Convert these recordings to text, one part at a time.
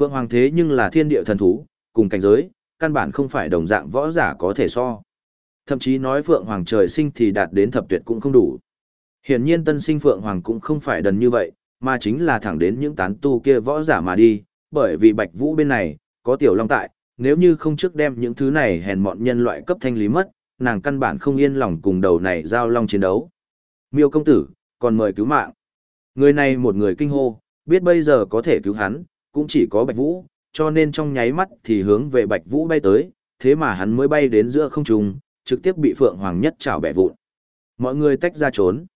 Phượng Hoàng thế nhưng là thiên địa thần thú, cùng cảnh giới, căn bản không phải đồng dạng võ giả có thể so. Thậm chí nói Phượng Hoàng trời sinh thì đạt đến thập tuyệt cũng không đủ. Hiển nhiên tân sinh Phượng Hoàng cũng không phải đần như vậy, mà chính là thẳng đến những tán tu kia võ giả mà đi, bởi vì Bạch Vũ bên này, có tiểu long tại, nếu như không trước đem những thứ này hèn mọn nhân loại cấp thanh lý mất, nàng căn bản không yên lòng cùng đầu này giao long chiến đấu. Miêu công tử, còn mời cứu mạng. Người này một người kinh hô, biết bây giờ có thể cứu hắn, cũng chỉ có Bạch Vũ, cho nên trong nháy mắt thì hướng về Bạch Vũ bay tới, thế mà hắn mới bay đến giữa không trung, trực tiếp bị Phượng Hoàng nhất chảo bẻ vụn. Mọi người tách ra trốn.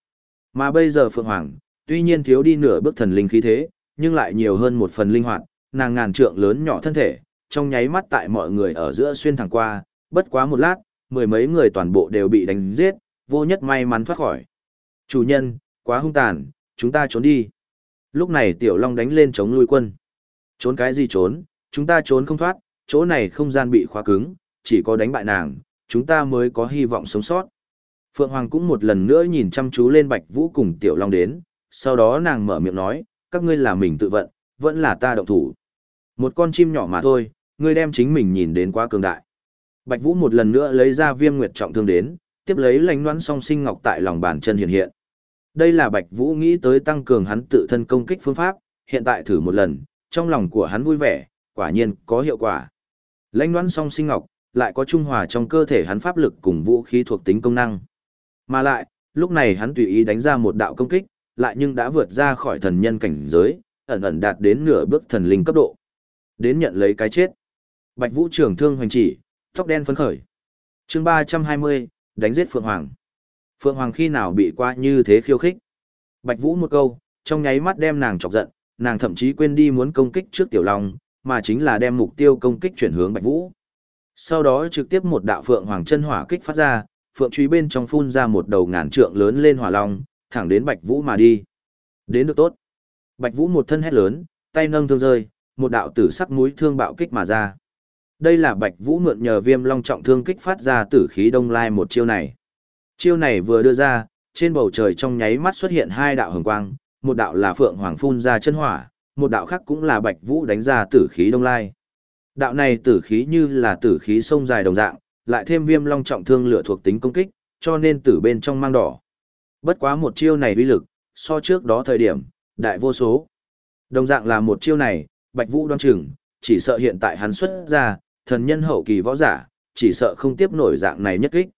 Mà bây giờ Phượng Hoàng, tuy nhiên thiếu đi nửa bước thần linh khí thế, nhưng lại nhiều hơn một phần linh hoạt, nàng ngàn trượng lớn nhỏ thân thể, trong nháy mắt tại mọi người ở giữa xuyên thẳng qua, bất quá một lát, mười mấy người toàn bộ đều bị đánh giết, vô nhất may mắn thoát khỏi. Chủ nhân, quá hung tàn, chúng ta trốn đi. Lúc này Tiểu Long đánh lên chống lui quân. Trốn cái gì trốn, chúng ta trốn không thoát, chỗ này không gian bị khóa cứng, chỉ có đánh bại nàng, chúng ta mới có hy vọng sống sót. Phượng Hoàng cũng một lần nữa nhìn chăm chú lên Bạch Vũ cùng Tiểu Long đến, sau đó nàng mở miệng nói, các ngươi là mình tự vận, vẫn là ta động thủ. Một con chim nhỏ mà thôi, ngươi đem chính mình nhìn đến quá cường đại. Bạch Vũ một lần nữa lấy ra viêm nguyệt trọng thương đến, tiếp lấy lánh noãn song sinh ngọc tại lòng bàn chân hiện hiện. Đây là Bạch Vũ nghĩ tới tăng cường hắn tự thân công kích phương pháp, hiện tại thử một lần, trong lòng của hắn vui vẻ, quả nhiên có hiệu quả. Lãnh đoán song sinh ngọc, lại có trung hòa trong cơ thể hắn pháp lực cùng vũ khí thuộc tính công năng. Mà lại, lúc này hắn tùy ý đánh ra một đạo công kích, lại nhưng đã vượt ra khỏi thần nhân cảnh giới, ẩn ẩn đạt đến nửa bước thần linh cấp độ. Đến nhận lấy cái chết. Bạch Vũ trưởng thương hoành chỉ, tóc đen phấn khởi. Chương 320, đánh giết Phượng Hoàng. Phượng Hoàng khi nào bị qua như thế khiêu khích? Bạch Vũ một câu, trong nháy mắt đem nàng chọc giận, nàng thậm chí quên đi muốn công kích trước Tiểu Long, mà chính là đem mục tiêu công kích chuyển hướng Bạch Vũ. Sau đó trực tiếp một đạo Phượng Hoàng chân hỏa kích phát ra, Phượng truy bên trong phun ra một đầu ngàn trượng lớn lên hỏa long, thẳng đến Bạch Vũ mà đi. Đến được tốt. Bạch Vũ một thân hét lớn, tay nâng thương rơi, một đạo tử sắc mũi thương bạo kích mà ra. Đây là Bạch Vũ mượn nhờ Viêm Long trọng thương kích phát ra tử khí đông lai một chiêu này. Chiêu này vừa đưa ra, trên bầu trời trong nháy mắt xuất hiện hai đạo hồng quang, một đạo là Phượng Hoàng phun ra chân hỏa, một đạo khác cũng là Bạch Vũ đánh ra tử khí đông lai. Đạo này tử khí như là tử khí sông dài đồng dạng, lại thêm Viêm Long trọng thương lửa thuộc tính công kích, cho nên tử bên trong mang đỏ. Bất quá một chiêu này uy lực, so trước đó thời điểm, đại vô số. Đồng dạng là một chiêu này, Bạch Vũ đoan chừng, chỉ sợ hiện tại hắn xuất ra, thần nhân hậu kỳ võ giả, chỉ sợ không tiếp nổi dạng này nhất kích.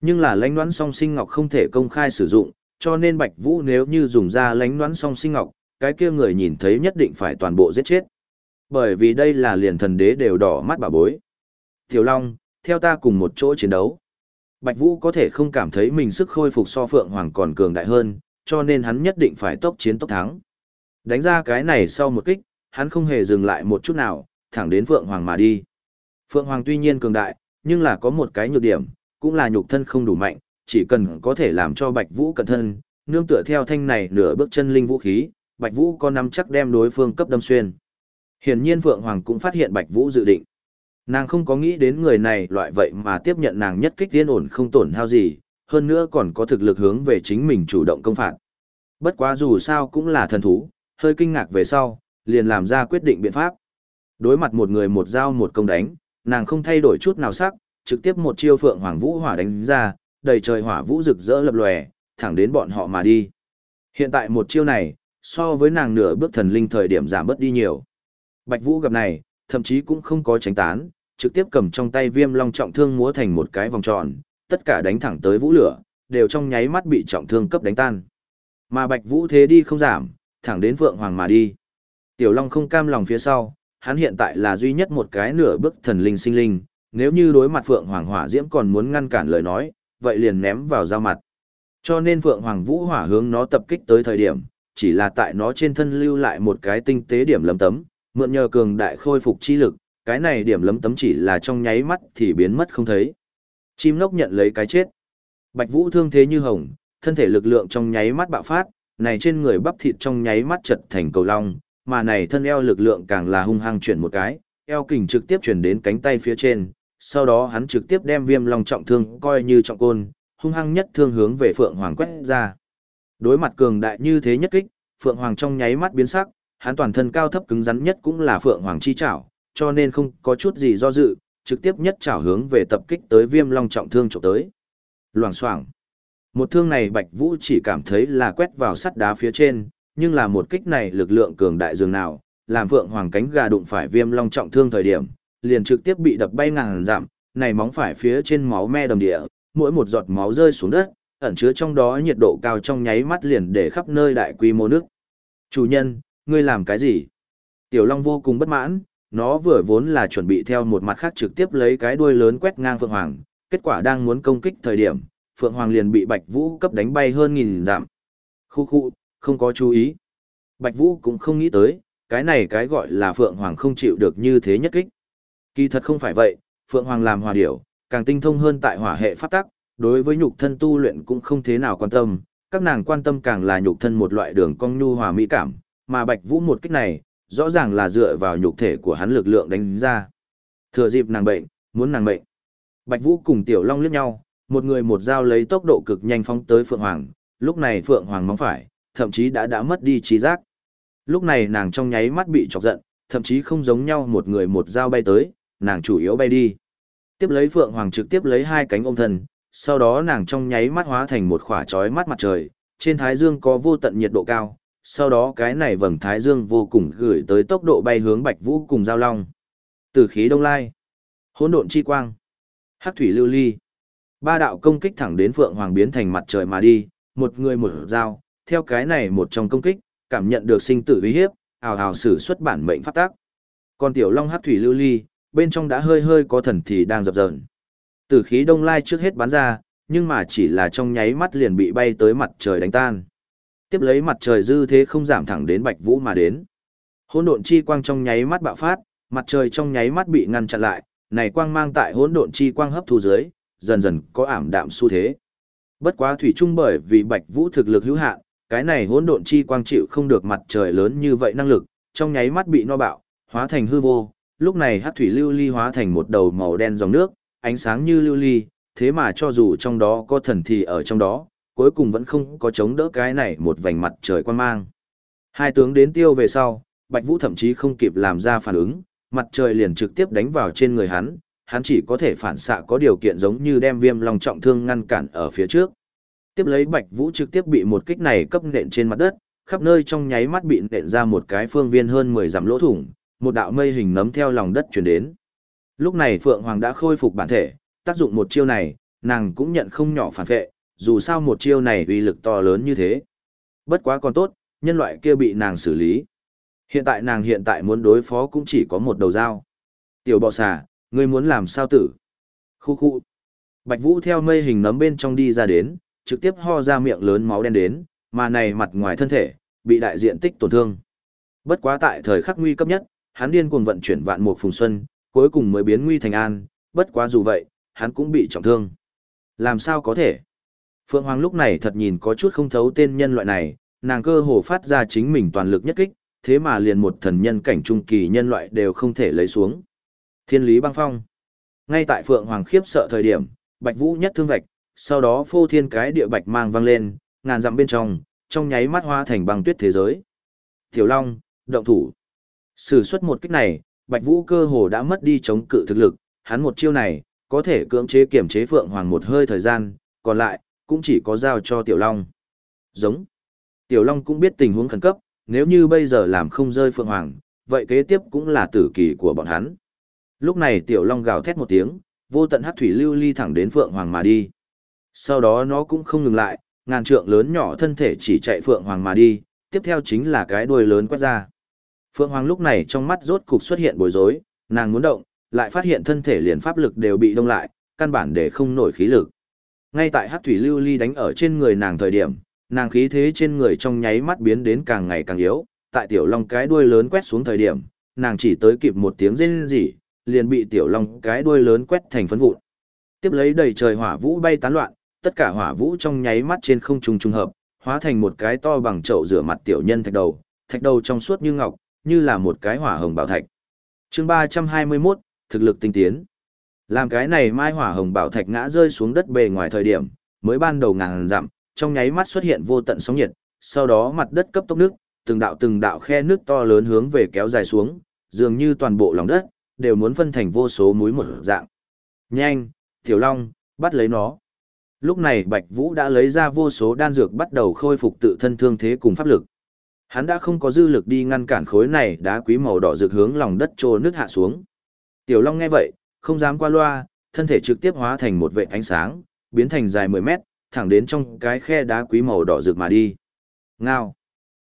Nhưng là lãnh đoán song sinh ngọc không thể công khai sử dụng, cho nên Bạch Vũ nếu như dùng ra lánh đoán song sinh ngọc, cái kia người nhìn thấy nhất định phải toàn bộ giết chết. Bởi vì đây là liền thần đế đều đỏ mắt bà bối. Tiểu Long, theo ta cùng một chỗ chiến đấu. Bạch Vũ có thể không cảm thấy mình sức khôi phục so Phượng Hoàng còn cường đại hơn, cho nên hắn nhất định phải tốc chiến tốc thắng. Đánh ra cái này sau một kích, hắn không hề dừng lại một chút nào, thẳng đến Phượng Hoàng mà đi. Phượng Hoàng tuy nhiên cường đại, nhưng là có một cái nhược điểm, cũng là nhục thân không đủ mạnh, chỉ cần có thể làm cho Bạch Vũ cẩn thân, nương tựa theo thanh này nửa bước chân linh vũ khí, Bạch Vũ có nắm chắc đem đối phương cấp đâm xuyên. Hiển nhiên Phượng Hoàng cũng phát hiện Bạch Vũ dự định. Nàng không có nghĩ đến người này loại vậy mà tiếp nhận nàng nhất kích tiên ổn không tổn hao gì, hơn nữa còn có thực lực hướng về chính mình chủ động công phạt. Bất quá dù sao cũng là thần thú, hơi kinh ngạc về sau, liền làm ra quyết định biện pháp. Đối mặt một người một dao một công đánh, nàng không thay đổi chút nào sắc, trực tiếp một chiêu phượng hoàng vũ hỏa đánh ra, đầy trời hỏa vũ rực rỡ lập lòe, thẳng đến bọn họ mà đi. Hiện tại một chiêu này, so với nàng nửa bước thần linh thời điểm giảm bớt đi nhiều. Bạch Vũ gặp này, thậm chí cũng không có tránh tán, trực tiếp cầm trong tay viêm long trọng thương múa thành một cái vòng tròn, tất cả đánh thẳng tới vũ lửa, đều trong nháy mắt bị trọng thương cấp đánh tan. Mà Bạch Vũ thế đi không giảm, thẳng đến vượng Hoàng mà đi. Tiểu Long không cam lòng phía sau, hắn hiện tại là duy nhất một cái nửa bước thần linh sinh linh, nếu như đối mặt Phượng Hoàng Hỏa Diễm còn muốn ngăn cản lời nói, vậy liền ném vào dao mặt. Cho nên Phượng Hoàng Vũ Hỏa hướng nó tập kích tới thời điểm, chỉ là tại nó trên thân lưu lại một cái tinh tế điểm lấm tấm, mượn nhờ cường đại khôi phục chi lực, cái này điểm lấm tấm chỉ là trong nháy mắt thì biến mất không thấy. Chim lốc nhận lấy cái chết. Bạch Vũ thương thế như hồng, thân thể lực lượng trong nháy mắt bạo phát, này trên người bắp thịt trong nháy mắt chật thành cầu long, mà này thân eo lực lượng càng là hung hăng chuyển một cái, eo kình trực tiếp chuyển đến cánh tay phía trên, sau đó hắn trực tiếp đem viêm long trọng thương coi như trọng côn, hung hăng nhất thương hướng về Phượng Hoàng quét ra. Đối mặt cường đại như thế nhất kích, Phượng Hoàng trong nháy mắt biến sắc, hắn toàn thân cao thấp cứng rắn nhất cũng là Phượng Hoàng chi chảo, cho nên không có chút gì do dự, trực tiếp nhất chảo hướng về tập kích tới Viêm Long trọng thương trộm tới. Loảng xoảng. Một thương này Bạch Vũ chỉ cảm thấy là quét vào sắt đá phía trên, nhưng là một kích này lực lượng cường đại dường nào, làm Phượng Hoàng cánh gà đụng phải Viêm Long trọng thương thời điểm, liền trực tiếp bị đập bay ngàn dặm, này móng phải phía trên máu me đầm địa, mỗi một giọt máu rơi xuống đất, ẩn chứa trong đó nhiệt độ cao trong nháy mắt liền để khắp nơi đại quy mô nước. Chủ nhân, ngươi làm cái gì? Tiểu Long vô cùng bất mãn, nó vừa vốn là chuẩn bị theo một mặt khác trực tiếp lấy cái đuôi lớn quét ngang Phượng Hoàng, kết quả đang muốn công kích thời điểm, Phượng Hoàng liền bị Bạch Vũ cấp đánh bay hơn nghìn dặm. Khu khu, không có chú ý. Bạch Vũ cũng không nghĩ tới, cái này cái gọi là Phượng Hoàng không chịu được như thế nhất kích. Kỳ thật không phải vậy, Phượng Hoàng làm hòa điểu, càng tinh thông hơn tại hỏa hệ pháp tắc, đối với nhục thân tu luyện cũng không thế nào quan tâm, các nàng quan tâm càng là nhục thân một loại đường cong nhu hòa mỹ cảm, mà Bạch Vũ một kích này, rõ ràng là dựa vào nhục thể của hắn lực lượng đánh ra. Thừa dịp nàng bệnh, muốn nàng bệnh. Bạch Vũ cùng Tiểu Long liếc nhau, một người một dao lấy tốc độ cực nhanh phóng tới Phượng Hoàng, lúc này Phượng Hoàng móng phải, thậm chí đã đã mất đi trí giác. Lúc này nàng trong nháy mắt bị chọc giận, thậm chí không giống nhau một người một dao bay tới, nàng chủ yếu bay đi. Tiếp lấy Phượng Hoàng trực tiếp lấy hai cánh ôm thân, sau đó nàng trong nháy mắt hóa thành một khỏa chói mắt mặt trời, trên thái dương có vô tận nhiệt độ cao, sau đó cái này vầng thái dương vô cùng gửi tới tốc độ bay hướng Bạch Vũ cùng giao long. Từ khí đông lai, hỗn độn chi quang, hắc thủy lưu ly. Ba đạo công kích thẳng đến Phượng Hoàng biến thành mặt trời mà đi, một người một dao, theo cái này một trong công kích, cảm nhận được sinh tử uy hiếp, ào ào sử xuất bản mệnh pháp tác. Còn tiểu long hắc thủy lưu ly, bên trong đã hơi hơi có thần thì đang dập dờn. Tử khí đông lai trước hết bắn ra, nhưng mà chỉ là trong nháy mắt liền bị bay tới mặt trời đánh tan. Tiếp lấy mặt trời dư thế không giảm thẳng đến Bạch Vũ mà đến. Hỗn độn chi quang trong nháy mắt bạo phát, mặt trời trong nháy mắt bị ngăn chặn lại, này quang mang tại hỗn độn chi quang hấp thu dưới, dần dần có ảm đạm xu thế. Bất quá thủy chung bởi vì Bạch Vũ thực lực hữu hạn, cái này hỗn độn chi quang chịu không được mặt trời lớn như vậy năng lực, trong nháy mắt bị no bạo, hóa thành hư vô. Lúc này hắc thủy lưu ly hóa thành một đầu màu đen dòng nước, ánh sáng như lưu ly, thế mà cho dù trong đó có thần thì ở trong đó, cuối cùng vẫn không có chống đỡ cái này một vành mặt trời quan mang. Hai tướng đến tiêu về sau, Bạch Vũ thậm chí không kịp làm ra phản ứng, mặt trời liền trực tiếp đánh vào trên người hắn, hắn chỉ có thể phản xạ có điều kiện giống như đem viêm long trọng thương ngăn cản ở phía trước. Tiếp lấy Bạch Vũ trực tiếp bị một kích này cấp nện trên mặt đất, khắp nơi trong nháy mắt bị nện ra một cái phương viên hơn 10 dặm lỗ thủng, một đạo mây hình nấm theo lòng đất chuyển đến. Lúc này Phượng Hoàng đã khôi phục bản thể, tác dụng một chiêu này, nàng cũng nhận không nhỏ phản vệ, dù sao một chiêu này uy lực to lớn như thế. Bất quá còn tốt, nhân loại kia bị nàng xử lý. Hiện tại nàng hiện tại muốn đối phó cũng chỉ có một đầu dao. Tiểu bọ xà, ngươi muốn làm sao tử? Khu khu. Bạch Vũ theo mây hình nấm bên trong đi ra đến, trực tiếp ho ra miệng lớn máu đen đến, mà này mặt ngoài thân thể, bị đại diện tích tổn thương. Bất quá tại thời khắc nguy cấp nhất, hắn điên cuồng vận chuyển vạn mục phùng xuân, cuối cùng mới biến nguy thành an, bất quá dù vậy, hắn cũng bị trọng thương. Làm sao có thể? Phượng Hoàng lúc này thật nhìn có chút không thấu tên nhân loại này, nàng cơ hồ phát ra chính mình toàn lực nhất kích, thế mà liền một thần nhân cảnh trung kỳ nhân loại đều không thể lấy xuống. Thiên lý băng phong. Ngay tại Phượng Hoàng khiếp sợ thời điểm, Bạch Vũ nhất thương vạch, sau đó phô thiên cái địa bạch mang vang lên, ngàn dặm bên trong, trong nháy mắt hóa thành băng tuyết thế giới. Tiểu Long, động thủ. Sử xuất một kích này, Bạch Vũ cơ hồ đã mất đi chống cự thực lực, hắn một chiêu này, có thể cưỡng chế kiểm chế Phượng Hoàng một hơi thời gian, còn lại, cũng chỉ có giao cho Tiểu Long. Giống. Tiểu Long cũng biết tình huống khẩn cấp, nếu như bây giờ làm không rơi Phượng Hoàng, vậy kế tiếp cũng là tử kỳ của bọn hắn. Lúc này Tiểu Long gào thét một tiếng, vô tận hắc thủy lưu ly thẳng đến Phượng Hoàng mà đi. Sau đó nó cũng không ngừng lại, ngàn trượng lớn nhỏ thân thể chỉ chạy Phượng Hoàng mà đi, tiếp theo chính là cái đuôi lớn quét ra. Phượng Hoàng lúc này trong mắt rốt cục xuất hiện bối rối, nàng muốn động, lại phát hiện thân thể liền pháp lực đều bị đông lại, căn bản để không nổi khí lực. Ngay tại Hắc thủy lưu ly đánh ở trên người nàng thời điểm, nàng khí thế trên người trong nháy mắt biến đến càng ngày càng yếu, tại tiểu long cái đuôi lớn quét xuống thời điểm, nàng chỉ tới kịp một tiếng rên rỉ, liền bị tiểu long cái đuôi lớn quét thành phấn vụn. Tiếp lấy đầy trời hỏa vũ bay tán loạn, tất cả hỏa vũ trong nháy mắt trên không trung trùng hợp, hóa thành một cái to bằng chậu rửa mặt tiểu nhân thạch đầu, thạch đầu trong suốt như ngọc, như là một cái hỏa hồng bảo thạch. Chương 321, thực lực tinh tiến. Làm cái này mai hỏa hồng bảo thạch ngã rơi xuống đất bề ngoài thời điểm, mới ban đầu ngàn dặm, trong nháy mắt xuất hiện vô tận sóng nhiệt, sau đó mặt đất cấp tốc nước, từng đạo từng đạo khe nước to lớn hướng về kéo dài xuống, dường như toàn bộ lòng đất đều muốn phân thành vô số múi một dạng. Nhanh, Tiểu Long, bắt lấy nó. Lúc này Bạch Vũ đã lấy ra vô số đan dược bắt đầu khôi phục tự thân thương thế cùng pháp lực. Hắn đã không có dư lực đi ngăn cản khối này đá quý màu đỏ rực hướng lòng đất trô nước hạ xuống. Tiểu Long nghe vậy, không dám qua loa, thân thể trực tiếp hóa thành một vệ ánh sáng, biến thành dài 10 mét, thẳng đến trong cái khe đá quý màu đỏ rực mà đi. Ngao.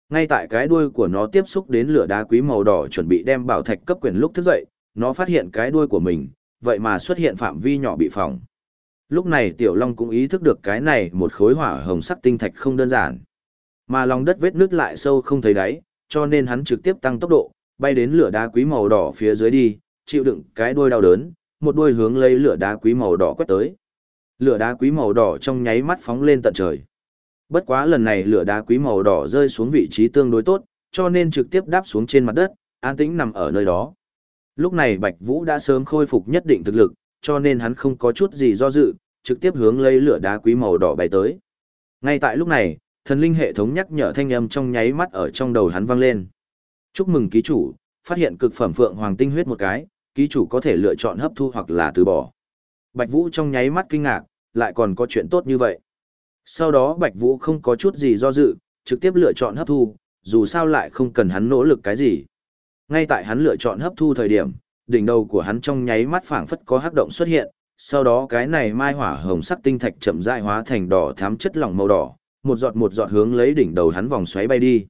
Ngay tại cái đuôi của nó tiếp xúc đến lửa đá quý màu đỏ chuẩn bị đem bảo thạch cấp quyền lúc thức dậy, nó phát hiện cái đuôi của mình, vậy mà xuất hiện phạm vi nhỏ bị phỏng. Lúc này Tiểu Long cũng ý thức được cái này một khối hỏa hồng sắc tinh thạch không đơn giản. Mà lòng đất vết nước lại sâu không thấy đáy, cho nên hắn trực tiếp tăng tốc độ, bay đến lửa đá quý màu đỏ phía dưới đi, chịu đựng cái đuôi đau đớn, một đuôi hướng lấy lửa đá quý màu đỏ quét tới. Lửa đá quý màu đỏ trong nháy mắt phóng lên tận trời. Bất quá lần này lửa đá quý màu đỏ rơi xuống vị trí tương đối tốt, cho nên trực tiếp đáp xuống trên mặt đất, an tĩnh nằm ở nơi đó. Lúc này Bạch Vũ đã sớm khôi phục nhất định thực lực, cho nên hắn không có chút gì do dự, trực tiếp hướng lấy lửa đá quý màu đỏ bay tới. Ngay tại lúc này, thần linh hệ thống nhắc nhở thanh âm trong nháy mắt ở trong đầu hắn vang lên. Chúc mừng ký chủ, phát hiện cực phẩm phượng hoàng tinh huyết một cái, ký chủ có thể lựa chọn hấp thu hoặc là từ bỏ. Bạch Vũ trong nháy mắt kinh ngạc, lại còn có chuyện tốt như vậy. Sau đó Bạch Vũ không có chút gì do dự, trực tiếp lựa chọn hấp thu, dù sao lại không cần hắn nỗ lực cái gì. Ngay tại hắn lựa chọn hấp thu thời điểm, đỉnh đầu của hắn trong nháy mắt phảng phất có hắc động xuất hiện, sau đó cái này mai hỏa hồng sắc tinh thạch chậm rãi hóa thành đỏ thắm chất lỏng màu đỏ, một giọt một giọt hướng lấy đỉnh đầu hắn vòng xoáy bay đi.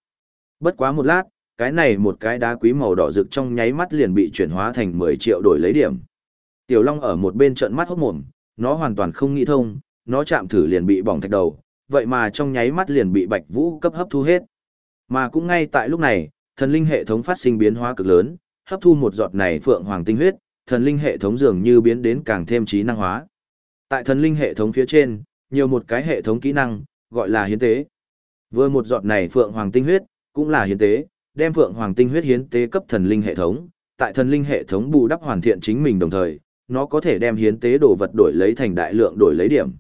Bất quá một lát, cái này một cái đá quý màu đỏ rực trong nháy mắt liền bị chuyển hóa thành 10 triệu đổi lấy điểm. Tiểu Long ở một bên trợn mắt hốt mồm, nó hoàn toàn không nghĩ thông, nó chạm thử liền bị bỏng thạch đầu, vậy mà trong nháy mắt liền bị Bạch Vũ cấp hấp thu hết. Mà cũng ngay tại lúc này, thần linh hệ thống phát sinh biến hóa cực lớn, hấp thu một giọt này phượng hoàng tinh huyết, thần linh hệ thống dường như biến đến càng thêm trí năng hóa. Tại thần linh hệ thống phía trên, nhiều một cái hệ thống kỹ năng, gọi là hiến tế. Vừa một giọt này phượng hoàng tinh huyết, cũng là hiến tế, đem phượng hoàng tinh huyết hiến tế cấp thần linh hệ thống, tại thần linh hệ thống bù đắp hoàn thiện chính mình đồng thời, nó có thể đem hiến tế đồ vật đổi lấy thành đại lượng đổi lấy điểm.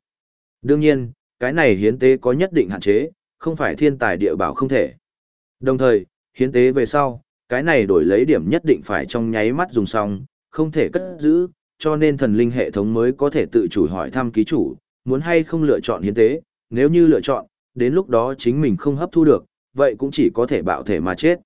Đương nhiên, cái này hiến tế có nhất định hạn chế, không phải thiên tài địa bảo không thể. Đồng thời, hiến tế về sau, cái này đổi lấy điểm nhất định phải trong nháy mắt dùng xong, không thể cất giữ, cho nên thần linh hệ thống mới có thể tự chủ hỏi thăm ký chủ, muốn hay không lựa chọn hiến tế, nếu như lựa chọn, đến lúc đó chính mình không hấp thu được, vậy cũng chỉ có thể bạo thể mà chết.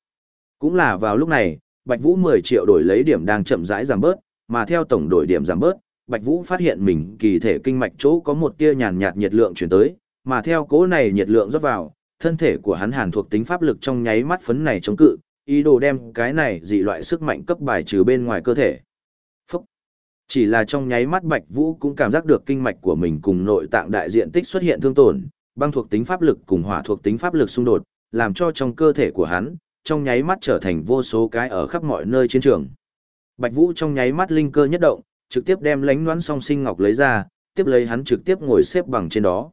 Cũng là vào lúc này, Bạch Vũ 10 triệu đổi lấy điểm đang chậm rãi giảm bớt, mà theo tổng đổi điểm giảm bớt, Bạch Vũ phát hiện mình kỳ thể kinh mạch chỗ có một tia nhàn nhạt nhiệt lượng chuyển tới, mà theo cố này nhiệt lượng rót vào, thân thể của hắn hàn thuộc tính pháp lực trong nháy mắt phấn này chống cự, ý đồ đem cái này dị loại sức mạnh cấp bài trừ bên ngoài cơ thể. Chỉ là trong nháy mắt Bạch Vũ cũng cảm giác được kinh mạch của mình cùng nội tạng đại diện tích xuất hiện thương tổn, băng thuộc tính pháp lực cùng hỏa thuộc tính pháp lực xung đột, làm cho trong cơ thể của hắn, trong nháy mắt trở thành vô số cái ở khắp mọi nơi chiến trường. Bạch Vũ trong nháy mắt linh cơ nhất động, trực tiếp đem lánh đoán song sinh ngọc lấy ra, tiếp lấy hắn trực tiếp ngồi xếp bằng trên đó.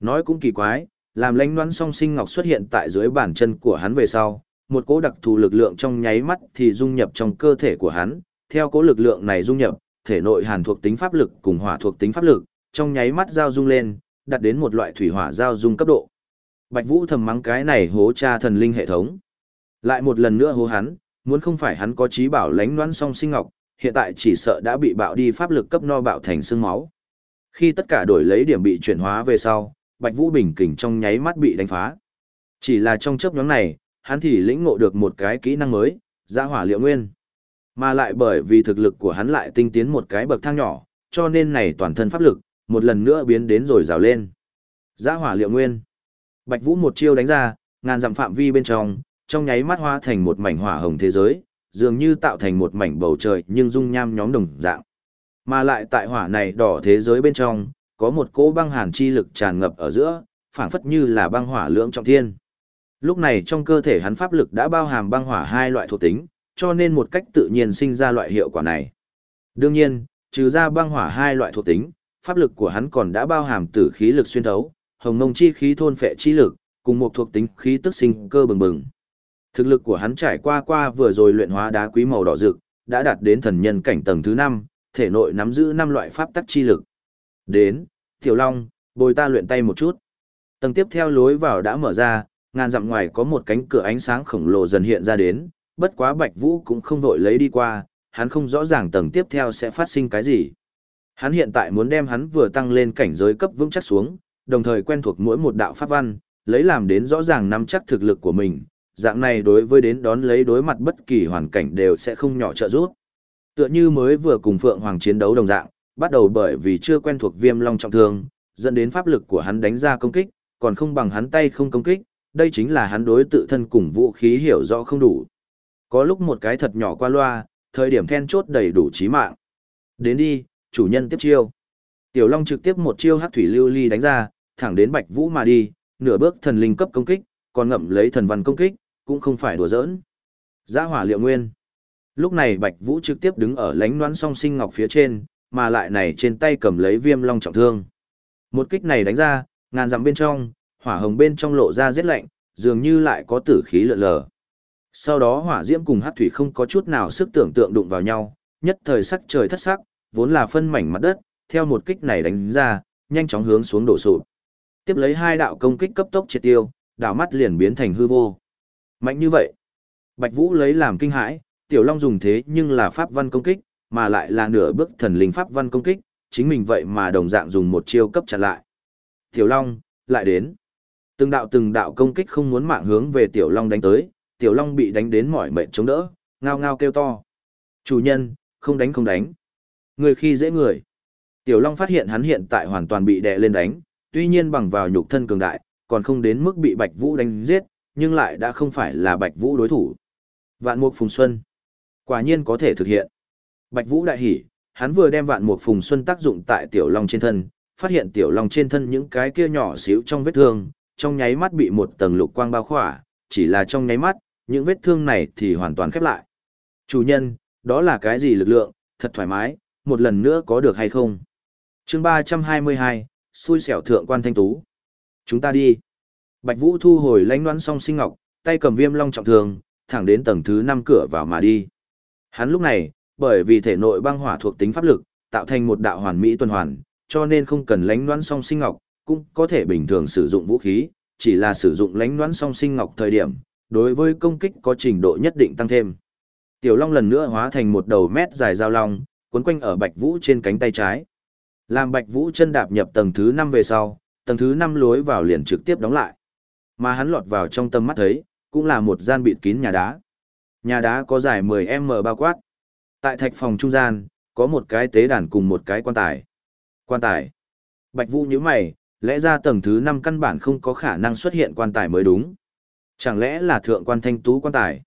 Nói cũng kỳ quái, làm lánh đoán song sinh ngọc xuất hiện tại dưới bàn chân của hắn về sau, một cỗ đặc thù lực lượng trong nháy mắt thì dung nhập trong cơ thể của hắn, theo cỗ lực lượng này dung nhập, thể nội hàn thuộc tính pháp lực cùng hỏa thuộc tính pháp lực, trong nháy mắt giao dung lên, đạt đến một loại thủy hỏa giao dung cấp độ. Bạch Vũ thầm mắng cái này hố cha thần linh hệ thống. Lại một lần nữa hố hắn, muốn không phải hắn có trí bảo lánh đoán song sinh ngọc, hiện tại chỉ sợ đã bị bạo đi pháp lực cấp no bạo thành xương máu. Khi tất cả đổi lấy điểm bị chuyển hóa về sau, Bạch Vũ bình kình trong nháy mắt bị đánh phá. Chỉ là trong chớp nhoáng này, hắn thì lĩnh ngộ được một cái kỹ năng mới, giã hỏa liệu nguyên. Mà lại bởi vì thực lực của hắn lại tinh tiến một cái bậc thang nhỏ, cho nên này toàn thân pháp lực, một lần nữa biến đến rồi rào lên. Giã hỏa liệu nguyên. Bạch Vũ một chiêu đánh ra, ngàn dặm phạm vi bên trong, trong nháy mắt hóa thành một mảnh hỏa hồng thế giới, dường như tạo thành một mảnh bầu trời nhưng dung nham nhóm đồng dạng. Mà lại tại hỏa này đỏ thế giới bên trong, có một cỗ băng hàn chi lực tràn ngập ở giữa, phảng phất như là băng hỏa lưỡng trọng thiên. Lúc này trong cơ thể hắn pháp lực đã bao hàm băng hỏa hai loại thuộc tính, cho nên một cách tự nhiên sinh ra loại hiệu quả này. Đương nhiên, trừ ra băng hỏa hai loại thuộc tính, pháp lực của hắn còn đã bao hàm tử khí lực xuyên thấu, hồng ngông chi khí thôn phệ chi lực, cùng một thuộc tính khí tức sinh cơ bừng bừng. Thực lực của hắn trải qua qua vừa rồi luyện hóa đá quý màu đỏ rực, đã đạt đến thần nhân cảnh tầng thứ 5, thể nội nắm giữ 5 loại pháp tắc chi lực. Đến, Tiểu Long, bồi ta luyện tay một chút. Tầng tiếp theo lối vào đã mở ra, Ngàn dặm ngoài có một cánh cửa ánh sáng khổng lồ dần hiện ra đến, bất quá Bạch Vũ cũng không vội lấy đi qua, hắn không rõ ràng tầng tiếp theo sẽ phát sinh cái gì. Hắn hiện tại muốn đem hắn vừa tăng lên cảnh giới cấp vững chắc xuống, đồng thời quen thuộc mỗi một đạo pháp văn, lấy làm đến rõ ràng nắm chắc thực lực của mình, dạng này đối với đến đón lấy đối mặt bất kỳ hoàn cảnh đều sẽ không nhỏ trợ giúp. Tựa như mới vừa cùng Phượng Hoàng chiến đấu đồng dạng, bắt đầu bởi vì chưa quen thuộc viêm long trọng thương, dẫn đến pháp lực của hắn đánh ra công kích, còn không bằng hắn tay không công kích, đây chính là hắn đối tự thân cùng vũ khí hiểu rõ không đủ. Có lúc một cái thật nhỏ qua loa, thời điểm then chốt đầy đủ chí mạng. Đến đi, chủ nhân tiếp chiêu. Tiểu Long trực tiếp một chiêu hắc thủy lưu ly đánh ra, thẳng đến Bạch Vũ mà đi, nửa bước thần linh cấp công kích, còn ngậm lấy thần văn công kích, cũng không phải đùa giỡn. Giá hỏa liệu nguyên. Lúc này Bạch Vũ trực tiếp đứng ở lánh đoán song sinh ngọc phía trên, mà lại này trên tay cầm lấy viêm long trọng thương. Một kích này đánh ra, ngàn dặm bên trong, hỏa hồng bên trong lộ ra giết lạnh, dường như lại có tử khí lượn lờ. Sau đó hỏa diễm cùng hắc thủy không có chút nào sức tưởng tượng đụng vào nhau, nhất thời sắc trời thất sắc, vốn là phân mảnh mặt đất, theo một kích này đánh ra, nhanh chóng hướng xuống đổ sụp. Tiếp lấy hai đạo công kích cấp tốc triệt tiêu, đảo mắt liền biến thành hư vô. Mạnh như vậy. Bạch Vũ lấy làm kinh hãi, Tiểu Long dùng thế nhưng là pháp văn công kích, mà lại là nửa bước thần linh pháp văn công kích, chính mình vậy mà đồng dạng dùng một chiêu cấp chặn lại. Tiểu Long, lại đến. Từng đạo từng đạo công kích không muốn mạng hướng về Tiểu Long đánh tới, Tiểu Long bị đánh đến mỏi mệt chống đỡ, ngao ngao kêu to. Chủ nhân, không đánh không đánh. Người khi dễ người. Tiểu Long phát hiện hắn hiện tại hoàn toàn bị đè lên đánh, tuy nhiên bằng vào nhục thân cường đại, còn không đến mức bị Bạch Vũ đánh giết, nhưng lại đã không phải là Bạch Vũ đối thủ. Vạn Mục Phùng Xuân. Quả nhiên có thể thực hiện. Bạch Vũ đại hỉ, hắn vừa đem Vạn Mục Phùng Xuân tác dụng tại Tiểu Long trên thân, phát hiện Tiểu Long trên thân những cái kia nhỏ xíu trong vết thương, trong nháy mắt bị một tầng lục quang bao khỏa, chỉ là trong nháy mắt, những vết thương này thì hoàn toàn khép lại. Chủ nhân, đó là cái gì lực lượng, thật thoải mái, một lần nữa có được hay không? chương 322, xui xẻo thượng quan thanh tú. Chúng ta đi. Bạch Vũ thu hồi lãnh đoán song sinh ngọc, tay cầm viêm long trọng thường, thẳng đến tầng thứ 5 cửa vào mà đi. Hắn lúc này, bởi vì thể nội băng hỏa thuộc tính pháp lực, tạo thành một đạo hoàn mỹ tuần hoàn, cho nên không cần lãnh đoán song sinh ngọc, cũng có thể bình thường sử dụng vũ khí, chỉ là sử dụng lãnh đoán song sinh ngọc thời điểm, đối với công kích có trình độ nhất định tăng thêm. Tiểu Long lần nữa hóa thành một đầu mét dài dao long, cuốn quanh ở Bạch Vũ trên cánh tay trái. Làm Bạch Vũ chân đạp nhập tầng thứ 5 về sau, tầng thứ 5 lối vào liền trực tiếp đóng lại. Mà hắn lọt vào trong tâm mắt thấy, cũng là một gian bịt kín nhà đá. Nhà đá có dài 10m bao quát. Tại thạch phòng trung gian, có một cái tế đàn cùng một cái quan tài. Quan tài. Bạch Vũ nhíu mày, lẽ ra tầng thứ 5 căn bản không có khả năng xuất hiện quan tài mới đúng. Chẳng lẽ là thượng quan thanh tú quan tài?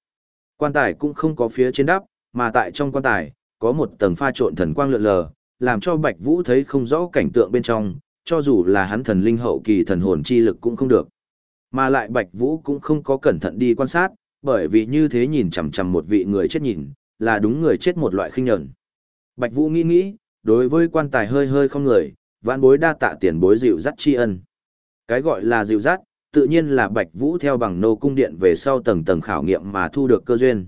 Quan tài cũng không có phía trên đắp, mà tại trong quan tài, có một tầng pha trộn thần quang lượn lờ, làm cho Bạch Vũ thấy không rõ cảnh tượng bên trong, cho dù là hắn thần linh hậu kỳ thần hồn chi lực cũng không được. Mà lại Bạch Vũ cũng không có cẩn thận đi quan sát, bởi vì như thế nhìn chằm chằm một vị người chết nhìn, là đúng người chết một loại khinh nhẫn. Bạch Vũ nghĩ nghĩ, đối với quan tài hơi hơi không người, vãn bối đa tạ tiền bối dịu dắt tri ân. Cái gọi là dịu dắt, tự nhiên là Bạch Vũ theo bằng nô cung điện về sau tầng tầng khảo nghiệm mà thu được cơ duyên.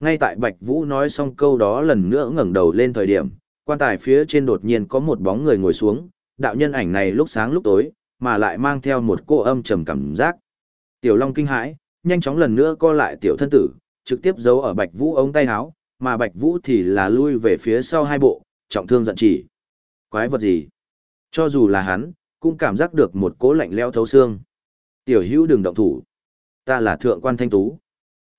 Ngay tại Bạch Vũ nói xong câu đó lần nữa ngẩng đầu lên thời điểm, quan tài phía trên đột nhiên có một bóng người ngồi xuống, đạo nhân ảnh này lúc sáng lúc tối, mà lại mang theo một cô âm trầm cảm giác. Tiểu Long kinh hãi, nhanh chóng lần nữa co lại tiểu thân tử, trực tiếp giấu ở Bạch Vũ ống tay áo, mà Bạch Vũ thì là lui về phía sau hai bộ, trọng thương giận chỉ. Quái vật gì? Cho dù là hắn, cũng cảm giác được một cỗ lạnh leo thấu xương. Tiểu hữu đừng động thủ. Ta là thượng quan thanh tú.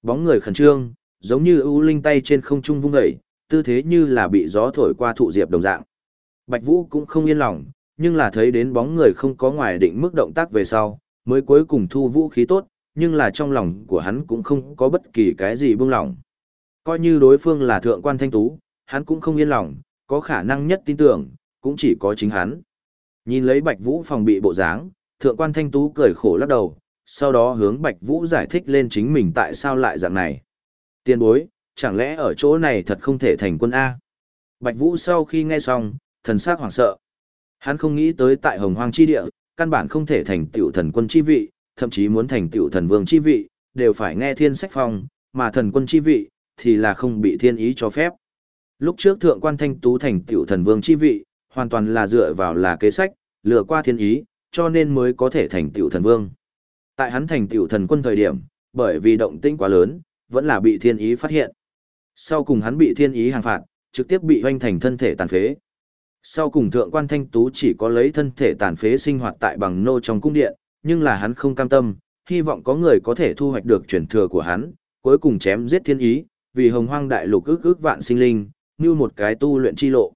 Bóng người khẩn trương, giống như ưu linh tay trên không trung vung dậy, tư thế như là bị gió thổi qua thụ diệp đồng dạng. Bạch Vũ cũng không yên lòng, nhưng là thấy đến bóng người không có ngoài định mức động tác về sau, mới cuối cùng thu vũ khí tốt, nhưng là trong lòng của hắn cũng không có bất kỳ cái gì buông lỏng. Coi như đối phương là thượng quan thanh tú, hắn cũng không yên lòng, có khả năng nhất tin tưởng, cũng chỉ có chính hắn. Nhìn lấy Bạch Vũ phòng bị bộ dáng, thượng quan thanh tú cười khổ lắc đầu, sau đó hướng Bạch Vũ giải thích lên chính mình tại sao lại dạng này. Tiên bối, chẳng lẽ ở chỗ này thật không thể thành quân A? Bạch Vũ sau khi nghe xong, thần sắc hoảng sợ. Hắn không nghĩ tới tại hồng hoang chi địa, căn bản không thể thành tiểu thần quân chi vị, thậm chí muốn thành tiểu thần vương chi vị, đều phải nghe thiên sách phong, mà thần quân chi vị, thì là không bị thiên ý cho phép. Lúc trước thượng quan thanh tú thành tiểu thần vương chi vị, hoàn toàn là dựa vào là kế sách, lừa qua thiên ý, cho nên mới có thể thành tiểu thần vương. Tại hắn thành tiểu thần quân thời điểm, bởi vì động tĩnh quá lớn, vẫn là bị thiên ý phát hiện. Sau cùng hắn bị thiên ý hàng phạt, trực tiếp bị hoanh thành thân thể tàn phế. Sau cùng thượng quan thanh tú chỉ có lấy thân thể tàn phế sinh hoạt tại bằng nô trong cung điện, nhưng là hắn không cam tâm, hy vọng có người có thể thu hoạch được truyền thừa của hắn, cuối cùng chém giết thiên ý, vì hồng hoang đại lục ước ước vạn sinh linh, như một cái tu luyện chi lộ.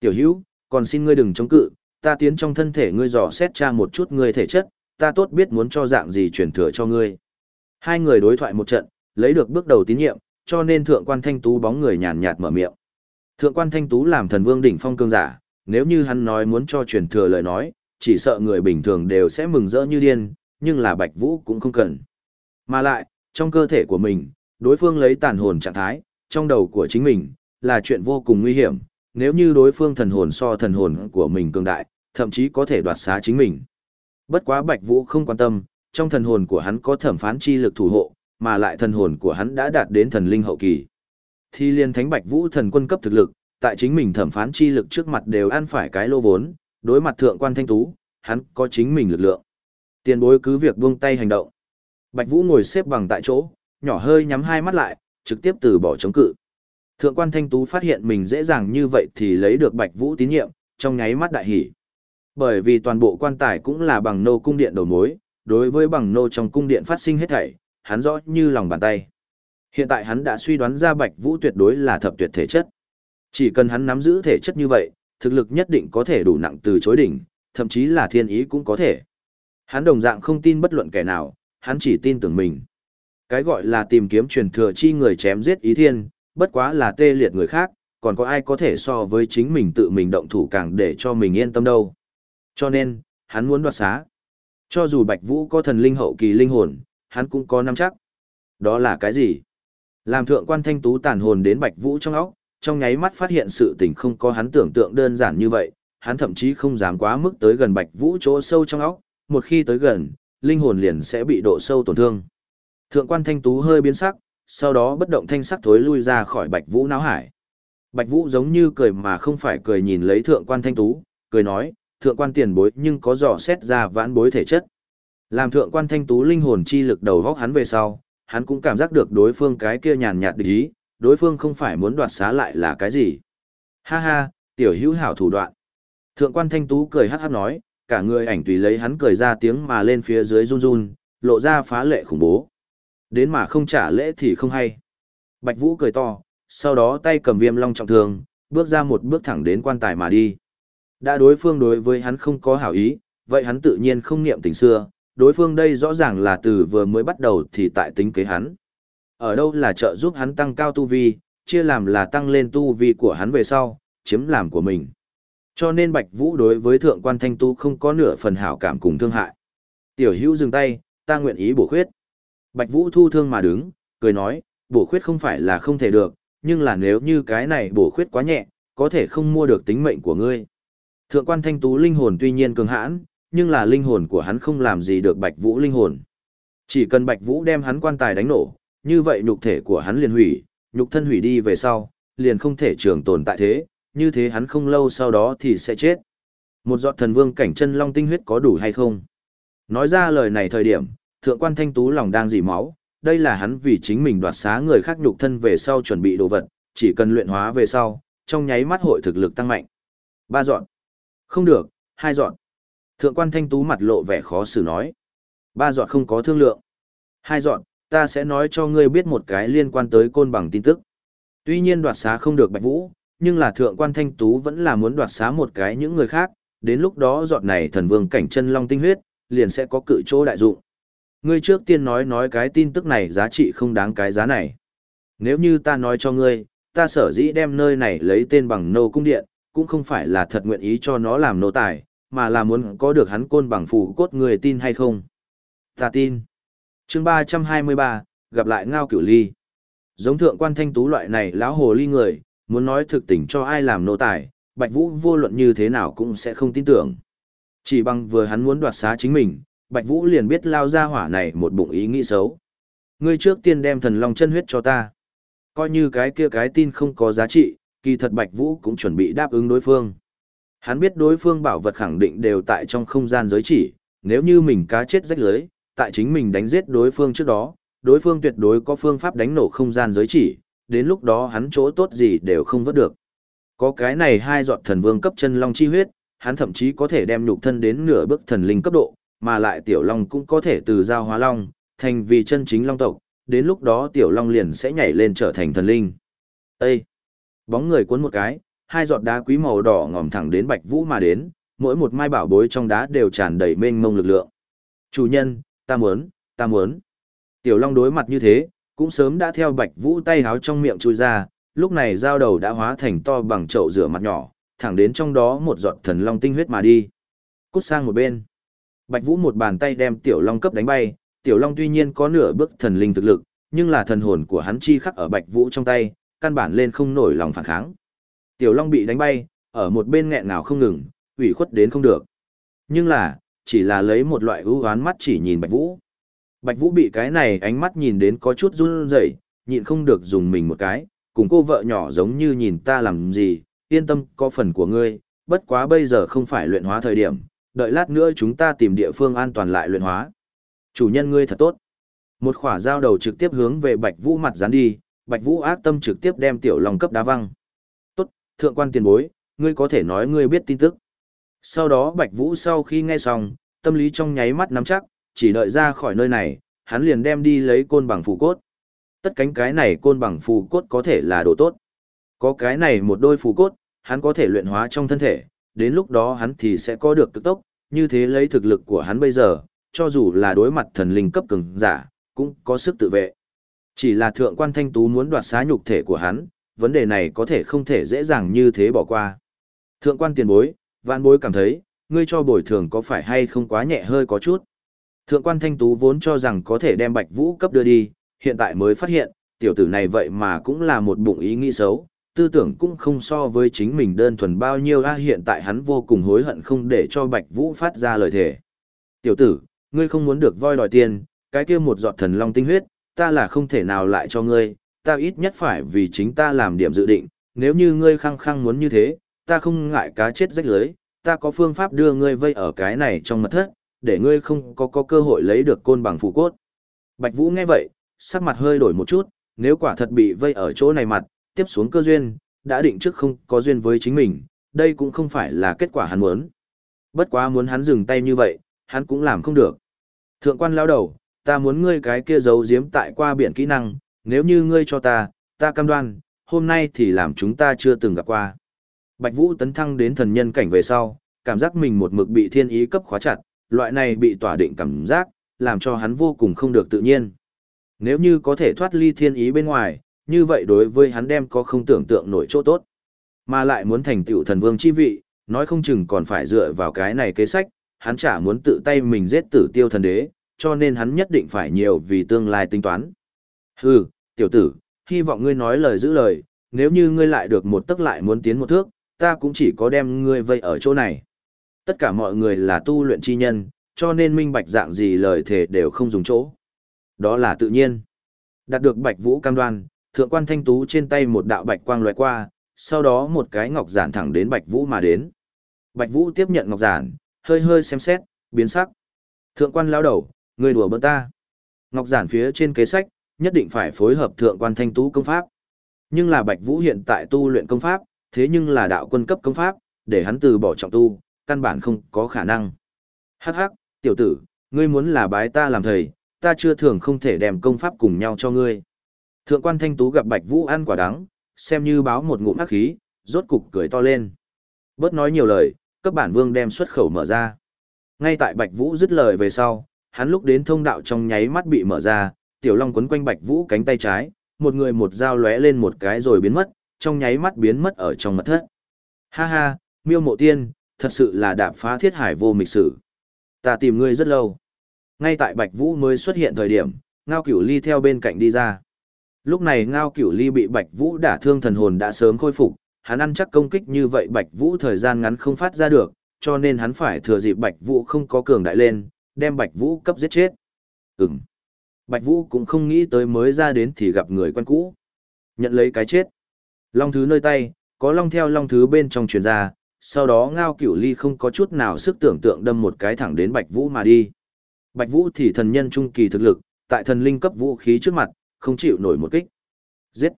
Tiểu hữu, còn xin ngươi đừng chống cự, ta tiến trong thân thể ngươi dò xét tra một chút ngươi thể chất, ta tốt biết muốn cho dạng gì truyền thừa cho ngươi. Hai người đối thoại một trận, lấy được bước đầu tín nhiệm, cho nên thượng quan thanh tú bóng người nhàn nhạt mở miệng. Thượng quan thanh tú làm thần vương đỉnh phong cương giả, nếu như hắn nói muốn cho truyền thừa lời nói, chỉ sợ người bình thường đều sẽ mừng rỡ như điên, nhưng là Bạch Vũ cũng không cần. Mà lại, trong cơ thể của mình, đối phương lấy tàn hồn trạng thái, trong đầu của chính mình, là chuyện vô cùng nguy hiểm, nếu như đối phương thần hồn so thần hồn của mình cường đại, thậm chí có thể đoạt xá chính mình. Bất quá Bạch Vũ không quan tâm, trong thần hồn của hắn có thẩm phán chi lực thủ hộ, mà lại thần hồn của hắn đã đạt đến thần linh hậu kỳ. thi liên thánh Bạch Vũ thần quân cấp thực lực, tại chính mình thẩm phán chi lực trước mặt đều ăn phải cái lô vốn, đối mặt thượng quan thanh tú, hắn có chính mình lực lượng. Tiền bối cứ việc buông tay hành động. Bạch Vũ ngồi xếp bằng tại chỗ, nhỏ hơi nhắm hai mắt lại, trực tiếp từ bỏ chống cự. Thượng quan thanh tú phát hiện mình dễ dàng như vậy thì lấy được Bạch Vũ tín nhiệm, trong nháy mắt đại hỉ. Bởi vì toàn bộ quan tài cũng là bằng nô cung điện đầu mối, đối với bằng nô trong cung điện phát sinh hết thảy, hắn rõ như lòng bàn tay. Hiện tại hắn đã suy đoán ra Bạch Vũ tuyệt đối là thập tuyệt thể chất. Chỉ cần hắn nắm giữ thể chất như vậy, thực lực nhất định có thể đủ nặng từ chối đỉnh, thậm chí là thiên ý cũng có thể. Hắn đồng dạng không tin bất luận kẻ nào, hắn chỉ tin tưởng mình. Cái gọi là tìm kiếm truyền thừa chi người chém giết ý thiên, bất quá là tê liệt người khác, còn có ai có thể so với chính mình tự mình động thủ càng để cho mình yên tâm đâu. Cho nên, hắn muốn đoạt xá. Cho dù Bạch Vũ có thần linh hậu kỳ linh hồn, hắn cũng có nắm chắc. Đó là cái gì? Làm thượng quan thanh tú tàn hồn đến Bạch Vũ trong óc, trong nháy mắt phát hiện sự tình không có hắn tưởng tượng đơn giản như vậy, hắn thậm chí không dám quá mức tới gần Bạch Vũ chỗ sâu trong óc, một khi tới gần, linh hồn liền sẽ bị độ sâu tổn thương. Thượng quan thanh tú hơi biến sắc, sau đó bất động thanh sắc thối lui ra khỏi Bạch Vũ náo hải. Bạch Vũ giống như cười mà không phải cười nhìn lấy thượng quan thanh tú, cười nói, thượng quan tiền bối nhưng có dò xét ra vãn bối thể chất. Làm thượng quan thanh tú linh hồn chi lực đầu góc hắn về sau, hắn cũng cảm giác được đối phương cái kia nhàn nhạt địch ý, đối phương không phải muốn đoạt xá lại là cái gì. Ha ha, tiểu hữu hảo thủ đoạn. Thượng quan thanh tú cười hát hát nói, cả người ảnh tùy lấy hắn cười ra tiếng mà lên phía dưới run run, lộ ra phá lệ khủng bố. Đến mà không trả lễ thì không hay. Bạch Vũ cười to, sau đó tay cầm viêm long trọng thương, bước ra một bước thẳng đến quan tài mà đi. Đã đối phương đối với hắn không có hảo ý, vậy hắn tự nhiên không niệm tình xưa, đối phương đây rõ ràng là từ vừa mới bắt đầu thì tại tính kế hắn. Ở đâu là trợ giúp hắn tăng cao tu vi, chia làm là tăng lên tu vi của hắn về sau, chiếm làm của mình. Cho nên Bạch Vũ đối với thượng quan thanh tu không có nửa phần hảo cảm cùng thương hại. Tiểu hữu dừng tay, ta nguyện ý bổ khuyết. Bạch Vũ thu thương mà đứng, cười nói, bổ khuyết không phải là không thể được, nhưng là nếu như cái này bổ khuyết quá nhẹ, có thể không mua được tính mệnh của ngươi. Thượng quan thanh tú linh hồn tuy nhiên cường hãn, nhưng là linh hồn của hắn không làm gì được Bạch Vũ linh hồn. Chỉ cần Bạch Vũ đem hắn quan tài đánh nổ, như vậy nhục thể của hắn liền hủy, nhục thân hủy đi về sau, liền không thể trường tồn tại thế, như thế hắn không lâu sau đó thì sẽ chết. Một giọt thần vương cảnh chân long tinh huyết có đủ hay không? Nói ra lời này thời điểm, thượng quan thanh tú lòng đang dỉ máu, đây là hắn vì chính mình đoạt xá người khác nhục thân về sau chuẩn bị đồ vật, chỉ cần luyện hóa về sau, trong nháy mắt hội thực lực tăng mạnh. Ba dọn. Không được, hai dọn. Thượng quan thanh tú mặt lộ vẻ khó xử nói. Ba dọn không có thương lượng. Hai dọn, ta sẽ nói cho ngươi biết một cái liên quan tới côn bằng tin tức. Tuy nhiên đoạt xá không được Bạch Vũ, nhưng là thượng quan thanh tú vẫn là muốn đoạt xá một cái những người khác, đến lúc đó dọn này thần vương cảnh chân long tinh huyết, liền sẽ có cự chỗ đại dụng. Ngươi trước tiên nói nói cái tin tức này giá trị không đáng cái giá này. Nếu như ta nói cho ngươi, ta sở dĩ đem nơi này lấy tên bằng nô cung điện, cũng không phải là thật nguyện ý cho nó làm nô tài, mà là muốn có được hắn côn bằng phù cốt người tin hay không. Ta tin. chương 323, gặp lại ngao cửu ly. Giống thượng quan thanh tú loại này lão hồ ly người, muốn nói thực tình cho ai làm nô tài, Bạch Vũ vô luận như thế nào cũng sẽ không tin tưởng. Chỉ bằng vừa hắn muốn đoạt xá chính mình, Bạch Vũ liền biết lao ra hỏa này một bụng ý nghĩ xấu. Ngươi trước tiên đem thần long chân huyết cho ta. Coi như cái kia cái tin không có giá trị, kỳ thật Bạch Vũ cũng chuẩn bị đáp ứng đối phương. Hắn biết đối phương bảo vật khẳng định đều tại trong không gian giới chỉ, nếu như mình cá chết rách lưới, tại chính mình đánh giết đối phương trước đó, đối phương tuyệt đối có phương pháp đánh nổ không gian giới chỉ, đến lúc đó hắn chỗ tốt gì đều không vớt được. Có cái này hai giọt thần vương cấp chân long chi huyết, hắn thậm chí có thể đem nhục thân đến nửa bước thần linh cấp độ, mà lại tiểu long cũng có thể từ giao hóa long, thành vì chân chính long tộc, đến lúc đó tiểu long liền sẽ nhảy lên trở thành thần linh. Ê! Bóng người cuốn một cái, hai giọt đá quý màu đỏ ngòm thẳng đến Bạch Vũ mà đến, mỗi một mai bảo bối trong đá đều tràn đầy mênh mông lực lượng. Chủ nhân, ta muốn, ta muốn. Tiểu Long đối mặt như thế, cũng sớm đã theo Bạch Vũ tay háo trong miệng chui ra, lúc này dao đầu đã hóa thành to bằng chậu rửa mặt nhỏ, thẳng đến trong đó một giọt thần long tinh huyết mà đi. Cút sang một bên. Bạch Vũ một bàn tay đem Tiểu Long cấp đánh bay, Tiểu Long tuy nhiên có nửa bước thần linh thực lực, nhưng là thần hồn của hắn chi khắc ở Bạch Vũ trong tay, căn bản lên không nổi lòng phản kháng. Tiểu Long bị đánh bay, ở một bên nghẹn nào không ngừng, ủy khuất đến không được. Nhưng là, chỉ là lấy một loại ưu hoán mắt chỉ nhìn Bạch Vũ. Bạch Vũ bị cái này ánh mắt nhìn đến có chút run rẩy, nhịn không được dùng mình một cái, cùng cô vợ nhỏ giống như nhìn ta làm gì, yên tâm có phần của ngươi, bất quá bây giờ không phải luyện hóa thời điểm, đợi lát nữa chúng ta tìm địa phương an toàn lại luyện hóa. Chủ nhân ngươi thật tốt. Một khỏa dao đầu trực tiếp hướng về Bạch Vũ mặt dán đi, Bạch Vũ ác tâm trực tiếp đem tiểu long cấp đá văng. Tốt, thượng quan tiền bối, ngươi có thể nói ngươi biết tin tức. Sau đó Bạch Vũ sau khi nghe xong, tâm lý trong nháy mắt nắm chắc, chỉ đợi ra khỏi nơi này, hắn liền đem đi lấy côn bằng phù cốt. Tất cánh cái này côn bằng phù cốt có thể là đồ tốt. Có cái này một đôi phù cốt, hắn có thể luyện hóa trong thân thể, đến lúc đó hắn thì sẽ có được cực tốc, như thế lấy thực lực của hắn bây giờ, cho dù là đối mặt thần linh cấp cường giả, cũng có sức tự vệ. Chỉ là thượng quan thanh tú muốn đoạt xá nhục thể của hắn, vấn đề này có thể không thể dễ dàng như thế bỏ qua. Thượng quan tiền bối, vạn bối cảm thấy, ngươi cho bồi thường có phải hay không quá nhẹ hơi có chút. Thượng quan thanh tú vốn cho rằng có thể đem bạch vũ cấp đưa đi, hiện tại mới phát hiện, tiểu tử này vậy mà cũng là một bụng ý nghĩ xấu, tư tưởng cũng không so với chính mình đơn thuần bao nhiêu a hiện tại hắn vô cùng hối hận không để cho bạch vũ phát ra lời thề. Tiểu tử, ngươi không muốn được voi đòi tiền, cái kia một giọt thần long tinh huyết, ta là không thể nào lại cho ngươi, ta ít nhất phải vì chính ta làm điểm dự định, nếu như ngươi khăng khăng muốn như thế, ta không ngại cá chết rách lưới, ta có phương pháp đưa ngươi vây ở cái này trong mật thất, để ngươi không có có cơ hội lấy được côn bằng phù cốt. Bạch Vũ nghe vậy, sắc mặt hơi đổi một chút, nếu quả thật bị vây ở chỗ này mặt, tiếp xuống cơ duyên, đã định trước không có duyên với chính mình, đây cũng không phải là kết quả hắn muốn. Bất quá muốn hắn dừng tay như vậy, hắn cũng làm không được. Thượng quan lao đầu, ta muốn ngươi cái kia giấu giếm tại qua biển kỹ năng, nếu như ngươi cho ta, ta cam đoan, hôm nay thì làm chúng ta chưa từng gặp qua. Bạch Vũ tấn thăng đến thần nhân cảnh về sau, cảm giác mình một mực bị thiên ý cấp khóa chặt, loại này bị tỏa định cảm giác, làm cho hắn vô cùng không được tự nhiên. Nếu như có thể thoát ly thiên ý bên ngoài, như vậy đối với hắn đem có không tưởng tượng nổi chỗ tốt. Mà lại muốn thành tựu thần vương chi vị, nói không chừng còn phải dựa vào cái này kế sách, hắn chả muốn tự tay mình giết tử tiêu thần đế, cho nên hắn nhất định phải nhiều vì tương lai tính toán. Hừ, tiểu tử, hy vọng ngươi nói lời giữ lời, nếu như ngươi lại được một tức lại muốn tiến một thước, ta cũng chỉ có đem ngươi vây ở chỗ này. Tất cả mọi người là tu luyện chi nhân, cho nên minh bạch dạng gì lời thể đều không dùng chỗ. Đó là tự nhiên. Đạt được bạch vũ cam đoan, thượng quan thanh tú trên tay một đạo bạch quang loại qua, sau đó một cái ngọc giản thẳng đến bạch vũ mà đến. Bạch vũ tiếp nhận ngọc giản, hơi hơi xem xét, biến sắc. Thượng quan lao đầu, người đùa bỡn ta. Ngọc giản phía trên kế sách, nhất định phải phối hợp thượng quan thanh tú công pháp. Nhưng là Bạch Vũ hiện tại tu luyện công pháp, thế nhưng là đạo quân cấp công pháp, để hắn từ bỏ trọng tu, căn bản không có khả năng. Hắc hắc, tiểu tử, ngươi muốn là bái ta làm thầy, ta chưa thường không thể đem công pháp cùng nhau cho ngươi. Thượng quan thanh tú gặp Bạch Vũ ăn quả đắng, xem như báo một ngụm hắc khí, rốt cục cười to lên. Bớt nói nhiều lời, cấp bản vương đem xuất khẩu mở ra. Ngay tại Bạch Vũ dứt lời về sau, hắn lúc đến thông đạo trong nháy mắt bị mở ra, tiểu long quấn quanh Bạch Vũ cánh tay trái, một người một dao lóe lên một cái rồi biến mất, trong nháy mắt biến mất ở trong mật thất. Ha ha, miêu mộ tiên, thật sự là đạp phá thiết hải vô mịch sử. Ta tìm ngươi rất lâu. Ngay tại Bạch Vũ mới xuất hiện thời điểm, Ngao Cửu Ly theo bên cạnh đi ra. Lúc này Ngao Cửu Ly bị Bạch Vũ đả thương thần hồn đã sớm khôi phục, hắn ăn chắc công kích như vậy Bạch Vũ thời gian ngắn không phát ra được, cho nên hắn phải thừa dịp Bạch Vũ không có cường đại lên, đem Bạch Vũ cấp giết chết. Ừm. Bạch Vũ cũng không nghĩ tới mới ra đến thì gặp người quen cũ. Nhận lấy cái chết. Long thứ nơi tay, có long theo long thứ bên trong truyền ra, sau đó ngao cửu ly không có chút nào sức tưởng tượng đâm một cái thẳng đến Bạch Vũ mà đi. Bạch Vũ thì thần nhân trung kỳ thực lực, tại thần linh cấp vũ khí trước mặt, không chịu nổi một kích. Giết!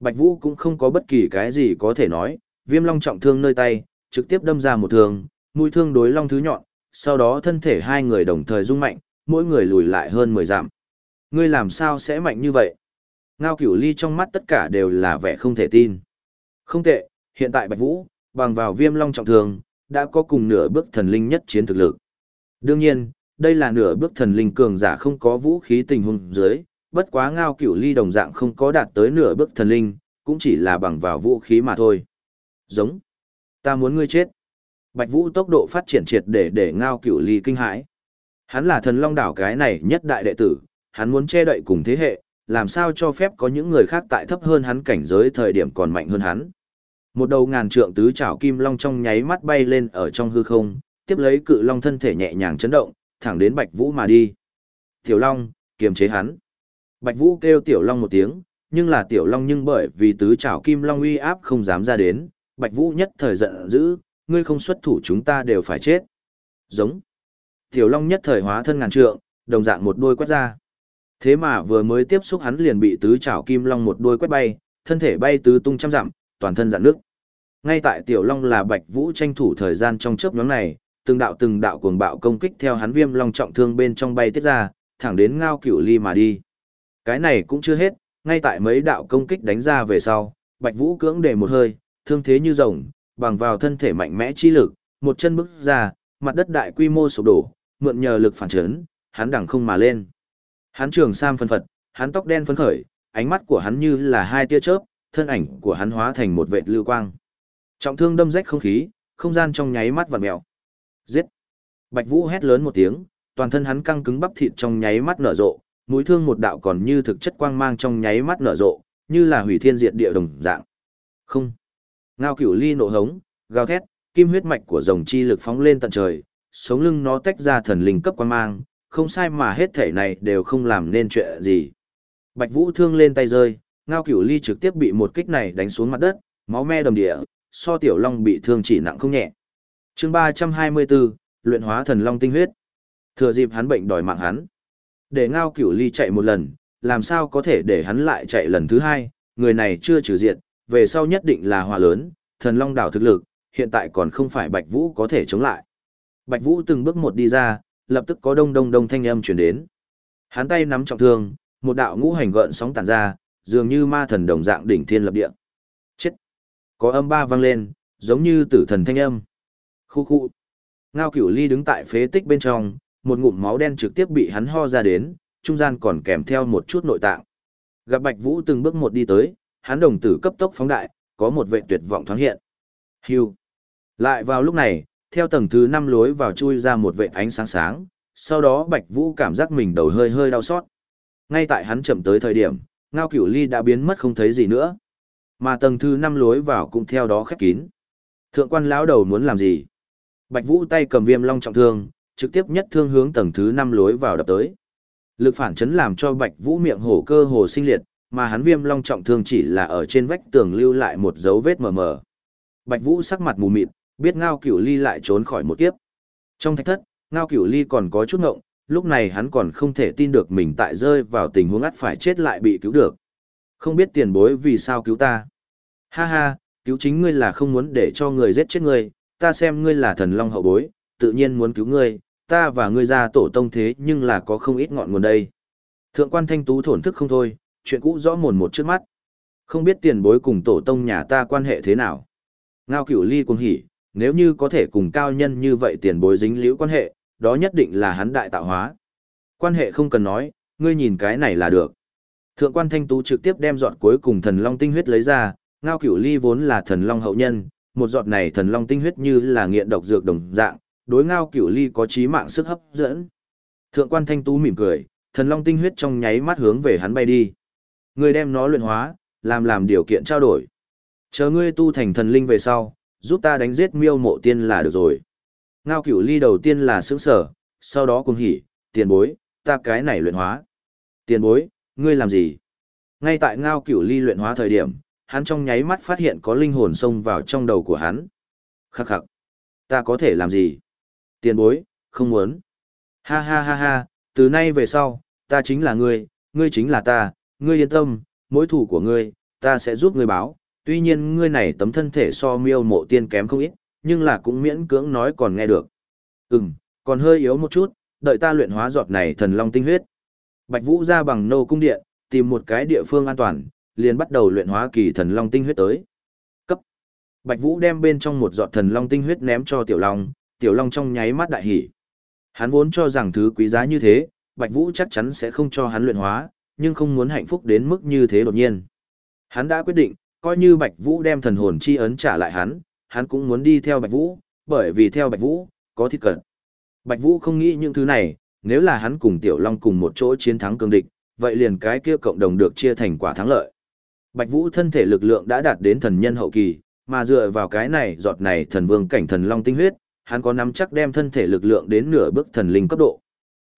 Bạch Vũ cũng không có bất kỳ cái gì có thể nói, viêm long trọng thương nơi tay, trực tiếp đâm ra một thương, mũi thương đối long thứ nhọn, sau đó thân thể hai người đồng thời rung mạnh, mỗi người lùi lại hơn 10 dặm. Ngươi làm sao sẽ mạnh như vậy? Ngao Cửu Ly trong mắt tất cả đều là vẻ không thể tin. Không tệ, hiện tại Bạch Vũ, bằng vào viêm long trọng thương, đã có cùng nửa bước thần linh nhất chiến thực lực. Đương nhiên, đây là nửa bước thần linh cường giả không có vũ khí tình huống dưới, bất quá Ngao Cửu Ly đồng dạng không có đạt tới nửa bước thần linh, cũng chỉ là bằng vào vũ khí mà thôi. Giống. Ta muốn ngươi chết. Bạch Vũ tốc độ phát triển triệt để để Ngao Cửu Ly kinh hãi. Hắn là thần long đảo cái này nhất đại đệ tử, hắn muốn che đậy cùng thế hệ, làm sao cho phép có những người khác tại thấp hơn hắn cảnh giới thời điểm còn mạnh hơn hắn. Một đầu ngàn trượng tứ trảo kim long trong nháy mắt bay lên ở trong hư không, tiếp lấy cự long thân thể nhẹ nhàng chấn động, thẳng đến Bạch Vũ mà đi. Tiểu Long, kiềm chế hắn. Bạch Vũ kêu Tiểu Long một tiếng, nhưng là Tiểu Long nhưng bởi vì tứ trảo kim long uy áp không dám ra đến, Bạch Vũ nhất thời giận dữ, ngươi không xuất thủ chúng ta đều phải chết. Giống. Tiểu Long nhất thời hóa thân ngàn trượng, đồng dạng một đôi quét ra. Thế mà vừa mới tiếp xúc hắn liền bị tứ trảo kim long một đôi quét bay, thân thể bay tứ tung trăm dặm, toàn thân dạn nước. Ngay tại Tiểu Long là Bạch Vũ tranh thủ thời gian trong chớp nhoáng này, từng đạo từng đạo cuồng bạo công kích theo hắn viêm long trọng thương bên trong bay tiết ra, thẳng đến ngao cửu ly mà đi. Cái này cũng chưa hết, ngay tại mấy đạo công kích đánh ra về sau, Bạch Vũ cưỡng để một hơi, thương thế như rồng, bằng vào thân thể mạnh mẽ chi lực, một chân bước ra, mặt đất đại quy mô sụp đổ, mượn nhờ lực phản chấn, hắn đằng không mà lên. Hắn trường sam phân phật, hắn tóc đen phấn khởi, ánh mắt của hắn như là hai tia chớp, thân ảnh của hắn hóa thành một vệt lưu quang. Trọng thương đâm rách không khí, không gian trong nháy mắt vặn mèo. Giết! Bạch Vũ hét lớn một tiếng, toàn thân hắn căng cứng bắp thịt trong nháy mắt nở rộ, mũi thương một đạo còn như thực chất quang mang trong nháy mắt nở rộ, như là hủy thiên diệt địa đồng dạng. Không! Ngao Cửu Ly nộ hống, gào thét, kim huyết mạch của rồng chi lực phóng lên tận trời, sống lưng nó tách ra thần linh cấp quang mang, không sai mà hết thể này đều không làm nên chuyện gì. Bạch Vũ thương lên tay rơi, Ngao Cửu Ly trực tiếp bị một kích này đánh xuống mặt đất, máu me đầm địa, so tiểu long bị thương chỉ nặng không nhẹ. Chương 324, luyện hóa thần long tinh huyết. Thừa dịp hắn bệnh đòi mạng hắn. Để Ngao Cửu Ly chạy một lần, làm sao có thể để hắn lại chạy lần thứ hai, người này chưa trừ diện, về sau nhất định là hòa lớn, thần long đảo thực lực, hiện tại còn không phải Bạch Vũ có thể chống lại. Bạch Vũ từng bước một đi ra, lập tức có đông đông đông thanh âm truyền đến. Hắn tay nắm trọng thương, một đạo ngũ hành gợn sóng tản ra, dường như ma thần đồng dạng đỉnh thiên lập địa. Chết! Có âm ba vang lên, giống như tử thần thanh âm. Khu khu! Ngao cửu ly đứng tại phế tích bên trong, một ngụm máu đen trực tiếp bị hắn ho ra đến, trung gian còn kèm theo một chút nội tạng. Gặp Bạch Vũ từng bước một đi tới, hắn đồng tử cấp tốc phóng đại, có một vệ tuyệt vọng thoáng hiện. Hưu! Lại vào lúc này, theo tầng thứ năm lối vào chui ra một vệ ánh sáng sáng, sau đó Bạch Vũ cảm giác mình đầu hơi hơi đau xót. Ngay tại hắn chậm tới thời điểm, Ngao Cửu Ly đã biến mất không thấy gì nữa. Mà tầng thứ năm lối vào cũng theo đó khép kín. Thượng quan lão đầu muốn làm gì? Bạch Vũ tay cầm viêm long trọng thương, trực tiếp nhất thương hướng tầng thứ năm lối vào đập tới. Lực phản chấn làm cho Bạch Vũ miệng hổ cơ hồ sinh liệt, mà hắn viêm long trọng thương chỉ là ở trên vách tường lưu lại một dấu vết mờ mờ. Bạch Vũ sắc mặt mù mịt, biết Ngao Cửu Ly lại trốn khỏi một kiếp. Trong thạch thất, Ngao Cửu Ly còn có chút ngộng, lúc này hắn còn không thể tin được mình tại rơi vào tình huống ắt phải chết lại bị cứu được. Không biết tiền bối vì sao cứu ta. Ha ha, cứu chính ngươi là không muốn để cho người giết chết ngươi, ta xem ngươi là thần long hậu bối, tự nhiên muốn cứu ngươi, ta và ngươi ra tổ tông thế nhưng là có không ít ngọn nguồn đây. Thượng quan thanh tú thổn thức không thôi, chuyện cũ rõ mồn một trước mắt. Không biết tiền bối cùng tổ tông nhà ta quan hệ thế nào. Ngao cửu ly cuồng hỉ, nếu như có thể cùng cao nhân như vậy tiền bối dính liễu quan hệ, đó nhất định là hắn đại tạo hóa. Quan hệ không cần nói, ngươi nhìn cái này là được. Thượng quan thanh tú trực tiếp đem giọt cuối cùng thần long tinh huyết lấy ra, ngao cửu ly vốn là thần long hậu nhân, một giọt này thần long tinh huyết như là nghiện độc dược đồng dạng, đối ngao cửu ly có trí mạng sức hấp dẫn. Thượng quan thanh tú mỉm cười, thần long tinh huyết trong nháy mắt hướng về hắn bay đi. Ngươi đem nó luyện hóa, làm làm điều kiện trao đổi. Chờ ngươi tu thành thần linh về sau, giúp ta đánh giết miêu mộ tiên là được rồi. Ngao cửu ly đầu tiên là sướng sở, sau đó cùng hỉ, tiền bối, ta cái này luyện hóa. Tiền bối, ngươi làm gì? Ngay tại ngao cửu ly luyện hóa thời điểm, hắn trong nháy mắt phát hiện có linh hồn xông vào trong đầu của hắn. Khắc khắc. Ta có thể làm gì? Tiền bối, không muốn. Ha ha ha ha, từ nay về sau, ta chính là ngươi, ngươi chính là ta, ngươi yên tâm, mỗi thủ của ngươi, ta sẽ giúp ngươi báo. Tuy nhiên ngươi này tấm thân thể so miêu mộ tiên kém không ít, nhưng là cũng miễn cưỡng nói còn nghe được. Ừm, còn hơi yếu một chút, đợi ta luyện hóa giọt này thần long tinh huyết. Bạch Vũ ra bằng nô cung điện, tìm một cái địa phương an toàn, liền bắt đầu luyện hóa kỳ thần long tinh huyết tới. Cấp. Bạch Vũ đem bên trong một giọt thần long tinh huyết ném cho Tiểu Long, Tiểu Long trong nháy mắt đại hỉ. Hắn vốn cho rằng thứ quý giá như thế, Bạch Vũ chắc chắn sẽ không cho hắn luyện hóa, nhưng không muốn hạnh phúc đến mức như thế đột nhiên. Hắn đã quyết định, coi như Bạch Vũ đem thần hồn chi ấn trả lại hắn, hắn cũng muốn đi theo Bạch Vũ, bởi vì theo Bạch Vũ, có thịt cận. Bạch Vũ không nghĩ những thứ này, nếu là hắn cùng Tiểu Long cùng một chỗ chiến thắng cương địch, vậy liền cái kia cộng đồng được chia thành quả thắng lợi. Bạch Vũ thân thể lực lượng đã đạt đến thần nhân hậu kỳ, mà dựa vào cái này giọt này thần vương cảnh thần long tinh huyết, hắn có nắm chắc đem thân thể lực lượng đến nửa bước thần linh cấp độ.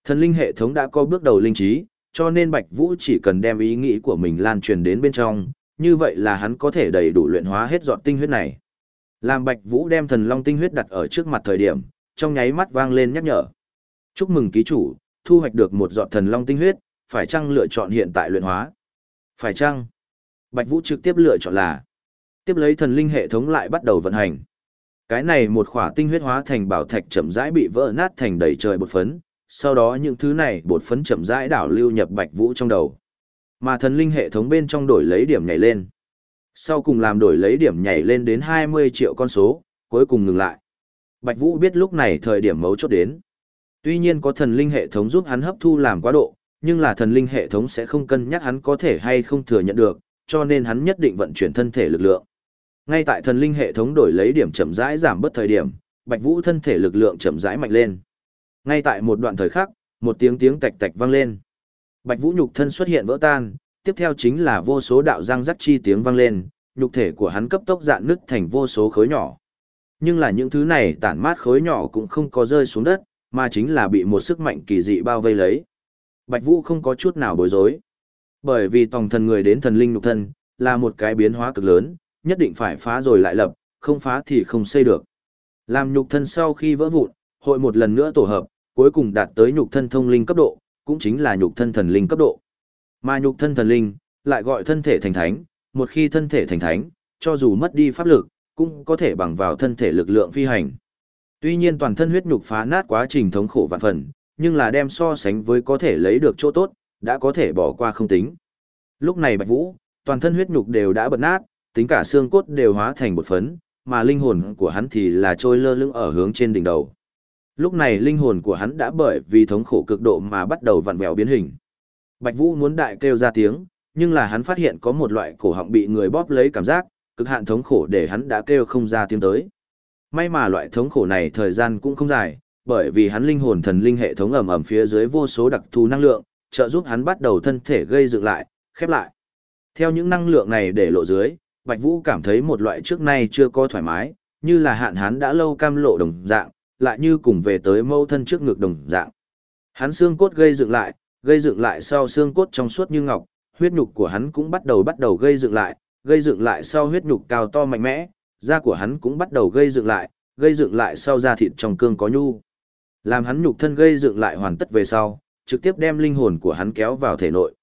Thần linh hệ thống đã có bước đầu linh trí, cho nên Bạch Vũ chỉ cần đem ý nghĩ của mình lan truyền đến bên trong, như vậy là hắn có thể đầy đủ luyện hóa hết giọt tinh huyết này. Làm Bạch Vũ đem thần long tinh huyết đặt ở trước mặt thời điểm, trong nháy mắt vang lên nhắc nhở. Chúc mừng ký chủ, thu hoạch được một giọt thần long tinh huyết, phải chăng lựa chọn hiện tại luyện hóa? Phải chăng? Bạch Vũ trực tiếp lựa chọn là tiếp lấy thần linh hệ thống lại bắt đầu vận hành. Cái này một khỏa tinh huyết hóa thành bảo thạch chậm rãi bị vỡ nát thành đầy trời bột phấn, sau đó những thứ này bột phấn chậm rãi đảo lưu nhập Bạch Vũ trong đầu. Mà thần linh hệ thống bên trong đổi lấy điểm nhảy lên. Sau cùng làm đổi lấy điểm nhảy lên đến 20 triệu con số, cuối cùng ngừng lại. Bạch Vũ biết lúc này thời điểm mấu chốt đến. Tuy nhiên có thần linh hệ thống giúp hắn hấp thu làm quá độ, nhưng là thần linh hệ thống sẽ không cân nhắc hắn có thể hay không thừa nhận được, cho nên hắn nhất định vận chuyển thân thể lực lượng. Ngay tại thần linh hệ thống đổi lấy điểm chậm rãi giảm bớt thời điểm, Bạch Vũ thân thể lực lượng chậm rãi mạnh lên. Ngay tại một đoạn thời khắc, một tiếng tiếng tạch tạch vang lên. Bạch Vũ nhục thân xuất hiện vỡ tan, tiếp theo chính là vô số đạo răng rắc chi tiếng vang lên, nhục thể của hắn cấp tốc dạn nứt thành vô số khối nhỏ. Nhưng là những thứ này tản mát khối nhỏ cũng không có rơi xuống đất, mà chính là bị một sức mạnh kỳ dị bao vây lấy. Bạch Vũ không có chút nào bối rối. Bởi vì tòng thần người đến thần linh nhục thân, là một cái biến hóa cực lớn, nhất định phải phá rồi lại lập, không phá thì không xây được. Làm nhục thân sau khi vỡ vụn, hội một lần nữa tổ hợp, cuối cùng đạt tới nhục thân thông linh cấp độ, cũng chính là nhục thân thần linh cấp độ. Mà nhục thân thần linh, lại gọi thân thể thành thánh, một khi thân thể thành thánh, cho dù mất đi pháp lực, cũng có thể bằng vào thân thể lực lượng phi hành. Tuy nhiên toàn thân huyết nhục phá nát quá trình thống khổ vạn phần, nhưng là đem so sánh với có thể lấy được chỗ tốt, đã có thể bỏ qua không tính. Lúc này Bạch Vũ, toàn thân huyết nhục đều đã bật nát, tính cả xương cốt đều hóa thành bột phấn, mà linh hồn của hắn thì là trôi lơ lửng ở hướng trên đỉnh đầu. Lúc này linh hồn của hắn đã bởi vì thống khổ cực độ mà bắt đầu vặn vẹo biến hình. Bạch Vũ muốn đại kêu ra tiếng, nhưng là hắn phát hiện có một loại cổ họng bị người bóp lấy cảm giác, cực hạn thống khổ để hắn đã kêu không ra tiếng tới. May mà loại thống khổ này thời gian cũng không dài, bởi vì hắn linh hồn thần linh hệ thống ẩm ẩm phía dưới vô số đặc thù năng lượng, trợ giúp hắn bắt đầu thân thể gây dựng lại, khép lại. Theo những năng lượng này để lộ dưới, Bạch Vũ cảm thấy một loại trước nay chưa có thoải mái, như là hạn hắn đã lâu cam lộ đồng dạng, lại như cùng về tới mâu thân trước ngực đồng dạng. Hắn xương cốt gây dựng lại, gây dựng lại sau xương cốt trong suốt như ngọc, huyết nhục của hắn cũng bắt đầu bắt đầu gây dựng lại, gây dựng lại sau huyết nhục cao to mạnh mẽ, da của hắn cũng bắt đầu gây dựng lại, gây dựng lại sau da thịt trong cương có nhu. Làm hắn nhục thân gây dựng lại hoàn tất về sau, trực tiếp đem linh hồn của hắn kéo vào thể nội.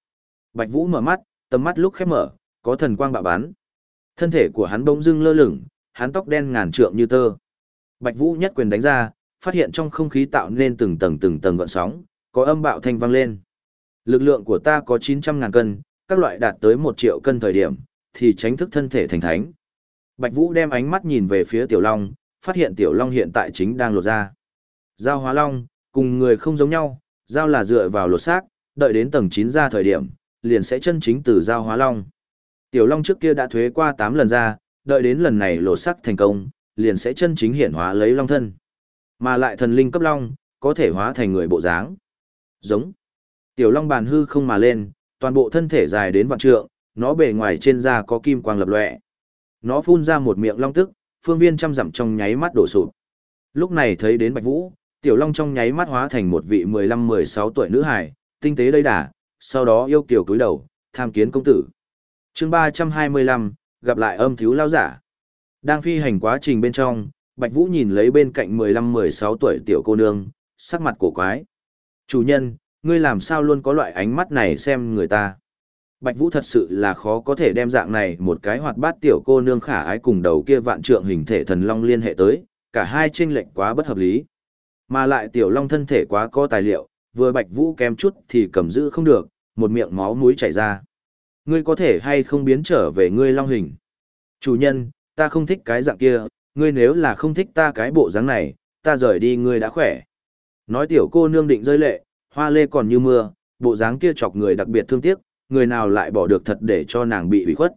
Bạch Vũ mở mắt, tầm mắt lúc khép mở, có thần quang bạo bắn. Thân thể của hắn bỗng dưng lơ lửng, hắn tóc đen ngàn trượng như tơ. Bạch Vũ nhất quyền đánh ra, phát hiện trong không khí tạo nên từng tầng từng tầng gợn sóng, có âm bạo thanh vang lên. Lực lượng của ta có 900 ngàn cân, các loại đạt tới 1 triệu cân thời điểm, thì tránh thức thân thể thành thánh. Bạch Vũ đem ánh mắt nhìn về phía Tiểu Long, phát hiện Tiểu Long hiện tại chính đang lột ra. Giao hóa Long, cùng người không giống nhau, giao là dựa vào lột xác, đợi đến tầng 9 ra thời điểm, liền sẽ chân chính từ giao hóa Long. Tiểu Long trước kia đã thuế qua 8 lần ra, đợi đến lần này lột sắc thành công, liền sẽ chân chính hiển hóa lấy Long thân. Mà lại thần linh cấp Long, có thể hóa thành người bộ dáng. Giống. Tiểu Long bàn hư không mà lên, toàn bộ thân thể dài đến vạn trượng, nó bề ngoài trên da có kim quang lập lòe. Nó phun ra một miệng long tức, phương viên trăm dặm trong nháy mắt đổ sụp. Lúc này thấy đến Bạch Vũ, Tiểu Long trong nháy mắt hóa thành một vị 15-16 tuổi nữ hài, tinh tế đầy đà, sau đó yêu kiều cúi đầu, tham kiến công tử. Chương 325, gặp lại âm thiếu lao giả. Đang phi hành quá trình bên trong, Bạch Vũ nhìn lấy bên cạnh 15-16 tuổi tiểu cô nương, sắc mặt cổ quái. Chủ nhân, ngươi làm sao luôn có loại ánh mắt này xem người ta. Bạch Vũ thật sự là khó có thể đem dạng này một cái hoạt bát tiểu cô nương khả ái cùng đầu kia vạn trượng hình thể thần long liên hệ tới, cả hai chênh lệch quá bất hợp lý. Mà lại tiểu long thân thể quá có tài liệu, vừa Bạch Vũ kém chút thì cầm giữ không được, một miệng máu mũi chảy ra. Ngươi có thể hay không biến trở về ngươi long hình? Chủ nhân, ta không thích cái dạng kia, ngươi nếu là không thích ta cái bộ dáng này, ta rời đi ngươi đã khỏe. Nói tiểu cô nương định rơi lệ, hoa lê còn như mưa, bộ dáng kia chọc người đặc biệt thương tiếc, người nào lại bỏ được thật để cho nàng bị hủy khuất.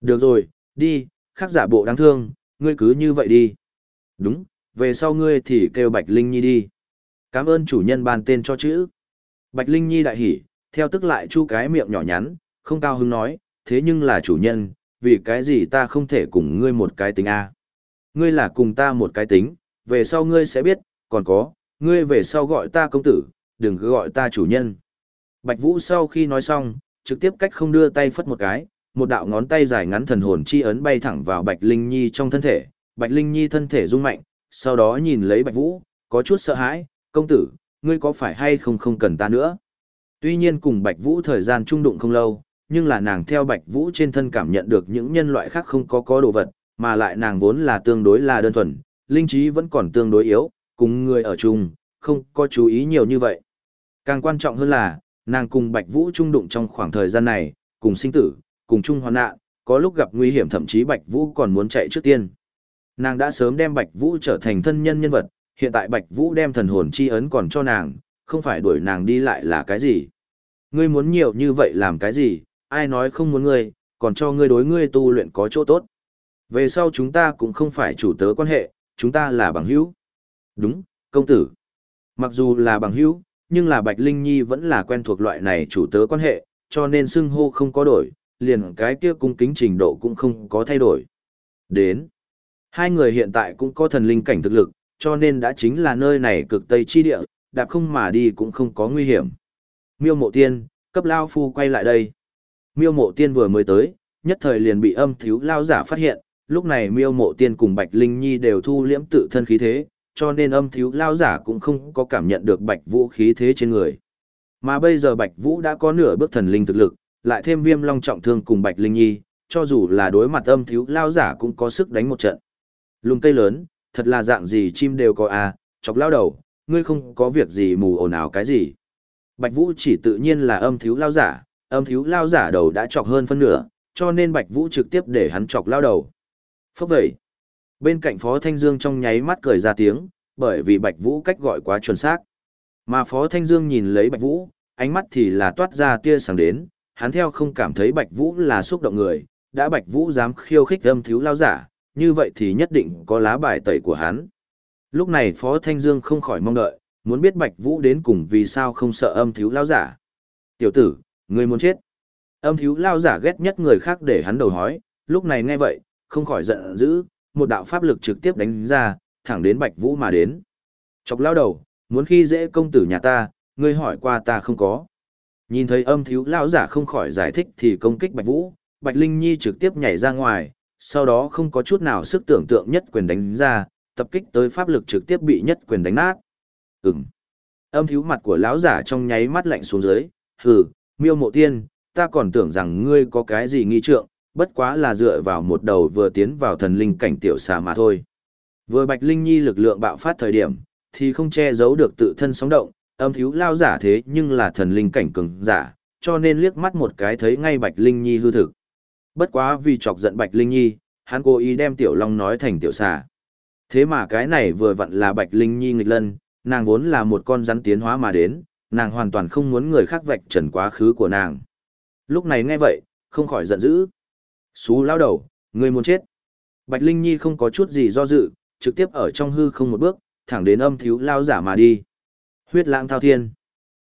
Được rồi, đi, khắc giả bộ đáng thương, ngươi cứ như vậy đi. Đúng, về sau ngươi thì kêu Bạch Linh Nhi đi. Cảm ơn chủ nhân ban tên cho chữ. Bạch Linh Nhi đại hỉ, theo tức lại chu cái miệng nhỏ nhắn, không cao hứng nói, thế nhưng là chủ nhân, vì cái gì ta không thể cùng ngươi một cái tính A. Ngươi là cùng ta một cái tính, về sau ngươi sẽ biết, còn có, ngươi về sau gọi ta công tử, đừng cứ gọi ta chủ nhân. Bạch Vũ sau khi nói xong, trực tiếp cách không đưa tay phất một cái, một đạo ngón tay dài ngắn thần hồn chi ấn bay thẳng vào Bạch Linh Nhi trong thân thể, Bạch Linh Nhi thân thể rung mạnh, sau đó nhìn lấy Bạch Vũ, có chút sợ hãi, công tử, ngươi có phải hay không không cần ta nữa. Tuy nhiên cùng Bạch Vũ thời gian trung đụng không lâu, nhưng là nàng theo Bạch Vũ trên thân cảm nhận được những nhân loại khác không có có đồ vật, mà lại nàng vốn là tương đối là đơn thuần, linh trí vẫn còn tương đối yếu, cùng người ở chung, không có chú ý nhiều như vậy. Càng quan trọng hơn là, nàng cùng Bạch Vũ chung đụng trong khoảng thời gian này, cùng sinh tử, cùng chung hoàn nạn, có lúc gặp nguy hiểm thậm chí Bạch Vũ còn muốn chạy trước tiên. Nàng đã sớm đem Bạch Vũ trở thành thân nhân nhân vật, hiện tại Bạch Vũ đem thần hồn chi ấn còn cho nàng, không phải đuổi nàng đi lại là cái gì. Ngươi muốn nhiều như vậy làm cái gì, ai nói không muốn ngươi, còn cho ngươi đối ngươi tu luyện có chỗ tốt. Về sau chúng ta cũng không phải chủ tớ quan hệ, chúng ta là bằng hữu. Đúng, công tử. Mặc dù là bằng hữu, nhưng là Bạch Linh Nhi vẫn là quen thuộc loại này chủ tớ quan hệ, cho nên xưng hô không có đổi, liền cái kia cung kính trình độ cũng không có thay đổi. Đến, hai người hiện tại cũng có thần linh cảnh thực lực, cho nên đã chính là nơi này cực tây chi địa, đạp không mà đi cũng không có nguy hiểm. Miêu mộ tiên, cấp lao phu quay lại đây. Miêu mộ tiên vừa mới tới, nhất thời liền bị âm thiếu lao giả phát hiện, lúc này miêu mộ tiên cùng Bạch Linh Nhi đều thu liễm tự thân khí thế, cho nên âm thiếu lao giả cũng không có cảm nhận được Bạch Vũ khí thế trên người. Mà bây giờ Bạch Vũ đã có nửa bước thần linh thực lực, lại thêm viêm long trọng thương cùng Bạch Linh Nhi, cho dù là đối mặt âm thiếu lao giả cũng có sức đánh một trận. Lùng cây lớn, thật là dạng gì chim đều có à, chọc lao đầu, ngươi không có việc gì mù ồn ào cái gì. Bạch Vũ chỉ tự nhiên là âm thiếu lao giả, âm thiếu lao giả đầu đã chọc hơn phân nửa, cho nên Bạch Vũ trực tiếp để hắn chọc lao đầu. Phốc vậy. Bên cạnh Phó Thanh Dương trong nháy mắt cười ra tiếng, bởi vì Bạch Vũ cách gọi quá chuẩn xác. Mà Phó Thanh Dương nhìn lấy Bạch Vũ, ánh mắt thì là toát ra tia sáng đến, hắn theo không cảm thấy Bạch Vũ là xúc động người, đã Bạch Vũ dám khiêu khích âm thiếu lao giả, như vậy thì nhất định có lá bài tẩy của hắn. Lúc này Phó Thanh Dương không khỏi mong đợi, muốn biết Bạch Vũ đến cùng vì sao không sợ âm thiếu lao giả. Tiểu tử, ngươi muốn chết. Âm thiếu lao giả ghét nhất người khác để hắn đầu hói, lúc này nghe vậy, không khỏi giận dữ, một đạo pháp lực trực tiếp đánh ra, thẳng đến Bạch Vũ mà đến. Chọc lao đầu, muốn khi dễ công tử nhà ta, ngươi hỏi qua ta không có. Nhìn thấy âm thiếu lao giả không khỏi giải thích thì công kích Bạch Vũ, Bạch Linh Nhi trực tiếp nhảy ra ngoài, sau đó không có chút nào sức tưởng tượng nhất quyền đánh ra, tập kích tới pháp lực trực tiếp bị nhất quyền đánh nát. Ừm. Âm thiếu mặt của lão giả trong nháy mắt lạnh xuống dưới, hừ, miêu mộ tiên, ta còn tưởng rằng ngươi có cái gì nghi trượng, bất quá là dựa vào một đầu vừa tiến vào thần linh cảnh tiểu xà mà thôi. Vừa Bạch Linh Nhi lực lượng bạo phát thời điểm, thì không che giấu được tự thân sóng động, âm thiếu lao giả thế nhưng là thần linh cảnh cường giả, cho nên liếc mắt một cái thấy ngay Bạch Linh Nhi hư thực. Bất quá vì chọc giận Bạch Linh Nhi, hắn cố ý đem tiểu long nói thành tiểu xà. Thế mà cái này vừa vặn là Bạch Linh Nhi nghịch lân, nàng vốn là một con rắn tiến hóa mà đến, nàng hoàn toàn không muốn người khác vạch trần quá khứ của nàng. Lúc này nghe vậy, không khỏi giận dữ. Xú lao đầu, người muốn chết. Bạch Linh Nhi không có chút gì do dự, trực tiếp ở trong hư không một bước, thẳng đến âm thiếu lao giả mà đi. Huyết lãng thao thiên.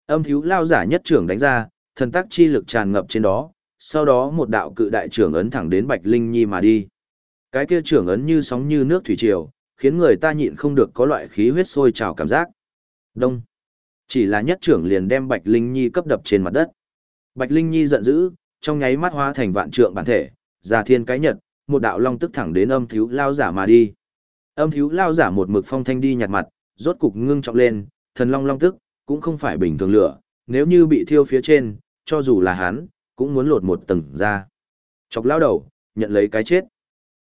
Âm thiếu lao giả nhất trưởng đánh ra, thần tác chi lực tràn ngập trên đó, sau đó một đạo cự đại trưởng ấn thẳng đến Bạch Linh Nhi mà đi. Cái kia trưởng ấn như sóng như nước thủy triều, khiến người ta nhịn không được có loại khí huyết sôi trào cảm giác. Đông. Chỉ là nhất trưởng liền đem Bạch Linh Nhi cấp đập trên mặt đất. Bạch Linh Nhi giận dữ, trong nháy mắt hóa thành vạn trượng bản thể, ra thiên cái nhật, một đạo long tức thẳng đến âm thiếu lao giả mà đi. Âm thiếu lao giả một mực phong thanh đi nhặt mặt, rốt cục ngưng trọng lên, thần long long tức, cũng không phải bình thường lửa, nếu như bị thiêu phía trên, cho dù là hắn, cũng muốn lột một tầng ra. Chọc lao đầu, nhận lấy cái chết.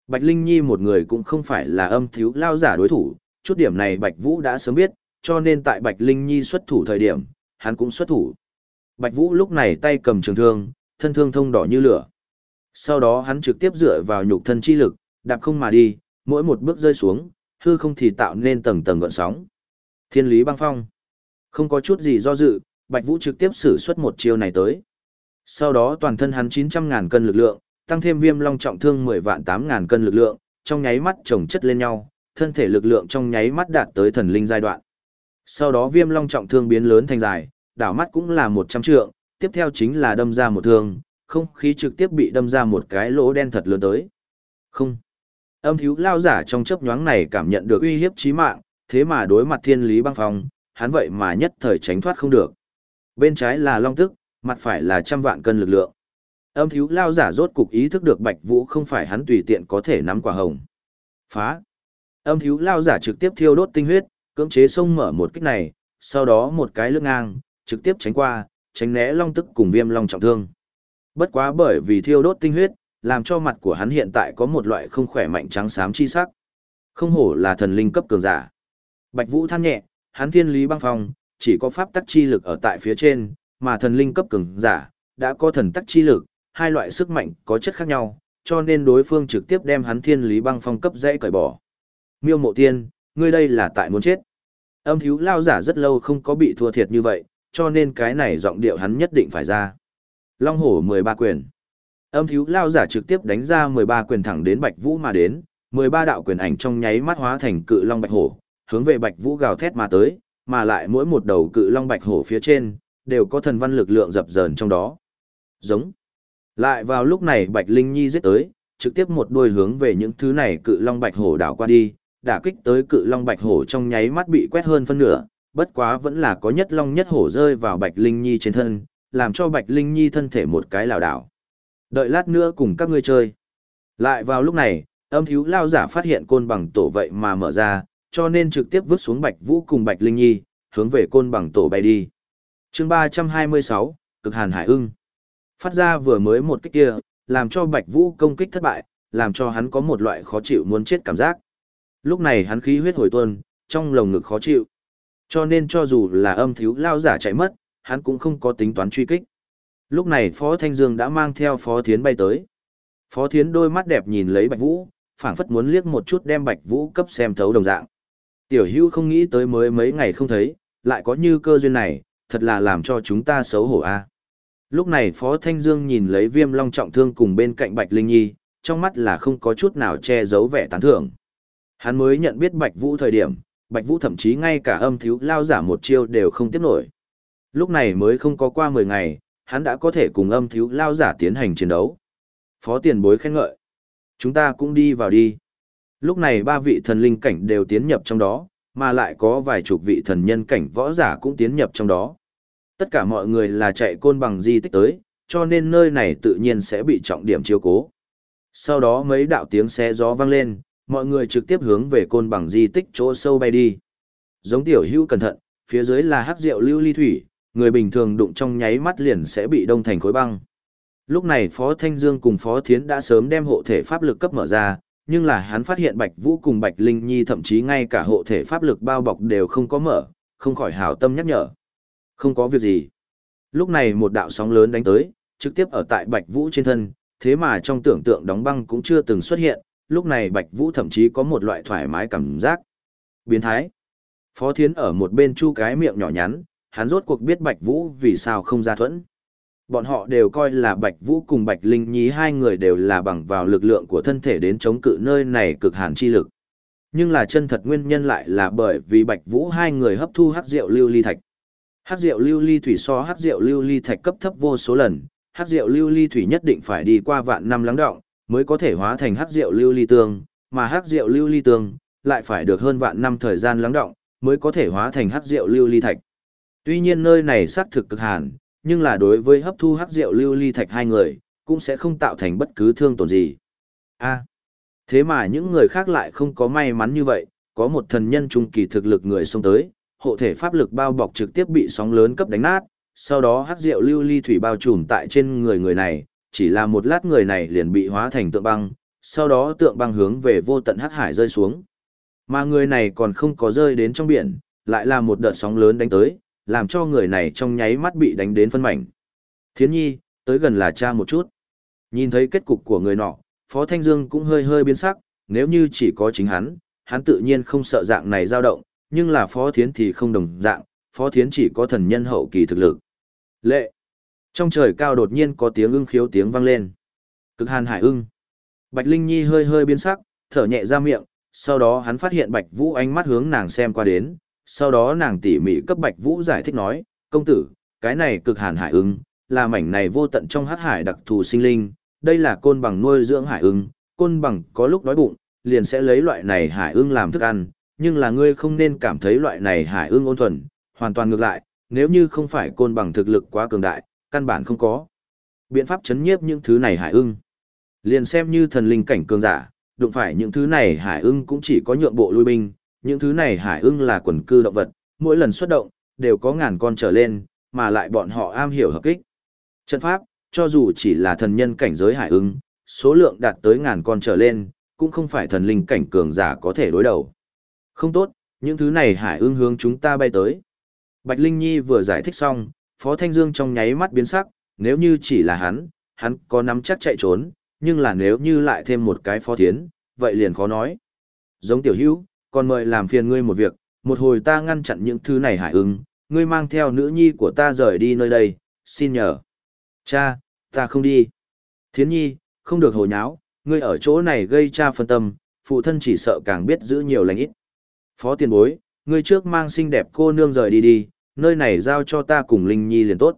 Bạch Linh Nhi một người cũng không phải là âm thiếu lao giả đối thủ, chút điểm này Bạch Vũ đã sớm biết, cho nên tại Bạch Linh Nhi xuất thủ thời điểm, hắn cũng xuất thủ. Bạch Vũ lúc này tay cầm trường thương, thân thương thông đỏ như lửa. Sau đó hắn trực tiếp dựa vào nhục thân chi lực, đạp không mà đi, mỗi một bước rơi xuống, hư không thì tạo nên tầng tầng gợn sóng. Thiên lý băng phong. Không có chút gì do dự, Bạch Vũ trực tiếp sử xuất một chiêu này tới. Sau đó toàn thân hắn 900.000 cân lực lượng, tăng thêm viêm long trọng thương 10 vạn 8.000 cân lực lượng, trong nháy mắt chồng chất lên nhau, thân thể lực lượng trong nháy mắt đạt tới thần linh giai đoạn. Sau đó viêm long trọng thương biến lớn thành dài, đảo mắt cũng là 100 trượng, tiếp theo chính là đâm ra một thương, không khí trực tiếp bị đâm ra một cái lỗ đen thật lớn tới. Không. Âm thiếu lao giả trong chớp nhoáng này cảm nhận được uy hiếp chí mạng, thế mà đối mặt thiên lý băng phong, hắn vậy mà nhất thời tránh thoát không được. Bên trái là long tức, mặt phải là trăm vạn cân lực lượng. Âm thiếu lao giả rốt cục ý thức được Bạch Vũ không phải hắn tùy tiện có thể nắm quả hồng. Phá. Âm thiếu lao giả trực tiếp thiêu đốt tinh huyết, cưỡng chế xông mở một kích này, sau đó một cái lướt ngang, trực tiếp tránh qua, tránh né long tức cùng viêm long trọng thương. Bất quá bởi vì thiêu đốt tinh huyết, làm cho mặt của hắn hiện tại có một loại không khỏe mạnh trắng xám chi sắc. Không hổ là thần linh cấp cường giả. Bạch Vũ than nhẹ, hắn thiên lý băng phong, chỉ có pháp tắc chi lực ở tại phía trên, mà thần linh cấp cường giả đã có thần tắc chi lực, hai loại sức mạnh có chất khác nhau, cho nên đối phương trực tiếp đem hắn thiên lý băng phong cấp dãy cởi bỏ. Miêu Mộ Tiên, ngươi đây là tại muốn chết. Âm thiếu lao giả rất lâu không có bị thua thiệt như vậy, cho nên cái này giọng điệu hắn nhất định phải ra. Long hổ 13 quyền. Âm thiếu lao giả trực tiếp đánh ra 13 quyền thẳng đến Bạch Vũ mà đến, 13 đạo quyền ảnh trong nháy mắt hóa thành cự long bạch hổ, hướng về Bạch Vũ gào thét mà tới, mà lại mỗi một đầu cự long bạch hổ phía trên đều có thần văn lực lượng dập dờn trong đó. Giống. Lại vào lúc này Bạch Linh Nhi giết tới, trực tiếp một đuôi hướng về những thứ này cự long bạch hổ đảo qua đi, đả kích tới cự long bạch hổ trong nháy mắt bị quét hơn phân nửa, bất quá vẫn là có nhất long nhất hổ rơi vào Bạch Linh Nhi trên thân, làm cho Bạch Linh Nhi thân thể một cái lảo đảo. Đợi lát nữa cùng các ngươi chơi. Lại vào lúc này, âm thiếu lao giả phát hiện côn bằng tổ vậy mà mở ra, cho nên trực tiếp vứt xuống Bạch Vũ cùng Bạch Linh Nhi, hướng về côn bằng tổ bay đi. chương 326, cực hàn hải ưng. Phát ra vừa mới một kích kia, làm cho Bạch Vũ công kích thất bại, làm cho hắn có một loại khó chịu muốn chết cảm giác. Lúc này hắn khí huyết hồi tuôn, trong lồng ngực khó chịu. Cho nên cho dù là âm thiếu lao giả chạy mất, hắn cũng không có tính toán truy kích. Lúc này Phó Thanh Dương đã mang theo Phó Thiến bay tới. Phó Thiến đôi mắt đẹp nhìn lấy Bạch Vũ, phảng phất muốn liếc một chút đem Bạch Vũ cấp xem thấu đồng dạng. Tiểu Hữu không nghĩ tới mới mấy ngày không thấy, lại có như cơ duyên này, thật là làm cho chúng ta xấu hổ a. À. Lúc này Phó Thanh Dương nhìn lấy Viêm Long trọng thương cùng bên cạnh Bạch Linh Nhi, trong mắt là không có chút nào che giấu vẻ tán thưởng. Hắn mới nhận biết Bạch Vũ thời điểm, Bạch Vũ thậm chí ngay cả âm thiếu lao giả một chiêu đều không tiếp nổi. Lúc này mới không có qua 10 ngày, hắn đã có thể cùng âm thiếu lao giả tiến hành chiến đấu. Phó tiền bối khen ngợi. Chúng ta cũng đi vào đi. Lúc này ba vị thần linh cảnh đều tiến nhập trong đó, mà lại có vài chục vị thần nhân cảnh võ giả cũng tiến nhập trong đó. Tất cả mọi người là chạy côn bằng di tích tới, cho nên nơi này tự nhiên sẽ bị trọng điểm chiếu cố. Sau đó mấy đạo tiếng xe gió vang lên, mọi người trực tiếp hướng về côn bằng di tích chỗ sâu bay đi. Giống tiểu hữu cẩn thận, phía dưới là hắc rượu lưu ly thủy, người bình thường đụng trong nháy mắt liền sẽ bị đông thành khối băng. Lúc này Phó Thanh Dương cùng Phó Thiến đã sớm đem hộ thể pháp lực cấp mở ra, nhưng là hắn phát hiện Bạch Vũ cùng Bạch Linh Nhi thậm chí ngay cả hộ thể pháp lực bao bọc đều không có mở, không khỏi hảo tâm nhắc nhở. Không có việc gì. Lúc này một đạo sóng lớn đánh tới, trực tiếp ở tại Bạch Vũ trên thân, thế mà trong tưởng tượng đóng băng cũng chưa từng xuất hiện, lúc này Bạch Vũ thậm chí có một loại thoải mái cảm giác. Biến thái. Phó Thiến ở một bên chu cái miệng nhỏ nhắn, hắn rốt cuộc biết Bạch Vũ vì sao không ra thuẫn. Bọn họ đều coi là Bạch Vũ cùng Bạch Linh Nhi hai người đều là bằng vào lực lượng của thân thể đến chống cự nơi này cực hàn chi lực. Nhưng là chân thật nguyên nhân lại là bởi vì Bạch Vũ hai người hấp thu hắc rượu lưu ly thạch. Hắc rượu lưu ly thủy so hắc rượu lưu ly thạch cấp thấp vô số lần, hắc rượu lưu ly thủy nhất định phải đi qua vạn năm lắng đọng, mới có thể hóa thành hắc rượu lưu ly tương, mà hắc rượu lưu ly tương lại phải được hơn vạn năm thời gian lắng động mới có thể hóa thành hắc rượu lưu ly thạch. Tuy nhiên nơi này xác thực cực hàn, nhưng là đối với hấp thu hắc rượu lưu ly thạch hai người, cũng sẽ không tạo thành bất cứ thương tổn gì. A. thế mà những người khác lại không có may mắn như vậy, có một thần nhân trung kỳ thực lực người xông tới, hộ thể pháp lực bao bọc trực tiếp bị sóng lớn cấp đánh nát, sau đó hắc rượu lưu ly thủy bao trùm tại trên người người này, chỉ là một lát người này liền bị hóa thành tượng băng, sau đó tượng băng hướng về vô tận hắc hải rơi xuống. Mà người này còn không có rơi đến trong biển, lại là một đợt sóng lớn đánh tới, làm cho người này trong nháy mắt bị đánh đến phân mảnh. Thiến nhi, tới gần là cha một chút. Nhìn thấy kết cục của người nọ, Phó Thanh Dương cũng hơi hơi biến sắc, nếu như chỉ có chính hắn, hắn tự nhiên không sợ dạng này dao động, nhưng là Phó Thiến thì không đồng dạng, Phó Thiến chỉ có thần nhân hậu kỳ thực lực. Lệ! Trong trời cao đột nhiên có tiếng ưng khiếu tiếng vang lên. Cực hàn hải ưng. Bạch Linh Nhi hơi hơi biến sắc, thở nhẹ ra miệng, sau đó hắn phát hiện Bạch Vũ ánh mắt hướng nàng xem qua đến, sau đó nàng tỉ mỉ cấp Bạch Vũ giải thích nói, công tử, cái này cực hàn hải ưng, là mảnh này vô tận trong hát hải đặc thù sinh linh, đây là côn bằng nuôi dưỡng hải ưng, côn bằng có lúc đói bụng, liền sẽ lấy loại này hải ưng làm thức ăn, nhưng là ngươi không nên cảm thấy loại này hải ưng ôn thuần, hoàn toàn ngược lại, nếu như không phải côn bằng thực lực quá cường đại, căn bản không có. Biện pháp chấn nhiếp những thứ này hải ưng. Liền xem như thần linh cảnh cường giả, đụng phải những thứ này hải ưng cũng chỉ có nhượng bộ lui binh, những thứ này hải ưng là quần cư động vật, mỗi lần xuất động, đều có ngàn con trở lên, mà lại bọn họ am hiểu hợp kích. Trận pháp, cho dù chỉ là thần nhân cảnh giới hải ưng, số lượng đạt tới ngàn con trở lên, cũng không phải thần linh cảnh cường giả có thể đối đầu. Không tốt, những thứ này hải ưng hướng chúng ta bay tới. Bạch Linh Nhi vừa giải thích xong, Phó Thanh Dương trong nháy mắt biến sắc, nếu như chỉ là hắn, hắn có nắm chắc chạy trốn, nhưng là nếu như lại thêm một cái phó thiến, vậy liền khó nói. Giống tiểu hữu, còn mời làm phiền ngươi một việc, một hồi ta ngăn chặn những thứ này hải ưng, ngươi mang theo nữ nhi của ta rời đi nơi đây, xin nhờ. Cha, ta không đi. Thiến nhi, không được hồ nháo, ngươi ở chỗ này gây cha phân tâm, phụ thân chỉ sợ càng biết giữ nhiều lành ít. Phó tiền bối, ngươi trước mang xinh đẹp cô nương rời đi đi, nơi này giao cho ta cùng Linh Nhi liền tốt.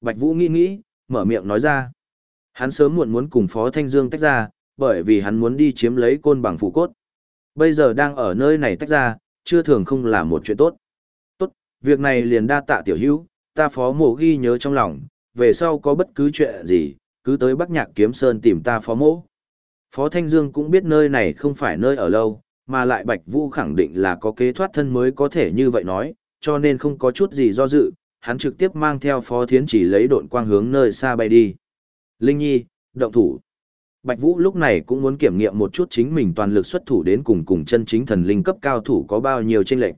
Bạch Vũ nghĩ nghĩ, mở miệng nói ra. Hắn sớm muộn muốn cùng Phó Thanh Dương tách ra, bởi vì hắn muốn đi chiếm lấy côn bằng phụ cốt. Bây giờ đang ở nơi này tách ra, chưa thường không là một chuyện tốt. Tốt, việc này liền đa tạ tiểu hữu, ta Phó Mộ ghi nhớ trong lòng, về sau có bất cứ chuyện gì, cứ tới Bắc Nhạc Kiếm Sơn tìm ta Phó Mộ. Phó Thanh Dương cũng biết nơi này không phải nơi ở lâu, mà lại Bạch Vũ khẳng định là có kế thoát thân mới có thể như vậy nói, cho nên không có chút gì do dự, hắn trực tiếp mang theo Phó Thiến chỉ lấy độn quang hướng nơi xa bay đi. Linh Nhi, động thủ. Bạch Vũ lúc này cũng muốn kiểm nghiệm một chút chính mình toàn lực xuất thủ đến cùng cùng chân chính thần linh cấp cao thủ có bao nhiêu chênh lệch.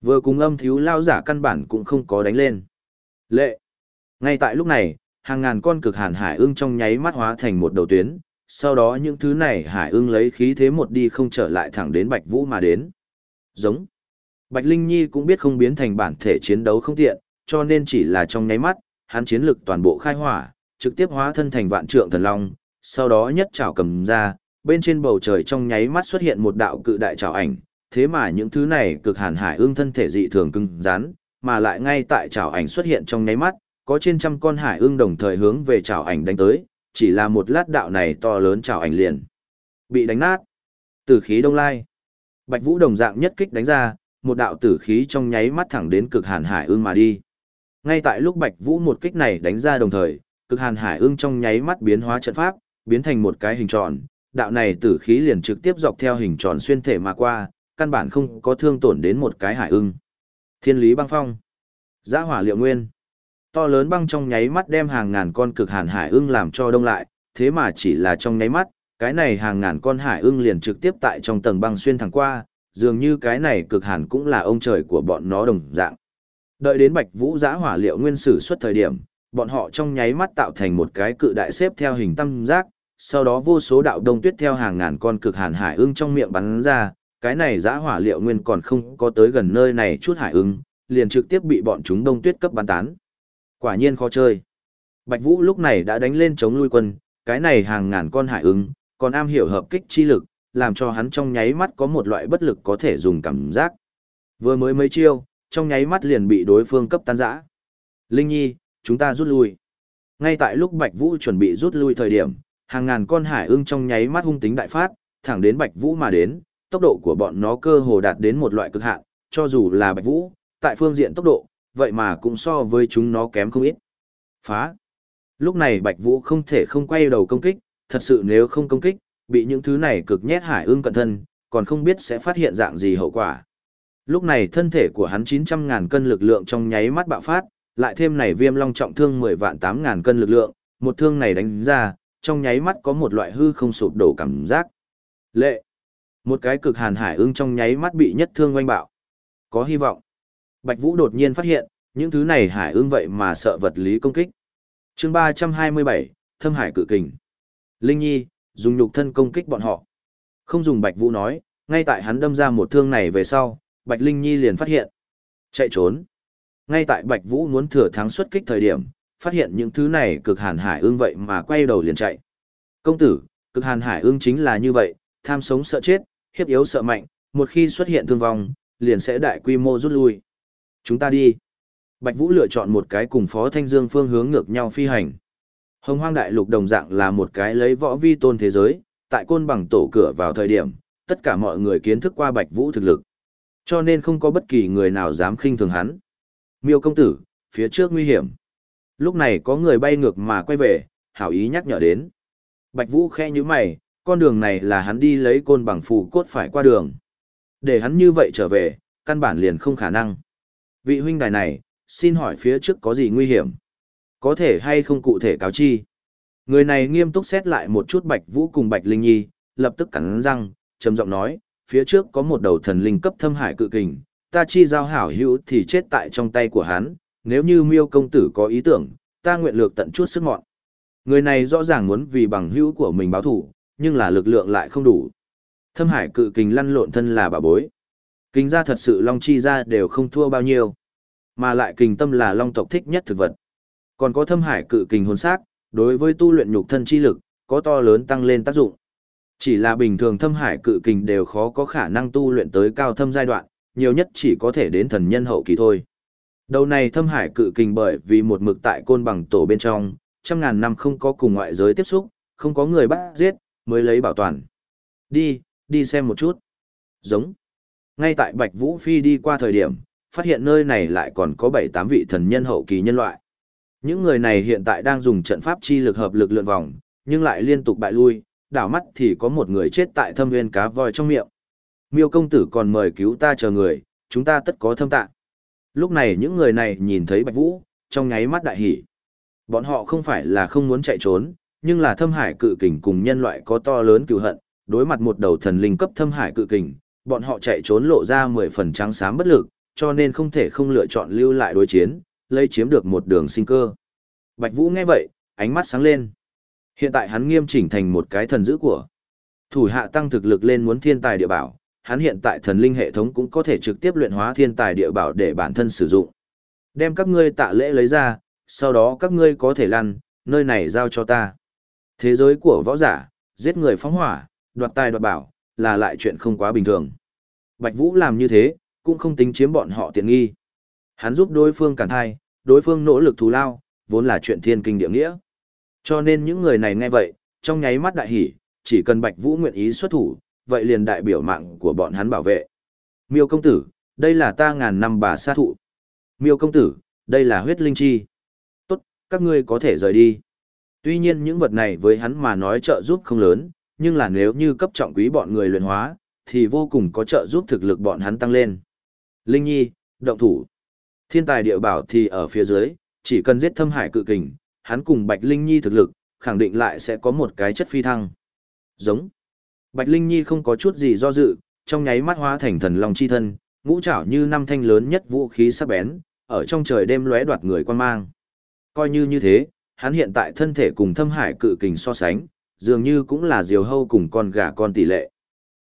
Vừa cùng âm thiếu lao giả căn bản cũng không có đánh lên. Lệ. Ngay tại lúc này, hàng ngàn con cực hàn hải ưng trong nháy mắt hóa thành một đầu tuyến, sau đó những thứ này hải ưng lấy khí thế một đi không trở lại thẳng đến Bạch Vũ mà đến. Giống. Bạch Linh Nhi cũng biết không biến thành bản thể chiến đấu không tiện, cho nên chỉ là trong nháy mắt, hắn chiến lực toàn bộ khai hỏa, trực tiếp hóa thân thành vạn trượng thần long, sau đó nhất trảo cầm ra, bên trên bầu trời trong nháy mắt xuất hiện một đạo cự đại trảo ảnh, thế mà những thứ này cực hàn hải ương thân thể dị thường cứng rắn, mà lại ngay tại trảo ảnh xuất hiện trong nháy mắt, có trên trăm con hải ương đồng thời hướng về trảo ảnh đánh tới, chỉ là một lát đạo này to lớn trảo ảnh liền bị đánh nát. Từ khí đông lai. Bạch Vũ đồng dạng nhất kích đánh ra, một đạo tử khí trong nháy mắt thẳng đến cực hàn hải ương mà đi. Ngay tại lúc Bạch Vũ một kích này đánh ra đồng thời, cực hàn hải ương trong nháy mắt biến hóa trận pháp, biến thành một cái hình tròn, đạo này tử khí liền trực tiếp dọc theo hình tròn xuyên thể mà qua, căn bản không có thương tổn đến một cái hải ưng. Thiên lý băng phong, giã hỏa liệu nguyên, to lớn băng trong nháy mắt đem hàng ngàn con cực hàn hải ưng làm cho đông lại, thế mà chỉ là trong nháy mắt, cái này hàng ngàn con hải ưng liền trực tiếp tại trong tầng băng xuyên thẳng qua, dường như cái này cực hàn cũng là ông trời của bọn nó đồng dạng. Đợi đến Bạch Vũ giã hỏa liệu nguyên sử xuất thời điểm, bọn họ trong nháy mắt tạo thành một cái cự đại xếp theo hình tam giác, sau đó vô số đạo đông tuyết theo hàng ngàn con cực hàn hải ưng trong miệng bắn ra, cái này giã hỏa liệu nguyên còn không có tới gần nơi này chút hải ưng, liền trực tiếp bị bọn chúng đông tuyết cấp bắn tán. Quả nhiên khó chơi. Bạch Vũ lúc này đã đánh lên chống lui quân, cái này hàng ngàn con hải ưng, còn am hiểu hợp kích chi lực, làm cho hắn trong nháy mắt có một loại bất lực có thể dùng cảm giác. Vừa mới mấy chiêu, trong nháy mắt liền bị đối phương cấp tan rã. Linh Nhi, chúng ta rút lui. Ngay tại lúc Bạch Vũ chuẩn bị rút lui thời điểm, hàng ngàn con hải ưng trong nháy mắt hung tính đại phát, thẳng đến Bạch Vũ mà đến, tốc độ của bọn nó cơ hồ đạt đến một loại cực hạn, cho dù là Bạch Vũ, tại phương diện tốc độ, vậy mà cũng so với chúng nó kém không ít. Phá. Lúc này Bạch Vũ không thể không quay đầu công kích, thật sự nếu không công kích, bị những thứ này cực nhét hải ương cận thân, còn không biết sẽ phát hiện dạng gì hậu quả. Lúc này thân thể của hắn 900.000 cân lực lượng trong nháy mắt bạo phát, lại thêm này viêm long trọng thương 10 vạn 8.000 cân lực lượng, một thương này đánh ra, trong nháy mắt có một loại hư không sụp đổ cảm giác. Lệ! Một cái cực hàn hải ưng trong nháy mắt bị nhất thương oanh bạo. Có hy vọng. Bạch Vũ đột nhiên phát hiện, những thứ này hải ưng vậy mà sợ vật lý công kích. chương 327, Thâm Hải Cự Kình. Linh Nhi, dùng nhục thân công kích bọn họ. Không dùng Bạch Vũ nói, ngay tại hắn đâm ra một thương này về sau, Bạch Linh Nhi liền phát hiện. Chạy trốn. Ngay tại Bạch Vũ muốn thừa thắng xuất kích thời điểm, phát hiện những thứ này cực hàn hải ương vậy mà quay đầu liền chạy. Công tử, cực hàn hải ương chính là như vậy, tham sống sợ chết, hiếp yếu sợ mạnh, một khi xuất hiện thương vong, liền sẽ đại quy mô rút lui. Chúng ta đi. Bạch Vũ lựa chọn một cái cùng Phó Thanh Dương phương hướng ngược nhau phi hành. Hồng Hoang Đại Lục đồng dạng là một cái lấy võ vi tôn thế giới, tại côn bằng tổ cửa vào thời điểm, tất cả mọi người kiến thức qua Bạch Vũ thực lực. Cho nên không có bất kỳ người nào dám khinh thường hắn. Miêu công tử, phía trước nguy hiểm. Lúc này có người bay ngược mà quay về, hảo ý nhắc nhở đến. Bạch Vũ khe như mày, con đường này là hắn đi lấy côn bằng phù cốt phải qua đường. Để hắn như vậy trở về, căn bản liền không khả năng. Vị huynh đài này, xin hỏi phía trước có gì nguy hiểm? Có thể hay không cụ thể cáo chi? Người này nghiêm túc xét lại một chút Bạch Vũ cùng Bạch Linh Nhi, lập tức cắn răng, trầm giọng nói, phía trước có một đầu thần linh cấp thâm hải cự kình, ta chi giao hảo hữu thì chết tại trong tay của hắn, nếu như miêu công tử có ý tưởng, ta nguyện lược tận chút sức mọn. Người này rõ ràng muốn vì bằng hữu của mình báo thủ, nhưng là lực lượng lại không đủ. Thâm hải cự kình lăn lộn thân là bà bối. Kinh ra thật sự long chi ra đều không thua bao nhiêu. Mà lại kình tâm là long tộc thích nhất thực vật. Còn có thâm hải cự kình hồn xác, đối với tu luyện nhục thân chi lực, có to lớn tăng lên tác dụng. Chỉ là bình thường thâm hải cự kình đều khó có khả năng tu luyện tới cao thâm giai đoạn, nhiều nhất chỉ có thể đến thần nhân hậu kỳ thôi. Đầu này thâm hải cự kình bởi vì một mực tại côn bằng tổ bên trong, trăm ngàn năm không có cùng ngoại giới tiếp xúc, không có người bắt giết, mới lấy bảo toàn. Đi, đi xem một chút. Giống. Ngay tại Bạch Vũ Phi đi qua thời điểm, phát hiện nơi này lại còn có 7-8 vị thần nhân hậu kỳ nhân loại. Những người này hiện tại đang dùng trận pháp chi lực hợp lực lượn vòng, nhưng lại liên tục bại lui, đảo mắt thì có một người chết tại thâm nguyên cá voi trong miệng. Miêu công tử còn mời cứu ta chờ người, chúng ta tất có thâm tạ. Lúc này những người này nhìn thấy Bạch Vũ, trong nháy mắt đại hỉ. Bọn họ không phải là không muốn chạy trốn, nhưng là thâm hải cự kình cùng nhân loại có to lớn cừu hận, đối mặt một đầu thần linh cấp thâm hải cự kình, bọn họ chạy trốn lộ ra 10 phần trắng xám bất lực, cho nên không thể không lựa chọn lưu lại đối chiến, lấy chiếm được một đường sinh cơ. Bạch Vũ nghe vậy, ánh mắt sáng lên. Hiện tại hắn nghiêm chỉnh thành một cái thần dữ của. Thủ hạ tăng thực lực lên muốn thiên tài địa bảo, hắn hiện tại thần linh hệ thống cũng có thể trực tiếp luyện hóa thiên tài địa bảo để bản thân sử dụng. Đem các ngươi tạ lễ lấy ra, sau đó các ngươi có thể lăn, nơi này giao cho ta. Thế giới của võ giả, giết người phóng hỏa, đoạt tài đoạt bảo, là lại chuyện không quá bình thường. Bạch Vũ làm như thế, cũng không tính chiếm bọn họ tiện nghi. Hắn giúp đối phương cản thai, đối phương nỗ lực thù lao, vốn là chuyện thiên kinh địa nghĩa. Cho nên những người này nghe vậy, trong nháy mắt đại hỉ, chỉ cần Bạch Vũ nguyện ý xuất thủ, vậy liền đại biểu mạng của bọn hắn bảo vệ. Miêu công tử, đây là ta ngàn năm bà sa thụ. Miêu công tử, đây là huyết linh chi. Tốt, các ngươi có thể rời đi. Tuy nhiên những vật này với hắn mà nói trợ giúp không lớn, nhưng là nếu như cấp trọng quý bọn người luyện hóa, thì vô cùng có trợ giúp thực lực bọn hắn tăng lên. Linh Nhi, động thủ. Thiên tài địa bảo thì ở phía dưới, chỉ cần giết thâm hải cự kình, hắn cùng Bạch Linh Nhi thực lực, khẳng định lại sẽ có một cái chất phi thăng. Giống. Bạch Linh Nhi không có chút gì do dự, trong nháy mắt hóa thành thần long chi thân, ngũ trảo như năm thanh lớn nhất vũ khí sắc bén, ở trong trời đêm lóe đoạt người quan mang. Coi như như thế, hắn hiện tại thân thể cùng thâm hải cự kình so sánh, dường như cũng là diều hâu cùng con gà con tỷ lệ.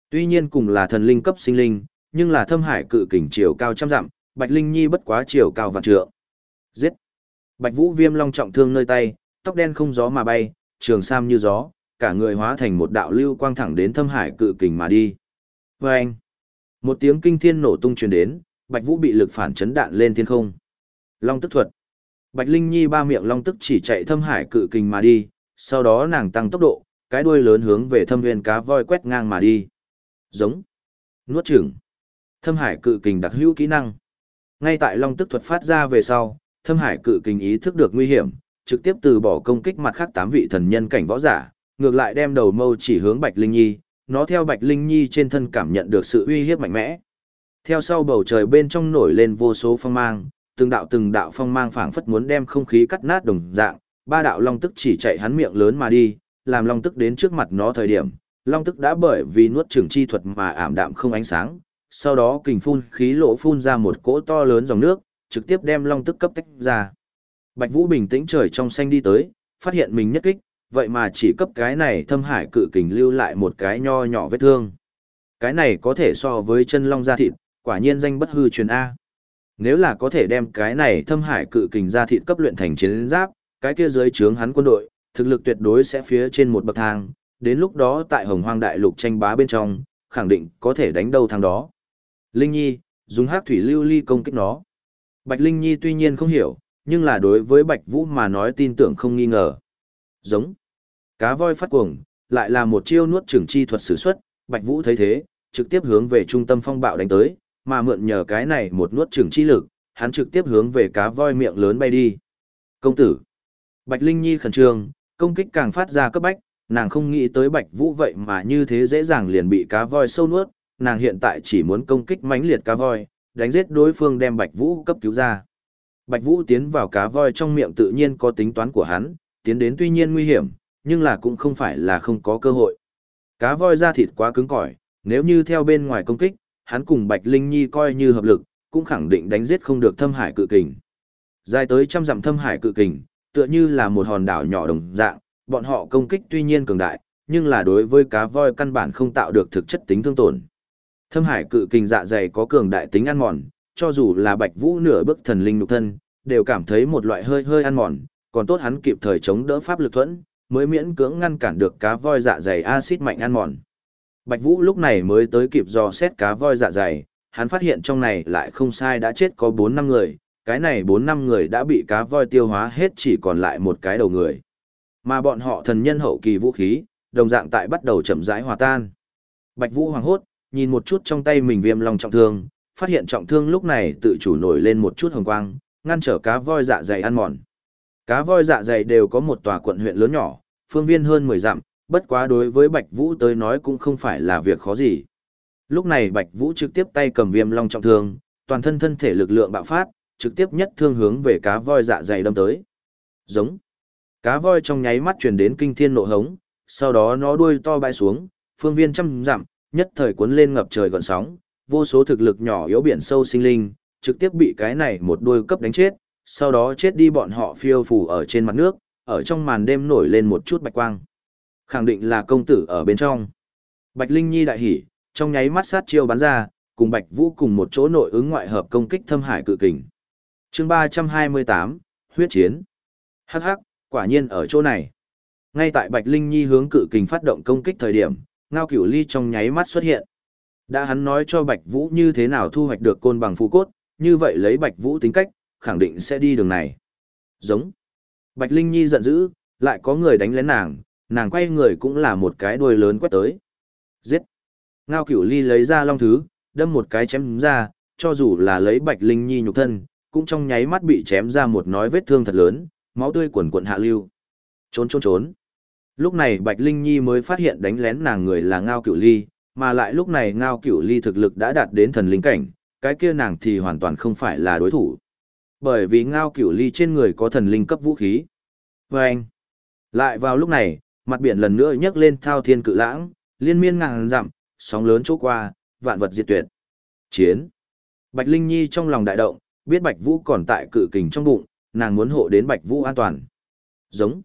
Tuy nhiên cùng là thần linh cấp sinh linh, nhưng là thâm hải cự kình chiều cao trăm dặm, Bạch Linh Nhi bất quá chiều cao vạn trượng. Giết! Bạch Vũ Viêm long trọng thương nơi tay, tóc đen không gió mà bay, trường sam như gió, cả người hóa thành một đạo lưu quang thẳng đến thâm hải cự kình mà đi. Vâng! anh, một tiếng kinh thiên nổ tung truyền đến, Bạch Vũ bị lực phản chấn đạn lên thiên không. Long tức thuật. Bạch Linh Nhi ba miệng long tức chỉ chạy thâm hải cự kình mà đi, sau đó nàng tăng tốc độ, cái đuôi lớn hướng về thâm nguyên cá voi quét ngang mà đi. Giống. Nuốt chửng. Thâm hải cự kình đặc hữu kỹ năng. Ngay tại long tức thuật phát ra về sau, thâm hải cự kình ý thức được nguy hiểm, trực tiếp từ bỏ công kích mặt khác tám vị thần nhân cảnh võ giả, ngược lại đem đầu mâu chỉ hướng Bạch Linh Nhi, nó theo Bạch Linh Nhi trên thân cảm nhận được sự uy hiếp mạnh mẽ. Theo sau bầu trời bên trong nổi lên vô số phong mang, từng đạo từng đạo phong mang phảng phất muốn đem không khí cắt nát đồng dạng, ba đạo long tức chỉ chạy hắn miệng lớn mà đi, làm long tức đến trước mặt nó thời điểm, long tức đã bởi vì nuốt Trường chi thuật mà ảm đạm không ánh sáng, sau đó kình phun khí lỗ phun ra một cỗ to lớn dòng nước, trực tiếp đem long tức cấp tách ra. Bạch Vũ bình tĩnh trời trong xanh đi tới, phát hiện mình nhất kích, vậy mà chỉ cấp cái này thâm hải cự kình lưu lại một cái nho nhỏ vết thương. Cái này có thể so với chân long da thịt, quả nhiên danh bất hư truyền A. Nếu là có thể đem cái này thâm hải cự kình da thịt cấp luyện thành chiến giáp, cái kia dưới trướng hắn quân đội, thực lực tuyệt đối sẽ phía trên một bậc thang, đến lúc đó tại hồng hoang đại lục tranh bá bên trong, khẳng định có thể đánh đâu thằng đó. Linh Nhi, dùng hát thủy lưu ly công kích nó. Bạch Linh Nhi tuy nhiên không hiểu, nhưng là đối với Bạch Vũ mà nói tin tưởng không nghi ngờ. Giống. Cá voi phát cuồng, lại là một chiêu nuốt trưởng chi thuật sử xuất, Bạch Vũ thấy thế, trực tiếp hướng về trung tâm phong bạo đánh tới, mà mượn nhờ cái này một nuốt trưởng chi lực, hắn trực tiếp hướng về cá voi miệng lớn bay đi. Công tử. Bạch Linh Nhi khẩn trương, công kích càng phát ra cấp bách, nàng không nghĩ tới Bạch Vũ vậy mà như thế dễ dàng liền bị cá voi sâu nuốt, nàng hiện tại chỉ muốn công kích mãnh liệt cá voi, đánh giết đối phương đem Bạch Vũ cấp cứu ra. Bạch Vũ tiến vào cá voi trong miệng tự nhiên có tính toán của hắn, tiến đến tuy nhiên nguy hiểm, nhưng là cũng không phải là không có cơ hội. Cá voi da thịt quá cứng cỏi, nếu như theo bên ngoài công kích, hắn cùng Bạch Linh Nhi coi như hợp lực, cũng khẳng định đánh giết không được thâm hải cự kình. Dài tới trăm dặm thâm hải cự kình, tựa như là một hòn đảo nhỏ đồng dạng, bọn họ công kích tuy nhiên cường đại, nhưng là đối với cá voi căn bản không tạo được thực chất tính thương tổn. Thâm hải cự kình dạ dày có cường đại tính ăn mòn, cho dù là Bạch Vũ nửa bước thần linh nhục thân, đều cảm thấy một loại hơi hơi ăn mòn, còn tốt hắn kịp thời chống đỡ pháp lực thuẫn, mới miễn cưỡng ngăn cản được cá voi dạ dày axit mạnh ăn mòn. Bạch Vũ lúc này mới tới kịp dò xét cá voi dạ dày, hắn phát hiện trong này lại không sai đã chết có 4 năm người, cái này 4 năm người đã bị cá voi tiêu hóa hết chỉ còn lại một cái đầu người. Mà bọn họ thần nhân hậu kỳ vũ khí, đồng dạng tại bắt đầu chậm rãi hòa tan. Bạch Vũ hoàng hốt, nhìn một chút trong tay mình viêm long trọng thương, phát hiện trọng thương lúc này tự chủ nổi lên một chút hồng quang, ngăn trở cá voi dạ dày ăn mòn. Cá voi dạ dày đều có một tòa quận huyện lớn nhỏ, phương viên hơn 10 dặm, bất quá đối với Bạch Vũ tới nói cũng không phải là việc khó gì. Lúc này Bạch Vũ trực tiếp tay cầm viêm long trọng thương, toàn thân thân thể lực lượng bạo phát, trực tiếp nhất thương hướng về cá voi dạ dày đâm tới. Giống. Cá voi trong nháy mắt truyền đến kinh thiên nộ hống, sau đó nó đuôi to bay xuống, phương viên trăm dặm, nhất thời cuốn lên ngập trời gọn sóng, vô số thực lực nhỏ yếu biển sâu sinh linh, trực tiếp bị cái này một đuôi cấp đánh chết, sau đó chết đi bọn họ phiêu phù ở trên mặt nước, ở trong màn đêm nổi lên một chút bạch quang. Khẳng định là công tử ở bên trong. Bạch Linh Nhi đại hỉ, trong nháy mắt sát chiêu bắn ra, cùng Bạch Vũ cùng một chỗ nội ứng ngoại hợp công kích thâm hải cự kình. Chương 328, huyết chiến. Hắc hắc, quả nhiên ở chỗ này. Ngay tại Bạch Linh Nhi hướng cự kình phát động công kích thời điểm, Ngao Cửu Ly trong nháy mắt xuất hiện. Đã hắn nói cho Bạch Vũ như thế nào thu hoạch được côn bằng phù cốt, như vậy lấy Bạch Vũ tính cách, khẳng định sẽ đi đường này. Giống. Bạch Linh Nhi giận dữ, lại có người đánh lén nàng, nàng quay người cũng là một cái đuôi lớn quét tới. Giết. Ngao Cửu Ly lấy ra long thứ, đâm một cái chém ra, cho dù là lấy Bạch Linh Nhi nhục thân, cũng trong nháy mắt bị chém ra một nói vết thương thật lớn, máu tươi quần cuộn hạ lưu. Trốn trốn trốn. Lúc này Bạch Linh Nhi mới phát hiện đánh lén nàng người là Ngao Cửu Ly, mà lại lúc này Ngao Cửu Ly thực lực đã đạt đến thần linh cảnh, cái kia nàng thì hoàn toàn không phải là đối thủ. Bởi vì Ngao Cửu Ly trên người có thần linh cấp vũ khí. Và anh. Lại vào lúc này, mặt biển lần nữa nhấc lên thao thiên cự lãng, liên miên ngàn dặm, sóng lớn chỗ qua, vạn vật diệt tuyệt. Chiến. Bạch Linh Nhi trong lòng đại động, biết Bạch Vũ còn tại cự kình trong bụng, nàng muốn hộ đến Bạch Vũ an toàn. Giống.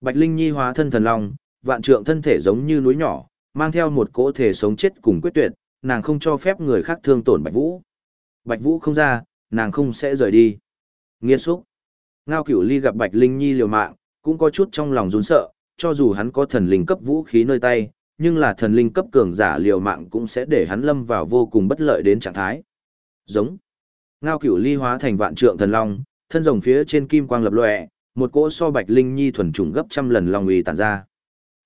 Bạch Linh Nhi hóa thân thần long, vạn trượng thân thể giống như núi nhỏ, mang theo một cỗ thể sống chết cùng quyết tuyệt, nàng không cho phép người khác thương tổn Bạch Vũ. Bạch Vũ không ra, nàng không sẽ rời đi. Nghiên xúc. Ngao Cửu Ly gặp Bạch Linh Nhi liều mạng, cũng có chút trong lòng run sợ, cho dù hắn có thần linh cấp vũ khí nơi tay, nhưng là thần linh cấp cường giả liều mạng cũng sẽ để hắn lâm vào vô cùng bất lợi đến trạng thái. Giống. Ngao Cửu Ly hóa thành vạn trượng thần long, thân rồng phía trên kim quang lập lòe, một cỗ so Bạch Linh Nhi thuần trùng gấp trăm lần long uy tản ra.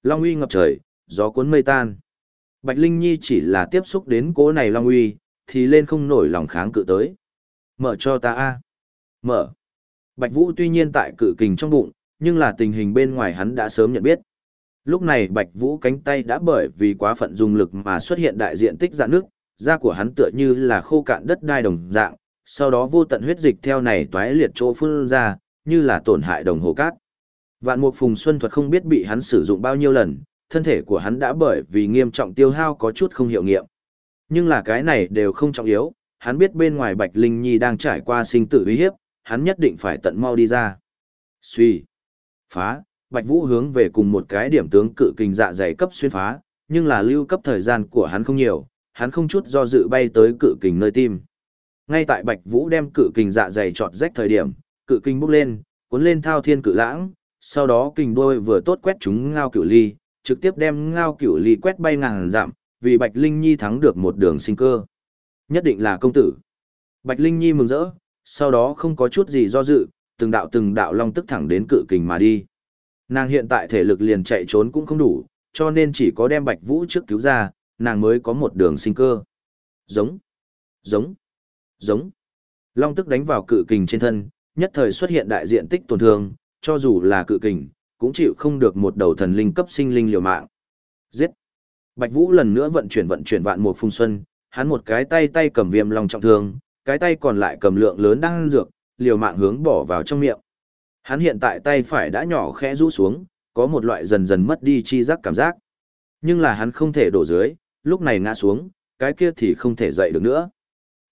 Long uy ngập trời, gió cuốn mây tan. Bạch Linh Nhi chỉ là tiếp xúc đến cỗ này long uy, thì lên không nổi lòng kháng cự tới. Mở cho ta a. Mở. Bạch Vũ tuy nhiên tại cự kình trong bụng, nhưng là tình hình bên ngoài hắn đã sớm nhận biết. Lúc này Bạch Vũ cánh tay đã bởi vì quá phận dùng lực mà xuất hiện đại diện tích dạn nước, da của hắn tựa như là khô cạn đất đai đồng dạng, sau đó vô tận huyết dịch theo này toái liệt chỗ phun ra, như là tổn hại đồng hồ cát. Vạn Mục Phùng Xuân thuật không biết bị hắn sử dụng bao nhiêu lần, thân thể của hắn đã bởi vì nghiêm trọng tiêu hao có chút không hiệu nghiệm. Nhưng là cái này đều không trọng yếu, hắn biết bên ngoài Bạch Linh Nhi đang trải qua sinh tử uy hiếp, hắn nhất định phải tận mau đi ra. Suy, phá, Bạch Vũ hướng về cùng một cái điểm tướng cự kình dạ dày cấp xuyên phá, nhưng là lưu cấp thời gian của hắn không nhiều, hắn không chút do dự bay tới cự kình nơi tim. Ngay tại Bạch Vũ đem cự kình dạ dày chọt rách thời điểm, cự kinh bốc lên, cuốn lên thao thiên cự lãng, sau đó kình đôi vừa tốt quét chúng ngao cửu ly, trực tiếp đem ngao cửu ly quét bay ngàn dặm, vì Bạch Linh Nhi thắng được một đường sinh cơ. Nhất định là công tử. Bạch Linh Nhi mừng rỡ, sau đó không có chút gì do dự, từng đạo từng đạo long tức thẳng đến cự kình mà đi. Nàng hiện tại thể lực liền chạy trốn cũng không đủ, cho nên chỉ có đem Bạch Vũ trước cứu ra, nàng mới có một đường sinh cơ. Giống, giống, giống. Long tức đánh vào cự kình trên thân, nhất thời xuất hiện đại diện tích tổn thương, cho dù là cự kình, cũng chịu không được một đầu thần linh cấp sinh linh liều mạng. Giết. Bạch Vũ lần nữa vận chuyển vận chuyển vạn một phung xuân, hắn một cái tay tay cầm viêm long trọng thương, cái tay còn lại cầm lượng lớn đang dược, liều mạng hướng bỏ vào trong miệng. Hắn hiện tại tay phải đã nhỏ khẽ rũ xuống, có một loại dần dần mất đi chi giác cảm giác. Nhưng là hắn không thể đổ dưới, lúc này ngã xuống, cái kia thì không thể dậy được nữa.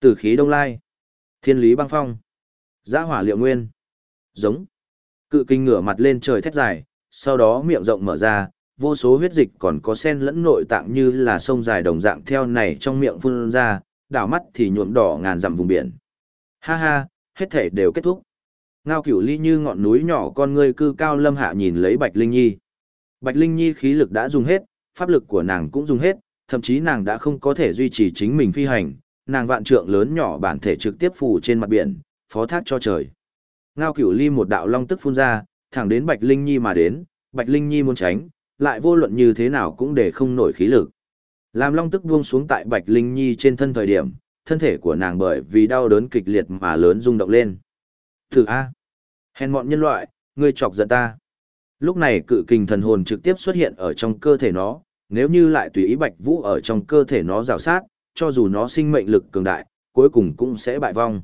Tử khí đông lai, thiên lý băng phong, giã hỏa liệu nguyên, giống. Cự kinh ngửa mặt lên trời thét dài, sau đó miệng rộng mở ra, vô số huyết dịch còn có sen lẫn nội tạng như là sông dài đồng dạng theo này trong miệng phun ra, đảo mắt thì nhuộm đỏ ngàn dặm vùng biển. Ha ha, hết thể đều kết thúc. Ngao cửu ly như ngọn núi nhỏ con ngươi cư cao lâm hạ nhìn lấy Bạch Linh Nhi. Bạch Linh Nhi khí lực đã dùng hết, pháp lực của nàng cũng dùng hết, thậm chí nàng đã không có thể duy trì chính mình phi hành, nàng vạn trượng lớn nhỏ bản thể trực tiếp phủ trên mặt biển, phó thác cho trời. Ngao cửu ly một đạo long tức phun ra, thẳng đến Bạch Linh Nhi mà đến, Bạch Linh Nhi muốn tránh, lại vô luận như thế nào cũng để không nổi khí lực. Làm long tức buông xuống tại Bạch Linh Nhi trên thân thời điểm, thân thể của nàng bởi vì đau đớn kịch liệt mà lớn rung động lên. Thử A. Hèn mọn nhân loại, ngươi chọc giận ta. Lúc này cự kình thần hồn trực tiếp xuất hiện ở trong cơ thể nó, nếu như lại tùy ý Bạch Vũ ở trong cơ thể nó rào sát, cho dù nó sinh mệnh lực cường đại, cuối cùng cũng sẽ bại vong.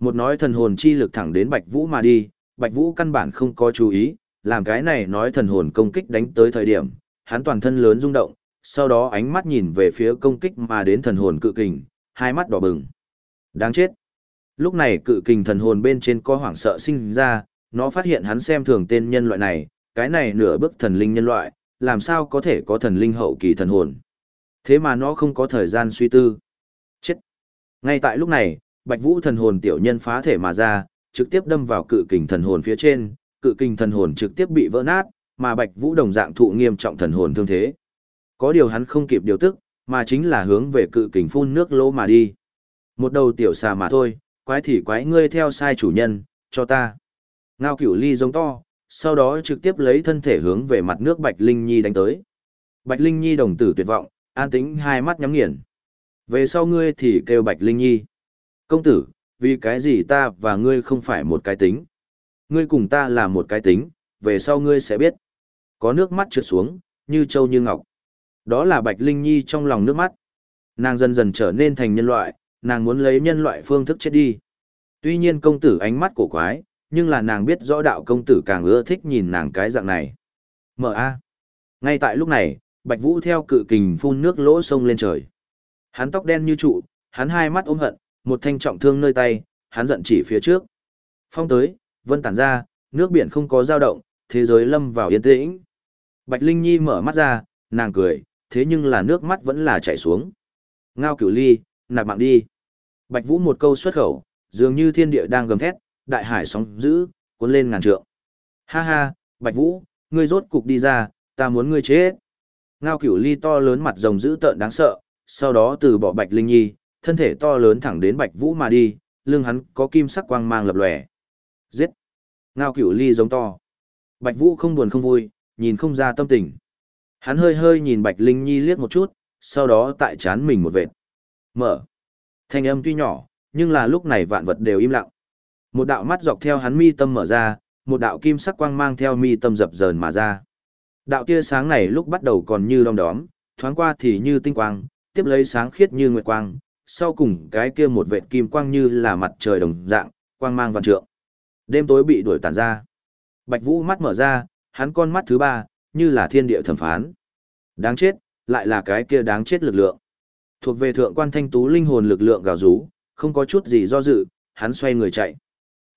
Một nói thần hồn chi lực thẳng đến Bạch Vũ mà đi, Bạch Vũ căn bản không có chú ý, làm cái này nói thần hồn công kích đánh tới thời điểm, hắn toàn thân lớn rung động, sau đó ánh mắt nhìn về phía công kích mà đến thần hồn cự kình, hai mắt đỏ bừng. Đáng chết. Lúc này cự kình thần hồn bên trên có hoảng sợ sinh ra, nó phát hiện hắn xem thường tên nhân loại này, cái này nửa bước thần linh nhân loại, làm sao có thể có thần linh hậu kỳ thần hồn. Thế mà nó không có thời gian suy tư. Chết. Ngay tại lúc này, Bạch Vũ thần hồn tiểu nhân phá thể mà ra, trực tiếp đâm vào cự kình thần hồn phía trên, cự kình thần hồn trực tiếp bị vỡ nát, mà Bạch Vũ đồng dạng thụ nghiêm trọng thần hồn thương thế. Có điều hắn không kịp điều tức, mà chính là hướng về cự kình phun nước lỗ mà đi. Một đầu tiểu xà mà thôi, quái thì quái ngươi theo sai chủ nhân, cho ta. Ngao cửu ly giống to, sau đó trực tiếp lấy thân thể hướng về mặt nước Bạch Linh Nhi đánh tới. Bạch Linh Nhi đồng tử tuyệt vọng, an tĩnh hai mắt nhắm nghiền. Về sau ngươi thì kêu Bạch Linh Nhi. Công tử, vì cái gì ta và ngươi không phải một cái tính? Ngươi cùng ta là một cái tính, về sau ngươi sẽ biết. Có nước mắt trượt xuống, như châu như ngọc. Đó là Bạch Linh Nhi trong lòng nước mắt. Nàng dần dần trở nên thành nhân loại, nàng muốn lấy nhân loại phương thức chết đi. Tuy nhiên công tử ánh mắt cổ quái, nhưng là nàng biết rõ đạo công tử càng ưa thích nhìn nàng cái dạng này. Mở A. Ngay tại lúc này, Bạch Vũ theo cự kình phun nước lỗ sông lên trời. Hắn tóc đen như trụ, hắn hai mắt ôm hận, một thanh trọng thương nơi tay, hắn giận chỉ phía trước. Phong tới, vân tản ra, nước biển không có dao động, thế giới lâm vào yên tĩnh. Bạch Linh Nhi mở mắt ra, nàng cười, thế nhưng là nước mắt vẫn là chảy xuống. Ngao cửu ly, nạp mạng đi. Bạch Vũ một câu xuất khẩu, dường như thiên địa đang gầm thét, đại hải sóng dữ, cuốn lên ngàn trượng. Ha ha, Bạch Vũ, ngươi rốt cục đi ra, ta muốn ngươi chết. Ngao cửu ly to lớn mặt rồng dữ tợn đáng sợ, sau đó từ bỏ Bạch Linh Nhi, thân thể to lớn thẳng đến Bạch Vũ mà đi, lưng hắn có kim sắc quang mang lập lòe. Giết! Ngao cửu ly giống to. Bạch Vũ không buồn không vui, nhìn không ra tâm tình. Hắn hơi hơi nhìn Bạch Linh Nhi liếc một chút, sau đó tại chán mình một vệt. Mở. Thanh âm tuy nhỏ, nhưng là lúc này vạn vật đều im lặng. Một đạo mắt dọc theo hắn mi tâm mở ra, một đạo kim sắc quang mang theo mi tâm dập dờn mà ra. Đạo tia sáng này lúc bắt đầu còn như đom đóm, thoáng qua thì như tinh quang, tiếp lấy sáng khiết như nguyệt quang, sau cùng cái kia một vệt kim quang như là mặt trời đồng dạng, quang mang vạn trượng. Đêm tối bị đuổi tàn ra. Bạch Vũ mắt mở ra, hắn con mắt thứ ba, như là thiên địa thẩm phán. Đáng chết, lại là cái kia đáng chết lực lượng. Thuộc về thượng quan thanh tú linh hồn lực lượng gào rú, không có chút gì do dự, hắn xoay người chạy.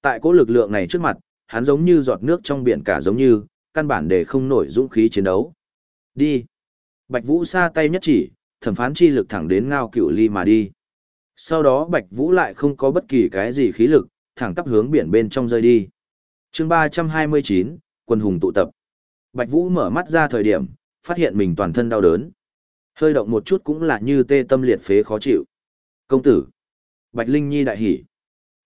Tại cỗ lực lượng này trước mặt, hắn giống như giọt nước trong biển cả giống như, căn bản để không nổi dũng khí chiến đấu. Đi. Bạch Vũ xa tay nhất chỉ, thẩm phán chi lực thẳng đến ngao cựu ly mà đi. Sau đó Bạch Vũ lại không có bất kỳ cái gì khí lực, thẳng tắp hướng biển bên trong rơi đi. chương 329, quân hùng tụ tập. Bạch Vũ mở mắt ra thời điểm, phát hiện mình toàn thân đau đớn. Hơi động một chút cũng là như tê tâm liệt phế khó chịu. Công tử. Bạch Linh Nhi đại hỉ.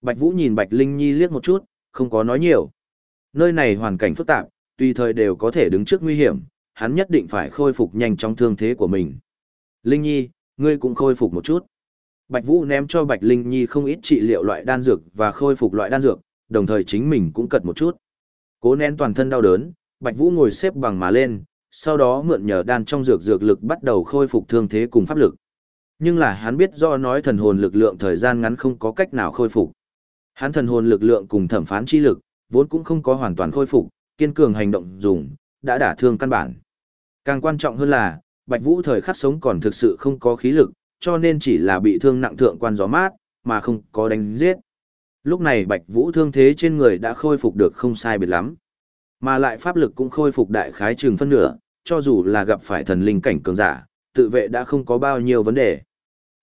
Bạch Vũ nhìn Bạch Linh Nhi liếc một chút, không có nói nhiều. Nơi này hoàn cảnh phức tạp, tùy thời đều có thể đứng trước nguy hiểm, hắn nhất định phải khôi phục nhanh chóng thương thế của mình. Linh Nhi, ngươi cũng khôi phục một chút. Bạch Vũ ném cho Bạch Linh Nhi không ít trị liệu loại đan dược và khôi phục loại đan dược, đồng thời chính mình cũng cật một chút. Cố nén toàn thân đau đớn, Bạch Vũ ngồi xếp bằng mà lên, sau đó mượn nhờ đan trong dược dược lực bắt đầu khôi phục thương thế cùng pháp lực. Nhưng là hắn biết do nói thần hồn lực lượng thời gian ngắn không có cách nào khôi phục. Hắn thần hồn lực lượng cùng thẩm phán chi lực, vốn cũng không có hoàn toàn khôi phục, kiên cường hành động dùng, đã đả thương căn bản. Càng quan trọng hơn là, Bạch Vũ thời khắc sống còn thực sự không có khí lực, cho nên chỉ là bị thương nặng thượng quan gió mát, mà không có đánh giết. Lúc này Bạch Vũ thương thế trên người đã khôi phục được không sai biệt lắm. Mà lại pháp lực cũng khôi phục đại khái chừng phân nửa, cho dù là gặp phải thần linh cảnh cường giả, tự vệ đã không có bao nhiêu vấn đề.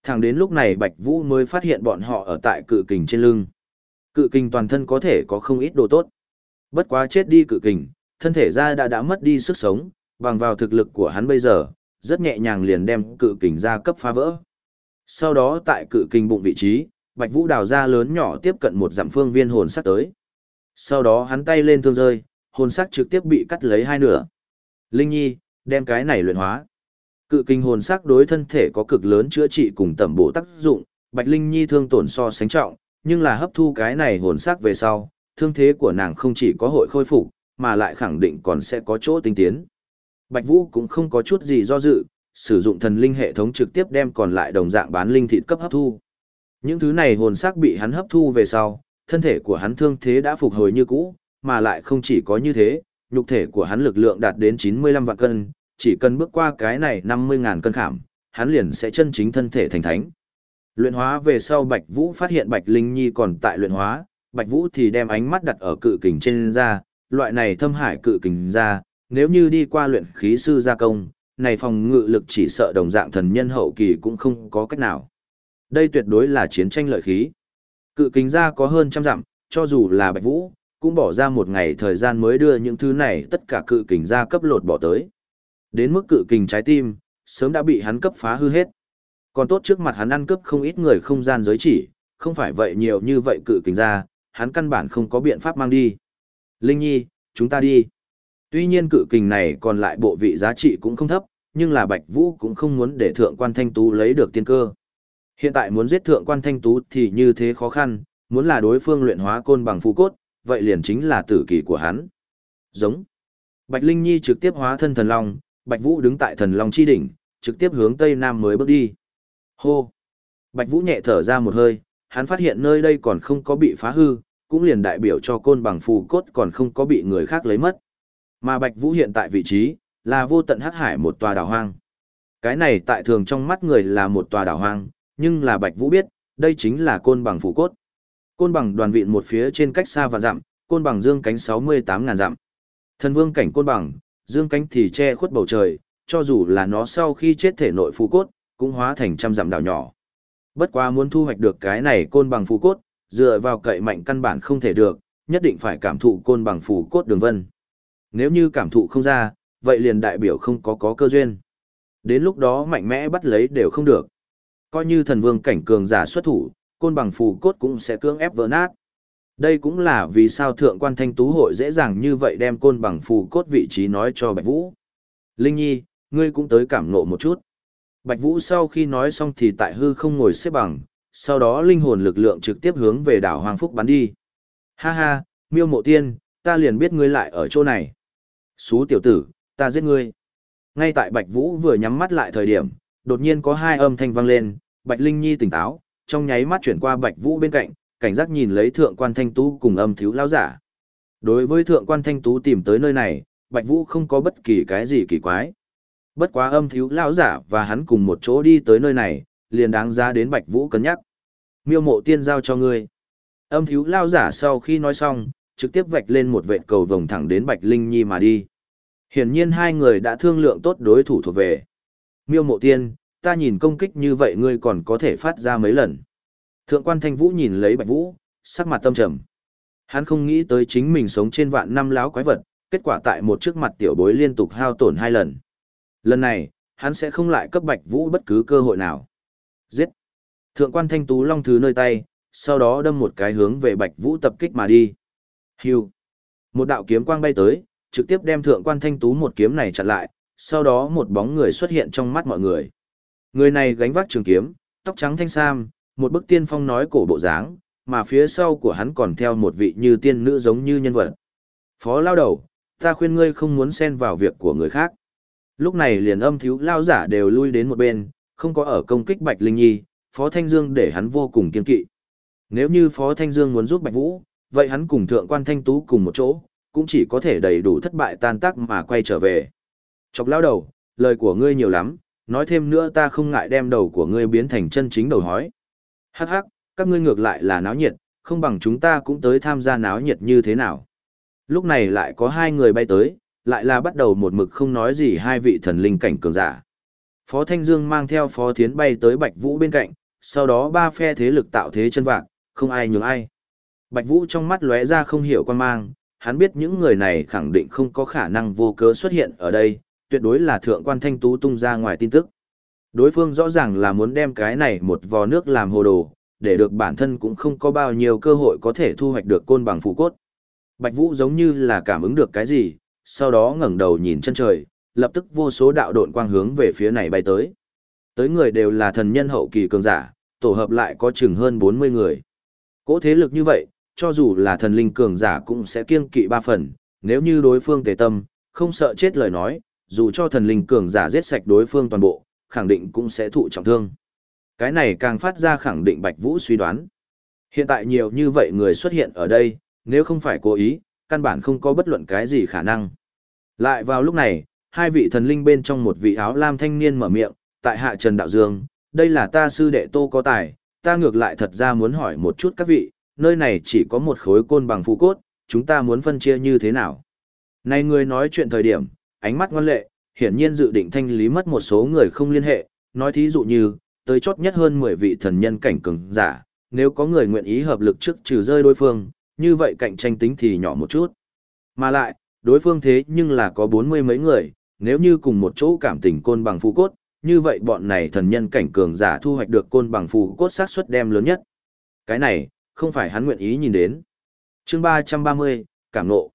Thẳng đến lúc này Bạch Vũ mới phát hiện bọn họ ở tại cự kình trên lưng. Cự kình toàn thân có thể có không ít đồ tốt. Bất quá chết đi cự kình, thân thể ra đã đã mất đi sức sống, bằng vào thực lực của hắn bây giờ, rất nhẹ nhàng liền đem cự kình ra cấp phá vỡ. Sau đó tại cự kình bụng vị trí, Bạch Vũ đào ra lớn nhỏ tiếp cận một dặm phương viên hồn sắc tới. Sau đó hắn tay lên thương rơi, hồn sắc trực tiếp bị cắt lấy hai nửa. Linh Nhi, đem cái này luyện hóa. Cự kinh hồn sắc đối thân thể có cực lớn chữa trị cùng tẩm bổ tác dụng, Bạch Linh Nhi thương tổn so sánh trọng, nhưng là hấp thu cái này hồn sắc về sau, thương thế của nàng không chỉ có hội khôi phục, mà lại khẳng định còn sẽ có chỗ tinh tiến. Bạch Vũ cũng không có chút gì do dự, sử dụng thần linh hệ thống trực tiếp đem còn lại đồng dạng bán linh thịt cấp hấp thu. Những thứ này hồn xác bị hắn hấp thu về sau, thân thể của hắn thương thế đã phục hồi như cũ, mà lại không chỉ có như thế, nhục thể của hắn lực lượng đạt đến 95 vạn cân, chỉ cần bước qua cái này 50.000 cân khảm, hắn liền sẽ chân chính thân thể thành thánh. Luyện hóa về sau Bạch Vũ phát hiện Bạch Linh Nhi còn tại luyện hóa, Bạch Vũ thì đem ánh mắt đặt ở cự kình trên ra, loại này thâm hải cự kình ra, nếu như đi qua luyện khí sư gia công, này phòng ngự lực chỉ sợ đồng dạng thần nhân hậu kỳ cũng không có cách nào. Đây tuyệt đối là chiến tranh lợi khí. Cự kính ra có hơn trăm dặm, cho dù là Bạch Vũ, cũng bỏ ra một ngày thời gian mới đưa những thứ này tất cả cự kình ra cấp lột bỏ tới. Đến mức cự kình trái tim, sớm đã bị hắn cấp phá hư hết. Còn tốt trước mặt hắn ăn cướp không ít người không gian giới chỉ, không phải vậy nhiều như vậy cự kình ra, hắn căn bản không có biện pháp mang đi. Linh Nhi, chúng ta đi. Tuy nhiên cự kình này còn lại bộ vị giá trị cũng không thấp, nhưng là Bạch Vũ cũng không muốn để thượng quan thanh tú lấy được tiên cơ. Hiện tại muốn giết thượng quan thanh tú thì như thế khó khăn, muốn là đối phương luyện hóa côn bằng phù cốt, vậy liền chính là tử kỳ của hắn. Giống. Bạch Linh Nhi trực tiếp hóa thân thần long, Bạch Vũ đứng tại thần long chi đỉnh, trực tiếp hướng tây nam mới bước đi. Hô. Bạch Vũ nhẹ thở ra một hơi, hắn phát hiện nơi đây còn không có bị phá hư, cũng liền đại biểu cho côn bằng phù cốt còn không có bị người khác lấy mất. Mà Bạch Vũ hiện tại vị trí, là vô tận hắc hải một tòa đảo hoang. Cái này tại thường trong mắt người là một tòa đảo hoang, nhưng là Bạch Vũ biết, đây chính là côn bằng phủ cốt. Côn bằng đoàn vịn một phía trên cách xa và dặm, côn bằng dương cánh 68 ngàn dặm. Thần vương cảnh côn bằng, dương cánh thì che khuất bầu trời, cho dù là nó sau khi chết thể nội phù cốt, cũng hóa thành trăm dặm đảo nhỏ. Bất quá muốn thu hoạch được cái này côn bằng phù cốt, dựa vào cậy mạnh căn bản không thể được, nhất định phải cảm thụ côn bằng phù cốt đường vân. Nếu như cảm thụ không ra, vậy liền đại biểu không có có cơ duyên. Đến lúc đó mạnh mẽ bắt lấy đều không được. Coi như thần vương cảnh cường giả xuất thủ, côn bằng phù cốt cũng sẽ cưỡng ép vỡ nát. Đây cũng là vì sao thượng quan thanh tú hội dễ dàng như vậy đem côn bằng phù cốt vị trí nói cho Bạch Vũ. Linh Nhi, ngươi cũng tới cảm nộ một chút. Bạch Vũ sau khi nói xong thì tại hư không ngồi xếp bằng, sau đó linh hồn lực lượng trực tiếp hướng về đảo Hoàng Phúc bắn đi. Ha ha, miêu mộ tiên, ta liền biết ngươi lại ở chỗ này. Xú tiểu tử, ta giết ngươi. Ngay tại Bạch Vũ vừa nhắm mắt lại thời điểm, đột nhiên có hai âm thanh vang lên, Bạch Linh Nhi tỉnh táo, trong nháy mắt chuyển qua Bạch Vũ bên cạnh, cảnh giác nhìn lấy thượng quan thanh tú cùng âm thiếu lão giả. Đối với thượng quan thanh tú tìm tới nơi này, Bạch Vũ không có bất kỳ cái gì kỳ quái. Bất quá âm thiếu lão giả và hắn cùng một chỗ đi tới nơi này, liền đáng giá đến Bạch Vũ cân nhắc. Miêu mộ tiên giao cho ngươi. Âm thiếu lão giả sau khi nói xong, trực tiếp vạch lên một vệt cầu vồng thẳng đến Bạch Linh Nhi mà đi. Hiển nhiên hai người đã thương lượng tốt đối thủ thuộc về. Miêu mộ tiên, ta nhìn công kích như vậy ngươi còn có thể phát ra mấy lần. Thượng quan Thanh Vũ nhìn lấy Bạch Vũ, sắc mặt tâm trầm. Hắn không nghĩ tới chính mình sống trên vạn năm láo quái vật, kết quả tại một trước mặt tiểu bối liên tục hao tổn hai lần. Lần này, hắn sẽ không lại cấp Bạch Vũ bất cứ cơ hội nào. Giết! Thượng quan Thanh Tú long thứ nơi tay, sau đó đâm một cái hướng về Bạch Vũ tập kích mà đi. Hưu! Một đạo kiếm quang bay tới, trực tiếp đem thượng quan Thanh Tú một kiếm này chặn lại, sau đó một bóng người xuất hiện trong mắt mọi người. Người này gánh vác trường kiếm, tóc trắng thanh sam, một bức tiên phong nói cổ bộ dáng, mà phía sau của hắn còn theo một vị như tiên nữ giống như nhân vật. Phó lao đầu, ta khuyên ngươi không muốn xen vào việc của người khác. Lúc này liền âm thiếu lao giả đều lui đến một bên, không có ở công kích Bạch Linh Nhi, Phó Thanh Dương để hắn vô cùng kiên kỵ. Nếu như Phó Thanh Dương muốn giúp Bạch Vũ, vậy hắn cùng Thượng quan Thanh Tú cùng một chỗ, cũng chỉ có thể đầy đủ thất bại tan tác mà quay trở về. Chọc lao đầu, lời của ngươi nhiều lắm, nói thêm nữa ta không ngại đem đầu của ngươi biến thành chân chính đầu hói. Hắc hắc, các ngươi ngược lại là náo nhiệt, không bằng chúng ta cũng tới tham gia náo nhiệt như thế nào. Lúc này lại có hai người bay tới, lại là bắt đầu một mực không nói gì hai vị thần linh cảnh cường giả. Phó Thanh Dương mang theo Phó Thiến bay tới Bạch Vũ bên cạnh, sau đó ba phe thế lực tạo thế chân vạc, không ai nhường ai. Bạch Vũ trong mắt lóe ra không hiểu quan mang, hắn biết những người này khẳng định không có khả năng vô cớ xuất hiện ở đây, tuyệt đối là thượng quan thanh tú tung ra ngoài tin tức. Đối phương rõ ràng là muốn đem cái này một vò nước làm hồ đồ, để được bản thân cũng không có bao nhiêu cơ hội có thể thu hoạch được côn bằng phụ cốt. Bạch Vũ giống như là cảm ứng được cái gì, sau đó ngẩng đầu nhìn chân trời, lập tức vô số đạo độn quang hướng về phía này bay tới. Tới người đều là thần nhân hậu kỳ cường giả, tổ hợp lại có chừng hơn 40 người. Cỗ thế lực như vậy, cho dù là thần linh cường giả cũng sẽ kiêng kỵ ba phần, nếu như đối phương tề tâm, không sợ chết lời nói, dù cho thần linh cường giả giết sạch đối phương toàn bộ, khẳng định cũng sẽ thụ trọng thương. Cái này càng phát ra khẳng định Bạch Vũ suy đoán. Hiện tại nhiều như vậy người xuất hiện ở đây, nếu không phải cố ý, căn bản không có bất luận cái gì khả năng. Lại vào lúc này, hai vị thần linh bên trong một vị áo lam thanh niên mở miệng, tại hạ Trần Đạo Dương, đây là ta sư đệ Tô có tài, ta ngược lại thật ra muốn hỏi một chút các vị, nơi này chỉ có một khối côn bằng phụ cốt, chúng ta muốn phân chia như thế nào? Này người nói chuyện thời điểm, ánh mắt ngoan lệ, hiển nhiên dự định thanh lý mất một số người không liên hệ, nói thí dụ như, tới chót nhất hơn 10 vị thần nhân cảnh cường giả, nếu có người nguyện ý hợp lực trước trừ rơi đối phương, như vậy cạnh tranh tính thì nhỏ một chút. Mà lại, đối phương thế nhưng là có bốn mươi mấy người, nếu như cùng một chỗ cảm tình côn bằng phù cốt, như vậy bọn này thần nhân cảnh cường giả thu hoạch được côn bằng phù cốt xác suất đem lớn nhất. Cái này, không phải hắn nguyện ý nhìn đến. chương 330, cảm nộ.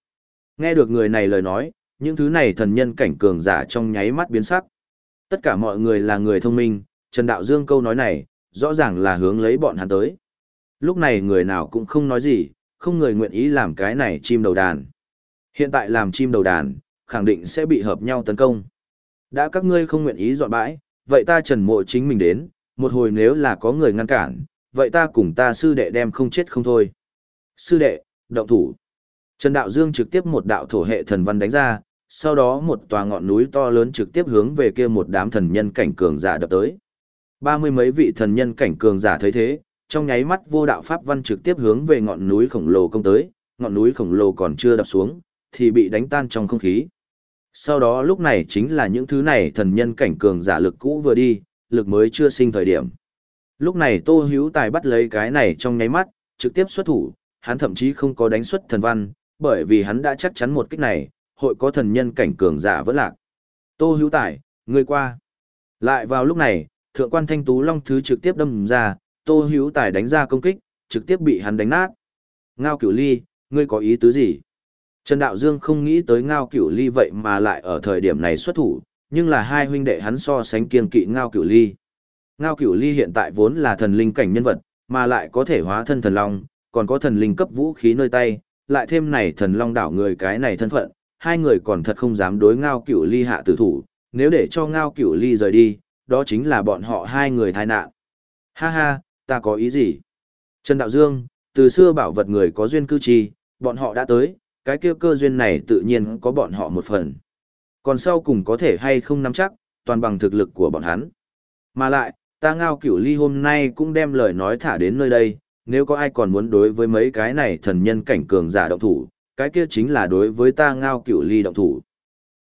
Nghe được người này lời nói, những thứ này thần nhân cảnh cường giả trong nháy mắt biến sắc. Tất cả mọi người là người thông minh, Trần Đạo Dương câu nói này, rõ ràng là hướng lấy bọn hắn tới. Lúc này người nào cũng không nói gì, không người nguyện ý làm cái này chim đầu đàn. Hiện tại làm chim đầu đàn, khẳng định sẽ bị hợp nhau tấn công. Đã các ngươi không nguyện ý dọn bãi, vậy ta trần mộ chính mình đến, một hồi nếu là có người ngăn cản, vậy ta cùng ta sư đệ đem không chết không thôi. Sư đệ, động thủ. Trần Đạo Dương trực tiếp một đạo thổ hệ thần văn đánh ra, sau đó một tòa ngọn núi to lớn trực tiếp hướng về kia một đám thần nhân cảnh cường giả đập tới. Ba mươi mấy vị thần nhân cảnh cường giả thấy thế, trong nháy mắt vô đạo pháp văn trực tiếp hướng về ngọn núi khổng lồ công tới, ngọn núi khổng lồ còn chưa đập xuống, thì bị đánh tan trong không khí. Sau đó lúc này chính là những thứ này thần nhân cảnh cường giả lực cũ vừa đi, lực mới chưa sinh thời điểm. Lúc này Tô Hữu Tài bắt lấy cái này trong nháy mắt, trực tiếp xuất thủ, hắn thậm chí không có đánh xuất thần văn, bởi vì hắn đã chắc chắn một kích này, hội có thần nhân cảnh cường giả vẫn lạc. Tô Hữu Tài, người qua. Lại vào lúc này, thượng quan thanh tú long thứ trực tiếp đâm ra, Tô Hữu Tài đánh ra công kích, trực tiếp bị hắn đánh nát. Ngao Cửu Ly, ngươi có ý tứ gì? Trần Đạo Dương không nghĩ tới Ngao Cửu Ly vậy mà lại ở thời điểm này xuất thủ, nhưng là hai huynh đệ hắn so sánh kiên kỵ Ngao Cửu Ly. Ngao Cửu Ly hiện tại vốn là thần linh cảnh nhân vật, mà lại có thể hóa thân thần long, còn có thần linh cấp vũ khí nơi tay, lại thêm này thần long đảo người cái này thân phận, hai người còn thật không dám đối Ngao Cửu Ly hạ tử thủ, nếu để cho Ngao Cửu Ly rời đi, đó chính là bọn họ hai người tai nạn. Ha ha, ta có ý gì? Trần Đạo Dương, từ xưa bảo vật người có duyên cư trì, bọn họ đã tới, cái kia cơ duyên này tự nhiên có bọn họ một phần. Còn sau cùng có thể hay không nắm chắc, toàn bằng thực lực của bọn hắn. Mà lại, ta ngao cửu ly hôm nay cũng đem lời nói thả đến nơi đây, nếu có ai còn muốn đối với mấy cái này thần nhân cảnh cường giả động thủ, cái kia chính là đối với ta ngao cửu ly động thủ.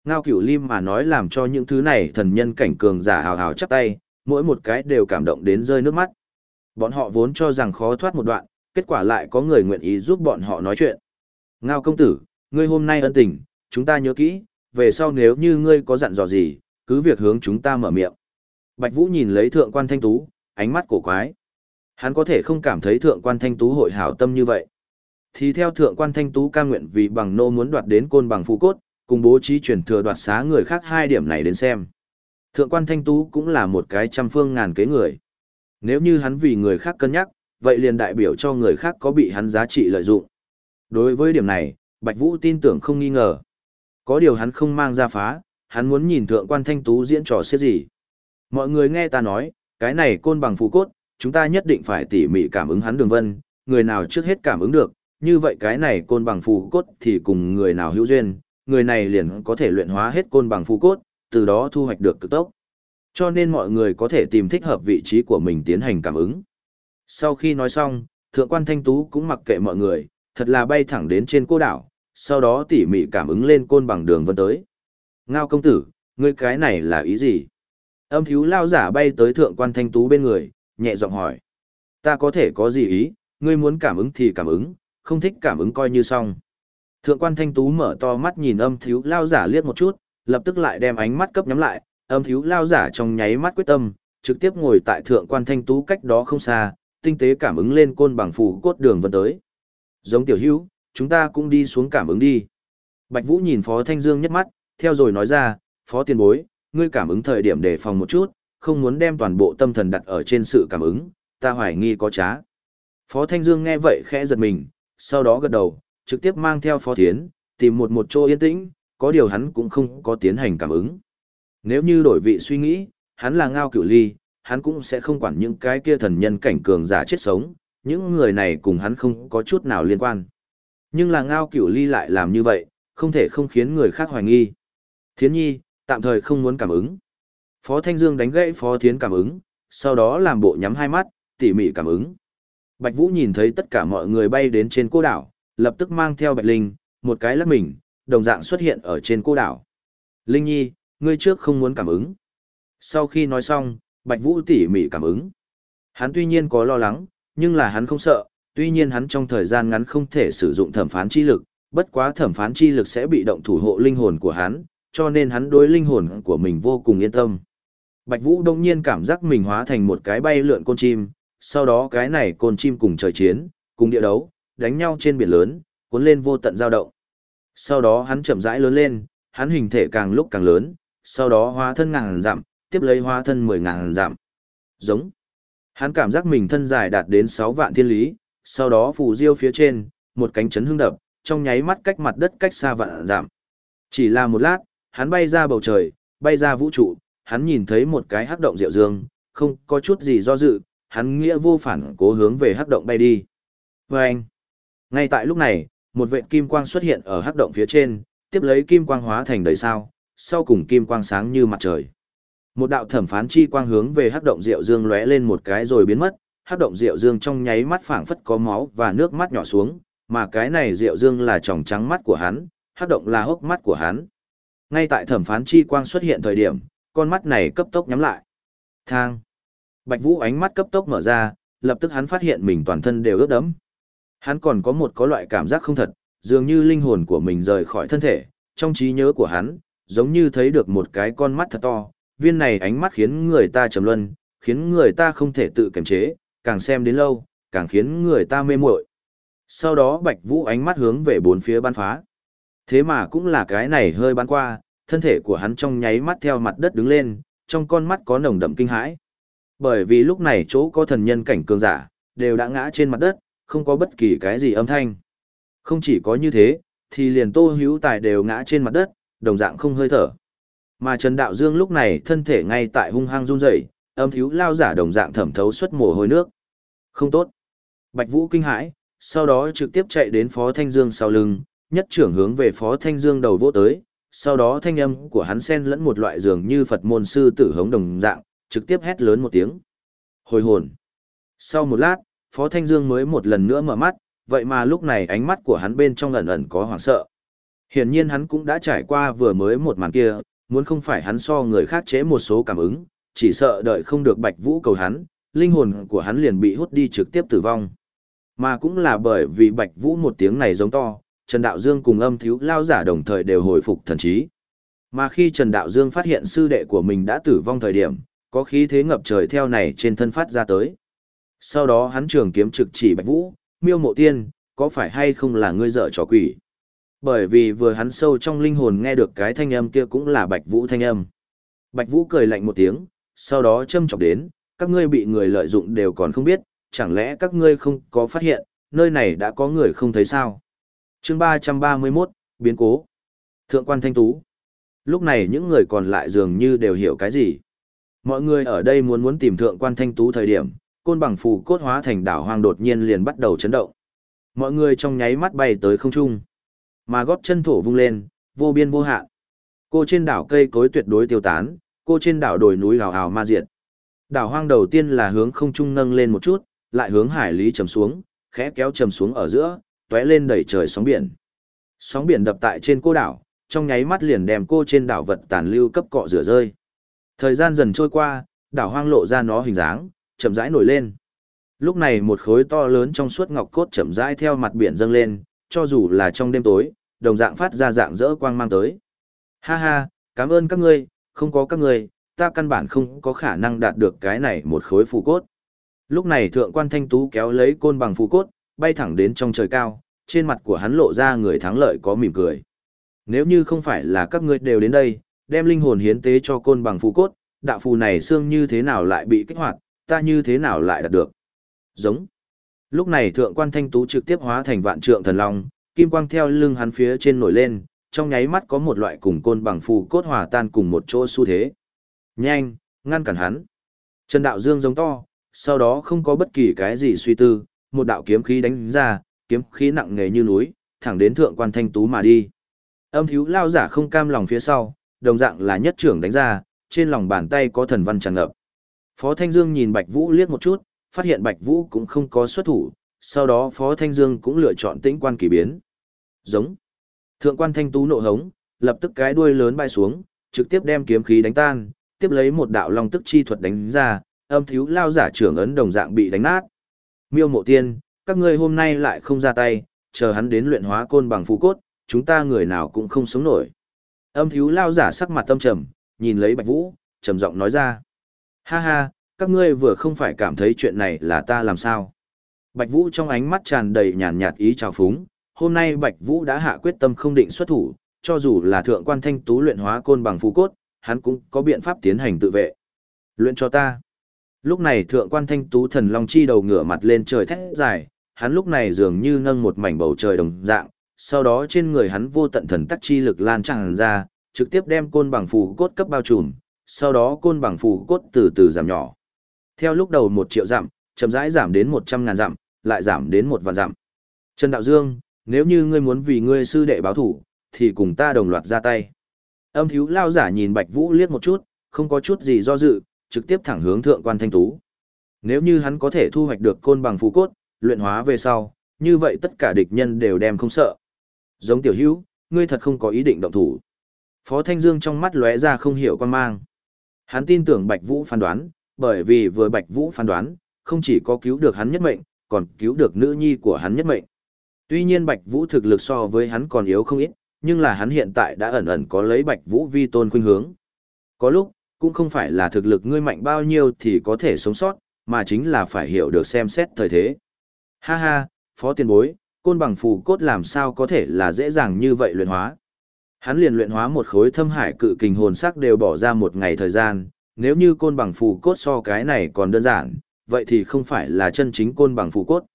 Ngao cửu ly mà nói làm cho những thứ này thần nhân cảnh cường giả hào hào chắp tay, mỗi một cái đều cảm động đến rơi nước mắt. Bọn họ vốn cho rằng khó thoát một đoạn, kết quả lại có người nguyện ý giúp bọn họ nói chuyện. Ngao công tử, ngươi hôm nay ân tình, chúng ta nhớ kỹ, về sau nếu như ngươi có dặn dò gì, cứ việc hướng chúng ta mở miệng. Bạch Vũ nhìn lấy thượng quan thanh tú, ánh mắt cổ quái. Hắn có thể không cảm thấy thượng quan thanh tú hội hảo tâm như vậy. Thì theo thượng quan thanh tú ca nguyện vì bằng nô muốn đoạt đến côn bằng phú cốt, cùng bố trí chuyển thừa đoạt xá người khác hai điểm này đến xem. Thượng quan thanh tú cũng là một cái trăm phương ngàn kế người. Nếu như hắn vì người khác cân nhắc, vậy liền đại biểu cho người khác có bị hắn giá trị lợi dụng. Đối với điểm này, Bạch Vũ tin tưởng không nghi ngờ. Có điều hắn không mang ra phá, hắn muốn nhìn thượng quan thanh tú diễn trò xếp gì. Mọi người nghe ta nói, cái này côn bằng phù cốt, chúng ta nhất định phải tỉ mỉ cảm ứng hắn đường vân, người nào trước hết cảm ứng được, như vậy cái này côn bằng phù cốt thì cùng người nào hữu duyên, người này liền có thể luyện hóa hết côn bằng phù cốt, từ đó thu hoạch được cực tốc. Cho nên mọi người có thể tìm thích hợp vị trí của mình tiến hành cảm ứng. Sau khi nói xong, thượng quan thanh tú cũng mặc kệ mọi người, thật là bay thẳng đến trên cô đảo, sau đó tỉ mỉ cảm ứng lên côn bằng đường vân tới. Ngao công tử, ngươi cái này là ý gì? Âm thiếu lao giả bay tới thượng quan thanh tú bên người, nhẹ giọng hỏi. Ta có thể có gì ý, ngươi muốn cảm ứng thì cảm ứng, không thích cảm ứng coi như xong. Thượng quan thanh tú mở to mắt nhìn âm thiếu lao giả liếc một chút, lập tức lại đem ánh mắt cấp nhắm lại, âm thiếu lao giả trong nháy mắt quyết tâm, trực tiếp ngồi tại thượng quan thanh tú cách đó không xa, tinh tế cảm ứng lên côn bằng phủ cốt đường vân tới. Giống tiểu hữu, chúng ta cũng đi xuống cảm ứng đi. Bạch Vũ nhìn Phó Thanh Dương nhất mắt, theo rồi nói ra, Phó tiền bối, ngươi cảm ứng thời điểm đề phòng một chút, không muốn đem toàn bộ tâm thần đặt ở trên sự cảm ứng, ta hoài nghi có trá. Phó Thanh Dương nghe vậy khẽ giật mình, sau đó gật đầu, trực tiếp mang theo Phó Thiến, tìm một một chỗ yên tĩnh, có điều hắn cũng không có tiến hành cảm ứng. Nếu như đổi vị suy nghĩ, hắn là ngao cửu ly, hắn cũng sẽ không quản những cái kia thần nhân cảnh cường giả chết sống, những người này cùng hắn không có chút nào liên quan. Nhưng là ngao cửu ly lại làm như vậy, không thể không khiến người khác hoài nghi. Thiến nhi, tạm thời không muốn cảm ứng. Phó Thanh Dương đánh gãy Phó Thiến cảm ứng, sau đó làm bộ nhắm hai mắt, tỉ mỉ cảm ứng. Bạch Vũ nhìn thấy tất cả mọi người bay đến trên cô đảo, lập tức mang theo Bạch Linh, một cái lắc mình, đồng dạng xuất hiện ở trên cô đảo. Linh Nhi, ngươi trước không muốn cảm ứng. Sau khi nói xong, Bạch Vũ tỉ mỉ cảm ứng. Hắn tuy nhiên có lo lắng, nhưng là hắn không sợ, tuy nhiên hắn trong thời gian ngắn không thể sử dụng thẩm phán chi lực, bất quá thẩm phán chi lực sẽ bị động thủ hộ linh hồn của hắn, cho nên hắn đối linh hồn của mình vô cùng yên tâm. Bạch Vũ đông nhiên cảm giác mình hóa thành một cái bay lượn côn chim, sau đó cái này côn chim cùng trời chiến, cùng địa đấu, đánh nhau trên biển lớn, cuốn lên vô tận dao động. Sau đó hắn chậm rãi lớn lên, hắn hình thể càng lúc càng lớn, sau đó hóa thân ngàn dặm, tiếp lấy hóa thân mười ngàn dặm. Giống. Hắn cảm giác mình thân dài đạt đến 6 vạn thiên lý, sau đó phù diêu phía trên, một cánh chấn hưng đập, trong nháy mắt cách mặt đất cách xa vạn dặm. Chỉ là một lát, hắn bay ra bầu trời, bay ra vũ trụ, hắn nhìn thấy một cái hắc động diệu dương, không có chút gì do dự, hắn nghĩa vô phản cố hướng về hắc động bay đi. Vâng! ngay tại lúc này, một vệt kim quang xuất hiện ở hắc động phía trên, tiếp lấy kim quang hóa thành đầy sao, sau cùng kim quang sáng như mặt trời. Một đạo thẩm phán chi quang hướng về hắc động diệu dương lóe lên một cái rồi biến mất, hắc động diệu dương trong nháy mắt phảng phất có máu và nước mắt nhỏ xuống, mà cái này diệu dương là tròng trắng mắt của hắn, hắc động là hốc mắt của hắn. Ngay tại thẩm phán chi quang xuất hiện thời điểm, con mắt này cấp tốc nhắm lại. Thang. Bạch Vũ ánh mắt cấp tốc mở ra, lập tức hắn phát hiện mình toàn thân đều ướt đẫm. Hắn còn có một có loại cảm giác không thật, dường như linh hồn của mình rời khỏi thân thể, trong trí nhớ của hắn, giống như thấy được một cái con mắt thật to, viên này ánh mắt khiến người ta trầm luân, khiến người ta không thể tự kiềm chế, càng xem đến lâu, càng khiến người ta mê muội. Sau đó Bạch Vũ ánh mắt hướng về bốn phía ban phá. Thế mà cũng là cái này hơi bắn qua, thân thể của hắn trong nháy mắt theo mặt đất đứng lên, trong con mắt có nồng đậm kinh hãi. Bởi vì lúc này chỗ có thần nhân cảnh cường giả, đều đã ngã trên mặt đất, không có bất kỳ cái gì âm thanh. Không chỉ có như thế, thì liền tô hữu tài đều ngã trên mặt đất, đồng dạng không hơi thở. Mà Trần Đạo Dương lúc này thân thể ngay tại hung hăng run rẩy, âm thiếu lao giả đồng dạng thẩm thấu xuất mồ hôi nước. Không tốt. Bạch Vũ kinh hãi, sau đó trực tiếp chạy đến Phó Thanh Dương sau lưng, nhất trưởng hướng về Phó Thanh Dương đầu vỗ tới, sau đó thanh âm của hắn xen lẫn một loại dường như Phật môn sư tử hống đồng dạng, trực tiếp hét lớn một tiếng. Hồi hồn. Sau một lát, Phó Thanh Dương mới một lần nữa mở mắt, vậy mà lúc này ánh mắt của hắn bên trong ẩn ẩn có hoảng sợ. Hiển nhiên hắn cũng đã trải qua vừa mới một màn kia, muốn không phải hắn so người khác chế một số cảm ứng, chỉ sợ đợi không được Bạch Vũ cầu hắn, linh hồn của hắn liền bị hút đi trực tiếp tử vong. Mà cũng là bởi vì Bạch Vũ một tiếng này giống to, Trần Đạo Dương cùng âm thiếu lao giả đồng thời đều hồi phục thần trí. Mà khi Trần Đạo Dương phát hiện sư đệ của mình đã tử vong thời điểm, có khí thế ngập trời theo này trên thân phát ra tới. Sau đó hắn trường kiếm trực chỉ Bạch Vũ, miêu mộ tiên, có phải hay không là ngươi dở trò quỷ? Bởi vì vừa hắn sâu trong linh hồn nghe được cái thanh âm kia cũng là Bạch Vũ thanh âm. Bạch Vũ cười lạnh một tiếng, sau đó châm chọc đến, các ngươi bị người lợi dụng đều còn không biết, chẳng lẽ các ngươi không có phát hiện, nơi này đã có người không thấy sao? Chương 331, biến cố. Thượng quan Thanh Tú. Lúc này những người còn lại dường như đều hiểu cái gì. Mọi người ở đây muốn muốn tìm thượng quan Thanh Tú thời điểm, côn bằng phù cốt hóa thành đảo hoang đột nhiên liền bắt đầu chấn động. Mọi người trong nháy mắt bay tới không trung. Mà góp chân thổ vung lên, vô biên vô hạn. Cô trên đảo cây cối tuyệt đối tiêu tán, cô trên đảo đồi núi hào hào ma diệt. Đảo hoang đầu tiên là hướng không trung nâng lên một chút, lại hướng hải lý trầm xuống, khẽ kéo trầm xuống ở giữa, tóe lên đẩy trời sóng biển. Sóng biển đập tại trên cô đảo, trong nháy mắt liền đem cô trên đảo vật tàn lưu cấp cọ rửa rơi. Thời gian dần trôi qua, đảo hoang lộ ra nó hình dáng, chậm rãi nổi lên. Lúc này một khối to lớn trong suốt ngọc cốt chậm rãi theo mặt biển dâng lên, cho dù là trong đêm tối, đồng dạng phát ra dạng rỡ quang mang tới. Ha ha, cảm ơn các ngươi, không có các ngươi, ta căn bản không có khả năng đạt được cái này một khối phù cốt. Lúc này thượng quan thanh tú kéo lấy côn bằng phù cốt, bay thẳng đến trong trời cao, trên mặt của hắn lộ ra người thắng lợi có mỉm cười. Nếu như không phải là các ngươi đều đến đây, đem linh hồn hiến tế cho côn bằng phù cốt, đạo phù này xương như thế nào lại bị kích hoạt, ta như thế nào lại đạt được. Giống. Lúc này thượng quan thanh tú trực tiếp hóa thành vạn trượng thần long, kim quang theo lưng hắn phía trên nổi lên, trong nháy mắt có một loại cùng côn bằng phù cốt hòa tan cùng một chỗ xu thế. Nhanh, ngăn cản hắn. Trần Đạo Dương giống to, sau đó không có bất kỳ cái gì suy tư, một đạo kiếm khí đánh ra, kiếm khí nặng nề như núi, thẳng đến thượng quan thanh tú mà đi. Âm thiếu lao giả không cam lòng phía sau, đồng dạng là nhất trưởng đánh ra, trên lòng bàn tay có thần văn tràn ngập. Phó Thanh Dương nhìn Bạch Vũ liếc một chút, phát hiện Bạch Vũ cũng không có xuất thủ, sau đó Phó Thanh Dương cũng lựa chọn tĩnh quan kỳ biến. Giống. Thượng quan Thanh Tú nộ hống, lập tức cái đuôi lớn bay xuống, trực tiếp đem kiếm khí đánh tan, tiếp lấy một đạo long tức chi thuật đánh ra, âm thiếu lao giả trưởng ấn đồng dạng bị đánh nát. Miêu mộ tiên, các ngươi hôm nay lại không ra tay, chờ hắn đến luyện hóa côn bằng phù cốt, chúng ta người nào cũng không sống nổi. Âm thiếu lao giả sắc mặt tâm trầm, nhìn lấy Bạch Vũ, trầm giọng nói ra. Ha ha, các ngươi vừa không phải cảm thấy chuyện này là ta làm sao. Bạch Vũ trong ánh mắt tràn đầy nhàn nhạt ý trào phúng, hôm nay Bạch Vũ đã hạ quyết tâm không định xuất thủ, cho dù là thượng quan thanh tú luyện hóa côn bằng phù cốt, hắn cũng có biện pháp tiến hành tự vệ. Luyện cho ta. Lúc này thượng quan thanh tú thần long chi đầu ngửa mặt lên trời thét dài, hắn lúc này dường như nâng một mảnh bầu trời đồng dạng, sau đó trên người hắn vô tận thần tắc chi lực lan tràn ra, trực tiếp đem côn bằng phù cốt cấp bao trùm, sau đó côn bằng phù cốt từ từ giảm nhỏ. Theo lúc đầu một triệu giảm chậm rãi giảm đến một trăm ngàn giảm lại giảm đến một vạn giảm Trần Đạo Dương, nếu như ngươi muốn vì ngươi sư đệ báo thủ, thì cùng ta đồng loạt ra tay. Âm thiếu lao giả nhìn Bạch Vũ liếc một chút, không có chút gì do dự, trực tiếp thẳng hướng thượng quan thanh tú. Nếu như hắn có thể thu hoạch được côn bằng phù cốt, luyện hóa về sau, như vậy tất cả địch nhân đều đem không sợ. Giống tiểu hữu, ngươi thật không có ý định động thủ. Phó Thanh Dương trong mắt lóe ra không hiểu quan mang. Hắn tin tưởng Bạch Vũ phán đoán, bởi vì vừa Bạch Vũ phán đoán, không chỉ có cứu được hắn nhất mệnh, còn cứu được nữ nhi của hắn nhất mệnh. Tuy nhiên Bạch Vũ thực lực so với hắn còn yếu không ít, nhưng là hắn hiện tại đã ẩn ẩn có lấy Bạch Vũ vi tôn khuynh hướng. Có lúc, cũng không phải là thực lực ngươi mạnh bao nhiêu thì có thể sống sót, mà chính là phải hiểu được xem xét thời thế. Ha ha, phó tiền bối, côn bằng phù cốt làm sao có thể là dễ dàng như vậy luyện hóa. Hắn liền luyện hóa một khối thâm hải cự kình hồn sắc đều bỏ ra một ngày thời gian, nếu như côn bằng phù cốt so cái này còn đơn giản, vậy thì không phải là chân chính côn bằng phù cốt.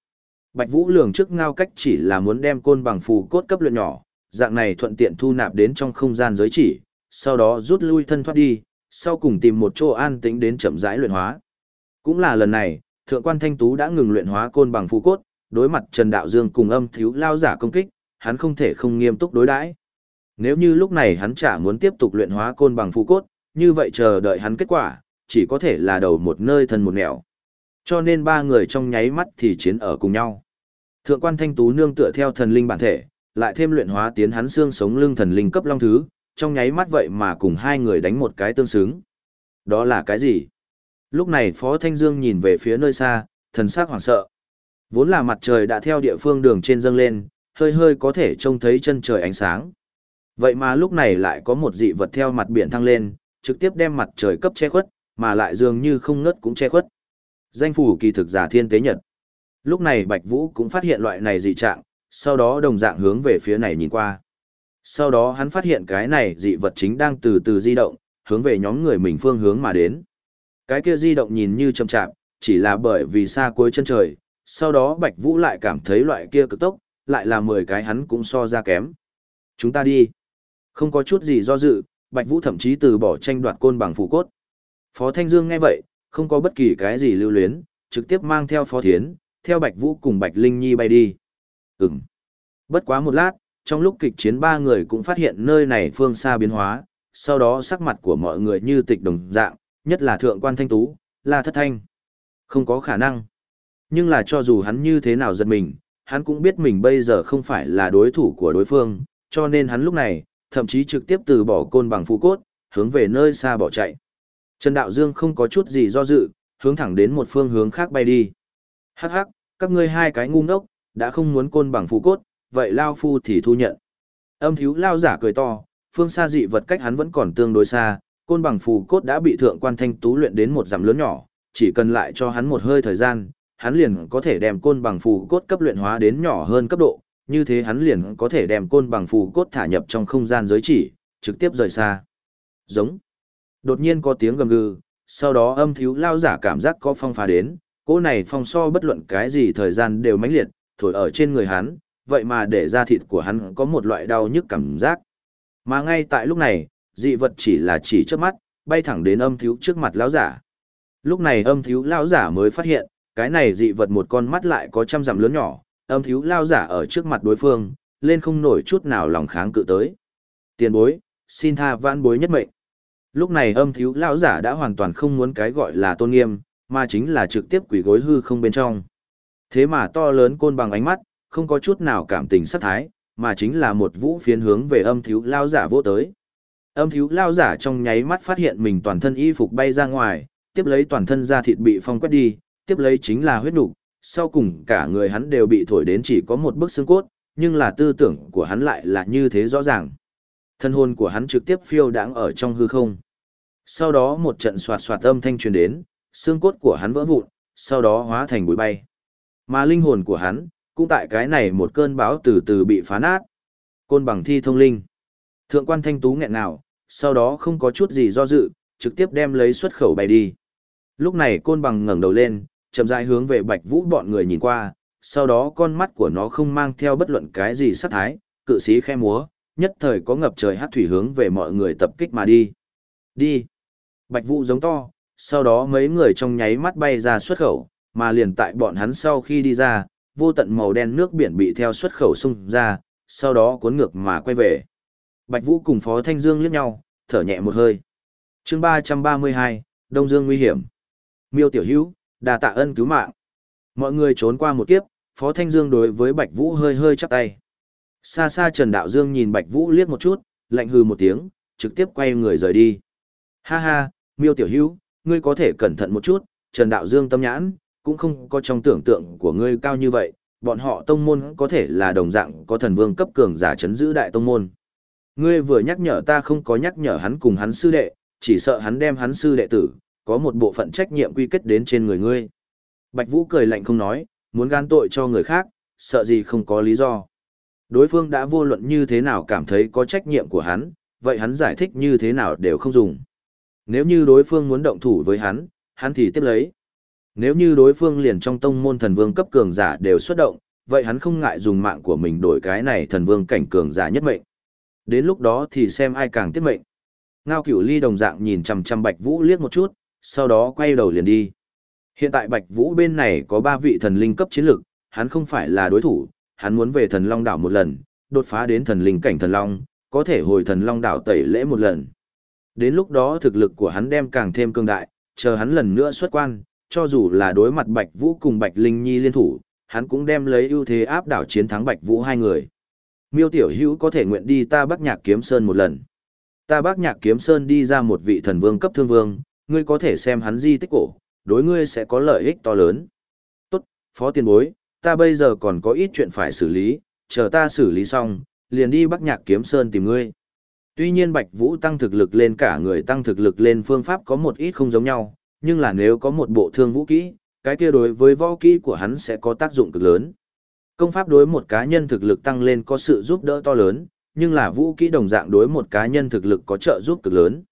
Bạch Vũ lường trước ngao cách chỉ là muốn đem côn bằng phù cốt cấp luyện nhỏ, dạng này thuận tiện thu nạp đến trong không gian giới chỉ, sau đó rút lui thân thoát đi, sau cùng tìm một chỗ an tĩnh đến chậm rãi luyện hóa. Cũng là lần này, thượng quan thanh tú đã ngừng luyện hóa côn bằng phù cốt, đối mặt Trần Đạo Dương cùng âm thiếu lao giả công kích, hắn không thể không nghiêm túc đối đãi. Nếu như lúc này hắn chả muốn tiếp tục luyện hóa côn bằng phù cốt, như vậy chờ đợi hắn kết quả, chỉ có thể là đầu một nơi thân một nẻo. Cho nên ba người trong nháy mắt thì chiến ở cùng nhau. Thượng quan thanh tú nương tựa theo thần linh bản thể, lại thêm luyện hóa tiến hắn xương sống lưng thần linh cấp long thứ, trong nháy mắt vậy mà cùng hai người đánh một cái tương xứng. Đó là cái gì? Lúc này Phó Thanh Dương nhìn về phía nơi xa, thần sắc hoảng sợ. Vốn là mặt trời đã theo địa phương đường trên dâng lên, hơi hơi có thể trông thấy chân trời ánh sáng. Vậy mà lúc này lại có một dị vật theo mặt biển thăng lên, trực tiếp đem mặt trời cấp che khuất, mà lại dường như không ngớt cũng che khuất. Danh phủ kỳ thực giả thiên tế nhật. Lúc này Bạch Vũ cũng phát hiện loại này dị trạng, sau đó đồng dạng hướng về phía này nhìn qua. Sau đó hắn phát hiện cái này dị vật chính đang từ từ di động, hướng về nhóm người mình phương hướng mà đến. Cái kia di động nhìn như chậm chạp, chỉ là bởi vì xa cuối chân trời, sau đó Bạch Vũ lại cảm thấy loại kia cực tốc, lại là 10 cái hắn cũng so ra kém. Chúng ta đi. Không có chút gì do dự, Bạch Vũ thậm chí từ bỏ tranh đoạt côn bằng phù cốt. Phó Thanh Dương nghe vậy, không có bất kỳ cái gì lưu luyến, trực tiếp mang theo Phó Thiến, theo Bạch Vũ cùng Bạch Linh Nhi bay đi. Ừm. Bất quá một lát, trong lúc kịch chiến ba người cũng phát hiện nơi này phương xa biến hóa, sau đó sắc mặt của mọi người như tịch đồng dạng, nhất là thượng quan thanh tú, là thất thanh. Không có khả năng. Nhưng là cho dù hắn như thế nào giật mình, hắn cũng biết mình bây giờ không phải là đối thủ của đối phương, cho nên hắn lúc này, thậm chí trực tiếp từ bỏ côn bằng phụ cốt, hướng về nơi xa bỏ chạy. Trần Đạo Dương không có chút gì do dự, hướng thẳng đến một phương hướng khác bay đi. Hắc hắc, các ngươi hai cái ngu ngốc, đã không muốn côn bằng phụ cốt, vậy Lao Phu thì thu nhận. Âm thiếu Lao giả cười to, phương xa dị vật cách hắn vẫn còn tương đối xa, côn bằng phù cốt đã bị thượng quan thanh tú luyện đến một dặm lớn nhỏ, chỉ cần lại cho hắn một hơi thời gian, hắn liền có thể đem côn bằng phù cốt cấp luyện hóa đến nhỏ hơn cấp độ, như thế hắn liền có thể đem côn bằng phù cốt thả nhập trong không gian giới chỉ, trực tiếp rời xa. Giống. Đột nhiên có tiếng gầm gừ, sau đó âm thiếu lao giả cảm giác có phong phá đến, cỗ này phong so bất luận cái gì thời gian đều mãnh liệt, thổi ở trên người hắn, vậy mà để da thịt của hắn có một loại đau nhức cảm giác. Mà ngay tại lúc này, dị vật chỉ là chỉ trước mắt, bay thẳng đến âm thiếu trước mặt lão giả. Lúc này âm thiếu lão giả mới phát hiện, cái này dị vật một con mắt lại có trăm dặm lớn nhỏ, âm thiếu lão giả ở trước mặt đối phương, lên không nổi chút nào lòng kháng cự tới. Tiền bối, xin tha vãn bối nhất mệnh. Lúc này âm thiếu lão giả đã hoàn toàn không muốn cái gọi là tôn nghiêm, mà chính là trực tiếp quỷ gối hư không bên trong. Thế mà to lớn côn bằng ánh mắt, không có chút nào cảm tình sắc thái, mà chính là một vũ phiến hướng về âm thiếu lao giả vô tới. Âm thiếu lao giả trong nháy mắt phát hiện mình toàn thân y phục bay ra ngoài, tiếp lấy toàn thân da thịt bị phong quét đi, tiếp lấy chính là huyết nục, sau cùng cả người hắn đều bị thổi đến chỉ có một bức xương cốt, nhưng là tư tưởng của hắn lại là như thế rõ ràng. Thân hồn của hắn trực tiếp phiêu đáng ở trong hư không. Sau đó một trận soạt soạt âm thanh truyền đến, xương cốt của hắn vỡ vụn, sau đó hóa thành bụi bay. Mà linh hồn của hắn, cũng tại cái này một cơn bão từ từ bị phá nát. Côn bằng thi thông linh. Thượng quan thanh tú nghẹn nào, sau đó không có chút gì do dự, trực tiếp đem lấy xuất khẩu bay đi. Lúc này côn bằng ngẩng đầu lên, chậm rãi hướng về Bạch Vũ bọn người nhìn qua, sau đó con mắt của nó không mang theo bất luận cái gì sát thái, cự sĩ khe múa, nhất thời có ngập trời hát thủy hướng về mọi người tập kích mà đi. Đi! Bạch Vũ giống to, sau đó mấy người trong nháy mắt bay ra xuất khẩu, mà liền tại bọn hắn sau khi đi ra, vô tận màu đen nước biển bị theo xuất khẩu xung ra, sau đó cuốn ngược mà quay về. Bạch Vũ cùng Phó Thanh Dương liếc nhau, thở nhẹ một hơi. Chương 332, Đông Dương nguy hiểm. Miêu Tiểu Hữu, đà tạ ân cứu mạng. Mọi người trốn qua một kiếp, Phó Thanh Dương đối với Bạch Vũ hơi hơi chắp tay. Xa xa Trần Đạo Dương nhìn Bạch Vũ liếc một chút, lạnh hừ một tiếng, trực tiếp quay người rời đi. Ha ha, miêu tiểu hữu, ngươi có thể cẩn thận một chút, Trần Đạo Dương tâm nhãn, cũng không có trong tưởng tượng của ngươi cao như vậy, bọn họ tông môn có thể là đồng dạng có thần vương cấp cường giả chấn giữ đại tông môn. Ngươi vừa nhắc nhở ta không có nhắc nhở hắn cùng hắn sư đệ, chỉ sợ hắn đem hắn sư đệ tử, có một bộ phận trách nhiệm quy kết đến trên người ngươi. Bạch Vũ cười lạnh không nói, muốn gan tội cho người khác, sợ gì không có lý do. Đối phương đã vô luận như thế nào cảm thấy có trách nhiệm của hắn, vậy hắn giải thích như thế nào đều không dùng. Nếu như đối phương muốn động thủ với hắn, hắn thì tiếp lấy. Nếu như đối phương liền trong tông môn thần vương cấp cường giả đều xuất động, vậy hắn không ngại dùng mạng của mình đổi cái này thần vương cảnh cường giả nhất mệnh. Đến lúc đó thì xem ai càng tiết mệnh. Ngao cửu ly đồng dạng nhìn chằm chằm Bạch Vũ liếc một chút, sau đó quay đầu liền đi. Hiện tại Bạch Vũ bên này có ba vị thần linh cấp chiến lực, hắn không phải là đối thủ, hắn muốn về thần long đảo một lần, đột phá đến thần linh cảnh thần long, có thể hồi thần long đảo tẩy lễ một lần. Đến lúc đó thực lực của hắn đem càng thêm cường đại, chờ hắn lần nữa xuất quan, cho dù là đối mặt Bạch Vũ cùng Bạch Linh Nhi liên thủ, hắn cũng đem lấy ưu thế áp đảo chiến thắng Bạch Vũ hai người. Miêu Tiểu Hữu có thể nguyện đi ta Bắc Nhạc Kiếm Sơn một lần. Ta Bắc Nhạc Kiếm Sơn đi ra một vị thần vương cấp thương vương, ngươi có thể xem hắn di tích cổ, đối ngươi sẽ có lợi ích to lớn. Tốt, phó tiền bối, ta bây giờ còn có ít chuyện phải xử lý, chờ ta xử lý xong, liền đi Bắc Nhạc Kiếm Sơn tìm ngươi. Tuy nhiên Bạch Vũ tăng thực lực lên cả người tăng thực lực lên phương pháp có một ít không giống nhau, nhưng là nếu có một bộ thương vũ kỹ, cái kia đối với võ kỹ của hắn sẽ có tác dụng cực lớn. Công pháp đối một cá nhân thực lực tăng lên có sự giúp đỡ to lớn, nhưng là vũ kỹ đồng dạng đối một cá nhân thực lực có trợ giúp cực lớn.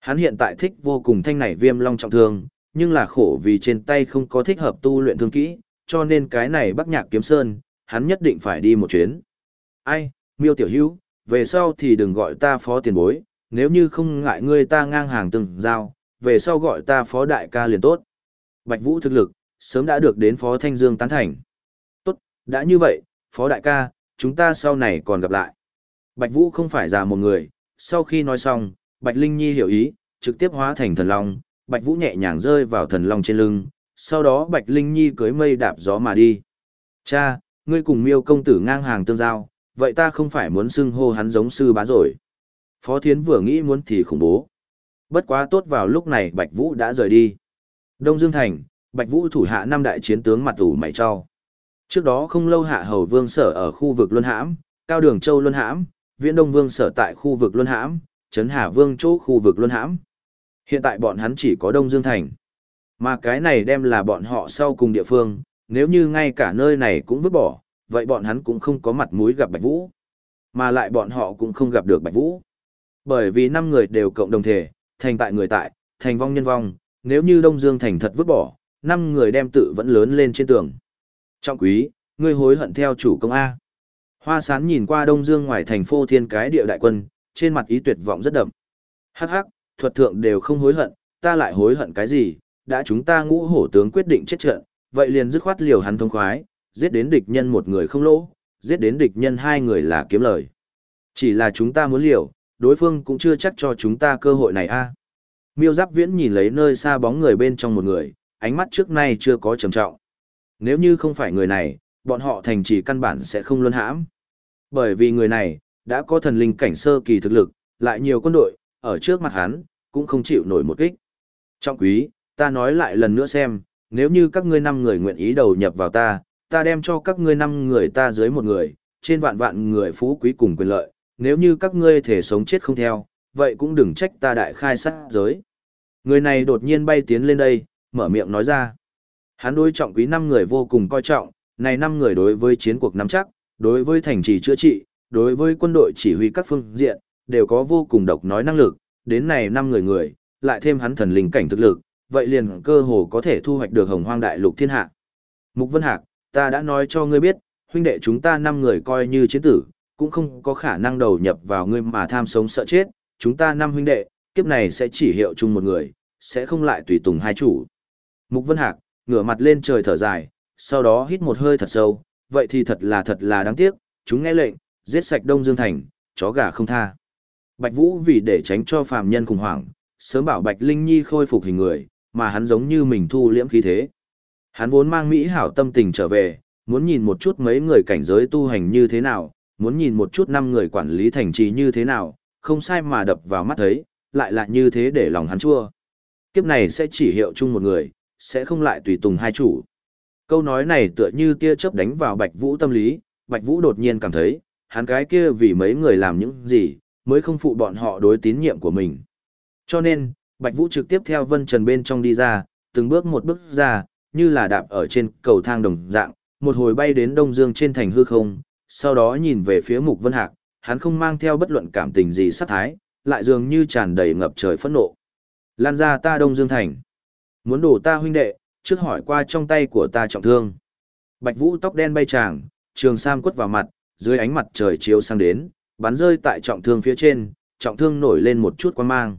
Hắn hiện tại thích vô cùng thanh này viêm long trọng thương, nhưng là khổ vì trên tay không có thích hợp tu luyện thương kỹ, cho nên cái này Bắc Nhạc Kiếm Sơn, hắn nhất định phải đi một chuyến. Ai, Miêu Tiểu Hữu, về sau thì đừng gọi ta phó tiền bối, nếu như không ngại ngươi ta ngang hàng từng giao, về sau gọi ta phó đại ca liền tốt. Bạch Vũ thực lực, sớm đã được đến phó Thanh Dương tán thành. Tốt, đã như vậy, phó đại ca, chúng ta sau này còn gặp lại. Bạch Vũ không phải già một người, sau khi nói xong, Bạch Linh Nhi hiểu ý, trực tiếp hóa thành thần long, Bạch Vũ nhẹ nhàng rơi vào thần long trên lưng, sau đó Bạch Linh Nhi cưới mây đạp gió mà đi. Cha, ngươi cùng miêu công tử ngang hàng tương giao, vậy ta không phải muốn xưng hô hắn giống sư bá rồi. Phó Thiến vừa nghĩ muốn thì khủng bố. Bất quá tốt vào lúc này Bạch Vũ đã rời đi. Đông Dương Thành, Bạch Vũ thủ hạ năm đại chiến tướng mặt ủ mày cho. Trước đó không lâu hạ hầu vương sở ở khu vực Luân Hãm, Cao Đường Châu Luân Hãm, Viễn Đông Vương sở tại khu vực Luân Hãm, Trấn Hà Vương chỗ khu vực Luân Hãm. Hiện tại bọn hắn chỉ có Đông Dương Thành. Mà cái này đem là bọn họ sau cùng địa phương, nếu như ngay cả nơi này cũng vứt bỏ, vậy bọn hắn cũng không có mặt mũi gặp Bạch Vũ. Mà lại bọn họ cũng không gặp được Bạch Vũ. Bởi vì năm người đều cộng đồng thể, thành tại người tại, thành vong nhân vong, nếu như Đông Dương thành thật vứt bỏ, năm người đem tự vẫn lớn lên trên tường. Trọng quý, ngươi hối hận theo chủ công A. Hoa sán nhìn qua Đông Dương ngoài thành phô thiên cái địa đại quân, trên mặt ý tuyệt vọng rất đậm. Hắc hắc, thuật thượng đều không hối hận, ta lại hối hận cái gì, đã chúng ta ngũ hổ tướng quyết định chết trận, vậy liền dứt khoát liều hắn thông khoái, giết đến địch nhân một người không lỗ, giết đến địch nhân hai người là kiếm lời. Chỉ là chúng ta muốn liều, đối phương cũng chưa chắc cho chúng ta cơ hội này a. Miêu Giáp Viễn nhìn lấy nơi xa bóng người bên trong một người, ánh mắt trước nay chưa có trầm trọng. Nếu như không phải người này, bọn họ thành trì căn bản sẽ không luân hãm. Bởi vì người này, đã có thần linh cảnh sơ kỳ thực lực, lại nhiều quân đội, ở trước mặt hắn, cũng không chịu nổi một kích. Trọng quý, ta nói lại lần nữa xem, nếu như các ngươi năm người nguyện ý đầu nhập vào ta, ta đem cho các ngươi năm người ta dưới một người, trên vạn vạn người phú quý cùng quyền lợi, nếu như các ngươi thể sống chết không theo, vậy cũng đừng trách ta đại khai sát giới. Người này đột nhiên bay tiến lên đây, mở miệng nói ra. Hắn đối trọng quý năm người vô cùng coi trọng, này năm người đối với chiến cuộc nắm chắc, đối với thành trì chữa trị, đối với quân đội chỉ huy các phương diện, đều có vô cùng độc nói năng lực, đến này năm người người, lại thêm hắn thần linh cảnh thực lực, vậy liền cơ hồ có thể thu hoạch được hồng hoang đại lục thiên hạ. Mục Vân Hạc, ta đã nói cho ngươi biết, huynh đệ chúng ta năm người coi như chiến tử, cũng không có khả năng đầu nhập vào ngươi mà tham sống sợ chết, chúng ta năm huynh đệ, kiếp này sẽ chỉ hiệu chung một người, sẽ không lại tùy tùng hai chủ. Mục Vân Hạc, ngửa mặt lên trời thở dài, sau đó hít một hơi thật sâu, vậy thì thật là thật là đáng tiếc, chúng nghe lệnh, giết sạch Đông Dương Thành, chó gà không tha. Bạch Vũ vì để tránh cho phàm nhân khủng hoảng, sớm bảo Bạch Linh Nhi khôi phục hình người, mà hắn giống như mình thu liễm khí thế. Hắn vốn mang mỹ hảo tâm tình trở về, muốn nhìn một chút mấy người cảnh giới tu hành như thế nào, muốn nhìn một chút năm người quản lý thành trì như thế nào, không sai mà đập vào mắt thấy, lại là như thế để lòng hắn chua. Kiếp này sẽ chỉ hiệu chung một người, sẽ không lại tùy tùng hai chủ. Câu nói này tựa như tia chớp đánh vào Bạch Vũ tâm lý, Bạch Vũ đột nhiên cảm thấy, hắn cái kia vì mấy người làm những gì, mới không phụ bọn họ đối tín nhiệm của mình. Cho nên, Bạch Vũ trực tiếp theo Vân Trần bên trong đi ra, từng bước một bước ra, như là đạp ở trên cầu thang đồng dạng, một hồi bay đến Đông Dương trên thành hư không, sau đó nhìn về phía Mục Vân Hạc, hắn không mang theo bất luận cảm tình gì sát thái, lại dường như tràn đầy ngập trời phẫn nộ. Lan ra ta Đông Dương Thành. Muốn đổ ta huynh đệ, trước hỏi qua trong tay của ta trọng thương. Bạch Vũ tóc đen bay tràng, trường sam quất vào mặt, dưới ánh mặt trời chiếu sang đến, bắn rơi tại trọng thương phía trên, trọng thương nổi lên một chút quan mang.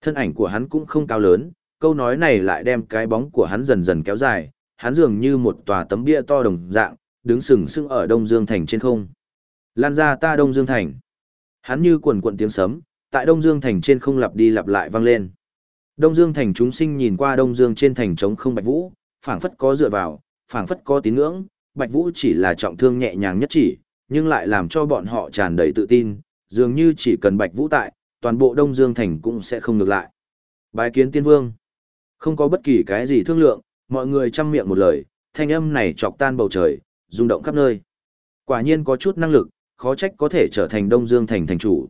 Thân ảnh của hắn cũng không cao lớn, câu nói này lại đem cái bóng của hắn dần dần kéo dài, hắn dường như một tòa tấm bia to đồng dạng, đứng sừng sững ở Đông Dương Thành trên không. Lan ra ta Đông Dương Thành. Hắn như quần quận tiếng sấm, tại Đông Dương Thành trên không lặp đi lặp lại vang lên. Đông Dương Thành chúng sinh nhìn qua Đông Dương trên thành trống không Bạch Vũ, phảng phất có dựa vào, phảng phất có tín ngưỡng, Bạch Vũ chỉ là trọng thương nhẹ nhàng nhất chỉ, nhưng lại làm cho bọn họ tràn đầy tự tin, dường như chỉ cần Bạch Vũ tại, toàn bộ Đông Dương Thành cũng sẽ không ngược lại. Bái kiến tiên vương. Không có bất kỳ cái gì thương lượng, mọi người chăm miệng một lời, thanh âm này chọc tan bầu trời, rung động khắp nơi. Quả nhiên có chút năng lực, khó trách có thể trở thành Đông Dương Thành thành chủ.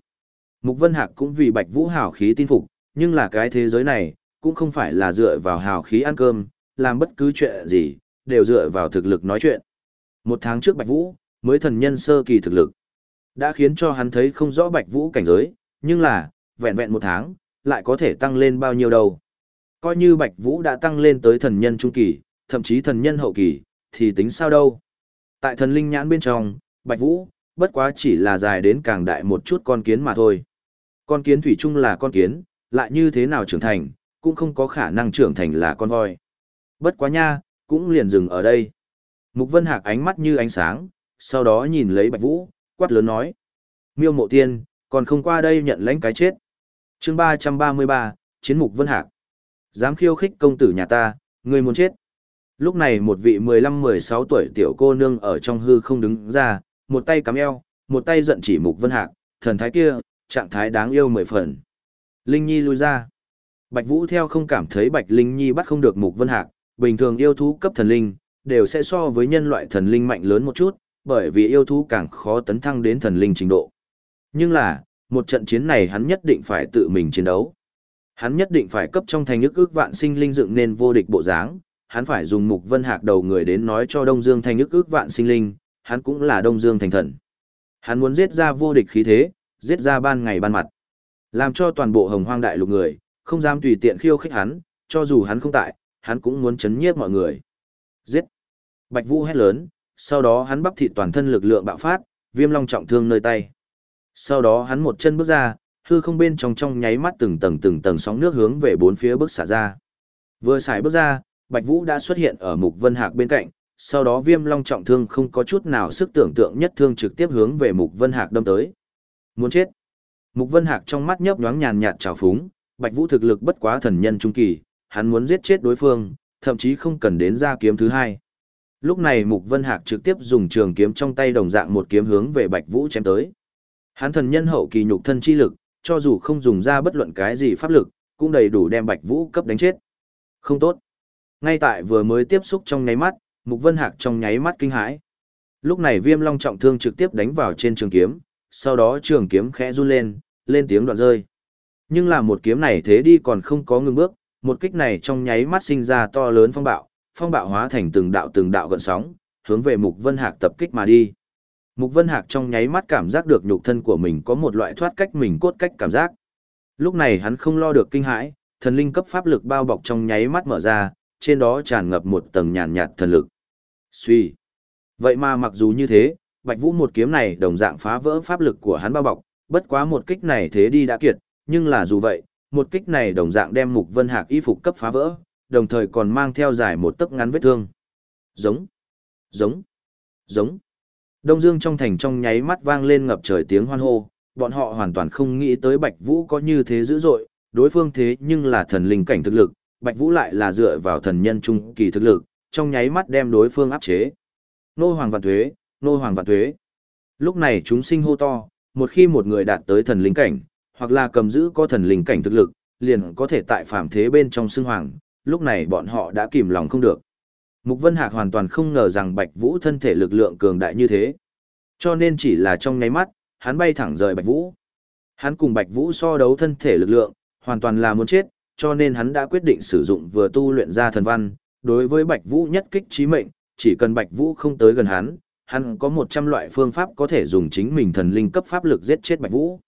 Mục Vân Hạc cũng vì Bạch Vũ hào khí tin phục, nhưng là cái thế giới này, cũng không phải là dựa vào hào khí ăn cơm, làm bất cứ chuyện gì, đều dựa vào thực lực nói chuyện. Một tháng trước Bạch Vũ, mới thần nhân sơ kỳ thực lực, đã khiến cho hắn thấy không rõ Bạch Vũ cảnh giới, nhưng là, vẹn vẹn một tháng, lại có thể tăng lên bao nhiêu đâu. Coi như Bạch Vũ đã tăng lên tới thần nhân trung kỳ, thậm chí thần nhân hậu kỳ, thì tính sao đâu. Tại thần linh nhãn bên trong, Bạch Vũ, bất quá chỉ là dài đến càng đại một chút con kiến mà thôi. Con kiến thủy chung là con kiến, lại như thế nào trưởng thành, cũng không có khả năng trưởng thành là con voi. Bất quá nha, cũng liền dừng ở đây. Mục Vân Hạc ánh mắt như ánh sáng, sau đó nhìn lấy Bạch Vũ, quát lớn nói. Miêu mộ tiên, còn không qua đây nhận lãnh cái chết. chương 333, Chiến mục Vân Hạc. Dám khiêu khích công tử nhà ta, người muốn chết. Lúc này một vị 15-16 tuổi tiểu cô nương ở trong hư không đứng ra, một tay cắm eo, một tay giận chỉ mục Vân Hạc, thần thái kia, trạng thái đáng yêu mười phần. Linh Nhi lui ra. Bạch Vũ theo không cảm thấy Bạch Linh Nhi bắt không được Mục Vân Hạc, bình thường yêu thú cấp thần linh, đều sẽ so với nhân loại thần linh mạnh lớn một chút, bởi vì yêu thú càng khó tấn thăng đến thần linh trình độ. Nhưng là, một trận chiến này hắn nhất định phải tự mình chiến đấu. Hắn nhất định phải cấp trong thành ức ước vạn sinh linh dựng nên vô địch bộ dáng, hắn phải dùng Mục Vân Hạc đầu người đến nói cho Đông Dương thành ức ước vạn sinh linh, hắn cũng là Đông Dương thành thần. Hắn muốn giết ra vô địch khí thế, giết ra ban ngày ban mặt. Làm cho toàn bộ hồng hoang đại lục người, không dám tùy tiện khiêu khích hắn, cho dù hắn không tại, hắn cũng muốn chấn nhiếp mọi người. Giết! Bạch Vũ hét lớn, sau đó hắn bắp thịt toàn thân lực lượng bạo phát, viêm long trọng thương nơi tay. Sau đó hắn một chân bước ra, hư không bên trong trong nháy mắt từng tầng từng tầng sóng nước hướng về bốn phía bước xả ra. Vừa xài bước ra, Bạch Vũ đã xuất hiện ở Mục Vân Hạc bên cạnh, sau đó Viêm Long trọng thương không có chút nào sức tưởng tượng nhất thương trực tiếp hướng về Mục Vân Hạc đâm tới. Muốn chết. Mục Vân Hạc trong mắt nhấp nhoáng nhàn nhạt trào phúng, Bạch Vũ thực lực bất quá thần nhân trung kỳ, hắn muốn giết chết đối phương, thậm chí không cần đến ra kiếm thứ hai. Lúc này Mục Vân Hạc trực tiếp dùng trường kiếm trong tay đồng dạng một kiếm hướng về Bạch Vũ chém tới. Hắn thần nhân hậu kỳ nhục thân chi lực, cho dù không dùng ra bất luận cái gì pháp lực, cũng đầy đủ đem Bạch Vũ cấp đánh chết. Không tốt. Ngay tại vừa mới tiếp xúc trong nháy mắt, Mục Vân Hạc trong nháy mắt kinh hãi. Lúc này Viêm Long trọng thương trực tiếp đánh vào trên trường kiếm, sau đó trường kiếm khẽ run lên, lên tiếng đoạn rơi. Nhưng là một kiếm này thế đi còn không có ngừng bước, một kích này trong nháy mắt sinh ra to lớn phong bạo, phong bạo hóa thành từng đạo từng đạo gợn sóng, hướng về Mục Vân Hạc tập kích mà đi. Mục Vân Hạc trong nháy mắt cảm giác được nhục thân của mình có một loại thoát cách mình cốt cách cảm giác. Lúc này hắn không lo được kinh hãi, thần linh cấp pháp lực bao bọc trong nháy mắt mở ra, trên đó tràn ngập một tầng nhàn nhạt thần lực. Suy. Vậy mà mặc dù như thế, Bạch Vũ một kiếm này đồng dạng phá vỡ pháp lực của hắn bao bọc, bất quá một kích này thế đi đã kiệt, nhưng là dù vậy, một kích này đồng dạng đem Mục Vân Hạc y phục cấp phá vỡ, đồng thời còn mang theo dài một tấc ngắn vết thương. Giống, giống, giống. Đông Dương trong thành trong nháy mắt vang lên ngập trời tiếng hoan hô, bọn họ hoàn toàn không nghĩ tới Bạch Vũ có như thế dữ dội, đối phương thế nhưng là thần linh cảnh thực lực, Bạch Vũ lại là dựa vào thần nhân trung kỳ thực lực, trong nháy mắt đem đối phương áp chế. Nô Hoàng Vạn thuế, Nô Hoàng Vạn thuế. Lúc này chúng sinh hô to, một khi một người đạt tới thần linh cảnh, hoặc là cầm giữ có thần linh cảnh thực lực, liền có thể tại phàm thế bên trong xưng hoàng, lúc này bọn họ đã kìm lòng không được. Mục Vân Hạc hoàn toàn không ngờ rằng Bạch Vũ thân thể lực lượng cường đại như thế. Cho nên chỉ là trong nháy mắt, hắn bay thẳng rời Bạch Vũ. Hắn cùng Bạch Vũ so đấu thân thể lực lượng, hoàn toàn là muốn chết, cho nên hắn đã quyết định sử dụng vừa tu luyện ra thần văn, đối với Bạch Vũ nhất kích chí mệnh, chỉ cần Bạch Vũ không tới gần hắn, hắn có 100 loại phương pháp có thể dùng chính mình thần linh cấp pháp lực giết chết Bạch Vũ.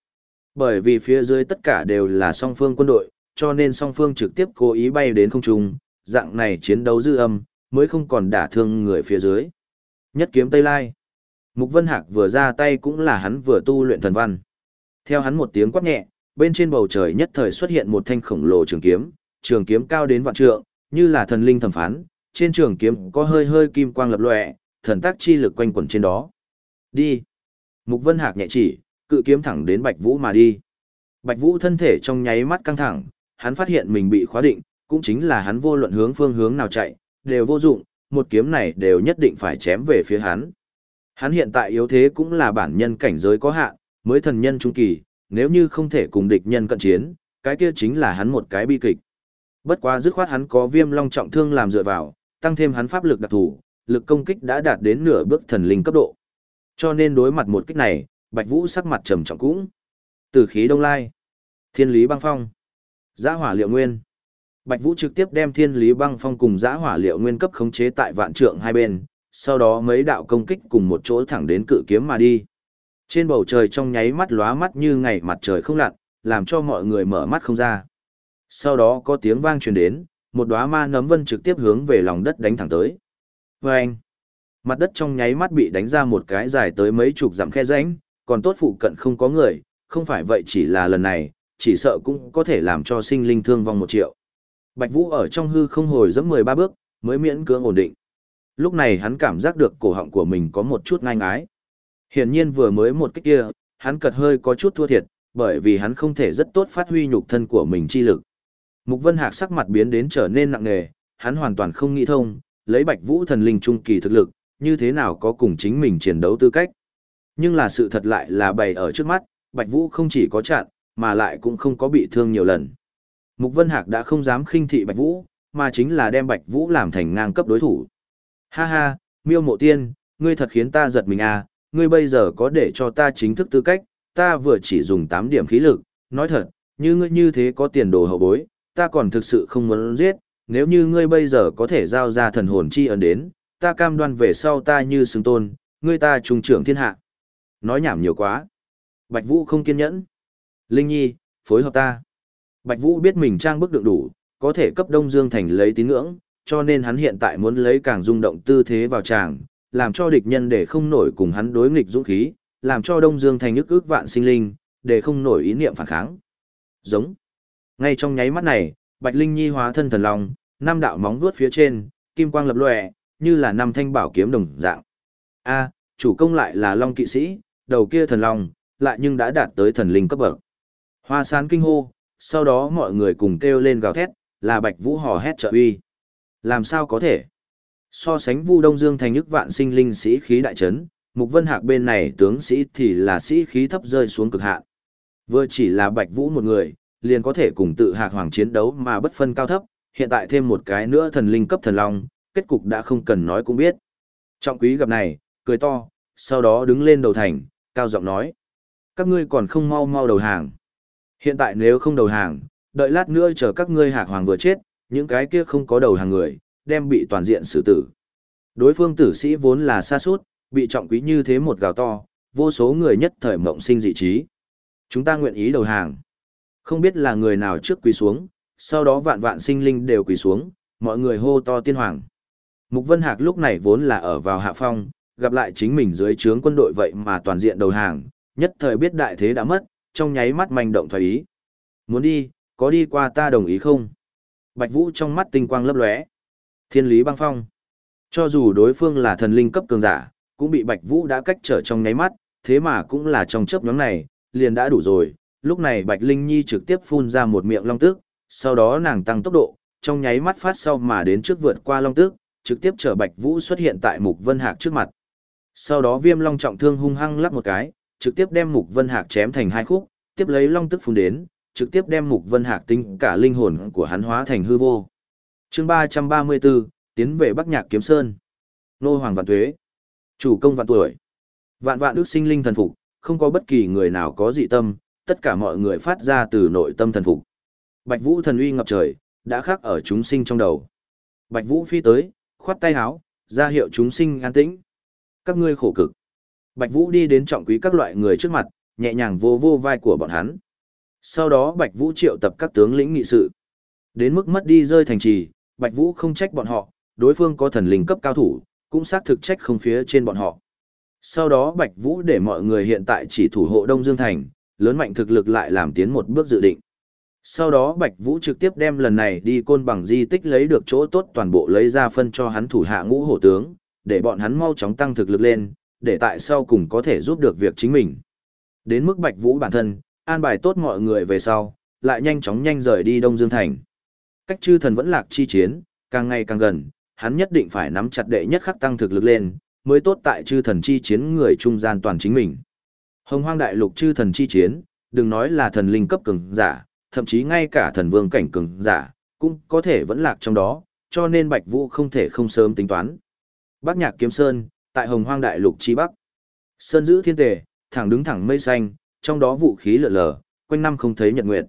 Bởi vì phía dưới tất cả đều là song phương quân đội, cho nên song phương trực tiếp cố ý bay đến không trung, dạng này chiến đấu dư âm, mới không còn đả thương người phía dưới. Nhất kiếm Tây Lai. Mục Vân Hạc vừa ra tay cũng là hắn vừa tu luyện thần văn. Theo hắn một tiếng quát nhẹ, bên trên bầu trời nhất thời xuất hiện một thanh khổng lồ trường kiếm, trường kiếm cao đến vạn trượng, như là thần linh thẩm phán, trên trường kiếm có hơi hơi kim quang lập lòe, thần tác chi lực quanh quẩn trên đó. Đi. Mục Vân Hạc nhẹ chỉ, cự kiếm thẳng đến Bạch Vũ mà đi. Bạch Vũ thân thể trong nháy mắt căng thẳng, hắn phát hiện mình bị khóa định, cũng chính là hắn vô luận hướng phương hướng nào chạy, đều vô dụng, một kiếm này đều nhất định phải chém về phía hắn. Hắn hiện tại yếu thế cũng là bản nhân cảnh giới có hạn, mới thần nhân trung kỳ, nếu như không thể cùng địch nhân cận chiến, cái kia chính là hắn một cái bi kịch. Bất quá dứt khoát hắn có viêm long trọng thương làm dựa vào, tăng thêm hắn pháp lực đặc thù, lực công kích đã đạt đến nửa bước thần linh cấp độ. Cho nên đối mặt một kích này, Bạch Vũ sắc mặt trầm trọng cũng. Từ khí đông lai, thiên lý băng phong, giã hỏa liệu nguyên. Bạch Vũ trực tiếp đem thiên lý băng phong cùng giã hỏa liệu nguyên cấp khống chế tại vạn trượng hai bên, sau đó mấy đạo công kích cùng một chỗ thẳng đến cự kiếm mà đi. Trên bầu trời trong nháy mắt lóa mắt như ngày mặt trời không lặn, làm cho mọi người mở mắt không ra. Sau đó có tiếng vang truyền đến, một đóa ma nấm vân trực tiếp hướng về lòng đất đánh thẳng tới. Vâng! anh, mặt đất trong nháy mắt bị đánh ra một cái dài tới mấy chục dặm khe rãnh, còn tốt phụ cận không có người, không phải vậy chỉ là lần này, chỉ sợ cũng có thể làm cho sinh linh thương vong một triệu. Bạch Vũ ở trong hư không hồi dẫm 13 bước, mới miễn cưỡng ổn định. Lúc này hắn cảm giác được cổ họng của mình có một chút ngai ngái. Hiển nhiên vừa mới một cái kia, hắn cật hơi có chút thua thiệt, bởi vì hắn không thể rất tốt phát huy nhục thân của mình chi lực. Mục Vân Hạc sắc mặt biến đến trở nên nặng nề, hắn hoàn toàn không nghĩ thông, lấy Bạch Vũ thần linh trung kỳ thực lực, như thế nào có cùng chính mình chiến đấu tư cách. Nhưng là sự thật lại là bày ở trước mắt, Bạch Vũ không chỉ có chặn, mà lại cũng không có bị thương nhiều lần. Mục Vân Hạc đã không dám khinh thị Bạch Vũ, mà chính là đem Bạch Vũ làm thành ngang cấp đối thủ. Ha ha, miêu mộ tiên, ngươi thật khiến ta giật mình à, ngươi bây giờ có để cho ta chính thức tư cách, ta vừa chỉ dùng 8 điểm khí lực, nói thật, như ngươi như thế có tiền đồ hậu bối, ta còn thực sự không muốn giết, nếu như ngươi bây giờ có thể giao ra thần hồn chi ấn đến, ta cam đoan về sau ta như xứng tôn, ngươi ta trung trưởng thiên hạ. Nói nhảm nhiều quá. Bạch Vũ không kiên nhẫn. Linh Nhi, phối hợp ta. Bạch Vũ biết mình trang bức được đủ, có thể cấp Đông Dương Thành lấy tín ngưỡng, cho nên hắn hiện tại muốn lấy càng rung động tư thế vào tràng, làm cho địch nhân để không nổi cùng hắn đối nghịch dũng khí, làm cho Đông Dương Thành ức ước vạn sinh linh, để không nổi ý niệm phản kháng. Giống. Ngay trong nháy mắt này, Bạch Linh Nhi hóa thân thần long, năm đạo móng vuốt phía trên, kim quang lập lòe, như là năm thanh bảo kiếm đồng dạng. A, chủ công lại là long kỵ sĩ, đầu kia thần long, lại nhưng đã đạt tới thần linh cấp bậc. Hoa sán kinh hô, sau đó mọi người cùng kêu lên gào thét, là Bạch Vũ hò hét trợ uy. Làm sao có thể? So sánh Vu Đông Dương thành nhức vạn sinh linh sĩ khí đại trấn, Mục Vân Hạc bên này tướng sĩ thì là sĩ khí thấp rơi xuống cực hạn. Vừa chỉ là Bạch Vũ một người, liền có thể cùng tự Hạc Hoàng chiến đấu mà bất phân cao thấp, hiện tại thêm một cái nữa thần linh cấp thần long, kết cục đã không cần nói cũng biết. Trọng quý gặp này, cười to, sau đó đứng lên đầu thành, cao giọng nói. Các ngươi còn không mau mau đầu hàng. Hiện tại nếu không đầu hàng, đợi lát nữa chờ các ngươi hạc hoàng vừa chết, những cái kia không có đầu hàng người, đem bị toàn diện xử tử. Đối phương tử sĩ vốn là xa suốt, bị trọng quý như thế một gào to, vô số người nhất thời mộng sinh dị trí. Chúng ta nguyện ý đầu hàng. Không biết là người nào trước quỳ xuống, sau đó vạn vạn sinh linh đều quỳ xuống, mọi người hô to tiên hoàng. Mục Vân Hạc lúc này vốn là ở vào hạ phong, gặp lại chính mình dưới trướng quân đội vậy mà toàn diện đầu hàng, nhất thời biết đại thế đã mất, trong nháy mắt manh động thoái ý. Muốn đi, có đi qua ta đồng ý không? Bạch Vũ trong mắt tinh quang lấp lóe. Thiên lý băng phong. Cho dù đối phương là thần linh cấp cường giả, cũng bị Bạch Vũ đã cách trở trong nháy mắt, thế mà cũng là trong chớp nhoáng này, liền đã đủ rồi. Lúc này Bạch Linh Nhi trực tiếp phun ra một miệng long tức, sau đó nàng tăng tốc độ, trong nháy mắt phát sau mà đến trước vượt qua long tức, trực tiếp chở Bạch Vũ xuất hiện tại Mục Vân Hạc trước mặt. Sau đó Viêm Long trọng thương hung hăng lắc một cái, trực tiếp đem Mục Vân Hạc chém thành hai khúc, tiếp lấy long tức phun đến, trực tiếp đem Mục Vân Hạc tính cả linh hồn của hắn hóa thành hư vô. Chương 334, tiến về Bắc Nhạc Kiếm Sơn. Nô Hoàng Vạn Tuế. Chủ công vạn tuổi. Vạn vạn ước sinh linh thần phục, không có bất kỳ người nào có dị tâm, tất cả mọi người phát ra từ nội tâm thần phục. Bạch Vũ thần uy ngập trời, đã khắc ở chúng sinh trong đầu. Bạch Vũ phi tới, khoát tay áo, ra hiệu chúng sinh an tĩnh. Các ngươi khổ cực. Bạch Vũ đi đến trọng quý các loại người trước mặt, nhẹ nhàng vô vô vai của bọn hắn. Sau đó Bạch Vũ triệu tập các tướng lĩnh nghị sự. Đến mức mất đi rơi thành trì, Bạch Vũ không trách bọn họ, đối phương có thần linh cấp cao thủ, cũng xác thực trách không phía trên bọn họ. Sau đó Bạch Vũ để mọi người hiện tại chỉ thủ hộ Đông Dương Thành, lớn mạnh thực lực lại làm tiến một bước dự định. Sau đó Bạch Vũ trực tiếp đem lần này đi côn bằng di tích lấy được chỗ tốt toàn bộ lấy ra phân cho hắn thủ hạ ngũ hổ tướng, để bọn hắn mau chóng tăng thực lực lên, để tại sau cùng có thể giúp được việc chính mình. Đến mức Bạch Vũ bản thân, an bài tốt mọi người về sau, lại nhanh chóng nhanh rời đi Đông Dương Thành. Cách chư thần vẫn lạc chi chiến, càng ngày càng gần, hắn nhất định phải nắm chặt đệ nhất khắc tăng thực lực lên, mới tốt tại chư thần chi chiến người trung gian toàn chính mình. Hồng hoang đại lục chư thần chi chiến, đừng nói là thần linh cấp cường giả, thậm chí ngay cả thần vương cảnh cường giả, cũng có thể vẫn lạc trong đó, cho nên Bạch Vũ không thể không sớm tính toán. Bắc Nhạc Kiếm Sơn, tại Hồng Hoang Đại Lục chi bắc. Sơn giữ thiên tề, thẳng đứng thẳng mây xanh, trong đó vũ khí lượn lờ, quanh năm không thấy nhật nguyệt.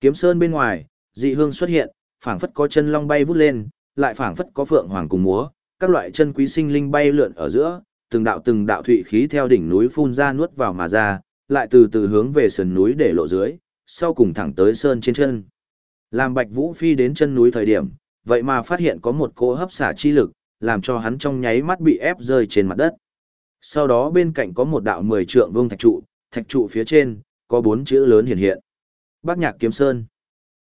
Kiếm Sơn bên ngoài, dị hương xuất hiện, phảng phất có chân long bay vút lên, lại phảng phất có phượng hoàng cùng múa, các loại chân quý sinh linh bay lượn ở giữa, từng đạo từng đạo thụy khí theo đỉnh núi phun ra nuốt vào mà ra, lại từ từ hướng về sườn núi để lộ dưới, sau cùng thẳng tới sơn trên chân. Làm Bạch Vũ phi đến chân núi thời điểm, vậy mà phát hiện có một cỗ hấp xả chi lực, làm cho hắn trong nháy mắt bị ép rơi trên mặt đất. Sau đó bên cạnh có một đạo mười trượng vương thạch trụ, thạch trụ phía trên có bốn chữ lớn hiện hiện. Bác Nhạc Kiếm Sơn.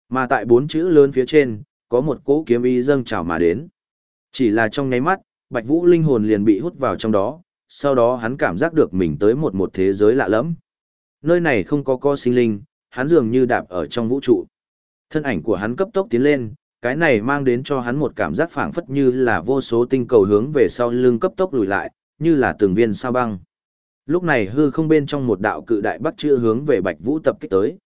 Mà tại bốn chữ lớn phía trên, có một cỗ kiếm ý dâng trào mà đến. Chỉ là trong nháy mắt, Bạch Vũ linh hồn liền bị hút vào trong đó, sau đó hắn cảm giác được mình tới một một thế giới lạ lẫm. Nơi này không có co sinh linh, hắn dường như đạp ở trong vũ trụ. Thân ảnh của hắn cấp tốc tiến lên, cái này mang đến cho hắn một cảm giác phảng phất như là vô số tinh cầu hướng về sau lưng cấp tốc lùi lại, như là từng viên sao băng. Lúc này hư không bên trong một đạo cự đại bắt chữ hướng về Bạch Vũ tập kích tới.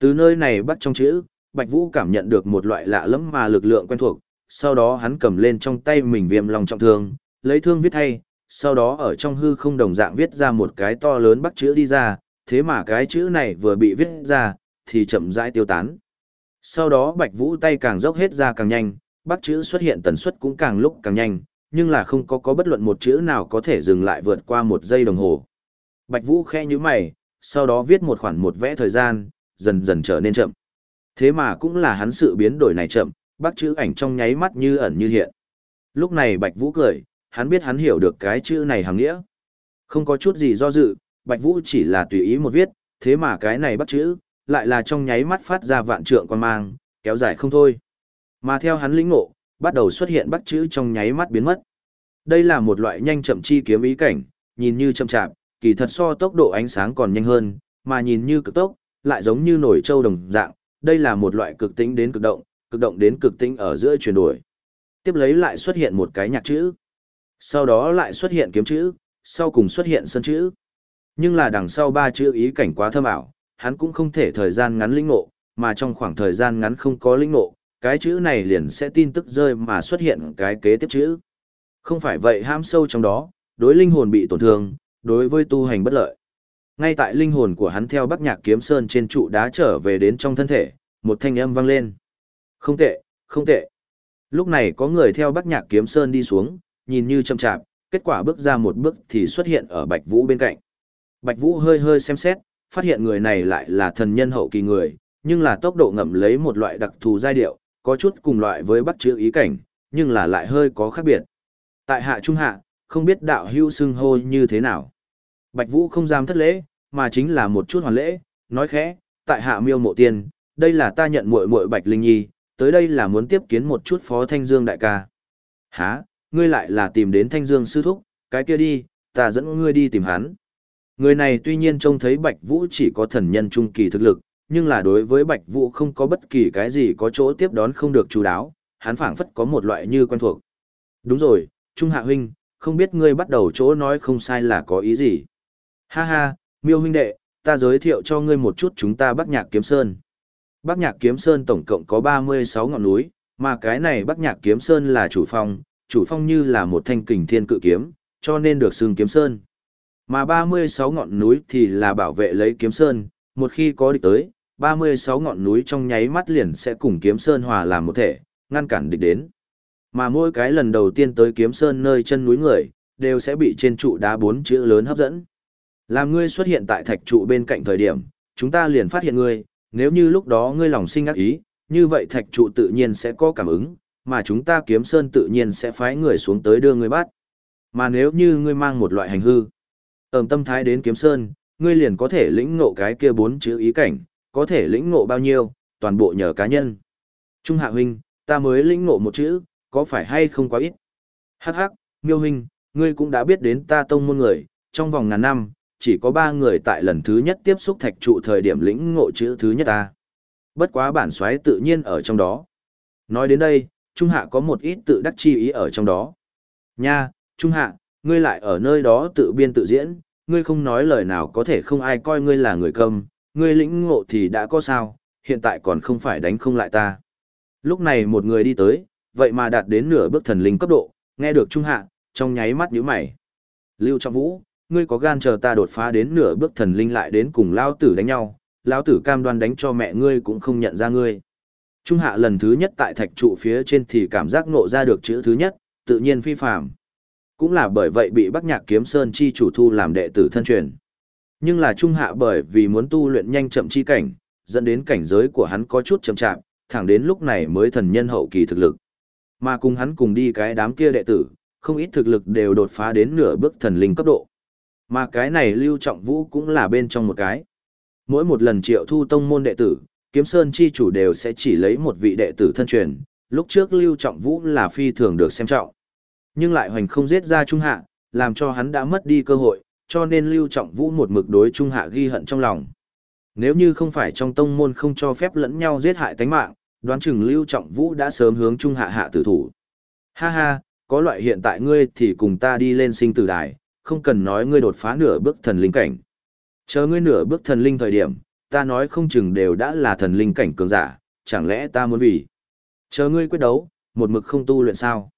Từ nơi này bắt trong chữ, Bạch Vũ cảm nhận được một loại lạ lẫm mà lực lượng quen thuộc, sau đó hắn cầm lên trong tay mình viêm lòng trọng thương, lấy thương viết thay, sau đó ở trong hư không đồng dạng viết ra một cái to lớn bắt chữ đi ra, thế mà cái chữ này vừa bị viết ra, thì chậm rãi tiêu tán. Sau đó Bạch Vũ tay càng dốc hết ra càng nhanh, bắt chữ xuất hiện tần suất cũng càng lúc càng nhanh, nhưng là không có có bất luận một chữ nào có thể dừng lại vượt qua một giây đồng hồ. Bạch Vũ khẽ như mày, sau đó viết một khoản một vẽ thời gian, dần dần trở nên chậm. Thế mà cũng là hắn sự biến đổi này chậm, bác chữ ảnh trong nháy mắt như ẩn như hiện. Lúc này Bạch Vũ cười, hắn biết hắn hiểu được cái chữ này hàng nghĩa. Không có chút gì do dự, Bạch Vũ chỉ là tùy ý một viết, thế mà cái này bắt chữ, lại là trong nháy mắt phát ra vạn trượng quan mang, kéo dài không thôi. Mà theo hắn lĩnh ngộ, bắt đầu xuất hiện bắt chữ trong nháy mắt biến mất. Đây là một loại nhanh chậm chi kiếm ý cảnh, nhìn như chậm chạp, kỳ thật so tốc độ ánh sáng còn nhanh hơn, mà nhìn như cực tốc, lại giống như nổi trâu đồng dạng, đây là một loại cực tĩnh đến cực động, cực động đến cực tĩnh ở giữa chuyển đổi. Tiếp lấy lại xuất hiện một cái nhạc chữ. Sau đó lại xuất hiện kiếm chữ, sau cùng xuất hiện sân chữ. Nhưng là đằng sau ba chữ ý cảnh quá thâm ảo, hắn cũng không thể thời gian ngắn linh ngộ, mà trong khoảng thời gian ngắn không có linh ngộ, cái chữ này liền sẽ tin tức rơi mà xuất hiện cái kế tiếp chữ. Không phải vậy ham sâu trong đó, đối linh hồn bị tổn thương, đối với tu hành bất lợi. Ngay tại linh hồn của hắn theo Bắc Nhạc Kiếm Sơn trên trụ đá trở về đến trong thân thể, một thanh âm vang lên. Không tệ, không tệ. Lúc này có người theo Bắc Nhạc Kiếm Sơn đi xuống, nhìn như chậm chạp, kết quả bước ra một bước thì xuất hiện ở Bạch Vũ bên cạnh. Bạch Vũ hơi hơi xem xét, phát hiện người này lại là thần nhân hậu kỳ người, nhưng là tốc độ ngậm lấy một loại đặc thù giai điệu, có chút cùng loại với bắt chữ ý cảnh, nhưng là lại hơi có khác biệt. Tại hạ trung hạ, không biết đạo hữu xưng hô như thế nào. Bạch Vũ không dám thất lễ, mà chính là một chút hoàn lễ, nói khẽ, tại hạ miêu mộ tiên, đây là ta nhận muội muội Bạch Linh Nhi, tới đây là muốn tiếp kiến một chút phó Thanh Dương đại ca. Hả, ngươi lại là tìm đến Thanh Dương sư thúc, cái kia đi, ta dẫn ngươi đi tìm hắn. Người này tuy nhiên trông thấy Bạch Vũ chỉ có thần nhân trung kỳ thực lực, nhưng là đối với Bạch Vũ không có bất kỳ cái gì có chỗ tiếp đón không được chú đáo, hắn phảng phất có một loại như quen thuộc. Đúng rồi, Trung Hạ huynh, không biết ngươi bắt đầu chỗ nói không sai là có ý gì. Ha ha, miêu huynh đệ, ta giới thiệu cho ngươi một chút chúng ta Bắc Nhạc Kiếm Sơn. Bắc Nhạc Kiếm Sơn tổng cộng có 36 ngọn núi, mà cái này Bắc Nhạc Kiếm Sơn là chủ phong, chủ phong như là một thanh kình thiên cự kiếm, cho nên được xưng Kiếm Sơn. Mà 36 ngọn núi thì là bảo vệ lấy Kiếm Sơn, một khi có địch tới, 36 ngọn núi trong nháy mắt liền sẽ cùng Kiếm Sơn hòa làm một thể, ngăn cản địch đến. Mà mỗi cái lần đầu tiên tới Kiếm Sơn nơi chân núi người, đều sẽ bị trên trụ đá bốn chữ lớn hấp dẫn. Làm ngươi xuất hiện tại thạch trụ bên cạnh thời điểm, chúng ta liền phát hiện ngươi, nếu như lúc đó ngươi lòng sinh ác ý, như vậy thạch trụ tự nhiên sẽ có cảm ứng, mà chúng ta kiếm sơn tự nhiên sẽ phái người xuống tới đưa ngươi bắt. Mà nếu như ngươi mang một loại hành hư, ẩm tâm thái đến kiếm sơn, ngươi liền có thể lĩnh ngộ cái kia bốn chữ ý cảnh, có thể lĩnh ngộ bao nhiêu, toàn bộ nhờ cá nhân. Trung hạ huynh, ta mới lĩnh ngộ một chữ, có phải hay không quá ít? Hắc hắc, miêu huynh, ngươi cũng đã biết đến ta tông môn người, trong vòng ngàn năm, chỉ có ba người tại lần thứ nhất tiếp xúc thạch trụ thời điểm lĩnh ngộ chữ thứ nhất ta. Bất quá bản xoáy tự nhiên ở trong đó. Nói đến đây, Trung Hạ có một ít tự đắc chi ý ở trong đó. Nha, Trung Hạ, ngươi lại ở nơi đó tự biên tự diễn, ngươi không nói lời nào có thể không ai coi ngươi là người cầm, ngươi lĩnh ngộ thì đã có sao, hiện tại còn không phải đánh không lại ta. Lúc này một người đi tới, vậy mà đạt đến nửa bước thần linh cấp độ, nghe được Trung Hạ, trong nháy mắt nhíu mày. Lưu Trọng Vũ, ngươi có gan chờ ta đột phá đến nửa bước thần linh lại đến cùng lao tử đánh nhau, lao tử cam đoan đánh cho mẹ ngươi cũng không nhận ra ngươi. Trung hạ lần thứ nhất tại thạch trụ phía trên thì cảm giác ngộ ra được chữ thứ nhất, tự nhiên phi phạm. Cũng là bởi vậy bị Bắc Nhạc Kiếm Sơn chi chủ thu làm đệ tử thân truyền. Nhưng là Trung hạ bởi vì muốn tu luyện nhanh chậm chi cảnh, dẫn đến cảnh giới của hắn có chút chậm chạp, thẳng đến lúc này mới thần nhân hậu kỳ thực lực. Mà cùng hắn cùng đi cái đám kia đệ tử, không ít thực lực đều đột phá đến nửa bước thần linh cấp độ. Mà cái này Lưu Trọng Vũ cũng là bên trong một cái. Mỗi một lần triệu thu tông môn đệ tử, Kiếm Sơn chi chủ đều sẽ chỉ lấy một vị đệ tử thân truyền, lúc trước Lưu Trọng Vũ là phi thường được xem trọng. Nhưng lại hoành không giết ra Trung Hạ, làm cho hắn đã mất đi cơ hội, cho nên Lưu Trọng Vũ một mực đối Trung Hạ ghi hận trong lòng. Nếu như không phải trong tông môn không cho phép lẫn nhau giết hại tánh mạng, đoán chừng Lưu Trọng Vũ đã sớm hướng Trung Hạ hạ tử thủ. Ha ha, có loại hiện tại ngươi thì cùng ta đi lên sinh tử đài, không cần nói ngươi đột phá nửa bước thần linh cảnh. Chờ ngươi nửa bước thần linh thời điểm, ta nói không chừng đều đã là thần linh cảnh cường giả, chẳng lẽ ta muốn vì. Chờ ngươi quyết đấu, một mực không tu luyện sao.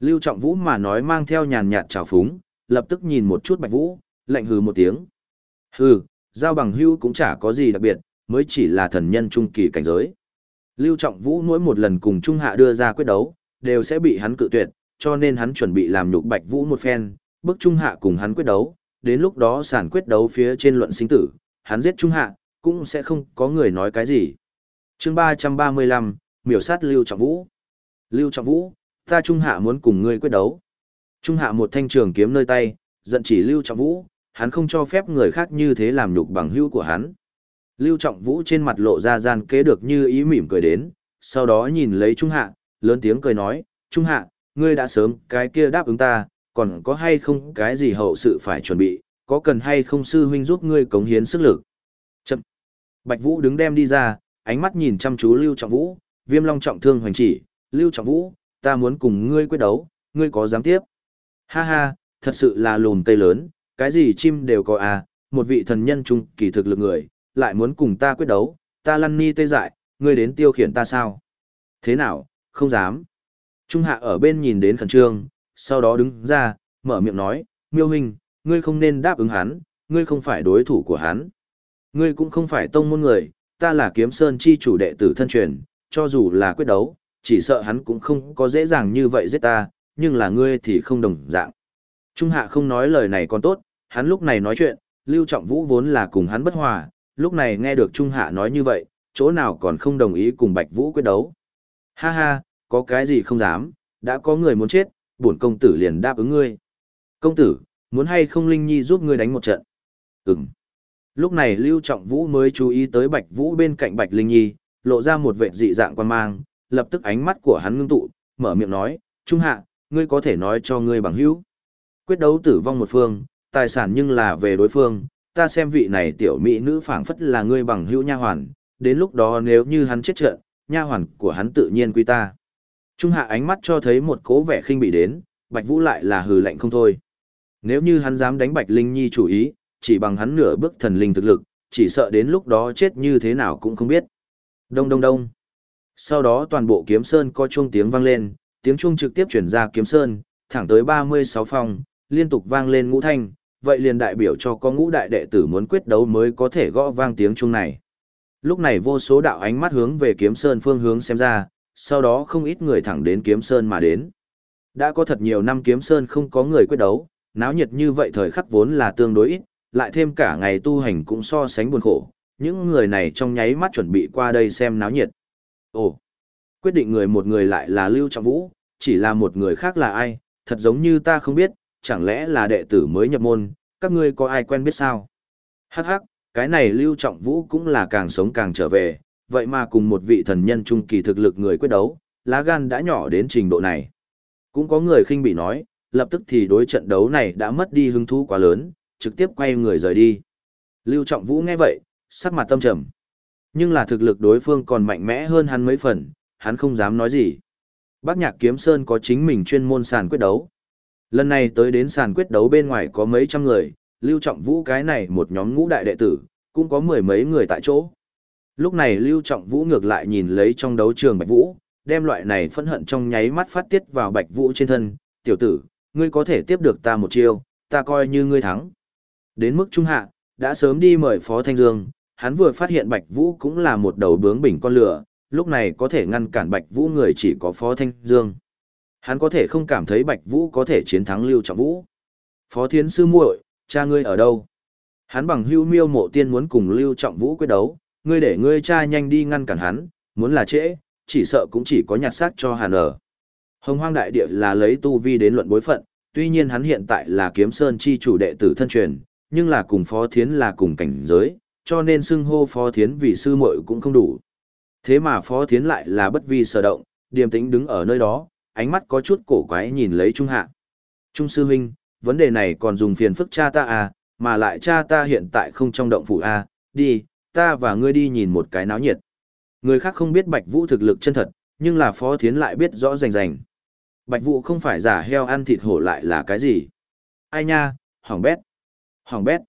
Lưu Trọng Vũ mà nói mang theo nhàn nhạt trào phúng, lập tức nhìn một chút Bạch Vũ, lạnh hừ một tiếng. Hừ, giao bằng hưu cũng chả có gì đặc biệt, mới chỉ là thần nhân trung kỳ cảnh giới. Lưu Trọng Vũ mỗi một lần cùng Trung Hạ đưa ra quyết đấu, đều sẽ bị hắn cự tuyệt, cho nên hắn chuẩn bị làm nhục Bạch Vũ một phen, bức Trung Hạ cùng hắn quyết đấu, đến lúc đó sản quyết đấu phía trên luận sinh tử, hắn giết Trung Hạ, cũng sẽ không có người nói cái gì. chương 335, miểu sát Lưu Trọng Vũ. Lưu Trọng Vũ, ta Trung Hạ muốn cùng ngươi quyết đấu. Trung Hạ một thanh trường kiếm nơi tay, giận chỉ Lưu Trọng Vũ, hắn không cho phép người khác như thế làm nhục bằng hữu của hắn. Lưu Trọng Vũ trên mặt lộ ra gian kế được như ý mỉm cười đến, sau đó nhìn lấy Trung Hạ, lớn tiếng cười nói, Trung Hạ, ngươi đã sớm cái kia đáp ứng ta, còn có hay không cái gì hậu sự phải chuẩn bị, có cần hay không sư huynh giúp ngươi cống hiến sức lực. Chậm. Bạch Vũ đứng đem đi ra, ánh mắt nhìn chăm chú Lưu Trọng Vũ, viêm long trọng thương hoành chỉ, Lưu Trọng Vũ, ta muốn cùng ngươi quyết đấu, ngươi có dám tiếp? Ha ha, thật sự là lùn cây lớn, cái gì chim đều có à, một vị thần nhân trung kỳ thực lực người, lại muốn cùng ta quyết đấu, ta lăn ni tê dại, ngươi đến tiêu khiển ta sao? Thế nào, không dám. Trung hạ ở bên nhìn đến khẩn trương, sau đó đứng ra, mở miệng nói, miêu hình, ngươi không nên đáp ứng hắn, ngươi không phải đối thủ của hắn. Ngươi cũng không phải tông môn người, ta là kiếm sơn chi chủ đệ tử thân truyền, cho dù là quyết đấu, chỉ sợ hắn cũng không có dễ dàng như vậy giết ta, nhưng là ngươi thì không đồng dạng. Trung hạ không nói lời này còn tốt, hắn lúc này nói chuyện, Lưu Trọng Vũ vốn là cùng hắn bất hòa, lúc này nghe được Trung hạ nói như vậy, chỗ nào còn không đồng ý cùng Bạch Vũ quyết đấu. Ha ha, có cái gì không dám, đã có người muốn chết, bổn công tử liền đáp ứng ngươi. Công tử, muốn hay không Linh Nhi giúp ngươi đánh một trận? Ừm. Lúc này Lưu Trọng Vũ mới chú ý tới Bạch Vũ bên cạnh Bạch Linh Nhi, lộ ra một vẻ dị dạng quan mang, lập tức ánh mắt của hắn ngưng tụ, mở miệng nói, Trung hạ, ngươi có thể nói cho ngươi bằng hữu. Quyết đấu tử vong một phương, tài sản nhưng là về đối phương, ta xem vị này tiểu mỹ nữ phảng phất là ngươi bằng hữu nha hoàn, đến lúc đó nếu như hắn chết trận, nha hoàn của hắn tự nhiên quy ta. Trung hạ ánh mắt cho thấy một cố vẻ khinh bị đến, Bạch Vũ lại là hừ lạnh không thôi. Nếu như hắn dám đánh Bạch Linh Nhi chủ ý, chỉ bằng hắn nửa bước thần linh thực lực, chỉ sợ đến lúc đó chết như thế nào cũng không biết. Đông đông đông. Sau đó toàn bộ kiếm sơn có chuông tiếng vang lên, tiếng chuông trực tiếp chuyển ra kiếm sơn, thẳng tới 36 phòng, liên tục vang lên ngũ thanh, vậy liền đại biểu cho có ngũ đại đệ tử muốn quyết đấu mới có thể gõ vang tiếng chuông này. Lúc này vô số đạo ánh mắt hướng về kiếm sơn phương hướng xem ra, sau đó không ít người thẳng đến kiếm sơn mà đến. Đã có thật nhiều năm kiếm sơn không có người quyết đấu, náo nhiệt như vậy thời khắc vốn là tương đối ít, lại thêm cả ngày tu hành cũng so sánh buồn khổ, những người này trong nháy mắt chuẩn bị qua đây xem náo nhiệt. Ồ, quyết định người một người lại là Lưu Trọng Vũ, chỉ là một người khác là ai, thật giống như ta không biết, chẳng lẽ là đệ tử mới nhập môn, các ngươi có ai quen biết sao? Hắc hắc, cái này Lưu Trọng Vũ cũng là càng sống càng trở về, vậy mà cùng một vị thần nhân trung kỳ thực lực người quyết đấu, lá gan đã nhỏ đến trình độ này. Cũng có người khinh bị nói, lập tức thì đối trận đấu này đã mất đi hứng thú quá lớn, trực tiếp quay người rời đi. Lưu Trọng Vũ nghe vậy, sắc mặt tâm trầm. Nhưng là thực lực đối phương còn mạnh mẽ hơn hắn mấy phần, hắn không dám nói gì. Bác Nhạc Kiếm Sơn có chính mình chuyên môn sàn quyết đấu. Lần này tới đến sàn quyết đấu bên ngoài có mấy trăm người, Lưu Trọng Vũ cái này một nhóm ngũ đại đệ tử, cũng có mười mấy người tại chỗ. Lúc này Lưu Trọng Vũ ngược lại nhìn lấy trong đấu trường Bạch Vũ, đem loại này phẫn hận trong nháy mắt phát tiết vào Bạch Vũ trên thân, tiểu tử, ngươi có thể tiếp được ta một chiêu, ta coi như ngươi thắng. Đến mức trung hạ, đã sớm đi mời Phó Thanh Dương, hắn vừa phát hiện Bạch Vũ cũng là một đầu bướng bỉnh con lửa, lúc này có thể ngăn cản Bạch Vũ người chỉ có Phó Thanh Dương. Hắn có thể không cảm thấy Bạch Vũ có thể chiến thắng Lưu Trọng Vũ. Phó Thiến Sư muội, cha ngươi ở đâu? Hắn bằng hưu miêu mộ tiên muốn cùng Lưu Trọng Vũ quyết đấu, ngươi để ngươi cha nhanh đi ngăn cản hắn, muốn là trễ, chỉ sợ cũng chỉ có nhặt xác cho hàn ở. Hồng hoang đại địa là lấy tu vi đến luận bối phận, tuy nhiên hắn hiện tại là kiếm sơn chi chủ đệ tử thân truyền, nhưng là cùng phó thiến là cùng cảnh giới, cho nên xưng hô phó thiến vì sư muội cũng không đủ. Thế mà phó thiến lại là bất vi sở động, điềm tĩnh đứng ở nơi đó, ánh mắt có chút cổ quái nhìn lấy Trung Hạ. Trung sư huynh, vấn đề này còn dùng phiền phức cha ta à, mà lại cha ta hiện tại không trong động phủ à, đi, ta và ngươi đi nhìn một cái náo nhiệt. Người khác không biết Bạch Vũ thực lực chân thật, nhưng là Phó Thiến lại biết rõ rành rành. Bạch Vũ không phải giả heo ăn thịt hổ lại là cái gì? Ai nha, hỏng bét. Hỏng bét.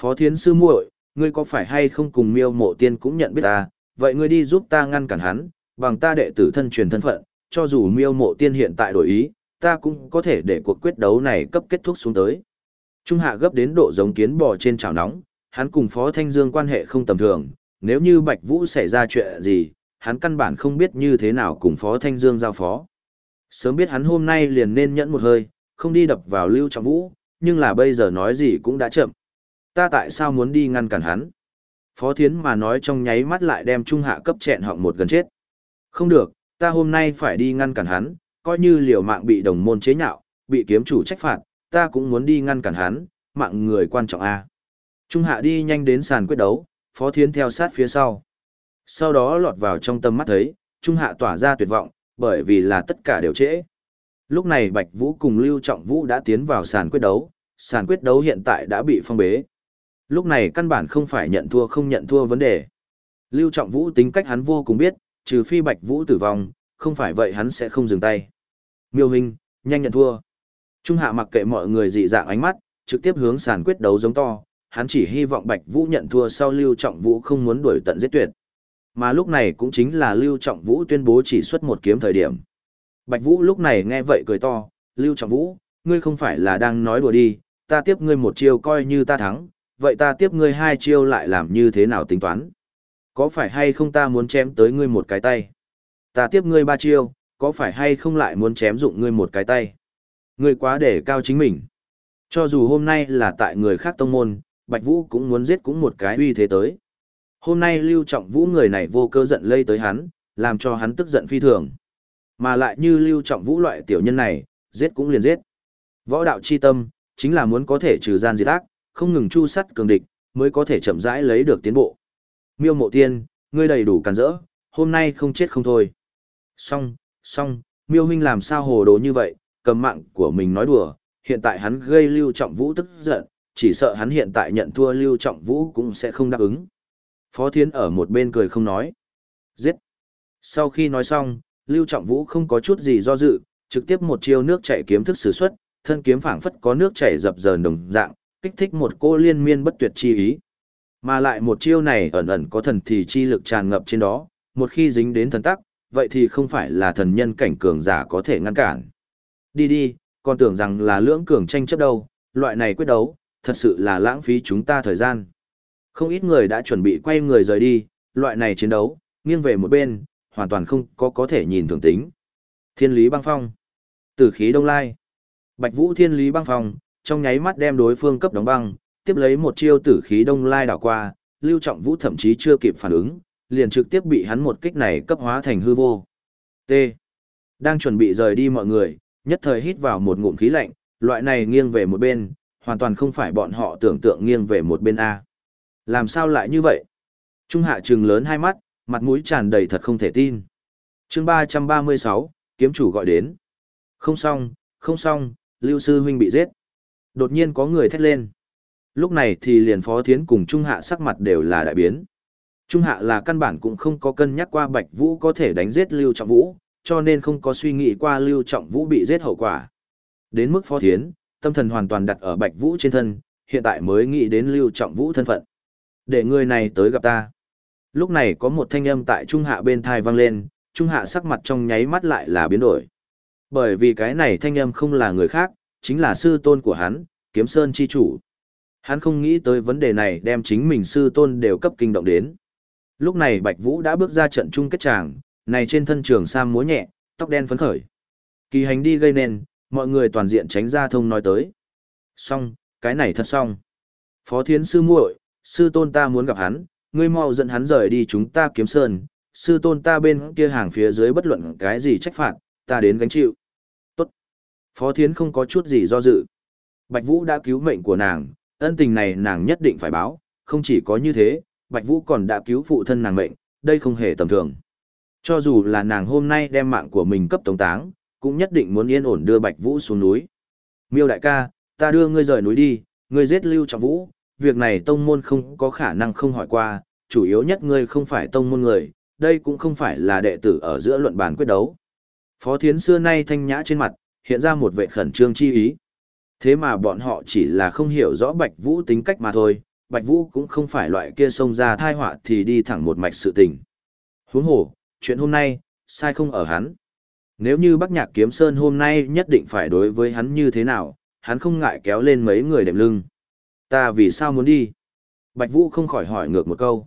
Phó Thiến sư muội, ngươi có phải hay không cùng miêu mộ tiên cũng nhận biết ta, vậy ngươi đi giúp ta ngăn cản hắn, bằng ta đệ tử thân truyền thân phận, cho dù miêu mộ tiên hiện tại đổi ý, ta cũng có thể để cuộc quyết đấu này cấp kết thúc xuống tới. Trung hạ gấp đến độ giống kiến bò trên chảo nóng, hắn cùng Phó Thanh Dương quan hệ không tầm thường, nếu như Bạch Vũ xảy ra chuyện gì, hắn căn bản không biết như thế nào cùng Phó Thanh Dương giao phó. Sớm biết hắn hôm nay liền nên nhẫn một hơi, không đi đập vào Lưu Trọng Vũ, nhưng là bây giờ nói gì cũng đã chậm. Ta tại sao muốn đi ngăn cản hắn? Phó Thiến mà nói trong nháy mắt lại đem Trung Hạ cấp chẹn họng một gần chết. Không được, ta hôm nay phải đi ngăn cản hắn, coi như liều mạng bị đồng môn chế nhạo, bị kiếm chủ trách phạt, ta cũng muốn đi ngăn cản hắn, mạng người quan trọng a. Trung Hạ đi nhanh đến sàn quyết đấu, Phó Thiến theo sát phía sau. Sau đó lọt vào trong tâm mắt thấy, Trung Hạ tỏa ra tuyệt vọng, bởi vì là tất cả đều trễ. Lúc này Bạch Vũ cùng Lưu Trọng Vũ đã tiến vào sàn quyết đấu, sàn quyết đấu hiện tại đã bị phong bế. Lúc này căn bản không phải nhận thua không nhận thua vấn đề. Lưu Trọng Vũ tính cách hắn vô cùng biết, trừ phi Bạch Vũ tử vong, không phải vậy hắn sẽ không dừng tay. Miêu Hình, nhanh nhận thua. Trung Hạ mặc kệ mọi người dị dạng ánh mắt, trực tiếp hướng sàn quyết đấu giống to, hắn chỉ hy vọng Bạch Vũ nhận thua sau Lưu Trọng Vũ không muốn đuổi tận giết tuyệt. Mà lúc này cũng chính là Lưu Trọng Vũ tuyên bố chỉ xuất một kiếm thời điểm. Bạch Vũ lúc này nghe vậy cười to, Lưu Trọng Vũ, ngươi không phải là đang nói đùa đi, ta tiếp ngươi một chiêu coi như ta thắng, vậy ta tiếp ngươi hai chiêu lại làm như thế nào tính toán? Có phải hay không ta muốn chém tới ngươi một cái tay? Ta tiếp ngươi ba chiêu, có phải hay không lại muốn chém dụng ngươi một cái tay? Ngươi quá để cao chính mình. Cho dù hôm nay là tại người khác tông môn, Bạch Vũ cũng muốn giết cũng một cái uy thế tới. Hôm nay Lưu Trọng Vũ người này vô cơ giận lây tới hắn, làm cho hắn tức giận phi thường. Mà lại như Lưu Trọng Vũ loại tiểu nhân này, giết cũng liền giết. Võ đạo chi tâm, chính là muốn có thể trừ gian diệt ác, không ngừng chu sắt cường địch, mới có thể chậm rãi lấy được tiến bộ. Miêu Mộ Tiên, ngươi đầy đủ cản rỡ, hôm nay không chết không thôi. Xong, xong, Miêu huynh làm sao hồ đồ như vậy, cầm mạng của mình nói đùa, hiện tại hắn gây Lưu Trọng Vũ tức giận, chỉ sợ hắn hiện tại nhận thua Lưu Trọng Vũ cũng sẽ không đáp ứng. Phó Thiến ở một bên cười không nói. Giết. Sau khi nói xong, Lưu Trọng Vũ không có chút gì do dự, trực tiếp một chiêu nước chảy kiếm thức sử xuất, thân kiếm phảng phất có nước chảy dập dờn đồng dạng, kích thích một cô liên miên bất tuyệt chi ý. Mà lại một chiêu này ẩn ẩn có thần thì chi lực tràn ngập trên đó, một khi dính đến thần tắc, vậy thì không phải là thần nhân cảnh cường giả có thể ngăn cản. Đi đi, còn tưởng rằng là lưỡng cường tranh chấp đâu, loại này quyết đấu, thật sự là lãng phí chúng ta thời gian. Không ít người đã chuẩn bị quay người rời đi, loại này chiến đấu, nghiêng về một bên, hoàn toàn không có có thể nhìn thường tính. Thiên lý băng phong. Tử khí đông lai. Bạch vũ thiên lý băng phong, trong nháy mắt đem đối phương cấp đóng băng, tiếp lấy một chiêu tử khí đông lai đảo qua, lưu trọng vũ thậm chí chưa kịp phản ứng, liền trực tiếp bị hắn một kích này cấp hóa thành hư vô. T. Đang chuẩn bị rời đi mọi người, nhất thời hít vào một ngụm khí lạnh, loại này nghiêng về một bên, hoàn toàn không phải bọn họ tưởng tượng nghiêng về một bên A. Làm sao lại như vậy? Trung hạ trừng lớn hai mắt, mặt mũi tràn đầy thật không thể tin. chương 336, kiếm chủ gọi đến. Không xong, không xong, lưu sư huynh bị giết. Đột nhiên có người thét lên. Lúc này thì liền phó thiến cùng Trung hạ sắc mặt đều là đại biến. Trung hạ là căn bản cũng không có cân nhắc qua Bạch Vũ có thể đánh giết Lưu Trọng Vũ, cho nên không có suy nghĩ qua Lưu Trọng Vũ bị giết hậu quả. Đến mức phó thiến, tâm thần hoàn toàn đặt ở Bạch Vũ trên thân, hiện tại mới nghĩ đến Lưu Trọng Vũ thân phận. Để người này tới gặp ta. Lúc này có một thanh âm tại Trung Hạ bên thai vang lên, Trung Hạ sắc mặt trong nháy mắt lại là biến đổi. Bởi vì cái này thanh âm không là người khác, chính là sư tôn của hắn, Kiếm Sơn chi chủ. Hắn không nghĩ tới vấn đề này đem chính mình sư tôn đều cấp kinh động đến. Lúc này Bạch Vũ đã bước ra trận chung kết tràng, này trên thân trường sam múa nhẹ, tóc đen phấn khởi. Kỳ hành đi gây nên, mọi người toàn diện tránh ra thông nói tới. Xong, cái này thật xong. Phó Thiến sư muội, sư tôn ta muốn gặp hắn, ngươi mau dẫn hắn rời đi chúng ta kiếm sơn, sư tôn ta bên kia hàng phía dưới bất luận cái gì trách phạt, ta đến gánh chịu. Tốt. Phó Thiến không có chút gì do dự. Bạch Vũ đã cứu mệnh của nàng, ân tình này nàng nhất định phải báo, không chỉ có như thế, Bạch Vũ còn đã cứu phụ thân nàng mệnh, đây không hề tầm thường. Cho dù là nàng hôm nay đem mạng của mình cấp tống táng, cũng nhất định muốn yên ổn đưa Bạch Vũ xuống núi. Miêu đại ca, ta đưa ngươi rời núi đi, ngươi giết Lưu Trọng Vũ, việc này tông môn không có khả năng không hỏi qua, chủ yếu nhất ngươi không phải tông môn người, đây cũng không phải là đệ tử ở giữa luận bàn quyết đấu. Phó Thiến xưa nay thanh nhã trên mặt, hiện ra một vẻ khẩn trương chi ý. Thế mà bọn họ chỉ là không hiểu rõ Bạch Vũ tính cách mà thôi, Bạch Vũ cũng không phải loại kia xông ra thai họa thì đi thẳng một mạch sự tình. Huống hồ, chuyện hôm nay, sai không ở hắn. Nếu như Bắc Nhạc Kiếm Sơn hôm nay nhất định phải đối với hắn như thế nào, hắn không ngại kéo lên mấy người đệm lưng. Ta vì sao muốn đi? Bạch Vũ không khỏi hỏi ngược một câu.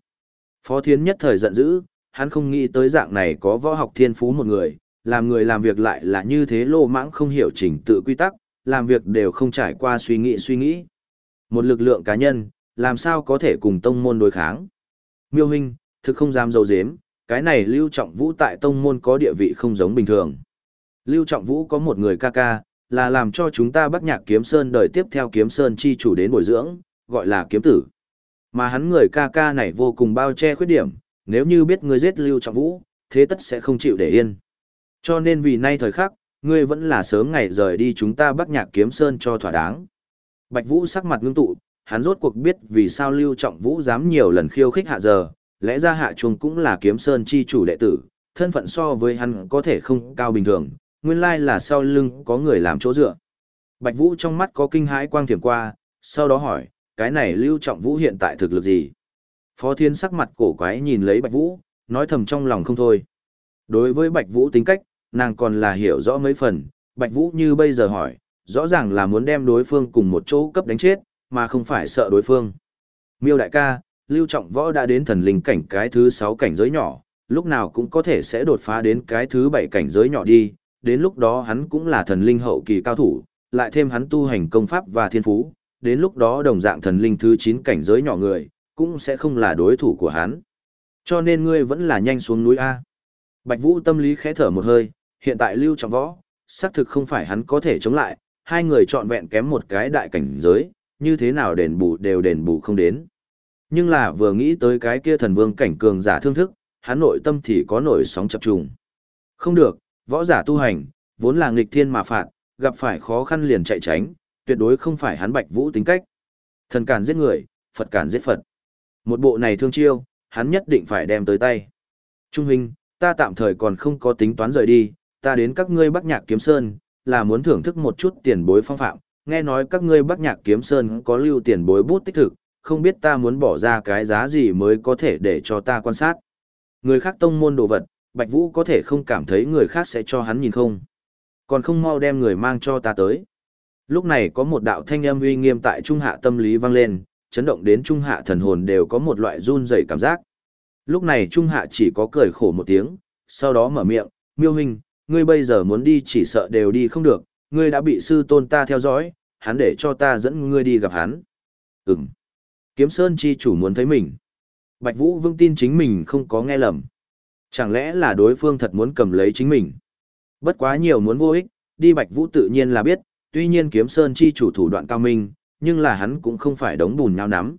Phó Thiến nhất thời giận dữ, hắn không nghĩ tới dạng này có võ học thiên phú một người, làm người làm việc lại là như thế lô mãng không hiểu trình tự quy tắc, làm việc đều không trải qua suy nghĩ suy nghĩ. Một lực lượng cá nhân, làm sao có thể cùng tông môn đối kháng? Miêu Hinh, thực không dám dầu dếm, cái này Lưu Trọng Vũ tại tông môn có địa vị không giống bình thường. Lưu Trọng Vũ có một người ca ca, là làm cho chúng ta Bắc nhạc kiếm sơn đời tiếp theo kiếm sơn chi chủ đến bồi dưỡng, gọi là kiếm tử. Mà hắn người ca ca này vô cùng bao che khuyết điểm, nếu như biết ngươi giết Lưu Trọng Vũ, thế tất sẽ không chịu để yên. Cho nên vì nay thời khắc, ngươi vẫn là sớm ngày rời đi chúng ta Bắc nhạc kiếm sơn cho thỏa đáng. Bạch Vũ sắc mặt ngưng tụ, hắn rốt cuộc biết vì sao Lưu Trọng Vũ dám nhiều lần khiêu khích hạ giờ, lẽ ra hạ chuông cũng là kiếm sơn chi chủ đệ tử, thân phận so với hắn có thể không cao bình thường, nguyên lai là sau lưng có người làm chỗ dựa. Bạch Vũ trong mắt có kinh hãi quang thiểm qua, sau đó hỏi, cái này Lưu Trọng Vũ hiện tại thực lực gì? Phó Thiên sắc mặt cổ quái nhìn lấy Bạch Vũ, nói thầm trong lòng không thôi. Đối với Bạch Vũ tính cách, nàng còn là hiểu rõ mấy phần, Bạch Vũ như bây giờ hỏi, rõ ràng là muốn đem đối phương cùng một chỗ cấp đánh chết, mà không phải sợ đối phương. Miêu đại ca, Lưu Trọng Võ đã đến thần linh cảnh cái thứ 6 cảnh giới nhỏ, lúc nào cũng có thể sẽ đột phá đến cái thứ 7 cảnh giới nhỏ đi, đến lúc đó hắn cũng là thần linh hậu kỳ cao thủ, lại thêm hắn tu hành công pháp và thiên phú, đến lúc đó đồng dạng thần linh thứ 9 cảnh giới nhỏ người, cũng sẽ không là đối thủ của hắn. Cho nên ngươi vẫn là nhanh xuống núi A. Bạch Vũ tâm lý khẽ thở một hơi, hiện tại lưu trọng võ, xác thực không phải hắn có thể chống lại, hai người chọn vẹn kém một cái đại cảnh giới, như thế nào đền bù đều đền bù không đến. Nhưng là vừa nghĩ tới cái kia thần vương cảnh cường giả thương thức, hắn nội tâm thì có nổi sóng chập trùng. Không được, võ giả tu hành, vốn là nghịch thiên mà phạt, gặp phải khó khăn liền chạy tránh, tuyệt đối không phải hắn Bạch Vũ tính cách. Thần cản giết người, Phật cản giết Phật. Một bộ này thương chiêu, hắn nhất định phải đem tới tay. Trung huynh, ta tạm thời còn không có tính toán rời đi, ta đến các ngươi Bắc Nhạc Kiếm Sơn, là muốn thưởng thức một chút tiền bối phong phạm, nghe nói các ngươi Bắc Nhạc Kiếm Sơn có lưu tiền bối bút tích thực, không biết ta muốn bỏ ra cái giá gì mới có thể để cho ta quan sát. Người khác tông môn đồ vật, Bạch Vũ có thể không cảm thấy người khác sẽ cho hắn nhìn không. Còn không mau đem người mang cho ta tới. Lúc này có một đạo thanh âm uy nghiêm tại trung hạ tâm lý vang lên, chấn động đến trung hạ thần hồn đều có một loại run rẩy cảm giác. Lúc này trung hạ chỉ có cười khổ một tiếng, sau đó mở miệng, miêu hình, ngươi bây giờ muốn đi chỉ sợ đều đi không được, ngươi đã bị sư tôn ta theo dõi, hắn để cho ta dẫn ngươi đi gặp hắn. Ừm. Kiếm Sơn chi chủ muốn thấy mình. Bạch Vũ vương tin chính mình không có nghe lầm. Chẳng lẽ là đối phương thật muốn cầm lấy chính mình? Bất quá nhiều muốn vô ích, đi Bạch Vũ tự nhiên là biết, tuy nhiên Kiếm Sơn chi chủ thủ đoạn cao minh, nhưng là hắn cũng không phải đống bùn nhau nắm.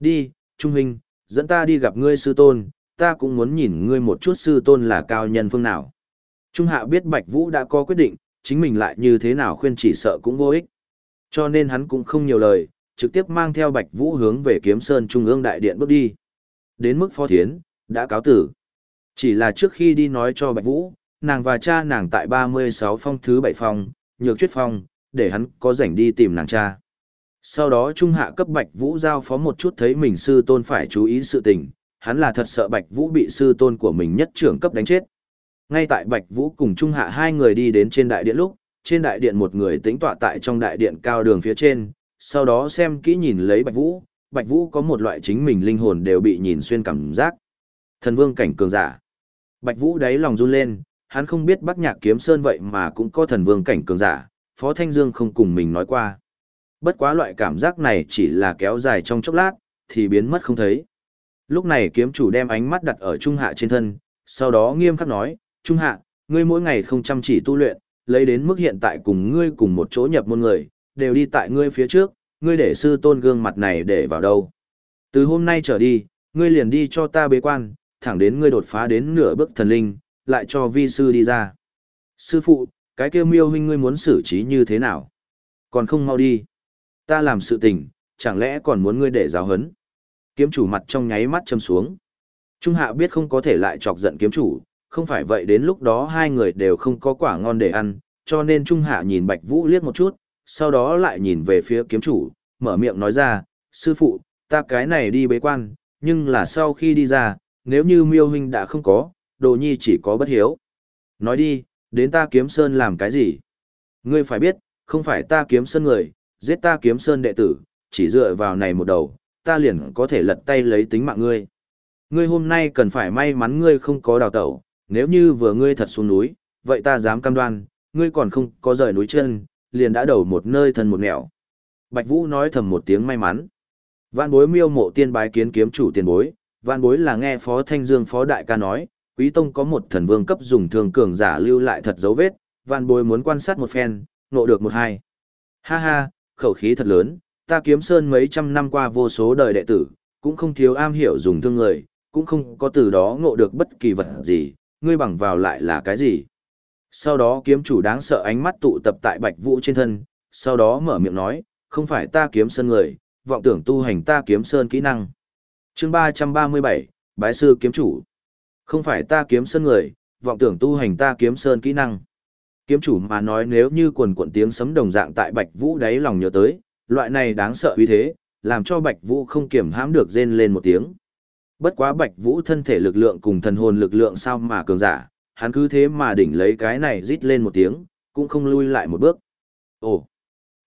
Đi, Trung huynh, dẫn ta đi gặp ngươi sư tôn, ta cũng muốn nhìn ngươi một chút sư tôn là cao nhân phương nào. Trung hạ biết Bạch Vũ đã có quyết định, chính mình lại như thế nào khuyên chỉ sợ cũng vô ích. Cho nên hắn cũng không nhiều lời, trực tiếp mang theo Bạch Vũ hướng về Kiếm Sơn Trung ương đại điện bước đi. Đến mức Phó Thiến, đã cáo tử. Chỉ là trước khi đi nói cho Bạch Vũ, nàng và cha nàng tại 36 phong thứ 7 phòng nhược chuyết phòng để hắn có rảnh đi tìm nàng cha. Sau đó Trung Hạ cấp Bạch Vũ giao phó một chút thấy mình sư tôn phải chú ý sự tình, hắn là thật sợ Bạch Vũ bị sư tôn của mình nhất trưởng cấp đánh chết. Ngay tại Bạch Vũ cùng Trung Hạ hai người đi đến trên đại điện lúc, trên đại điện một người tĩnh tọa tại trong đại điện cao đường phía trên, sau đó xem kỹ nhìn lấy Bạch Vũ, Bạch Vũ có một loại chính mình linh hồn đều bị nhìn xuyên cảm giác. Thần vương cảnh cường giả. Bạch Vũ đáy lòng run lên, hắn không biết Bắc Nhạc Kiếm Sơn vậy mà cũng có thần vương cảnh cường giả, Phó Thanh Dương không cùng mình nói qua. Bất quá loại cảm giác này chỉ là kéo dài trong chốc lát, thì biến mất không thấy. Lúc này kiếm chủ đem ánh mắt đặt ở Trung Hạ trên thân, sau đó nghiêm khắc nói, Trung Hạ, ngươi mỗi ngày không chăm chỉ tu luyện, lấy đến mức hiện tại cùng ngươi cùng một chỗ nhập môn người, đều đi tại ngươi phía trước, ngươi để sư tôn gương mặt này để vào đâu. Từ hôm nay trở đi, ngươi liền đi cho ta bế quan, thẳng đến ngươi đột phá đến nửa bước thần linh, lại cho vi sư đi ra. Sư phụ, cái kêu miêu huynh ngươi muốn xử trí như thế nào? Còn không mau đi. Ta làm sự tình, chẳng lẽ còn muốn ngươi để giáo hấn? Kiếm chủ mặt trong nháy mắt châm xuống. Trung hạ biết không có thể lại chọc giận kiếm chủ, không phải vậy đến lúc đó hai người đều không có quả ngon để ăn, cho nên Trung hạ nhìn Bạch Vũ liếc một chút, sau đó lại nhìn về phía kiếm chủ, mở miệng nói ra, sư phụ, ta cái này đi bế quan, nhưng là sau khi đi ra, nếu như miêu huynh đã không có, đồ nhi chỉ có bất hiếu. Nói đi, đến ta kiếm sơn làm cái gì? Ngươi phải biết, không phải ta kiếm sơn người, giết ta kiếm sơn đệ tử, chỉ dựa vào này một đầu, ta liền có thể lật tay lấy tính mạng ngươi. Ngươi hôm nay cần phải may mắn ngươi không có đào tẩu, nếu như vừa ngươi thật xuống núi, vậy ta dám cam đoan, ngươi còn không có rời núi chân, liền đã đầu một nơi thân một nẻo. Bạch Vũ nói thầm một tiếng may mắn. Vạn bối miêu mộ tiên bái kiến kiếm chủ tiền bối, vạn bối là nghe Phó Thanh Dương Phó Đại ca nói, Quý Tông có một thần vương cấp dùng thường cường giả lưu lại thật dấu vết, vạn bối muốn quan sát một phen, nộ được một hai. Ha ha, khẩu khí thật lớn, ta kiếm sơn mấy trăm năm qua vô số đời đệ tử, cũng không thiếu am hiểu dùng thương người, cũng không có từ đó ngộ được bất kỳ vật gì, ngươi bằng vào lại là cái gì. Sau đó kiếm chủ đáng sợ ánh mắt tụ tập tại bạch vũ trên thân, sau đó mở miệng nói, không phải ta kiếm sơn người, vọng tưởng tu hành ta kiếm sơn kỹ năng. chương 337, Bái sư kiếm chủ. Không phải ta kiếm sơn người, vọng tưởng tu hành ta kiếm sơn kỹ năng. Kiếm chủ mà nói nếu như quần quận tiếng sấm đồng dạng tại Bạch Vũ đáy lòng nhớ tới, loại này đáng sợ uy thế, làm cho Bạch Vũ không kiểm hãm được rên lên một tiếng. Bất quá Bạch Vũ thân thể lực lượng cùng thần hồn lực lượng sao mà cường giả, hắn cứ thế mà đỉnh lấy cái này rít lên một tiếng, cũng không lui lại một bước. Ồ!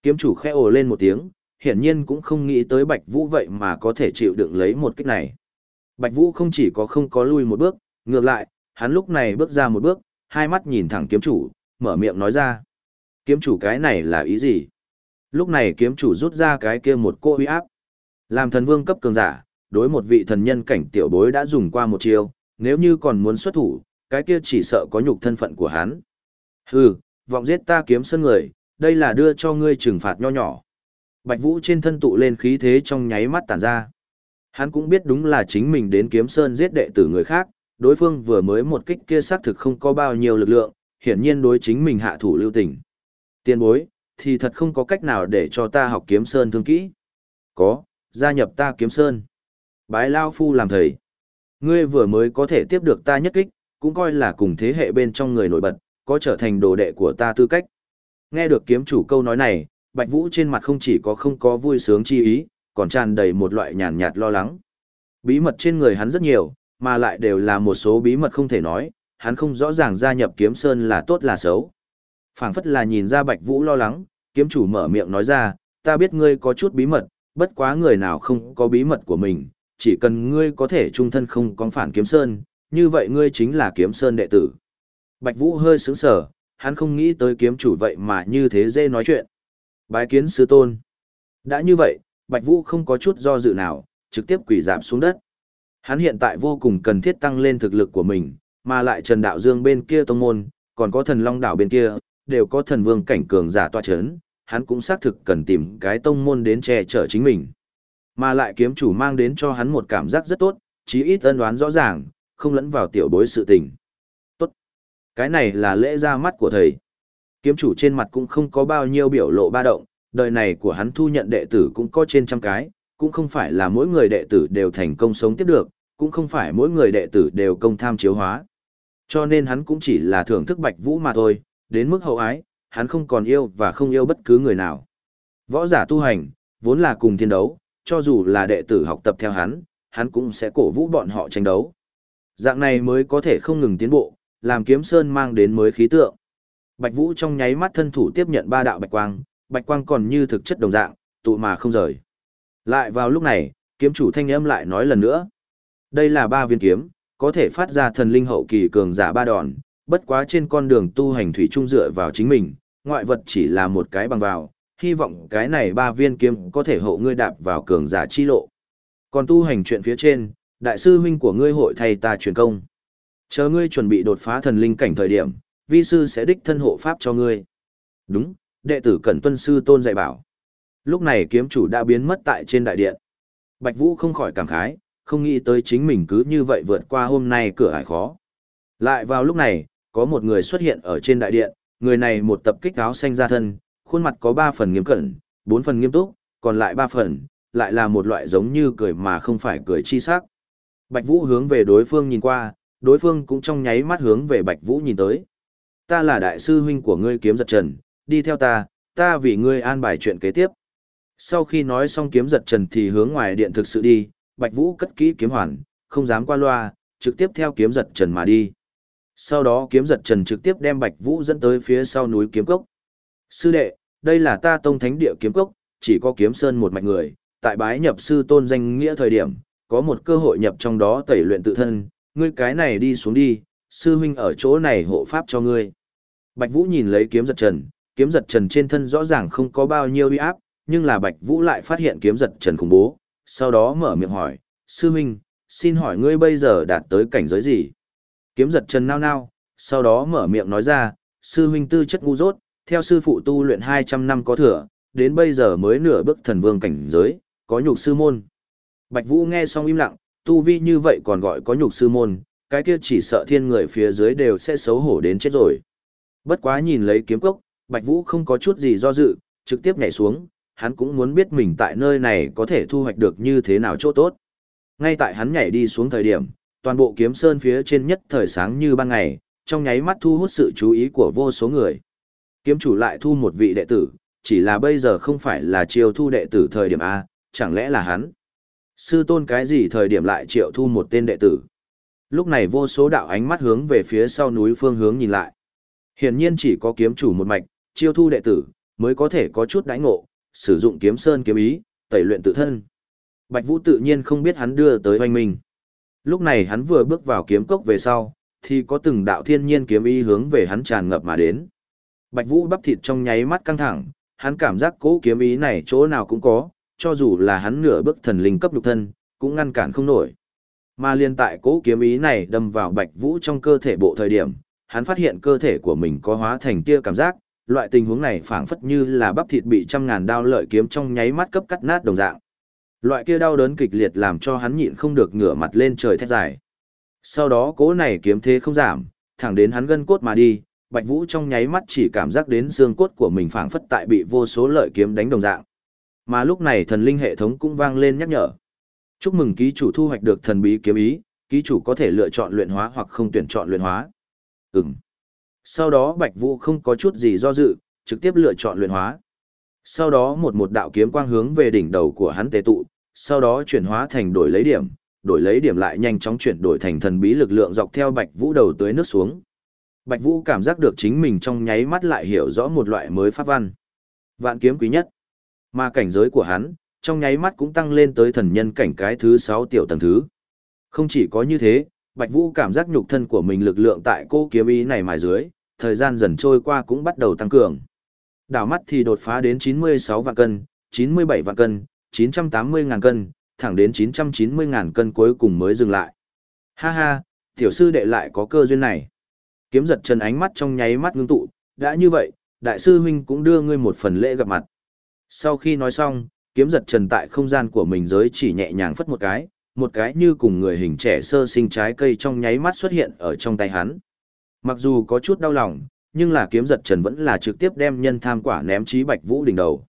Kiếm chủ khẽ ồ lên một tiếng, hiển nhiên cũng không nghĩ tới Bạch Vũ vậy mà có thể chịu đựng lấy một kích này. Bạch Vũ không chỉ có không có lui một bước, ngược lại, hắn lúc này bước ra một bước, hai mắt nhìn thẳng kiếm chủ, mở miệng nói ra. Kiếm chủ cái này là ý gì? Lúc này kiếm chủ rút ra cái kia một cô uy áp. Làm thần vương cấp cường giả, đối một vị thần nhân cảnh tiểu bối đã dùng qua một chiêu, nếu như còn muốn xuất thủ, cái kia chỉ sợ có nhục thân phận của hắn. Hừ, vọng giết ta kiếm sân người, đây là đưa cho ngươi trừng phạt nho nhỏ. Bạch Vũ trên thân tụ lên khí thế trong nháy mắt tản ra. Hắn cũng biết đúng là chính mình đến kiếm sơn giết đệ tử người khác, đối phương vừa mới một kích kia xác thực không có bao nhiêu lực lượng, hiển nhiên đối chính mình hạ thủ lưu tình. Tiên bối, thì thật không có cách nào để cho ta học kiếm sơn thương kỹ. Có, gia nhập ta kiếm sơn. Bái Lao Phu làm thầy. Ngươi vừa mới có thể tiếp được ta nhất kích, cũng coi là cùng thế hệ bên trong người nổi bật, có trở thành đồ đệ của ta tư cách. Nghe được kiếm chủ câu nói này, Bạch Vũ trên mặt không chỉ có không có vui sướng chi ý, còn tràn đầy một loại nhàn nhạt lo lắng. Bí mật trên người hắn rất nhiều, mà lại đều là một số bí mật không thể nói, hắn không rõ ràng gia nhập kiếm sơn là tốt là xấu. phảng phất là nhìn ra Bạch Vũ lo lắng, kiếm chủ mở miệng nói ra, ta biết ngươi có chút bí mật, bất quá người nào không có bí mật của mình, chỉ cần ngươi có thể trung thân không có phản kiếm sơn, như vậy ngươi chính là kiếm sơn đệ tử. Bạch Vũ hơi sững sờ, hắn không nghĩ tới kiếm chủ vậy mà như thế dễ nói chuyện. Bái kiến sư tôn. Đã như vậy, Bạch Vũ không có chút do dự nào, trực tiếp quỳ giảm xuống đất. Hắn hiện tại vô cùng cần thiết tăng lên thực lực của mình, mà lại Trần Đạo Dương bên kia tông môn, còn có thần Long Đảo bên kia, đều có thần vương cảnh cường giả tọa chấn, hắn cũng xác thực cần tìm cái tông môn đến che chở chính mình. Mà lại kiếm chủ mang đến cho hắn một cảm giác rất tốt, chí ít ân đoán rõ ràng, không lẫn vào tiểu bối sự tình. Tốt. Cái này là lễ ra mắt của thầy. Kiếm chủ trên mặt cũng không có bao nhiêu biểu lộ ba động, đời này của hắn thu nhận đệ tử cũng có trên trăm cái, cũng không phải là mỗi người đệ tử đều thành công sống tiếp được, cũng không phải mỗi người đệ tử đều công tham chiếu hóa. Cho nên hắn cũng chỉ là thưởng thức Bạch Vũ mà thôi, đến mức hậu ái, hắn không còn yêu và không yêu bất cứ người nào. Võ giả tu hành, vốn là cùng thiên đấu, cho dù là đệ tử học tập theo hắn, hắn cũng sẽ cổ vũ bọn họ tranh đấu. Dạng này mới có thể không ngừng tiến bộ, làm kiếm sơn mang đến mới khí tượng. Bạch Vũ trong nháy mắt thân thủ tiếp nhận ba đạo bạch quang, bạch quang còn như thực chất đồng dạng, tụ mà không rời. Lại vào lúc này, kiếm chủ thanh âm lại nói lần nữa. Đây là ba viên kiếm, có thể phát ra thần linh hậu kỳ cường giả ba đòn, bất quá trên con đường tu hành thủy trung dựa vào chính mình, ngoại vật chỉ là một cái bằng vào, hy vọng cái này ba viên kiếm có thể hộ ngươi đạp vào cường giả chi lộ. Còn tu hành chuyện phía trên, đại sư huynh của ngươi hội thầy ta truyền công. Chờ ngươi chuẩn bị đột phá thần linh cảnh thời điểm, vi sư sẽ đích thân hộ pháp cho ngươi. Đúng, đệ tử cần tuân sư tôn dạy bảo. Lúc này kiếm chủ đã biến mất tại trên đại điện. Bạch Vũ không khỏi cảm khái, không nghĩ tới chính mình cứ như vậy vượt qua hôm nay cửa ải khó. Lại vào lúc này, có một người xuất hiện ở trên đại điện, người này một tập kích áo xanh ra thân, khuôn mặt có 3 phần nghiêm cẩn, 4 phần nghiêm túc, còn lại 3 phần, lại là một loại giống như cười mà không phải cười chi sắc. Bạch Vũ hướng về đối phương nhìn qua, đối phương cũng trong nháy mắt hướng về Bạch Vũ nhìn tới. Ta là đại sư huynh của ngươi kiếm giật trần, đi theo ta, ta vì ngươi an bài chuyện kế tiếp. Sau khi nói xong kiếm giật trần thì hướng ngoài điện thực sự đi, Bạch Vũ cất kỹ kiếm hoàn, không dám qua loa, trực tiếp theo kiếm giật trần mà đi. Sau đó kiếm giật trần trực tiếp đem Bạch Vũ dẫn tới phía sau núi kiếm cốc. Sư đệ, đây là ta tông thánh địa kiếm cốc, chỉ có kiếm sơn một mạch người, tại bái nhập sư tôn danh nghĩa thời điểm, có một cơ hội nhập trong đó tẩy luyện tự thân, ngươi cái này đi xuống đi, sư huynh ở chỗ này hộ pháp cho ngươi. Bạch Vũ nhìn lấy kiếm giật trần, kiếm giật trần trên thân rõ ràng không có bao nhiêu uy áp, nhưng là Bạch Vũ lại phát hiện kiếm giật trần khủng bố, sau đó mở miệng hỏi, sư huynh, xin hỏi ngươi bây giờ đạt tới cảnh giới gì? Kiếm giật trần nao nao, sau đó mở miệng nói ra, sư huynh tư chất ngu dốt, theo sư phụ tu luyện 200 năm có thừa, đến bây giờ mới nửa bước thần vương cảnh giới, có nhục sư môn. Bạch Vũ nghe xong im lặng, tu vi như vậy còn gọi có nhục sư môn, cái kia chỉ sợ thiên người phía dưới đều sẽ xấu hổ đến chết rồi. Bất quá nhìn lấy kiếm cốc, Bạch Vũ không có chút gì do dự, trực tiếp nhảy xuống, hắn cũng muốn biết mình tại nơi này có thể thu hoạch được như thế nào chỗ tốt. Ngay tại hắn nhảy đi xuống thời điểm, toàn bộ kiếm sơn phía trên nhất thời sáng như ban ngày, trong nháy mắt thu hút sự chú ý của vô số người. Kiếm chủ lại thu một vị đệ tử, chỉ là bây giờ không phải là chiêu thu đệ tử thời điểm A, chẳng lẽ là hắn? Sư tôn cái gì thời điểm lại triệu thu một tên đệ tử? Lúc này vô số đạo ánh mắt hướng về phía sau núi phương hướng nhìn lại. Hiển nhiên chỉ có kiếm chủ một mạch, chiêu thu đệ tử, mới có thể có chút đãi ngộ, sử dụng kiếm sơn kiếm ý, tẩy luyện tự thân. Bạch Vũ tự nhiên không biết hắn đưa tới hoành minh. Lúc này hắn vừa bước vào kiếm cốc về sau, thì có từng đạo thiên nhiên kiếm ý hướng về hắn tràn ngập mà đến. Bạch Vũ bắp thịt trong nháy mắt căng thẳng, hắn cảm giác cố kiếm ý này chỗ nào cũng có, cho dù là hắn nửa bước thần linh cấp lục thân, cũng ngăn cản không nổi. Mà liên tại cố kiếm ý này đâm vào Bạch Vũ trong cơ thể bộ thời điểm, hắn phát hiện cơ thể của mình có hóa thành tia cảm giác, loại tình huống này phảng phất như là bắp thịt bị trăm ngàn đao lợi kiếm trong nháy mắt cấp cắt nát đồng dạng. Loại kia đau đớn kịch liệt làm cho hắn nhịn không được ngửa mặt lên trời thét dài. Sau đó cố này kiếm thế không giảm, thẳng đến hắn gân cốt mà đi, Bạch Vũ trong nháy mắt chỉ cảm giác đến xương cốt của mình phảng phất tại bị vô số lợi kiếm đánh đồng dạng. Mà lúc này thần linh hệ thống cũng vang lên nhắc nhở. Chúc mừng ký chủ thu hoạch được thần bí kiếm ý, ký chủ có thể lựa chọn luyện hóa hoặc không tuyển chọn luyện hóa. Ừm. Sau đó Bạch Vũ không có chút gì do dự, trực tiếp lựa chọn luyện hóa. Sau đó một một đạo kiếm quang hướng về đỉnh đầu của hắn tế tụ, sau đó chuyển hóa thành đổi lấy điểm, đổi lấy điểm lại nhanh chóng chuyển đổi thành thần bí lực lượng dọc theo Bạch Vũ đầu tới nước xuống. Bạch Vũ cảm giác được chính mình trong nháy mắt lại hiểu rõ một loại mới pháp văn. Vạn kiếm quý nhất. Mà cảnh giới của hắn, trong nháy mắt cũng tăng lên tới thần nhân cảnh cái thứ 6 tiểu tầng thứ. Không chỉ có như thế, Bạch Vũ cảm giác nhục thân của mình lực lượng tại cô kiếm ý này mài dưới, thời gian dần trôi qua cũng bắt đầu tăng cường. Đảo mắt thì đột phá đến 96 vạn cân, 97 vạn cân, 980 ngàn cân, thẳng đến 990 ngàn cân cuối cùng mới dừng lại. Ha ha, tiểu sư đệ lại có cơ duyên này. Kiếm giật chân ánh mắt trong nháy mắt ngưng tụ, đã như vậy, đại sư huynh cũng đưa ngươi một phần lễ gặp mặt. Sau khi nói xong, kiếm giật trần tại không gian của mình giới chỉ nhẹ nhàng phất một cái, một cái như cùng người hình trẻ sơ sinh trái cây trong nháy mắt xuất hiện ở trong tay hắn. Mặc dù có chút đau lòng, nhưng là kiếm giật trần vẫn là trực tiếp đem nhân tham quả ném trí bạch vũ đỉnh đầu.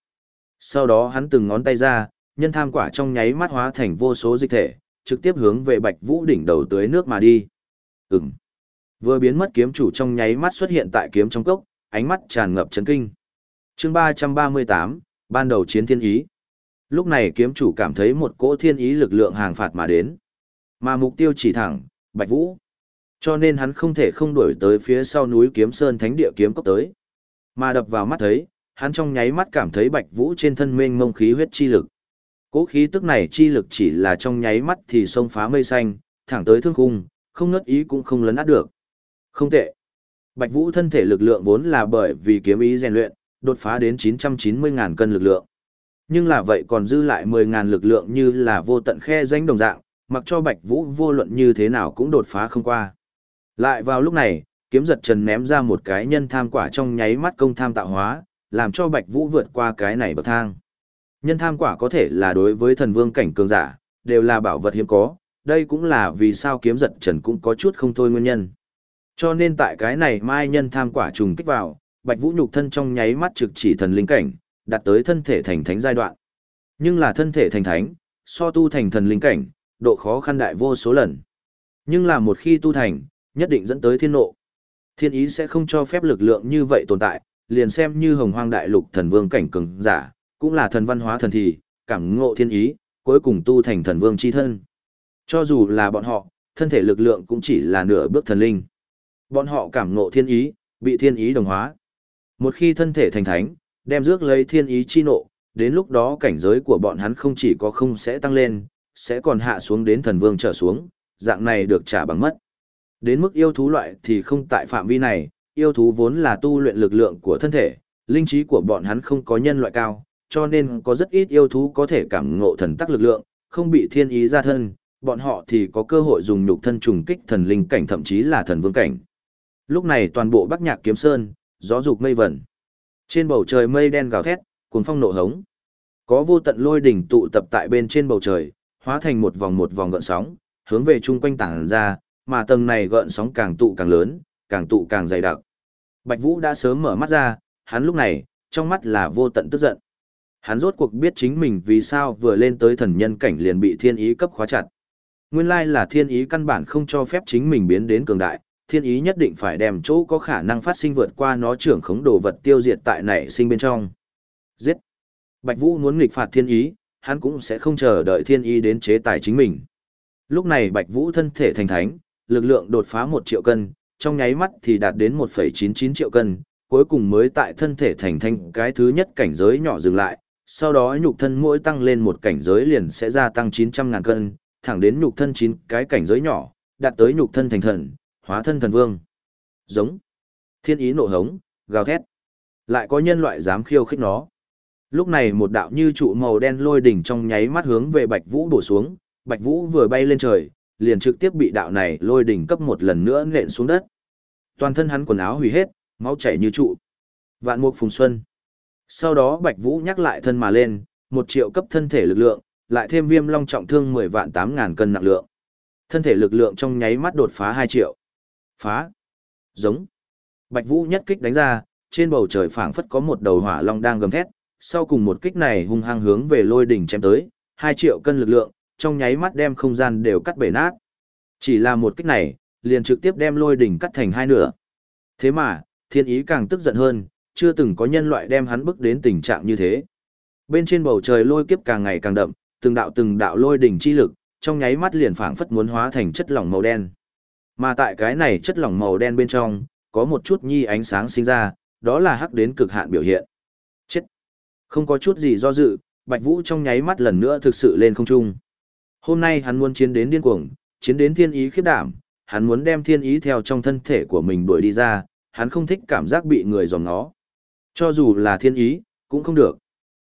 Sau đó hắn từng ngón tay ra, nhân tham quả trong nháy mắt hóa thành vô số dịch thể, trực tiếp hướng về bạch vũ đỉnh đầu tưới nước mà đi. Ừm. Vừa biến mất kiếm chủ trong nháy mắt xuất hiện tại kiếm trong cốc, ánh mắt tràn ngập chấn kinh. Chương ba ba mươi tám, ban đầu chiến thiên ý. Lúc này kiếm chủ cảm thấy một cỗ thiên ý lực lượng hàng phạt mà đến. Mà mục tiêu chỉ thẳng, Bạch Vũ. Cho nên hắn không thể không đuổi tới phía sau núi Kiếm Sơn Thánh Địa kiếm cốc tới. Mà đập vào mắt thấy, hắn trong nháy mắt cảm thấy Bạch Vũ trên thân mênh mông khí huyết chi lực. Cỗ khí tức này chi lực chỉ là trong nháy mắt thì xông phá mây xanh, thẳng tới thương khung, không ngất ý cũng không lấn át được. Không tệ. Bạch Vũ thân thể lực lượng vốn là bởi vì kiếm ý rèn luyện, đột phá đến 990.000 cân lực lượng. Nhưng là vậy còn dư lại 10.000 lực lượng như là vô tận khe danh đồng dạng, mặc cho Bạch Vũ vô luận như thế nào cũng đột phá không qua. Lại vào lúc này, kiếm giật trần ném ra một cái nhân tham quả trong nháy mắt công tham tạo hóa, làm cho Bạch Vũ vượt qua cái này bậc thang. Nhân tham quả có thể là đối với thần vương cảnh cường giả, đều là bảo vật hiếm có, đây cũng là vì sao kiếm giật trần cũng có chút không thôi nguyên nhân. Cho nên tại cái này mai nhân tham quả trùng kích vào, Bạch Vũ nhục thân trong nháy mắt trực chỉ thần linh cảnh, đạt tới thân thể thành thánh giai đoạn. Nhưng là thân thể thành thánh, so tu thành thần linh cảnh, độ khó khăn đại vô số lần. Nhưng là một khi tu thành, nhất định dẫn tới thiên nộ. Thiên ý sẽ không cho phép lực lượng như vậy tồn tại, liền xem như hồng hoang đại lục thần vương cảnh cường giả, cũng là thần văn hóa thần thì, cảm ngộ thiên ý, cuối cùng tu thành thần vương chi thân. Cho dù là bọn họ, thân thể lực lượng cũng chỉ là nửa bước thần linh. Bọn họ cảm ngộ thiên ý, bị thiên ý đồng hóa. Một khi thân thể thành thánh, đem rước lấy thiên ý chi nộ, đến lúc đó cảnh giới của bọn hắn không chỉ có không sẽ tăng lên, sẽ còn hạ xuống đến thần vương trở xuống, dạng này được trả bằng mất. Đến mức yêu thú loại thì không tại phạm vi này, yêu thú vốn là tu luyện lực lượng của thân thể, linh trí của bọn hắn không có nhân loại cao, cho nên có rất ít yêu thú có thể cảm ngộ thần tắc lực lượng, không bị thiên ý ra thân, bọn họ thì có cơ hội dùng nhục thân trùng kích thần linh cảnh thậm chí là thần vương cảnh. Lúc này toàn bộ Bắc Nhạc Kiếm Sơn, gió dục mây vẩn. Trên bầu trời mây đen gào thét, cuốn phong nộ hống. Có vô tận lôi đỉnh tụ tập tại bên trên bầu trời, hóa thành một vòng một vòng gợn sóng, hướng về chung quanh tảng ra, mà tầng này gợn sóng càng tụ càng lớn, càng tụ càng dày đặc. Bạch Vũ đã sớm mở mắt ra, hắn lúc này, trong mắt là vô tận tức giận. Hắn rốt cuộc biết chính mình vì sao vừa lên tới thần nhân cảnh liền bị thiên ý cấp khóa chặt. Nguyên lai là thiên ý căn bản không cho phép chính mình biến đến cường đại, thiên ý nhất định phải đem chỗ có khả năng phát sinh vượt qua nó trưởng khống đồ vật tiêu diệt tại nảy sinh bên trong. Giết! Bạch Vũ muốn nghịch phạt thiên ý, hắn cũng sẽ không chờ đợi thiên ý đến chế tài chính mình. Lúc này Bạch Vũ thân thể thành thánh, lực lượng đột phá 1 triệu cân, trong nháy mắt thì đạt đến 1,99 triệu cân, cuối cùng mới tại thân thể thành thánh cái thứ nhất cảnh giới nhỏ dừng lại, sau đó nhục thân mỗi tăng lên một cảnh giới liền sẽ gia tăng 900 ngàn cân, thẳng đến nhục thân 9 cái cảnh giới nhỏ, đạt tới nhục thân thành thần, hóa thân thần vương. Giống. Thiên ý nộ hống, gào thét. Lại có nhân loại dám khiêu khích nó. Lúc này một đạo như trụ màu đen lôi đỉnh trong nháy mắt hướng về Bạch Vũ bổ xuống, Bạch Vũ vừa bay lên trời, liền trực tiếp bị đạo này lôi đỉnh cấp một lần nữa nện xuống đất. Toàn thân hắn quần áo hủy hết, máu chảy như trụ. Vạn mục phùng xuân. Sau đó Bạch Vũ nhắc lại thân mà lên, một triệu cấp thân thể lực lượng, lại thêm viêm long trọng thương 10 vạn 8 ngàn cân nặng lượng. Thân thể lực lượng trong nháy mắt đột phá 2 triệu. Phá. Giống. Bạch Vũ nhất kích đánh ra, trên bầu trời phảng phất có một đầu hỏa long đang gầm thét, sau cùng một kích này hung hăng hướng về lôi đỉnh chém tới, 2 triệu cân lực lượng, trong nháy mắt đem không gian đều cắt bể nát. Chỉ là một kích này, liền trực tiếp đem lôi đỉnh cắt thành hai nửa. Thế mà, thiên ý càng tức giận hơn, chưa từng có nhân loại đem hắn bức đến tình trạng như thế. Bên trên bầu trời lôi kiếp càng ngày càng đậm, từng đạo từng đạo lôi đỉnh chi lực, trong nháy mắt liền phảng phất muốn hóa thành chất lỏng màu đen. Mà tại cái này chất lỏng màu đen bên trong, có một chút nhi ánh sáng sinh ra, đó là hắc đến cực hạn biểu hiện. Chết! Không có chút gì do dự, Bạch Vũ trong nháy mắt lần nữa thực sự lên không trung. Hôm nay hắn muốn chiến đến điên cuồng, chiến đến thiên ý khiếp đảm, hắn muốn đem thiên ý theo trong thân thể của mình đuổi đi ra, hắn không thích cảm giác bị người dòm nó. Cho dù là thiên ý, cũng không được.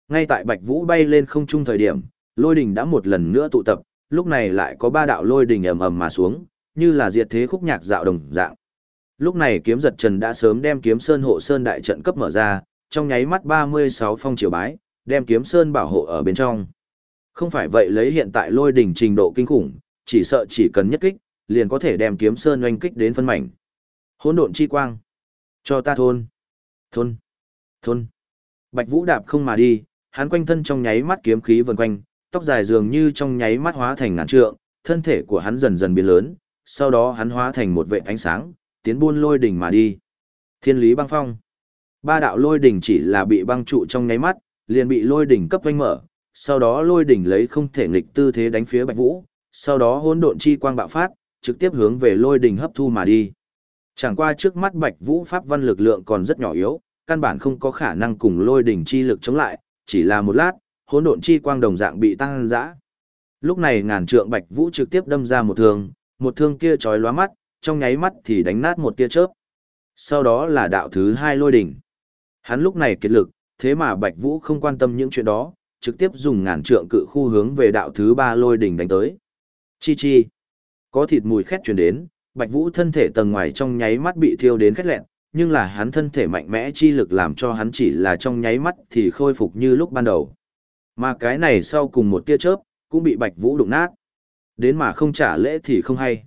Ngay tại Bạch Vũ bay lên không trung thời điểm, lôi đình đã một lần nữa tụ tập, lúc này lại có ba đạo lôi đình ầm ầm mà xuống, như là diệt thế khúc nhạc dạo đồng dạng. Lúc này kiếm giật trần đã sớm đem kiếm sơn hộ sơn đại trận cấp mở ra, trong nháy mắt 36 phong triều bái, đem kiếm sơn bảo hộ ở bên trong. Không phải vậy lấy hiện tại lôi đỉnh trình độ kinh khủng, chỉ sợ chỉ cần nhất kích, liền có thể đem kiếm sơn oanh kích đến phân mảnh. Hỗn độn chi quang. Cho ta thôn. Thôn. Thôn. Bạch Vũ đạp không mà đi, hắn quanh thân trong nháy mắt kiếm khí vần quanh, tóc dài dường như trong nháy mắt hóa thành ngàn trượng, thân thể của hắn dần dần biến lớn, sau đó hắn hóa thành một vệ ánh sáng, tiến buôn lôi đỉnh mà đi. Thiên lý băng phong. Ba đạo lôi đỉnh chỉ là bị băng trụ trong nháy mắt, liền bị lôi đỉnh cấp vanh mở, sau đó lôi đỉnh lấy không thể nghịch tư thế đánh phía Bạch Vũ, sau đó hỗn độn chi quang bạo phát, trực tiếp hướng về lôi đỉnh hấp thu mà đi. Chẳng qua trước mắt Bạch Vũ pháp văn lực lượng còn rất nhỏ yếu, căn bản không có khả năng cùng lôi đỉnh chi lực chống lại, chỉ là một lát, hỗn độn chi quang đồng dạng bị tăng dã. Lúc này ngàn trượng Bạch Vũ trực tiếp đâm ra một thương, một thương kia chói lóa mắt, trong nháy mắt thì đánh nát một tia chớp. Sau đó là đạo thứ hai lôi đỉnh. Hắn lúc này kiệt lực, thế mà Bạch Vũ không quan tâm những chuyện đó, trực tiếp dùng ngàn trượng cự khu hướng về đạo thứ ba lôi đỉnh đánh tới. Chi chi. Có thịt mùi khét truyền đến, Bạch Vũ thân thể tầng ngoài trong nháy mắt bị thiêu đến khét lẹn, nhưng là hắn thân thể mạnh mẽ chi lực làm cho hắn chỉ là trong nháy mắt thì khôi phục như lúc ban đầu. Mà cái này sau cùng một tia chớp, cũng bị Bạch Vũ đụng nát. Đến mà không trả lễ thì không hay.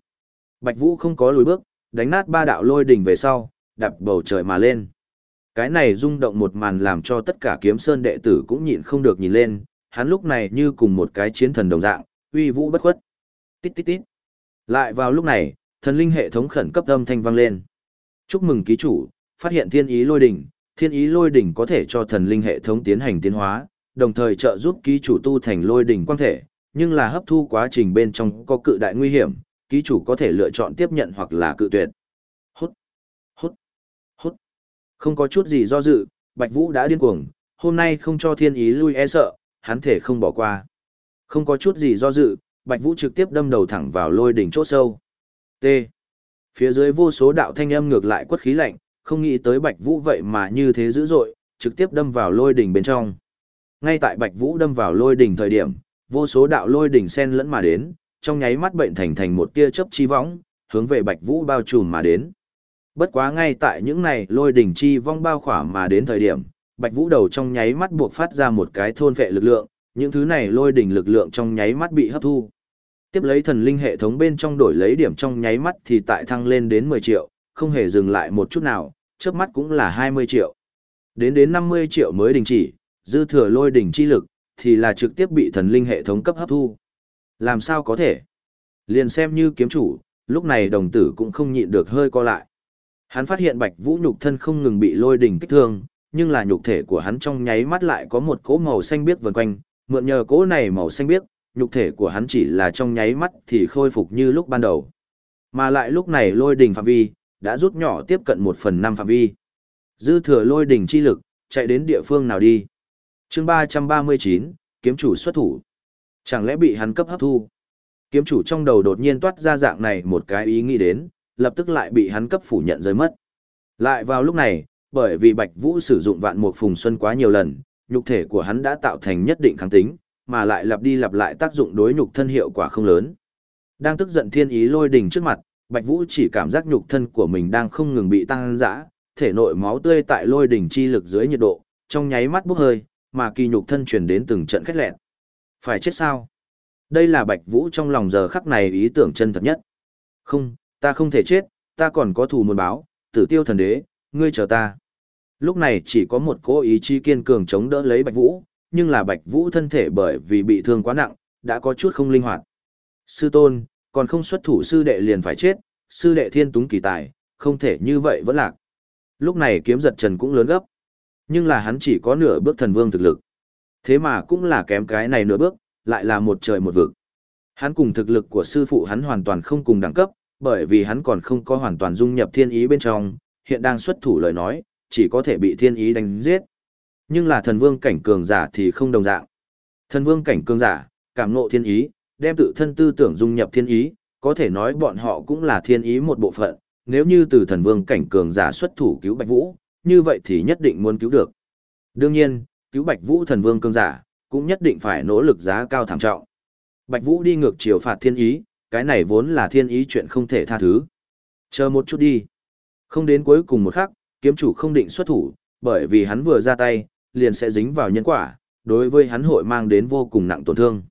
Bạch Vũ không có lùi bước, đánh nát ba đạo lôi đỉnh về sau, đạp bầu trời mà lên. Cái này rung động một màn làm cho tất cả kiếm sơn đệ tử cũng nhịn không được nhìn lên, hắn lúc này như cùng một cái chiến thần đồng dạng, uy vũ bất khuất. Tít tít tít. Lại vào lúc này, thần linh hệ thống khẩn cấp âm thanh vang lên. Chúc mừng ký chủ, phát hiện thiên ý lôi đỉnh, thiên ý lôi đỉnh có thể cho thần linh hệ thống tiến hành tiến hóa, đồng thời trợ giúp ký chủ tu thành lôi đỉnh quang thể, nhưng là hấp thu quá trình bên trong có cự đại nguy hiểm, ký chủ có thể lựa chọn tiếp nhận hoặc là cự tuyệt. Hút, hút, hút. Không có chút gì do dự, Bạch Vũ đã điên cuồng, hôm nay không cho thiên ý lui e sợ, hắn thể không bỏ qua. Không có chút gì do dự, Bạch Vũ trực tiếp đâm đầu thẳng vào lôi đỉnh chỗ sâu. T. Phía dưới vô số đạo thanh âm ngược lại quất khí lạnh, không nghĩ tới Bạch Vũ vậy mà như thế dữ dội, trực tiếp đâm vào lôi đỉnh bên trong. Ngay tại Bạch Vũ đâm vào lôi đỉnh thời điểm, vô số đạo lôi đỉnh xen lẫn mà đến, trong nháy mắt bệnh thành thành một tia chớp chi võng, hướng về Bạch Vũ bao trùm mà đến. Bất quá ngay tại những này lôi đỉnh chi vong bao khỏa mà đến thời điểm, Bạch Vũ đầu trong nháy mắt buộc phát ra một cái thôn vệ lực lượng, những thứ này lôi đỉnh lực lượng trong nháy mắt bị hấp thu. Tiếp lấy thần linh hệ thống bên trong đổi lấy điểm trong nháy mắt thì tại thăng lên đến 10 triệu, không hề dừng lại một chút nào, chớp mắt cũng là 20 triệu. Đến đến 50 triệu mới đình chỉ, dư thừa lôi đỉnh chi lực, thì là trực tiếp bị thần linh hệ thống cấp hấp thu. Làm sao có thể? Liền xem như kiếm chủ, lúc này đồng tử cũng không nhịn được hơi co lại. Hắn phát hiện bạch vũ nhục thân không ngừng bị lôi đỉnh kích thương, nhưng là nhục thể của hắn trong nháy mắt lại có một cỗ màu xanh biếc vần quanh, mượn nhờ cỗ này màu xanh biếc, nhục thể của hắn chỉ là trong nháy mắt thì khôi phục như lúc ban đầu. Mà lại lúc này lôi đỉnh phạm vi, đã rút nhỏ tiếp cận một phần năm phạm vi. Dư thừa lôi đỉnh chi lực, chạy đến địa phương nào đi chương ba ba mươi chín kiếm chủ xuất thủ. Chẳng lẽ bị hắn cấp hấp thu? Kiếm chủ trong đầu đột nhiên toát ra dạng này một cái ý nghĩ đến, lập tức lại bị hắn cấp phủ nhận rơi mất. Lại vào lúc này, bởi vì Bạch Vũ sử dụng vạn mục phùng xuân quá nhiều lần, nhục thể của hắn đã tạo thành nhất định kháng tính, mà lại lặp đi lặp lại tác dụng đối nhục thân hiệu quả không lớn. Đang tức giận thiên ý lôi đỉnh trước mặt, Bạch Vũ chỉ cảm giác nhục thân của mình đang không ngừng bị tăng dã, thể nội máu tươi tại lôi đỉnh chi lực dưới nhiệt độ, trong nháy mắt bốc hơi, mà kỳ nhục thân truyền đến từng trận khét lẹn. Phải chết sao? Đây là Bạch Vũ trong lòng giờ khắc này ý tưởng chân thật nhất. Không, ta không thể chết, ta còn có thù muốn báo, tử tiêu thần đế, ngươi chờ ta. Lúc này chỉ có một cố ý chí kiên cường chống đỡ lấy Bạch Vũ, nhưng là Bạch Vũ thân thể bởi vì bị thương quá nặng, đã có chút không linh hoạt. Sư tôn, còn không xuất thủ sư đệ liền phải chết, sư đệ thiên túng kỳ tài, không thể như vậy vẫn lạc. Lúc này kiếm giật trần cũng lớn gấp, nhưng là hắn chỉ có nửa bước thần vương thực lực. Thế mà cũng là kém cái này nửa bước, lại là một trời một vực. Hắn cùng thực lực của sư phụ hắn hoàn toàn không cùng đẳng cấp, bởi vì hắn còn không có hoàn toàn dung nhập thiên ý bên trong, hiện đang xuất thủ lời nói, chỉ có thể bị thiên ý đánh giết. Nhưng là thần vương cảnh cường giả thì không đồng dạng. Thần vương cảnh cường giả, cảm ngộ thiên ý, đem tự thân tư tưởng dung nhập thiên ý, có thể nói bọn họ cũng là thiên ý một bộ phận, nếu như từ thần vương cảnh cường giả xuất thủ cứu Bạch Vũ, như vậy thì nhất định muốn cứu được. Đương nhiên, cứu Bạch Vũ thần vương cường giả, cũng nhất định phải nỗ lực giá cao thảm trọng. Bạch Vũ đi ngược chiều phạt thiên ý, cái này vốn là thiên ý chuyện không thể tha thứ. Chờ một chút đi. Không đến cuối cùng một khắc, kiếm chủ không định xuất thủ, bởi vì hắn vừa ra tay, liền sẽ dính vào nhân quả, đối với hắn hội mang đến vô cùng nặng tổn thương.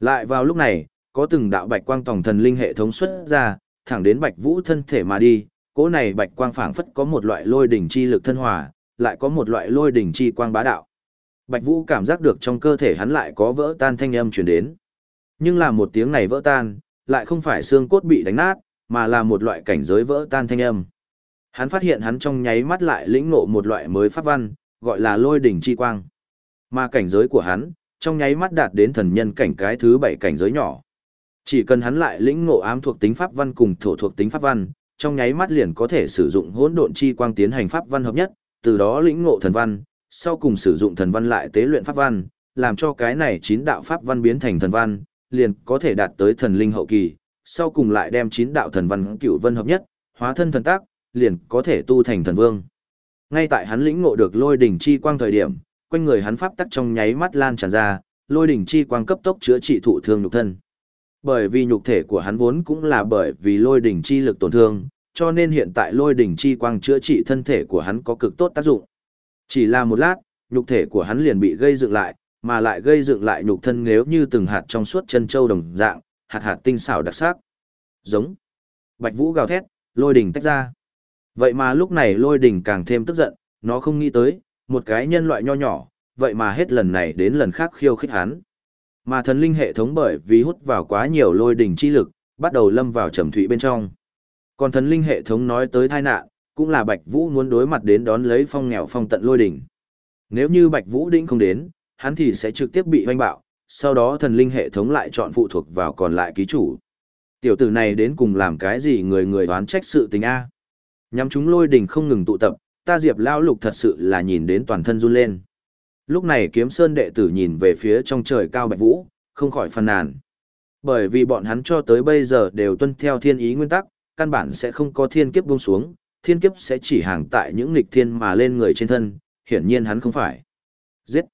Lại vào lúc này, có từng đạo bạch quang tổng thần linh hệ thống xuất ra, thẳng đến bạch vũ thân thể mà đi, cỗ này bạch quang phảng phất có một loại lôi đỉnh chi lực thân hòa, lại có một loại lôi đỉnh chi quang bá đạo. Bạch Vũ cảm giác được trong cơ thể hắn lại có vỡ tan thanh âm truyền đến. Nhưng là một tiếng này vỡ tan, lại không phải xương cốt bị đánh nát, mà là một loại cảnh giới vỡ tan thanh âm. Hắn phát hiện hắn trong nháy mắt lại lĩnh ngộ một loại mới pháp văn, gọi là lôi đỉnh chi quang. Mà cảnh giới của hắn, trong nháy mắt đạt đến thần nhân cảnh cái thứ bảy cảnh giới nhỏ. Chỉ cần hắn lại lĩnh ngộ ám thuộc tính pháp văn cùng thổ thuộc tính pháp văn, trong nháy mắt liền có thể sử dụng hỗn độn chi quang tiến hành pháp văn hợp nhất, từ đó lĩnh ngộ thần văn, sau cùng sử dụng thần văn lại tế luyện pháp văn, làm cho cái này chín đạo pháp văn biến thành thần văn, liền có thể đạt tới thần linh hậu kỳ, sau cùng lại đem chín đạo thần văn cựu vân hợp nhất, hóa thân thần tác, liền có thể tu thành thần vương. Ngay tại hắn lĩnh ngộ được lôi đỉnh chi quang thời điểm, quanh người hắn pháp tắc trong nháy mắt lan tràn ra, lôi đỉnh chi quang cấp tốc chữa trị thụ thương nhục thân. Bởi vì nhục thể của hắn vốn cũng là bởi vì lôi đỉnh chi lực tổn thương, cho nên hiện tại lôi đỉnh chi quang chữa trị thân thể của hắn có cực tốt tác dụng. Chỉ là một lát, nhục thể của hắn liền bị gây dựng lại, mà lại gây dựng lại nhục thân nếu như từng hạt trong suốt chân châu đồng dạng, hạt hạt tinh xảo đặc sắc. Giống. Bạch Vũ gào thét, lôi đỉnh tách ra. Vậy mà lúc này lôi đỉnh càng thêm tức giận, nó không nghĩ tới, một cái nhân loại nho nhỏ, vậy mà hết lần này đến lần khác khiêu khích hắn. Mà thần linh hệ thống bởi vì hút vào quá nhiều lôi đỉnh chi lực, bắt đầu lâm vào trầm thụy bên trong. Còn thần linh hệ thống nói tới tai nạn, cũng là Bạch Vũ muốn đối mặt đến đón lấy phong nghèo phong tận lôi đỉnh. Nếu như Bạch Vũ đỉnh không đến, hắn thì sẽ trực tiếp bị hoanh bạo, sau đó thần linh hệ thống lại chọn phụ thuộc vào còn lại ký chủ. Tiểu tử này đến cùng làm cái gì người người đoán trách sự tình A. Nhắm chúng lôi đỉnh không ngừng tụ tập, ta Diệp Lão Lục thật sự là nhìn đến toàn thân run lên. Lúc này kiếm sơn đệ tử nhìn về phía trong trời cao Bạch Vũ, không khỏi phàn nàn. Bởi vì bọn hắn cho tới bây giờ đều tuân theo thiên ý nguyên tắc, căn bản sẽ không có thiên kiếp buông xuống, thiên kiếp sẽ chỉ hàng tại những nghịch thiên mà lên người trên thân, hiển nhiên hắn không phải. Giết!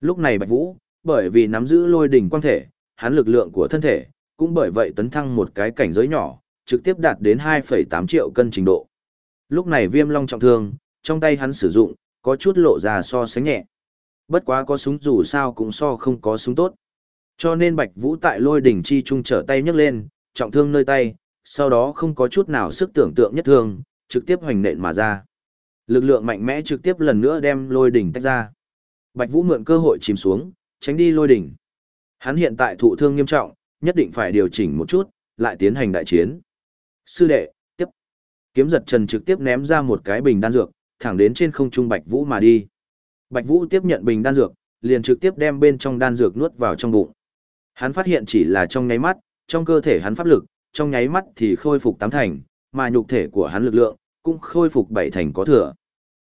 Lúc này Bạch Vũ, bởi vì nắm giữ lôi đỉnh quang thể, hắn lực lượng của thân thể, cũng bởi vậy tấn thăng một cái cảnh giới nhỏ, trực tiếp đạt đến 2,8 triệu cân trình độ. Lúc này viêm long trọng thương, trong tay hắn sử dụng, có chút lộ ra so sánh nhẹ. Bất quá có súng dù sao cũng so không có súng tốt. Cho nên Bạch Vũ tại lôi đỉnh chi trung trở tay nhấc lên, trọng thương nơi tay, sau đó không có chút nào sức tưởng tượng nhất thương, trực tiếp hoành nện mà ra. Lực lượng mạnh mẽ trực tiếp lần nữa đem lôi đỉnh tách ra. Bạch Vũ mượn cơ hội chìm xuống, tránh đi lôi đỉnh. Hắn hiện tại thụ thương nghiêm trọng, nhất định phải điều chỉnh một chút, lại tiến hành đại chiến. Sư đệ, tiếp. Kiếm giật trần trực tiếp ném ra một cái bình đan dược, thẳng đến trên không trung Bạch Vũ mà đi. Bạch Vũ tiếp nhận bình đan dược, liền trực tiếp đem bên trong đan dược nuốt vào trong bụng. Hắn phát hiện chỉ là trong nháy mắt, trong cơ thể hắn pháp lực, trong nháy mắt thì khôi phục tám thành, mà nhục thể của hắn lực lượng cũng khôi phục bảy thành có thừa.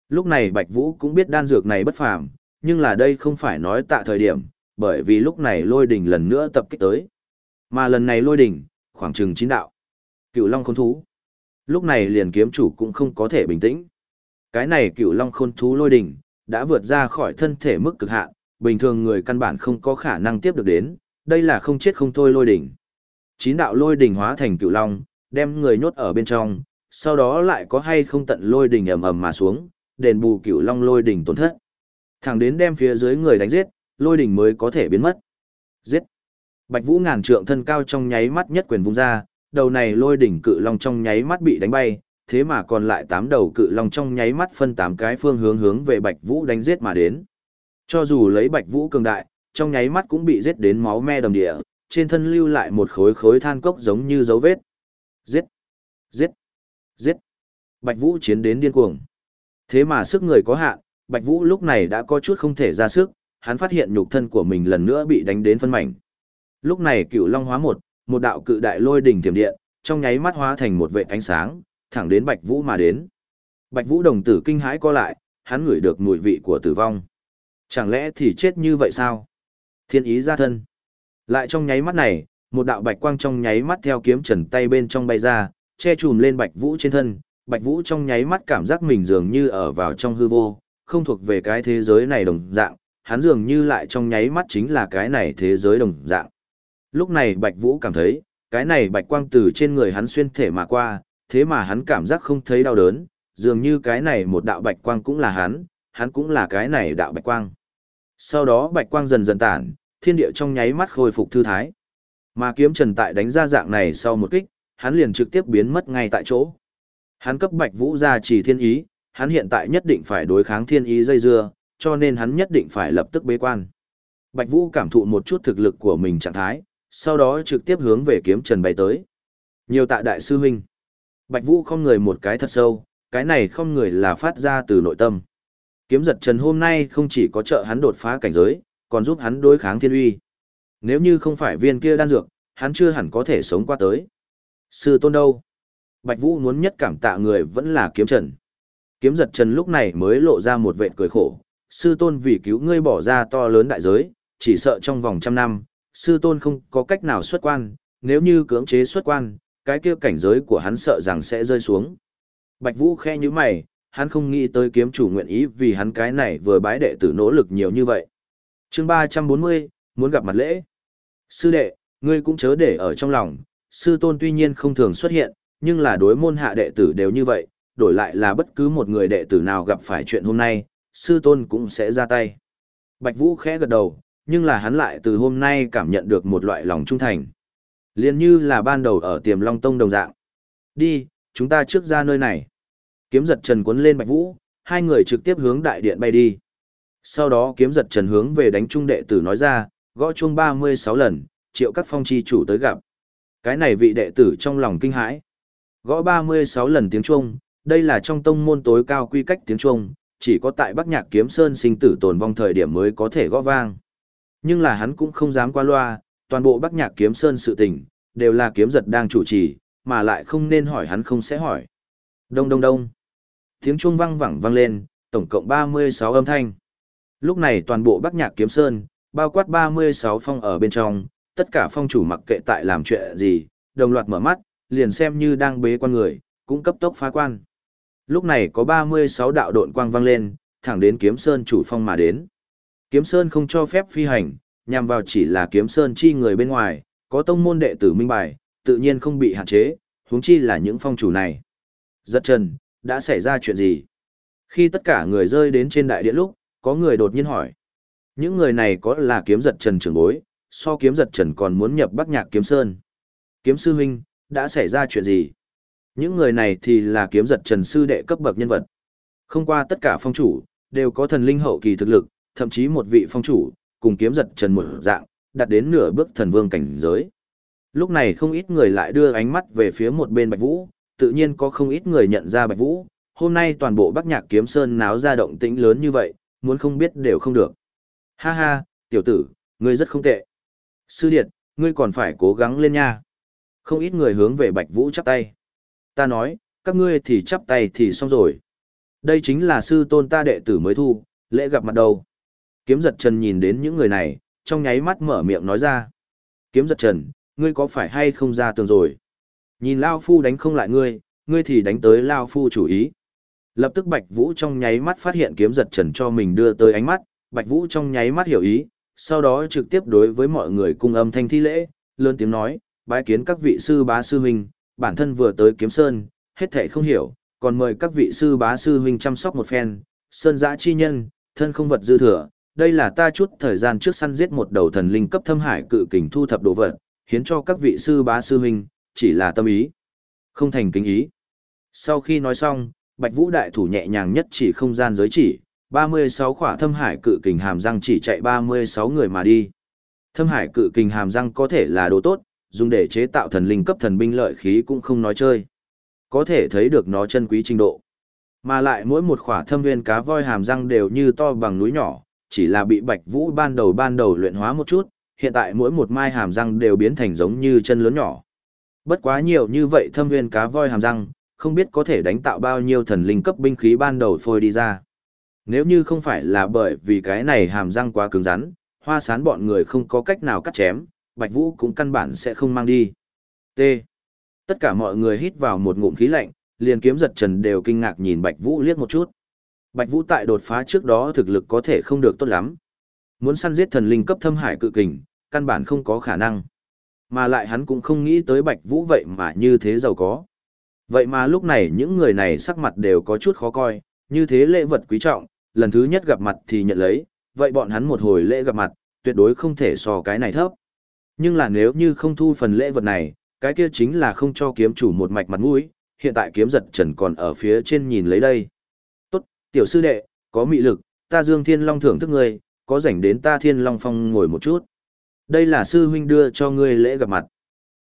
Lúc này Bạch Vũ cũng biết đan dược này bất phàm, nhưng là đây không phải nói tạ thời điểm, bởi vì lúc này lôi đỉnh lần nữa tập kích tới. Mà lần này lôi đỉnh, khoảng chừng chín đạo. Cựu Long khôn thú. Lúc này liền kiếm chủ cũng không có thể bình tĩnh. Cái này cựu Long khôn thú lôi đỉnh, đã vượt ra khỏi thân thể mức cực hạn, bình thường người căn bản không có khả năng tiếp được đến, đây là không chết không thôi lôi đỉnh. Chín đạo lôi đỉnh hóa thành cựu long, đem người nhốt ở bên trong, sau đó lại có hay không tận lôi đỉnh ầm ầm mà xuống, đền bù cựu long lôi đỉnh tổn thất. Thẳng đến đem phía dưới người đánh giết, lôi đỉnh mới có thể biến mất. Giết. Bạch Vũ ngàn trượng thân cao trong nháy mắt nhất quyền vung ra, đầu này lôi đỉnh cự long trong nháy mắt bị đánh bay, thế mà còn lại tám đầu cự long trong nháy mắt phân tám cái phương hướng hướng về Bạch Vũ đánh giết mà đến. Cho dù lấy Bạch Vũ cường đại, trong nháy mắt cũng bị giết đến máu me đầm địa, trên thân lưu lại một khối khối than cốc giống như dấu vết. Giết! Giết! Giết! Bạch Vũ chiến đến điên cuồng. Thế mà sức người có hạn, Bạch Vũ lúc này đã có chút không thể ra sức, hắn phát hiện nhục thân của mình lần nữa bị đánh đến phân mảnh. Lúc này cựu long hóa một, một đạo cự đại lôi đỉnh tiềm điện, trong nháy mắt hóa thành một vệ ánh sáng, thẳng đến Bạch Vũ mà đến. Bạch Vũ đồng tử kinh hãi co lại, hắn ngửi được mùi vị của tử vong. Chẳng lẽ thì chết như vậy sao? Thiên ý ra thân. Lại trong nháy mắt này, một đạo bạch quang trong nháy mắt theo kiếm trần tay bên trong bay ra, che chùm lên Bạch Vũ trên thân. Bạch Vũ trong nháy mắt cảm giác mình dường như ở vào trong hư vô, không thuộc về cái thế giới này đồng dạng, hắn dường như lại trong nháy mắt chính là cái này thế giới đồng dạng. Lúc này Bạch Vũ cảm thấy, cái này bạch quang từ trên người hắn xuyên thể mà qua, thế mà hắn cảm giác không thấy đau đớn, dường như cái này một đạo bạch quang cũng là hắn, hắn cũng là cái này đạo bạch quang. Sau đó bạch quang dần dần tản, thiên địa trong nháy mắt khôi phục thư thái. Mà kiếm trần tại đánh ra dạng này sau một kích, hắn liền trực tiếp biến mất ngay tại chỗ. Hắn cấp bạch vũ ra chỉ thiên ý, hắn hiện tại nhất định phải đối kháng thiên ý dây dưa, cho nên hắn nhất định phải lập tức bế quan. Bạch Vũ cảm thụ một chút thực lực của mình trạng thái, sau đó trực tiếp hướng về kiếm trần bay tới. Nhiều tạ đại sư huynh. Bạch Vũ không người một cái thật sâu, cái này không người là phát ra từ nội tâm. Kiếm giật trần hôm nay không chỉ có trợ hắn đột phá cảnh giới, còn giúp hắn đối kháng thiên uy. Nếu như không phải viên kia đan dược, hắn chưa hẳn có thể sống qua tới. Sư tôn đâu? Bạch Vũ muốn nhất cảm tạ người vẫn là kiếm trần. Kiếm giật trần lúc này mới lộ ra một vệt cười khổ. Sư tôn vì cứu ngươi bỏ ra to lớn đại giới, chỉ sợ trong vòng trăm năm, sư tôn không có cách nào xuất quan, nếu như cưỡng chế xuất quan, cái kia cảnh giới của hắn sợ rằng sẽ rơi xuống. Bạch Vũ khe như mày, hắn không nghĩ tới kiếm chủ nguyện ý vì hắn cái này vừa bái đệ tử nỗ lực nhiều như vậy. chương 340, muốn gặp mặt lễ. Sư đệ, ngươi cũng chớ để ở trong lòng, sư tôn tuy nhiên không thường xuất hiện, nhưng là đối môn hạ đệ tử đều như vậy, đổi lại là bất cứ một người đệ tử nào gặp phải chuyện hôm nay, sư tôn cũng sẽ ra tay. Bạch Vũ khẽ gật đầu, nhưng là hắn lại từ hôm nay cảm nhận được một loại lòng trung thành. Liên như là ban đầu ở tiềm long tông đồng dạng. Đi, chúng ta trước ra nơi này. Kiếm giật trần cuốn lên Bạch Vũ, hai người trực tiếp hướng đại điện bay đi. Sau đó kiếm giật trần hướng về đánh trung đệ tử nói ra, gõ chuông 36 lần, triệu các phong chi chủ tới gặp. Cái này vị đệ tử trong lòng kinh hãi. Gõ 36 lần tiếng chuông, đây là trong tông môn tối cao quy cách tiếng chuông, chỉ có tại Bắc Nhạc Kiếm Sơn sinh tử tồn vong thời điểm mới có thể gõ vang. Nhưng là hắn cũng không dám qua loa, toàn bộ Bắc Nhạc Kiếm Sơn sự tình, đều là kiếm giật đang chủ trì, mà lại không nên hỏi hắn không sẽ hỏi. Đông đông đông. Tiếng chuông vang vẳng vang lên, tổng cộng 36 âm thanh. Lúc này toàn bộ Bắc Nhạc Kiếm Sơn, bao quát 36 phong ở bên trong, tất cả phong chủ mặc kệ tại làm chuyện gì, đồng loạt mở mắt, liền xem như đang bế quan người, cũng cấp tốc phá quan. Lúc này có 36 đạo độn quang vang lên, thẳng đến Kiếm Sơn chủ phong mà đến. Kiếm Sơn không cho phép phi hành, nhằm vào chỉ là Kiếm Sơn chi người bên ngoài, có tông môn đệ tử minh bài, tự nhiên không bị hạn chế, huống chi là những phong chủ này. Giật trần, đã xảy ra chuyện gì? Khi tất cả người rơi đến trên đại điện lúc, có người đột nhiên hỏi. Những người này có là kiếm giật trần trưởng bối, so kiếm giật trần còn muốn nhập bắc nhạc kiếm sơn. Kiếm sư huynh, đã xảy ra chuyện gì? Những người này thì là kiếm giật trần sư đệ cấp bậc nhân vật. Không qua tất cả phong chủ, đều có thần linh hậu kỳ thực lực, thậm chí một vị phong chủ, cùng kiếm giật trần một dạng, đặt đến nửa bước thần vương cảnh giới. Lúc này không ít người lại đưa ánh mắt về phía một bên Bạch Vũ, tự nhiên có không ít người nhận ra Bạch Vũ, hôm nay toàn bộ Bắc Nhạc Kiếm Sơn náo ra động tĩnh lớn như vậy, muốn không biết đều không được. Ha ha, tiểu tử, ngươi rất không tệ. Sư Điệt, ngươi còn phải cố gắng lên nha. Không ít người hướng về Bạch Vũ chắp tay. Ta nói, các ngươi thì chắp tay thì xong rồi. Đây chính là sư tôn ta đệ tử mới thu, lễ gặp mặt đầu. Kiếm giật trần nhìn đến những người này, trong nháy mắt mở miệng nói ra. Kiếm giật trần, ngươi có phải hay không ra tường rồi? Nhìn Lao Phu đánh không lại ngươi, ngươi thì đánh tới Lao Phu chủ ý. Lập tức Bạch Vũ trong nháy mắt phát hiện kiếm giật trần cho mình đưa tới ánh mắt, Bạch Vũ trong nháy mắt hiểu ý, sau đó trực tiếp đối với mọi người cung âm thanh thi lễ, lớn tiếng nói, bái kiến các vị sư bá sư huynh, bản thân vừa tới kiếm sơn, hết thảy không hiểu, còn mời các vị sư bá sư huynh chăm sóc một phen, sơn giã chi nhân, thân không vật dư thừa, đây là ta chút thời gian trước săn giết một đầu thần linh cấp thâm hải cự kình thu thập đồ vật, hiến cho các vị sư bá sư huynh, chỉ là tâm ý, không thành kính ý. Sau khi nói xong, Bạch Vũ đại thủ nhẹ nhàng nhất chỉ không gian giới chỉ, 36 khỏa thâm hải cự kình hàm răng chỉ chạy 36 người mà đi. Thâm hải cự kình hàm răng có thể là đồ tốt, dùng để chế tạo thần linh cấp thần binh lợi khí cũng không nói chơi. Có thể thấy được nó chân quý trình độ. Mà lại mỗi một khỏa thâm nguyên cá voi hàm răng đều như to bằng núi nhỏ, chỉ là bị Bạch Vũ ban đầu ban đầu luyện hóa một chút, hiện tại mỗi một mai hàm răng đều biến thành giống như chân lớn nhỏ. Bất quá nhiều như vậy thâm viên cá voi hàm răng, không biết có thể đánh tạo bao nhiêu thần linh cấp binh khí ban đầu phôi đi ra. Nếu như không phải là bởi vì cái này hàm răng quá cứng rắn, hoa sán bọn người không có cách nào cắt chém, Bạch Vũ cũng căn bản sẽ không mang đi. T. Tất cả mọi người hít vào một ngụm khí lạnh, liền kiếm giật trần đều kinh ngạc nhìn Bạch Vũ liếc một chút. Bạch Vũ tại đột phá trước đó thực lực có thể không được tốt lắm. Muốn săn giết thần linh cấp thâm hải cự kình, căn bản không có khả năng. Mà lại hắn cũng không nghĩ tới Bạch Vũ vậy mà như thế giàu có. Vậy mà lúc này những người này sắc mặt đều có chút khó coi, như thế lễ vật quý trọng, lần thứ nhất gặp mặt thì nhận lấy, vậy bọn hắn một hồi lễ gặp mặt, tuyệt đối không thể so cái này thấp. Nhưng là nếu như không thu phần lễ vật này, cái kia chính là không cho kiếm chủ một mạch mặt mũi, hiện tại kiếm giật trần còn ở phía trên nhìn lấy đây. Tiểu sư đệ, có mị lực, ta Dương Thiên Long thưởng thức ngươi, có rảnh đến ta Thiên Long Phong ngồi một chút. Đây là sư huynh đưa cho ngươi lễ gặp mặt.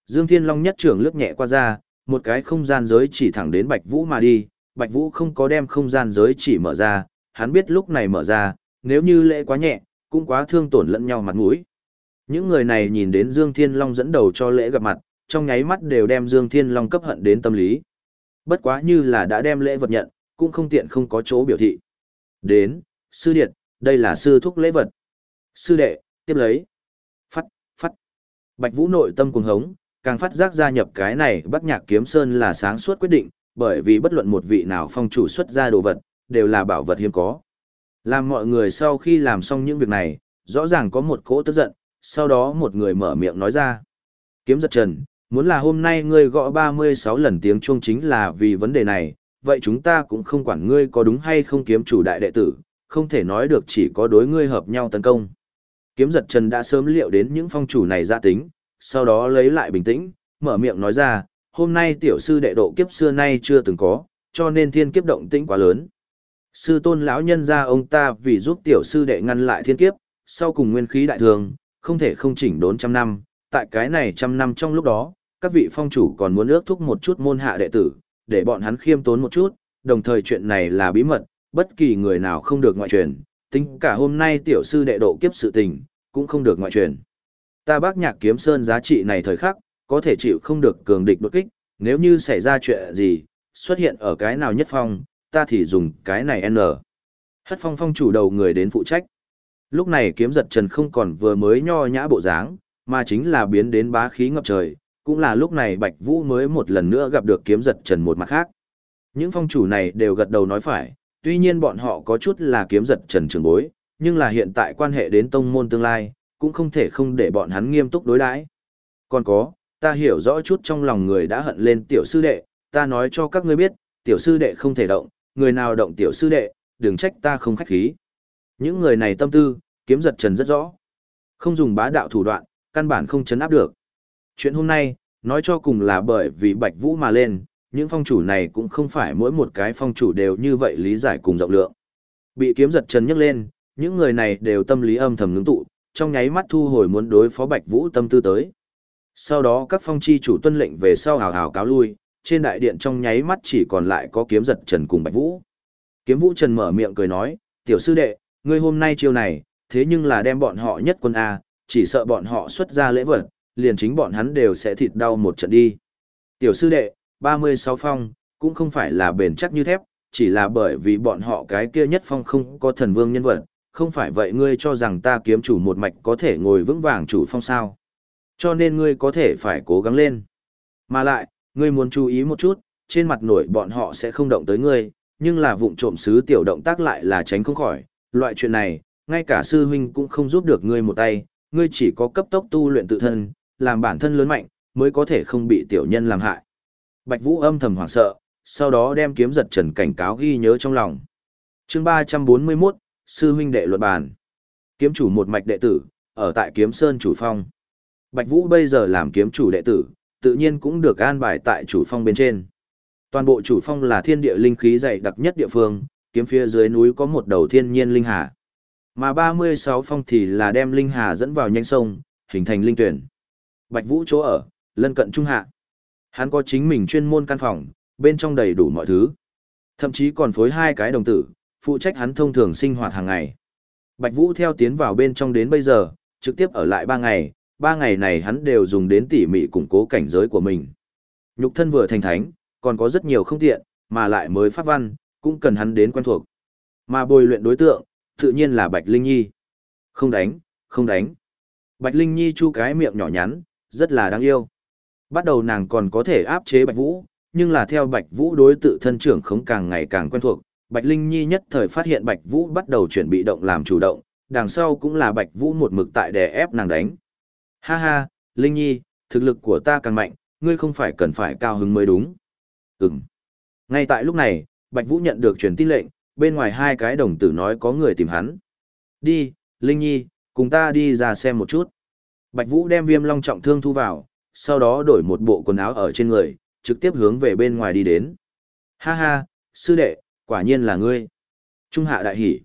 Dương Thiên Long nhất trưởng lướt nhẹ qua ra, một cái không gian giới chỉ thẳng đến Bạch Vũ mà đi, Bạch Vũ không có đem không gian giới chỉ mở ra, hắn biết lúc này mở ra, nếu như lễ quá nhẹ, cũng quá thương tổn lẫn nhau mặt mũi. Những người này nhìn đến Dương Thiên Long dẫn đầu cho lễ gặp mặt, trong nháy mắt đều đem Dương Thiên Long cấp hận đến tâm lý. Bất quá như là đã đem lễ vật nhận, cũng không tiện không có chỗ biểu thị. Đến, sư điệt, đây là sư thúc lễ vật. Sư đệ, tiếp lấy. Phát, phát. Bạch Vũ nội tâm cuồng hống, càng phát giác gia nhập cái này Bắc Nhạc Kiếm Sơn là sáng suốt quyết định, bởi vì bất luận một vị nào phong chủ xuất ra đồ vật, đều là bảo vật hiếm có. Làm mọi người sau khi làm xong những việc này, rõ ràng có một cỗ tức giận, sau đó một người mở miệng nói ra. Kiếm giật trần, muốn là hôm nay ngươi gõ 36 lần tiếng chuông chính là vì vấn đề này, vậy chúng ta cũng không quản ngươi có đúng hay không kiếm chủ đại đệ tử, không thể nói được chỉ có đối ngươi hợp nhau tấn công. Kiếm giật trần đã sớm liệu đến những phong chủ này ra tính, sau đó lấy lại bình tĩnh, mở miệng nói ra, hôm nay tiểu sư đệ độ kiếp xưa nay chưa từng có, cho nên thiên kiếp động tĩnh quá lớn. Sư tôn lão nhân ra ông ta vì giúp tiểu sư đệ ngăn lại thiên kiếp, sau cùng nguyên khí đại thường, không thể không chỉnh đốn trăm năm, tại cái này trăm năm trong lúc đó, các vị phong chủ còn muốn ước thúc một chút môn hạ đệ tử, để bọn hắn khiêm tốn một chút, đồng thời chuyện này là bí mật, bất kỳ người nào không được ngoại truyền, tính cả hôm nay tiểu sư đệ độ kiếp sự tình, cũng không được ngoại truyền. Ta bác nhạc kiếm sơn giá trị này thời khắc, có thể chịu không được cường địch đột kích, nếu như xảy ra chuyện gì, xuất hiện ở cái nào nhất phong, ta thì dùng cái này N. Hất phong phong chủ đầu người đến phụ trách. Lúc này kiếm giật trần không còn vừa mới nho nhã bộ dáng, mà chính là biến đến bá khí ngập trời, cũng là lúc này Bạch Vũ mới một lần nữa gặp được kiếm giật trần một mặt khác. Những phong chủ này đều gật đầu nói phải, tuy nhiên bọn họ có chút là kiếm giật trần trường bối, nhưng là hiện tại quan hệ đến tông môn tương lai, cũng không thể không để bọn hắn nghiêm túc đối đãi. Còn có, ta hiểu rõ chút trong lòng người đã hận lên tiểu sư đệ, ta nói cho các ngươi biết, tiểu sư đệ không thể động, người nào động tiểu sư đệ, đừng trách ta không khách khí. Những người này tâm tư, kiếm giật trần rất rõ. Không dùng bá đạo thủ đoạn, căn bản không chấn áp được. Chuyện hôm nay, nói cho cùng là bởi vì Bạch Vũ mà lên, những phong chủ này cũng không phải mỗi một cái phong chủ đều như vậy lý giải cùng rộng lượng. Bị kiếm giật trần nhấc lên, những người này đều tâm lý âm thầm ngưng tụ, trong nháy mắt thu hồi muốn đối phó Bạch Vũ tâm tư tới. Sau đó các phong chi chủ tuân lệnh về sau hào hào cáo lui, trên đại điện trong nháy mắt chỉ còn lại có kiếm giật trần cùng Bạch Vũ. Kiếm Vũ Trần mở miệng cười nói, tiểu sư đệ, ngươi hôm nay chiêu này, thế nhưng là đem bọn họ nhất quân A, chỉ sợ bọn họ xuất ra lễ vật, liền chính bọn hắn đều sẽ thịt đau một trận đi. Tiểu sư đệ, 36 phong, cũng không phải là bền chắc như thép, chỉ là bởi vì bọn họ cái kia nhất phong không có thần vương nhân vật, không phải vậy ngươi cho rằng ta kiếm chủ một mạch có thể ngồi vững vàng chủ phong sao. Cho nên ngươi có thể phải cố gắng lên. Mà lại, ngươi muốn chú ý một chút, trên mặt nổi bọn họ sẽ không động tới ngươi, nhưng là vụng trộm sứ tiểu động tác lại là tránh không khỏi. Loại chuyện này, ngay cả sư huynh cũng không giúp được ngươi một tay, ngươi chỉ có cấp tốc tu luyện tự thân, làm bản thân lớn mạnh, mới có thể không bị tiểu nhân làm hại. Bạch Vũ âm thầm hoảng sợ, sau đó đem kiếm giật trần cảnh cáo ghi nhớ trong lòng. Chương 341, Sư huynh đệ luật bàn. Kiếm chủ một mạch đệ tử, ở tại Kiếm Sơn chủ phong. Bạch Vũ bây giờ làm kiếm chủ đệ tử, tự nhiên cũng được an bài tại chủ phong bên trên. Toàn bộ chủ phong là thiên địa linh khí dày đặc nhất địa phương, kiếm phía dưới núi có một đầu thiên nhiên linh hà. Mà 36 phong thì là đem linh hà dẫn vào nhanh sông, hình thành linh tuyển. Bạch Vũ chỗ ở, lân cận trung hạ. Hắn có chính mình chuyên môn căn phòng, bên trong đầy đủ mọi thứ. Thậm chí còn phối hai cái đồng tử, phụ trách hắn thông thường sinh hoạt hàng ngày. Bạch Vũ theo tiến vào bên trong đến bây giờ, trực tiếp ở lại ba ngày, Ba ngày này hắn đều dùng đến tỉ mỉ củng cố cảnh giới của mình. Nhục thân vừa thành thánh, còn có rất nhiều không tiện, mà lại mới pháp văn, cũng cần hắn đến quen thuộc. Mà bồi luyện đối tượng, tự nhiên là Bạch Linh Nhi. Không đánh, không đánh. Bạch Linh Nhi chu cái miệng nhỏ nhắn, rất là đáng yêu. Bắt đầu nàng còn có thể áp chế Bạch Vũ, nhưng là theo Bạch Vũ đối tự thân trưởng không càng ngày càng quen thuộc, Bạch Linh Nhi nhất thời phát hiện Bạch Vũ bắt đầu chuyển bị động làm chủ động, đằng sau cũng là Bạch Vũ một mực tại đè ép nàng đánh. Ha ha, Linh Nhi, thực lực của ta càng mạnh, ngươi không phải cần phải cao hứng mới đúng. Ừm. Ngay tại lúc này, Bạch Vũ nhận được truyền tin lệnh, bên ngoài hai cái đồng tử nói có người tìm hắn. Đi, Linh Nhi, cùng ta đi ra xem một chút. Bạch Vũ đem viêm long trọng thương thu vào, sau đó đổi một bộ quần áo ở trên người, trực tiếp hướng về bên ngoài đi đến. Ha ha, sư đệ, quả nhiên là ngươi. Trung hạ đại hỉ.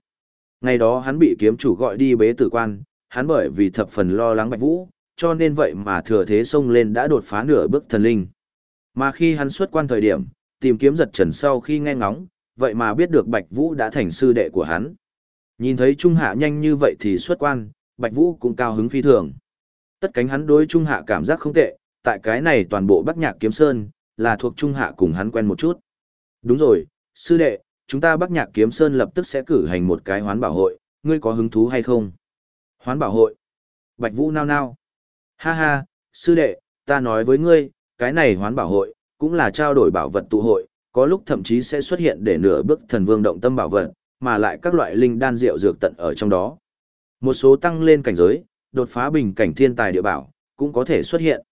Ngày đó hắn bị kiếm chủ gọi đi bế tử quan, hắn bởi vì thập phần lo lắng Bạch Vũ, cho nên vậy mà thừa thế xông lên đã đột phá nửa bước thần linh. Mà khi hắn xuất quan thời điểm, tìm kiếm giật trần sau khi nghe ngóng, vậy mà biết được Bạch Vũ đã thành sư đệ của hắn. Nhìn thấy Trung Hạ nhanh như vậy thì xuất quan, Bạch Vũ cũng cao hứng phi thường. Tất cánh hắn đối Trung Hạ cảm giác không tệ, tại cái này toàn bộ Bắc Nhạc Kiếm Sơn, là thuộc Trung Hạ cùng hắn quen một chút. Đúng rồi, sư đệ, chúng ta Bắc Nhạc Kiếm Sơn lập tức sẽ cử hành một cái hoán bảo hội, ngươi có hứng thú hay không? Hoán bảo hội. Bạch Vũ nao nao. Ha ha, sư đệ, ta nói với ngươi, cái này hoán bảo hội, cũng là trao đổi bảo vật tụ hội, có lúc thậm chí sẽ xuất hiện để nửa bước thần vương động tâm bảo vật, mà lại các loại linh đan rượu dược tận ở trong đó. Một số tăng lên cảnh giới, đột phá bình cảnh thiên tài địa bảo, cũng có thể xuất hiện.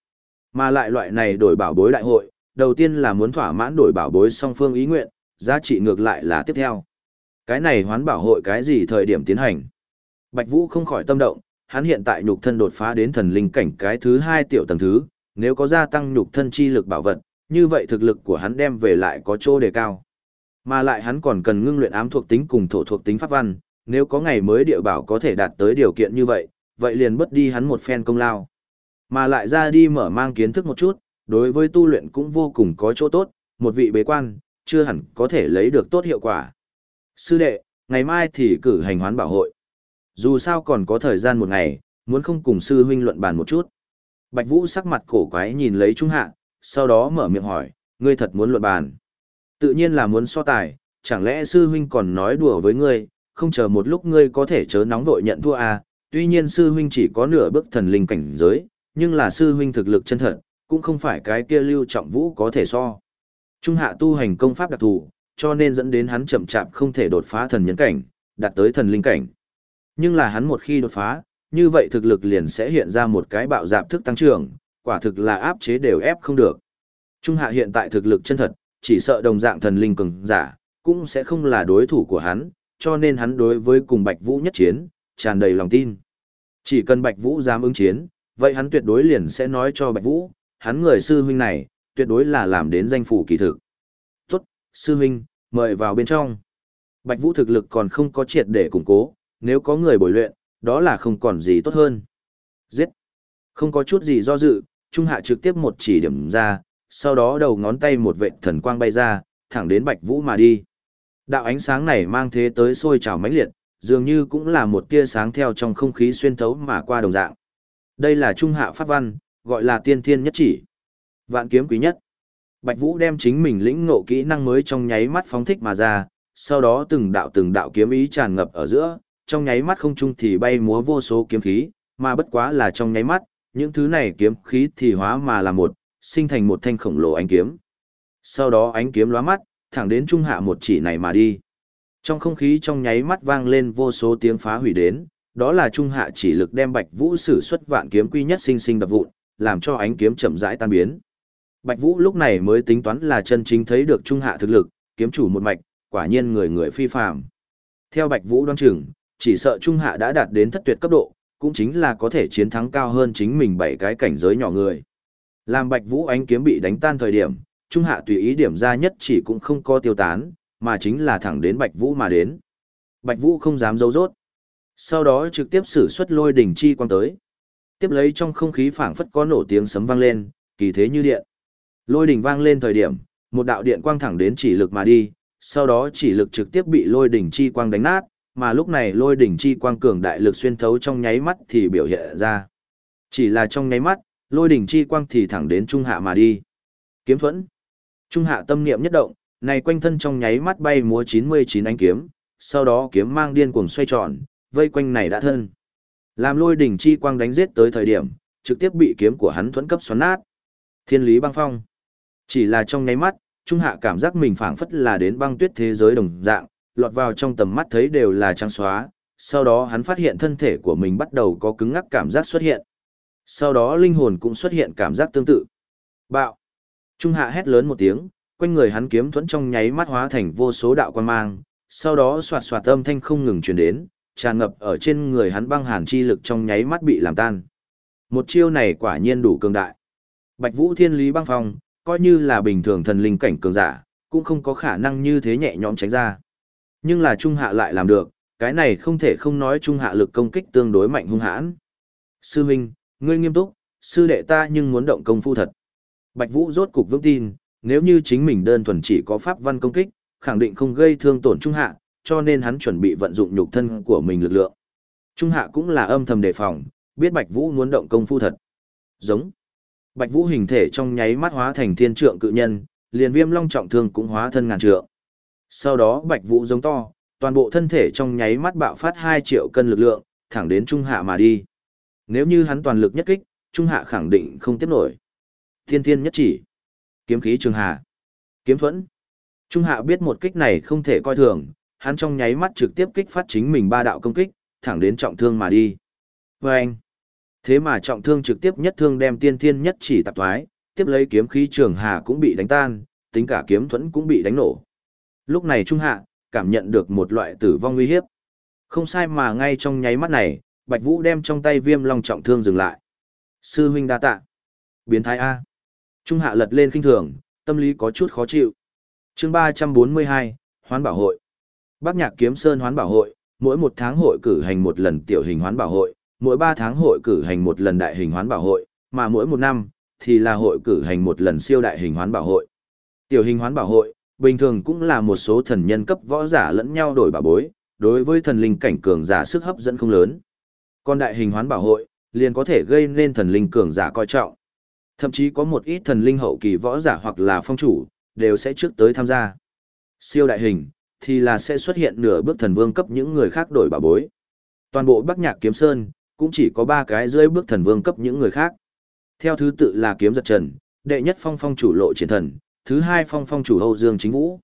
Mà lại loại này đổi bảo bối đại hội, đầu tiên là muốn thỏa mãn đổi bảo bối song phương ý nguyện, giá trị ngược lại là tiếp theo. Cái này hoán bảo hội cái gì thời điểm tiến hành? Bạch Vũ không khỏi tâm động, hắn hiện tại nhục thân đột phá đến thần linh cảnh cái thứ hai tiểu tầng thứ, nếu có gia tăng nhục thân chi lực bảo vật, như vậy thực lực của hắn đem về lại có chỗ đề cao. Mà lại hắn còn cần ngưng luyện ám thuộc tính cùng thổ thuộc tính pháp văn, nếu có ngày mới địa bảo có thể đạt tới điều kiện như vậy, vậy liền bất đi hắn một phen công lao. Mà lại ra đi mở mang kiến thức một chút, đối với tu luyện cũng vô cùng có chỗ tốt, một vị bế quan, chưa hẳn có thể lấy được tốt hiệu quả. Sư đệ, ngày mai thì cử hành hoán bảo hội. Dù sao còn có thời gian một ngày, muốn không cùng sư huynh luận bàn một chút. Bạch Vũ sắc mặt cổ quái nhìn lấy Trung Hạ, sau đó mở miệng hỏi, ngươi thật muốn luận bàn. Tự nhiên là muốn so tài, chẳng lẽ sư huynh còn nói đùa với ngươi, không chờ một lúc ngươi có thể chớ nóng vội nhận thua à, tuy nhiên sư huynh chỉ có nửa bước thần linh cảnh giới, nhưng là sư huynh thực lực chân thật, cũng không phải cái kia lưu trọng vũ có thể so. Trung hạ tu hành công pháp đặc thù, cho nên dẫn đến hắn chậm chạp không thể đột phá thần nhân cảnh, đạt tới thần linh cảnh. Nhưng là hắn một khi đột phá, như vậy thực lực liền sẽ hiện ra một cái bạo dạp thức tăng trưởng, quả thực là áp chế đều ép không được. Trung hạ hiện tại thực lực chân thật, chỉ sợ đồng dạng thần linh cường giả, cũng sẽ không là đối thủ của hắn, cho nên hắn đối với cùng Bạch Vũ nhất chiến, tràn đầy lòng tin. Chỉ cần Bạch Vũ dám ứng chiến, vậy hắn tuyệt đối liền sẽ nói cho Bạch Vũ, hắn người sư huynh này, tuyệt đối là làm đến danh phủ kỳ thực. Tốt, sư huynh, mời vào bên trong. Bạch Vũ thực lực còn không có triệt để củng cố, nếu có người bồi luyện, đó là không còn gì tốt hơn. Giết. Không có chút gì do dự, Trung Hạ trực tiếp một chỉ điểm ra, sau đó đầu ngón tay một vệ thần quang bay ra, thẳng đến Bạch Vũ mà đi. Đạo ánh sáng này mang thế tới sôi trào mãnh liệt, dường như cũng là một tia sáng theo trong không khí xuyên thấu mà qua đồng dạng. Đây là trung hạ pháp văn, gọi là tiên thiên nhất chỉ. Vạn kiếm quý nhất. Bạch Vũ đem chính mình lĩnh ngộ kỹ năng mới trong nháy mắt phóng thích mà ra, sau đó từng đạo từng đạo kiếm ý tràn ngập ở giữa, trong nháy mắt không trung thì bay múa vô số kiếm khí, mà bất quá là trong nháy mắt, những thứ này kiếm khí thì hóa mà là một, sinh thành một thanh khổng lồ ánh kiếm. Sau đó ánh kiếm lóa mắt, thẳng đến trung hạ một chỉ này mà đi. Trong không khí trong nháy mắt vang lên vô số tiếng phá hủy đến, đó là trung hạ chỉ lực đem Bạch Vũ sử xuất vạn kiếm quy nhất sinh sinh đập vụn, làm cho ánh kiếm chậm rãi tan biến. Bạch Vũ lúc này mới tính toán là chân chính thấy được trung hạ thực lực, kiếm chủ một mạch, quả nhiên người người phi phàm. Theo Bạch Vũ đoán chừng, chỉ sợ trung hạ đã đạt đến thất tuyệt cấp độ, cũng chính là có thể chiến thắng cao hơn chính mình bảy cái cảnh giới nhỏ người. Làm Bạch Vũ ánh kiếm bị đánh tan thời điểm, trung hạ tùy ý điểm ra nhất chỉ cũng không có tiêu tán, mà chính là thẳng đến Bạch Vũ mà đến. Bạch Vũ không dám giấu rốt. Sau đó trực tiếp sử xuất lôi đỉnh chi quang tới. Tiếp lấy trong không khí phảng phất có nổ tiếng sấm vang lên, kỳ thế như điện. Lôi đỉnh vang lên thời điểm, một đạo điện quang thẳng đến chỉ lực mà đi, sau đó chỉ lực trực tiếp bị lôi đỉnh chi quang đánh nát, mà lúc này lôi đỉnh chi quang cường đại lực xuyên thấu trong nháy mắt thì biểu hiện ra. Chỉ là trong nháy mắt, lôi đỉnh chi quang thì thẳng đến trung hạ mà đi. Kiếm thuẫn. Trung hạ tâm niệm nhất động, này quanh thân trong nháy mắt bay múa 99 ánh kiếm, sau đó kiếm mang điên cuồng xoay tròn, vây quanh này đã thân. Làm lôi đỉnh chi quang đánh giết tới thời điểm, trực tiếp bị kiếm của hắn thuẫn cấp xoắn nát. Thiên lý băng phong. Chỉ là trong nháy mắt, Trung Hạ cảm giác mình phảng phất là đến băng tuyết thế giới đồng dạng, lọt vào trong tầm mắt thấy đều là trắng xóa, sau đó hắn phát hiện thân thể của mình bắt đầu có cứng ngắc cảm giác xuất hiện. Sau đó linh hồn cũng xuất hiện cảm giác tương tự. Bạo. Trung Hạ hét lớn một tiếng, quanh người hắn kiếm thuẫn trong nháy mắt hóa thành vô số đạo quan mang, sau đó xoạt xoạt âm thanh không ngừng truyền đến, tràn ngập ở trên người hắn băng hàn chi lực trong nháy mắt bị làm tan. Một chiêu này quả nhiên đủ cường đại. Bạch Vũ Thiên Lý băng phong, coi như là bình thường thần linh cảnh cường giả, cũng không có khả năng như thế nhẹ nhõm tránh ra. Nhưng là Trung Hạ lại làm được, cái này không thể không nói Trung Hạ lực công kích tương đối mạnh hung hãn. Sư huynh, ngươi nghiêm túc, sư đệ ta nhưng muốn động công phu thật. Bạch Vũ rốt cục vững tin, nếu như chính mình đơn thuần chỉ có pháp văn công kích, khẳng định không gây thương tổn Trung Hạ, cho nên hắn chuẩn bị vận dụng nhục thân của mình lực lượng. Trung Hạ cũng là âm thầm đề phòng, biết Bạch Vũ muốn động công phu thật. Giống. Bạch Vũ hình thể trong nháy mắt hóa thành thiên trượng cự nhân, liền viêm long trọng thương cũng hóa thân ngàn trượng. Sau đó Bạch Vũ giống to, toàn bộ thân thể trong nháy mắt bạo phát 2 triệu cân lực lượng, thẳng đến Trung Hạ mà đi. Nếu như hắn toàn lực nhất kích, Trung Hạ khẳng định không tiếp nổi. Thiên thiên nhất chỉ. Kiếm khí trường Hà, Kiếm thuẫn. Trung Hạ biết một kích này không thể coi thường, hắn trong nháy mắt trực tiếp kích phát chính mình ba đạo công kích, thẳng đến trọng thương mà đi. Và anh. Thế mà trọng thương trực tiếp nhất thương đem tiên thiên nhất chỉ tạp thoái, tiếp lấy kiếm khí trường hà cũng bị đánh tan, tính cả kiếm thuẫn cũng bị đánh nổ. Lúc này Trung Hạ, cảm nhận được một loại tử vong nguy hiếp. Không sai mà ngay trong nháy mắt này, Bạch Vũ đem trong tay viêm long trọng thương dừng lại. Sư huynh đa tạ. Biến thái A. Trung Hạ lật lên kinh thường, tâm lý có chút khó chịu. chương 342, Hoán Bảo Hội. Bác Nhạc Kiếm Sơn Hoán Bảo Hội, mỗi một tháng hội cử hành một lần tiểu hình hoán bảo hội, mỗi ba tháng hội cử hành một lần đại hình hoán bảo hội, mà mỗi một năm thì là hội cử hành một lần siêu đại hình hoán bảo hội. Tiểu hình hoán bảo hội, bình thường cũng là một số thần nhân cấp võ giả lẫn nhau đổi bảo bối, đối với thần linh cảnh cường giả sức hấp dẫn không lớn. Còn đại hình hoán bảo hội, liền có thể gây nên thần linh cường giả coi trọng. Thậm chí có một ít thần linh hậu kỳ võ giả hoặc là phong chủ, đều sẽ trước tới tham gia. Siêu đại hình, thì là sẽ xuất hiện nửa bước thần vương cấp những người khác đổi bảo bối. Toàn bộ Bắc Nhạc Kiếm Sơn, cũng chỉ có ba cái dưới bước thần vương cấp những người khác. Theo thứ tự là Kiếm Giật Trần, đệ nhất phong phong chủ lộ triển thần, thứ hai phong phong chủ Âu Dương Chính Vũ.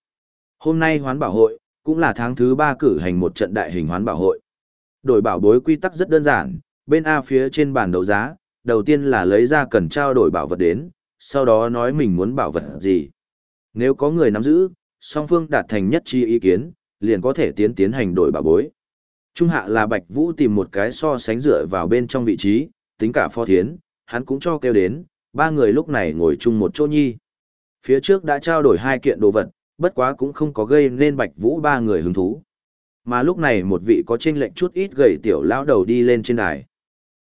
Hôm nay hoán bảo hội, cũng là tháng thứ ba cử hành một trận đại hình hoán bảo hội. Đổi bảo bối quy tắc rất đơn giản, bên A phía trên bàn đấu giá, đầu tiên là lấy ra cần trao đổi bảo vật đến, sau đó nói mình muốn bảo vật gì. Nếu có người nắm giữ, song phương đạt thành nhất chi ý kiến, liền có thể tiến tiến hành đổi bảo bối. Trung hạ là Bạch Vũ tìm một cái so sánh dựa vào bên trong vị trí, tính cả pho thiến, hắn cũng cho kêu đến, ba người lúc này ngồi chung một chỗ nhi. Phía trước đã trao đổi hai kiện đồ vật, bất quá cũng không có gây nên Bạch Vũ ba người hứng thú. Mà lúc này một vị có trên lệnh chút ít gầy tiểu lão đầu đi lên trên đài.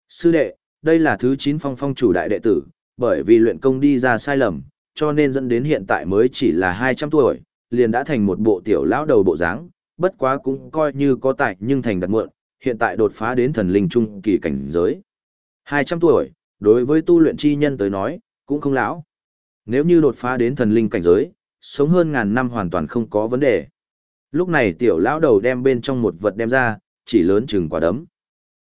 Sư đệ, đây là thứ 9 phong phong chủ đại đệ tử, bởi vì luyện công đi ra sai lầm, cho nên dẫn đến hiện tại mới chỉ là 200 tuổi, liền đã thành một bộ tiểu lão đầu bộ dáng, bất quá cũng coi như có tài nhưng thành đặt muộn, hiện tại đột phá đến thần linh trung kỳ cảnh giới. 200 tuổi, đối với tu luyện chi nhân tới nói, cũng không lão. Nếu như đột phá đến thần linh cảnh giới, sống hơn ngàn năm hoàn toàn không có vấn đề. Lúc này tiểu lão đầu đem bên trong một vật đem ra, chỉ lớn chừng quả đấm.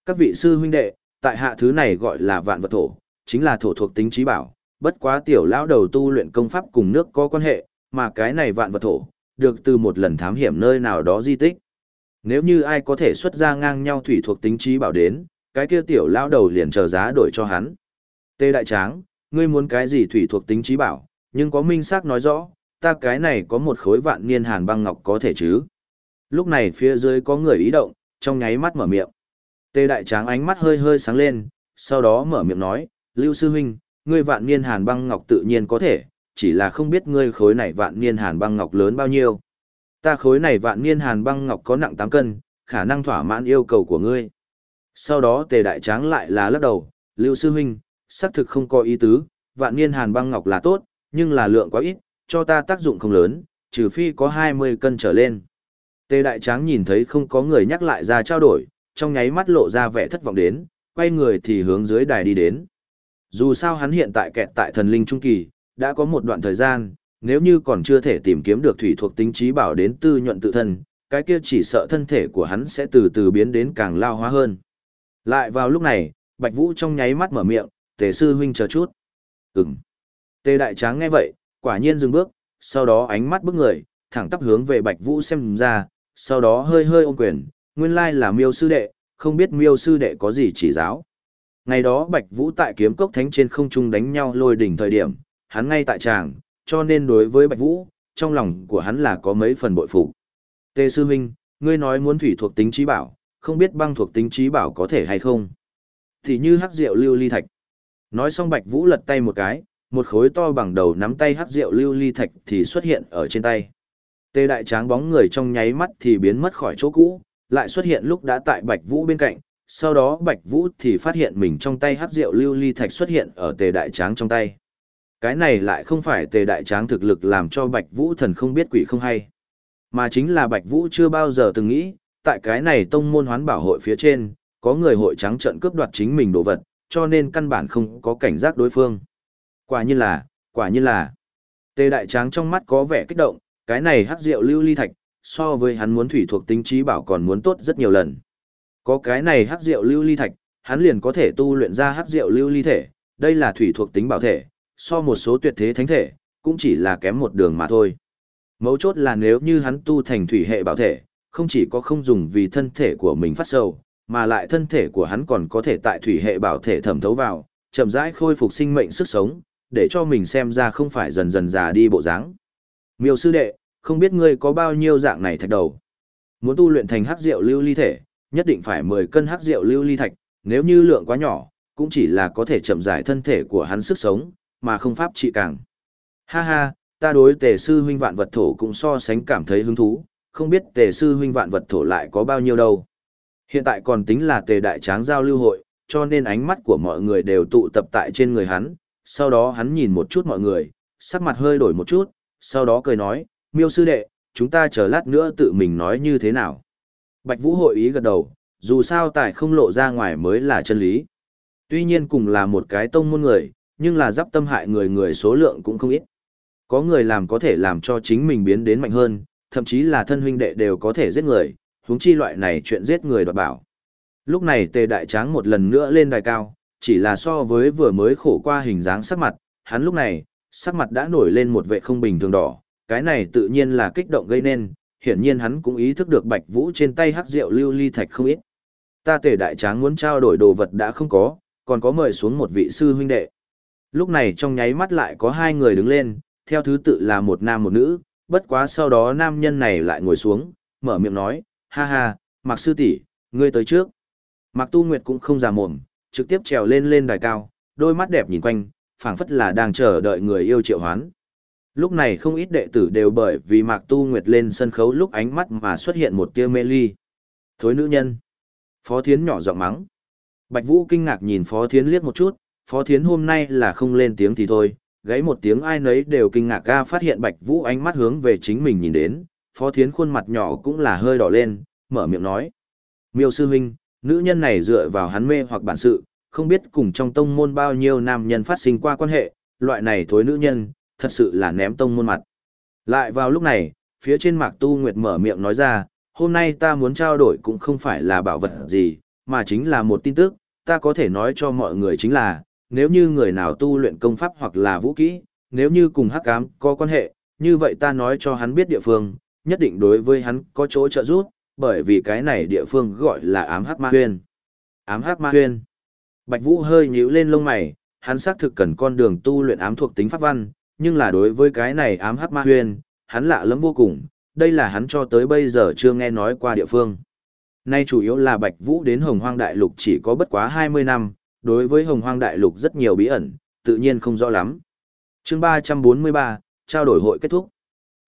Các vị sư huynh đệ, tại hạ thứ này gọi là vạn vật thổ, chính là thổ thuộc tính trí bảo, bất quá tiểu lão đầu tu luyện công pháp cùng nước có quan hệ, mà cái này vạn vật thổ, được từ một lần thám hiểm nơi nào đó di tích. Nếu như ai có thể xuất ra ngang nhau thủy thuộc tính trí bảo đến, cái kia tiểu lão đầu liền chờ giá đổi cho hắn. Tê đại tráng, ngươi muốn cái gì thủy thuộc tính trí bảo, nhưng có minh xác nói rõ, ta cái này có một khối vạn niên hàn băng ngọc có thể chứ. Lúc này phía dưới có người ý động, trong nháy mắt mở miệng. Tề đại tráng ánh mắt hơi hơi sáng lên, sau đó mở miệng nói, Lưu Sư Huynh, ngươi vạn niên hàn băng ngọc tự nhiên có thể, chỉ là không biết ngươi khối này vạn niên hàn băng ngọc lớn bao nhiêu. Ta khối này vạn niên hàn băng ngọc có nặng 8 cân, khả năng thỏa mãn yêu cầu của ngươi. Sau đó tề đại tráng lại là lắc đầu, Lưu Sư Huynh, xác thực không có ý tứ, vạn niên hàn băng ngọc là tốt, nhưng là lượng quá ít, cho ta tác dụng không lớn, trừ phi có 20 cân trở lên. Tề đại tráng nhìn thấy không có người nhắc lại ra trao đổi, trong nháy mắt lộ ra vẻ thất vọng đến, quay người thì hướng dưới đài đi đến. Dù sao hắn hiện tại kẹt tại thần linh trung kỳ, đã có một đoạn thời gian, nếu như còn chưa thể tìm kiếm được thủy thuộc tính trí bảo đến tư nhuận tự thân, cái kia chỉ sợ thân thể của hắn sẽ từ từ biến đến càng lao hóa hơn. Lại vào lúc này, Bạch Vũ trong nháy mắt mở miệng, tề sư huynh chờ chút. Ừm. Tề đại tráng nghe vậy, quả nhiên dừng bước, sau đó ánh mắt bước người, thẳng tắp hướng về Bạch Vũ xem ra, sau đó hơi hơi ôm quyền, nguyên lai là miêu sư đệ, không biết miêu sư đệ có gì chỉ giáo. Ngày đó Bạch Vũ tại kiếm cốc thánh trên không trung đánh nhau lôi đỉnh thời điểm, hắn ngay tại tràng, cho nên đối với Bạch Vũ, trong lòng của hắn là có mấy phần bội phục. Tề sư huynh, ngươi nói muốn thủy thuộc tính trí bảo, không biết băng thuộc tính trí bảo có thể hay không. Thì như hắc rượu lưu ly thạch. Nói xong Bạch Vũ lật tay một cái, một khối to bằng đầu nắm tay hắc rượu lưu ly thạch thì xuất hiện ở trên tay. Tề đại tráng bóng người trong nháy mắt thì biến mất khỏi chỗ cũ, lại xuất hiện lúc đã tại Bạch Vũ bên cạnh, sau đó Bạch Vũ thì phát hiện mình trong tay hắc rượu lưu ly thạch xuất hiện ở tề đại tráng trong tay. Cái này lại không phải tề đại tráng thực lực làm cho Bạch Vũ thần không biết quỷ không hay, mà chính là Bạch Vũ chưa bao giờ từng nghĩ, tại cái này tông môn hoán bảo hội phía trên, có người hội trắng trợn cướp đoạt chính mình đồ vật, cho nên căn bản không có cảnh giác đối phương. Quả nhiên là, quả nhiên là. Tề đại tráng trong mắt có vẻ kích động, cái này hắc rượu lưu ly thạch, so với hắn muốn thủy thuộc tính trí bảo còn muốn tốt rất nhiều lần. Có cái này hắc rượu lưu ly thạch, hắn liền có thể tu luyện ra hắc rượu lưu ly thể, đây là thủy thuộc tính bảo thể, so một số tuyệt thế thánh thể, cũng chỉ là kém một đường mà thôi. Mấu chốt là nếu như hắn tu thành thủy hệ bảo thể, không chỉ có không dùng vì thân thể của mình phát sầu, mà lại thân thể của hắn còn có thể tại thủy hệ bảo thể thẩm thấu vào, chậm rãi khôi phục sinh mệnh sức sống, để cho mình xem ra không phải dần dần già đi bộ dáng. Miêu sư đệ, không biết ngươi có bao nhiêu dạng này thạch đầu. Muốn tu luyện thành hắc rượu lưu ly thể, nhất định phải 10 cân hắc rượu lưu ly thạch, nếu như lượng quá nhỏ, cũng chỉ là có thể chậm giải thân thể của hắn sức sống, mà không pháp trị càng. Ha ha, ta đối tề sư huynh vạn vật thổ cũng so sánh cảm thấy hứng thú, không biết tề sư huynh vạn vật thổ lại có bao nhiêu đâu. Hiện tại còn tính là tề đại tráng giao lưu hội, cho nên ánh mắt của mọi người đều tụ tập tại trên người hắn, sau đó hắn nhìn một chút mọi người, sắc mặt hơi đổi một chút, sau đó cười nói, miêu sư đệ, chúng ta chờ lát nữa tự mình nói như thế nào. Bạch Vũ hội ý gật đầu, dù sao tài không lộ ra ngoài mới là chân lý. Tuy nhiên cùng là một cái tông môn người, nhưng là giáp tâm hại người người số lượng cũng không ít. Có người làm có thể làm cho chính mình biến đến mạnh hơn, thậm chí là thân huynh đệ đều có thể giết người, huống chi loại này chuyện giết người đoạt bảo. Lúc này tề đại tráng một lần nữa lên đài cao, chỉ là so với vừa mới khổ qua hình dáng sắc mặt, hắn lúc này, sắc mặt đã nổi lên một vệ không bình thường đỏ, cái này tự nhiên là kích động gây nên, hiển nhiên hắn cũng ý thức được bạch vũ trên tay hắc rượu lưu ly thạch không ít. Ta tể đại tráng muốn trao đổi đồ vật đã không có, còn có mời xuống một vị sư huynh đệ. Lúc này trong nháy mắt lại có hai người đứng lên, theo thứ tự là một nam một nữ, bất quá sau đó nam nhân này lại ngồi xuống, mở miệng nói, ha ha, Mạc sư tỷ, ngươi tới trước. Mạc Tu Nguyệt cũng không già mồm, trực tiếp trèo lên lên đài cao, đôi mắt đẹp nhìn quanh, phảng phất là đang chờ đợi người yêu triệu hoán. Lúc này không ít đệ tử đều bởi vì Mạc Tu Nguyệt lên sân khấu lúc ánh mắt mà xuất hiện một tia mê ly. Thối nữ nhân. Phó Thiến nhỏ giọng mắng. Bạch Vũ kinh ngạc nhìn Phó Thiến liếc một chút, Phó Thiến hôm nay là không lên tiếng thì thôi, gáy một tiếng ai nấy đều kinh ngạc ga phát hiện Bạch Vũ ánh mắt hướng về chính mình nhìn đến, Phó Thiến khuôn mặt nhỏ cũng là hơi đỏ lên, mở miệng nói. Miêu sư huynh, nữ nhân này dựa vào hắn mê hoặc bản sự, không biết cùng trong tông môn bao nhiêu nam nhân phát sinh qua quan hệ, loại này thối nữ nhân, thật sự là ném tông môn mặt. Lại vào lúc này, phía trên mạc tu nguyệt mở miệng nói ra, hôm nay ta muốn trao đổi cũng không phải là bảo vật gì, mà chính là một tin tức, ta có thể nói cho mọi người chính là, nếu như người nào tu luyện công pháp hoặc là vũ kỹ, nếu như cùng hắc ám có quan hệ, như vậy ta nói cho hắn biết địa phương, nhất định đối với hắn có chỗ trợ giúp, bởi vì cái này địa phương gọi là ám hắc ma huyên. Ám hắc ma huyên. Bạch Vũ hơi nhíu lên lông mày, hắn xác thực cần con đường tu luyện ám thuộc tính pháp văn, nhưng là đối với cái này ám hắc ma huyên, hắn lạ lắm vô cùng, đây là hắn cho tới bây giờ chưa nghe nói qua địa phương. Nay chủ yếu là Bạch Vũ đến Hồng Hoang Đại Lục chỉ có bất quá 20 năm, đối với Hồng Hoang Đại Lục rất nhiều bí ẩn, tự nhiên không rõ lắm. Chương 343, trao đổi hội kết thúc.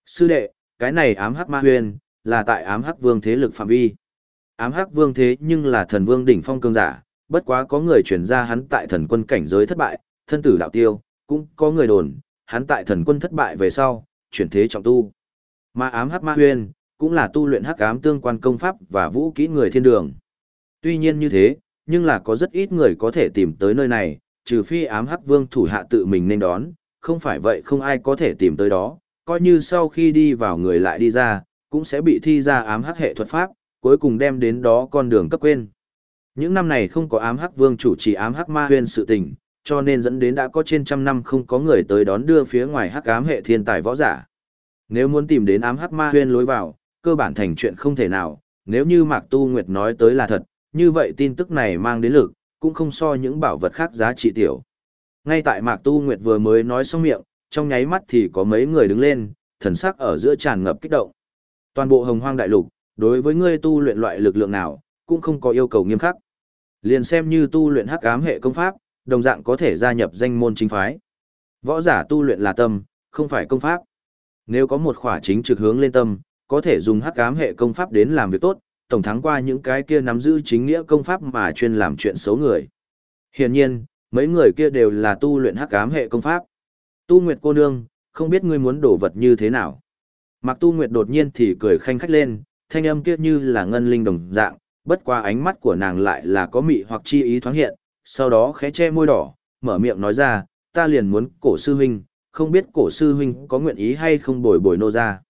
Sư đệ, cái này ám hắc ma huyền, là tại ám hắc vương thế lực phạm vi. Ám hắc vương thế nhưng là thần vương đỉnh phong cường giả, bất quá có người truyền ra hắn tại thần quân cảnh giới thất bại, thân tử đạo tiêu, cũng có người đồn, hắn tại thần quân thất bại về sau, chuyển thế trọng tu. Mà ám hắc ma huyền, cũng là tu luyện hắc ám tương quan công pháp và vũ kỹ người thiên đường. Tuy nhiên như thế, nhưng là có rất ít người có thể tìm tới nơi này, trừ phi ám hắc vương thủ hạ tự mình nên đón, không phải vậy không ai có thể tìm tới đó, coi như sau khi đi vào người lại đi ra, cũng sẽ bị thi ra ám hắc hệ thuật pháp, cuối cùng đem đến đó con đường cấp quên. Những năm này không có ám hắc vương chủ trì ám hắc ma huyên sự tình, cho nên dẫn đến đã có trên trăm năm không có người tới đón đưa phía ngoài hắc ám hệ thiên tài võ giả. Nếu muốn tìm đến ám hắc ma huyên lối vào, cơ bản thành chuyện không thể nào, nếu như Mạc Tu Nguyệt nói tới là thật, như vậy tin tức này mang đến lực, cũng không so những bảo vật khác giá trị tiểu. Ngay tại Mạc Tu Nguyệt vừa mới nói xong miệng, trong nháy mắt thì có mấy người đứng lên, thần sắc ở giữa tràn ngập kích động. Toàn bộ hồng hoang đại lục, đối với ngươi tu luyện loại lực lượng nào, cũng không có yêu cầu nghiêm khắc. Liền xem như tu luyện hắc ám hệ công pháp, đồng dạng có thể gia nhập danh môn chính phái. Võ giả tu luyện là tâm, không phải công pháp. Nếu có một khỏa chính trực hướng lên tâm, có thể dùng hắc ám hệ công pháp đến làm việc tốt, tổng thắng qua những cái kia nắm giữ chính nghĩa công pháp mà chuyên làm chuyện xấu người. Hiển nhiên, mấy người kia đều là tu luyện hắc ám hệ công pháp. Tu Nguyệt cô nương, không biết ngươi muốn đổ vật như thế nào. Mạc Tu Nguyệt đột nhiên thì cười khanh khách lên, thanh âm kia như là ngân linh đồng dạng, bất qua ánh mắt của nàng lại là có mị hoặc chi ý thoáng hiện, sau đó khẽ che môi đỏ, mở miệng nói ra, ta liền muốn cổ sư huynh, không biết cổ sư huynh có nguyện ý hay không bồi bồi nô ra.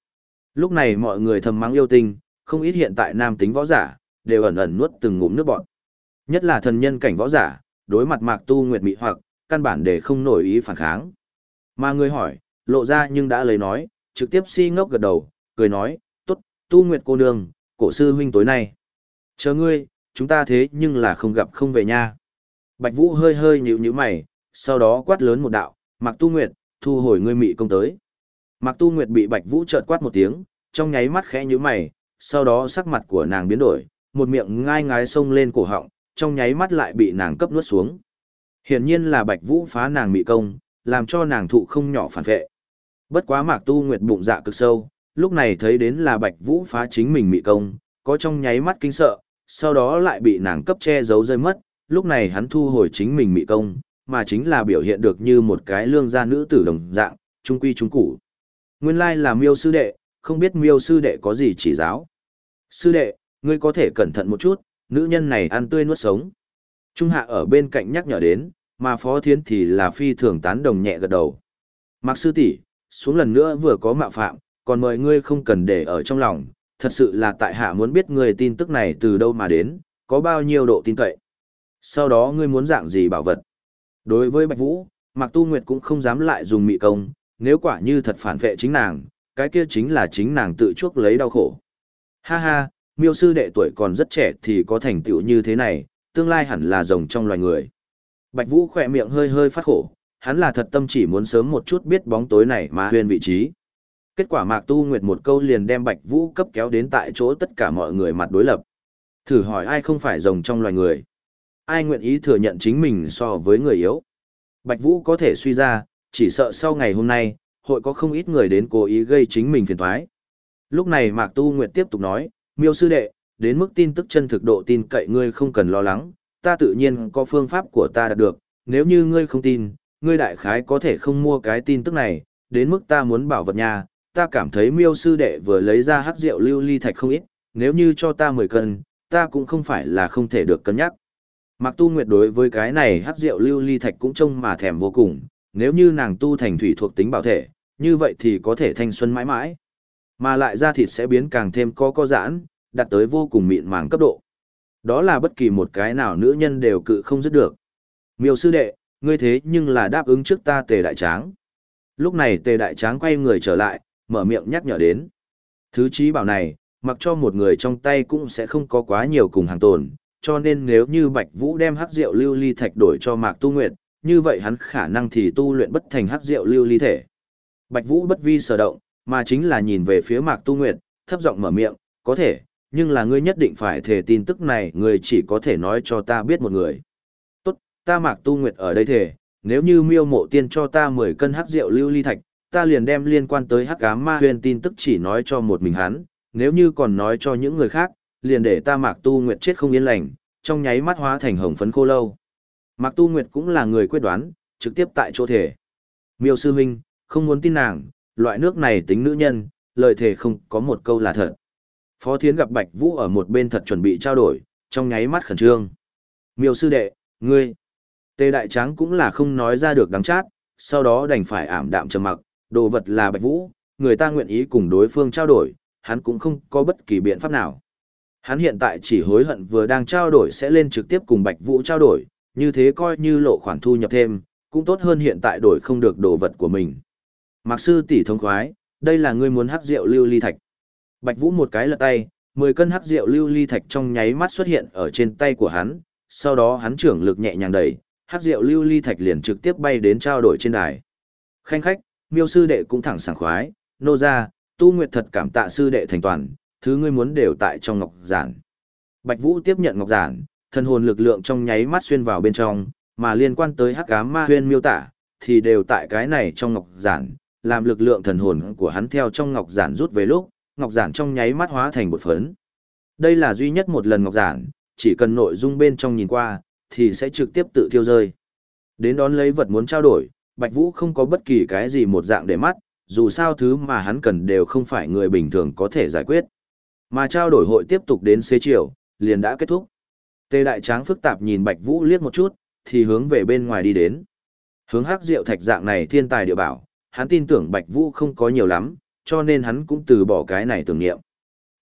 Lúc này mọi người thầm mắng yêu tinh, không ít hiện tại nam tính võ giả, đều ẩn ẩn nuốt từng ngụm nước bọt. Nhất là thần nhân cảnh võ giả, đối mặt mạc tu nguyệt mị hoặc, căn bản để không nổi ý phản kháng. Mà người hỏi, lộ ra nhưng đã lấy nói, trực tiếp si ngốc gật đầu, cười nói, tốt, tu nguyệt cô nương, cổ sư huynh tối nay. Chờ ngươi, chúng ta thế nhưng là không gặp không về nha. Bạch Vũ hơi hơi nhíu nhíu mày, sau đó quát lớn một đạo, Mạc Tu Nguyệt, thu hồi ngươi mị công tới. Mạc Tu Nguyệt bị Bạch Vũ chợt quát một tiếng, trong nháy mắt khẽ nhíu mày, sau đó sắc mặt của nàng biến đổi, một miệng ngai ngái xông lên cổ họng, trong nháy mắt lại bị nàng cấp nuốt xuống. Hiển nhiên là Bạch Vũ phá nàng mị công, làm cho nàng thụ không nhỏ phản vệ. Bất quá Mạc Tu Nguyệt bụng dạ cực sâu, lúc này thấy đến là Bạch Vũ phá chính mình mị công, có trong nháy mắt kinh sợ, sau đó lại bị nàng cấp che giấu rơi mất, lúc này hắn thu hồi chính mình mị công, mà chính là biểu hiện được như một cái lương gia nữ tử đồng dạng, trung quy trung củ. Nguyên lai là miêu sư đệ, không biết miêu sư đệ có gì chỉ giáo. Sư đệ, ngươi có thể cẩn thận một chút, nữ nhân này ăn tươi nuốt sống. Trung hạ ở bên cạnh nhắc nhở đến, mà phó thiến thì là phi thường tán đồng nhẹ gật đầu. Mạc sư tỷ, xuống lần nữa vừa có mạo phạm, còn mời ngươi không cần để ở trong lòng, thật sự là tại hạ muốn biết người tin tức này từ đâu mà đến, có bao nhiêu độ tin cậy. Sau đó ngươi muốn dạng gì bảo vật. Đối với Bạch Vũ, Mạc Tu Nguyệt cũng không dám lại dùng mị công, nếu quả như thật phản vệ chính nàng, cái kia chính là chính nàng tự chuốc lấy đau khổ. Ha ha, miêu sư đệ tuổi còn rất trẻ thì có thành tựu như thế này, tương lai hẳn là rồng trong loài người. Bạch Vũ khỏe miệng hơi hơi phát khổ, hắn là thật tâm chỉ muốn sớm một chút biết bóng tối này mà huyền vị trí. Kết quả Mạc Tu Nguyệt một câu liền đem Bạch Vũ cấp kéo đến tại chỗ tất cả mọi người mặt đối lập. Thử hỏi ai không phải rồng trong loài người? Ai nguyện ý thừa nhận chính mình so với người yếu? Bạch Vũ có thể suy ra, chỉ sợ sau ngày hôm nay, hội có không ít người đến cố ý gây chính mình phiền toái. Lúc này Mạc Tu Nguyệt tiếp tục nói, miêu sư đệ, đến mức tin tức chân thực độ tin cậy ngươi không cần lo lắng, ta tự nhiên có phương pháp của ta đạt được, nếu như ngươi không tin, ngươi đại khái có thể không mua cái tin tức này, đến mức ta muốn bảo vật nhà, ta cảm thấy miêu sư đệ vừa lấy ra hắc rượu lưu ly thạch không ít, nếu như cho ta 10 cân, ta cũng không phải là không thể được cân nhắc. Mạc Tu Nguyệt đối với cái này hắc rượu lưu ly thạch cũng trông mà thèm vô cùng, nếu như nàng tu thành thủy thuộc tính bảo thể, như vậy thì có thể thanh xuân mãi mãi. Mà lại da thịt sẽ biến càng thêm co co giãn, đạt tới vô cùng mịn màng cấp độ. Đó là bất kỳ một cái nào nữ nhân đều cự không dứt được. Miêu sư đệ, ngươi thế nhưng là đáp ứng trước ta tề đại tráng. Lúc này tề đại tráng quay người trở lại, mở miệng nhắc nhở đến. Thứ trí bảo này, mặc cho một người trong tay cũng sẽ không có quá nhiều cùng hàng tồn, cho nên nếu như Bạch Vũ đem hắc rượu lưu ly thạch đổi cho Mạc Tu Nguyệt, như vậy hắn khả năng thì tu luyện bất thành hắc rượu lưu ly thể. Bạch Vũ bất vi sở động, mà chính là nhìn về phía Mạc Tu Nguyệt, thấp giọng mở miệng, có thể, nhưng là ngươi nhất định phải thể tin tức này, ngươi chỉ có thể nói cho ta biết một người. Tốt, ta Mạc Tu Nguyệt ở đây thể, nếu như miêu mộ tiên cho ta 10 cân hắc rượu lưu ly thạch, ta liền đem liên quan tới hắc ám ma huyền tin tức chỉ nói cho một mình hắn, nếu như còn nói cho những người khác, liền để ta Mạc Tu Nguyệt chết không yên lành, trong nháy mắt hóa thành hồng phấn khô lâu. Mạc Tu Nguyệt cũng là người quyết đoán, trực tiếp tại chỗ thể. Miêu sư huynh, không muốn tin nàng, loại nước này tính nữ nhân, lời thể không có một câu là thật. Phó Thiến gặp Bạch Vũ ở một bên thật chuẩn bị trao đổi, trong nháy mắt khẩn trương. Miêu sư đệ, ngươi. Tề đại tráng cũng là không nói ra được đắng chát, sau đó đành phải ảm đạm trầm mặc, đồ vật là Bạch Vũ, người ta nguyện ý cùng đối phương trao đổi, hắn cũng không có bất kỳ biện pháp nào. Hắn hiện tại chỉ hối hận vừa đang trao đổi sẽ lên trực tiếp cùng Bạch Vũ trao đổi, như thế coi như lộ khoản thu nhập thêm, cũng tốt hơn hiện tại đổi không được đồ vật của mình. Mạc sư tỷ thông khoái, đây là ngươi muốn hắc rượu lưu ly thạch. Bạch Vũ một cái lật tay, 10 cân hắc rượu lưu ly thạch trong nháy mắt xuất hiện ở trên tay của hắn, sau đó hắn trưởng lực nhẹ nhàng đẩy, hắc rượu lưu ly thạch liền trực tiếp bay đến trao đổi trên đài. Khanh khách, miêu sư đệ cũng thẳng sảng khoái, nô ra, tu nguyệt thật cảm tạ sư đệ thành toàn, thứ ngươi muốn đều tại trong ngọc giản. Bạch Vũ tiếp nhận ngọc giản, thần hồn lực lượng trong nháy mắt xuyên vào bên trong, mà liên quan tới hắc ám ma huyên miêu tả, thì đều tại cái này trong ngọc giản, làm lực lượng thần hồn của hắn theo trong ngọc giản rút về lúc, ngọc giản trong nháy mắt hóa thành bột phấn. Đây là duy nhất một lần ngọc giản, chỉ cần nội dung bên trong nhìn qua, thì sẽ trực tiếp tự thiêu rơi. Đến đón lấy vật muốn trao đổi, Bạch Vũ không có bất kỳ cái gì một dạng để mắt, dù sao thứ mà hắn cần đều không phải người bình thường có thể giải quyết. Mà trao đổi hội tiếp tục đến xế chiều, liền đã kết thúc. Tề đại tráng phức tạp nhìn Bạch Vũ liếc một chút, thì hướng về bên ngoài đi đến. Hướng hắc rượu thạch dạng này thiên tài địa bảo, hắn tin tưởng Bạch Vũ không có nhiều lắm, cho nên hắn cũng từ bỏ cái này tưởng niệm.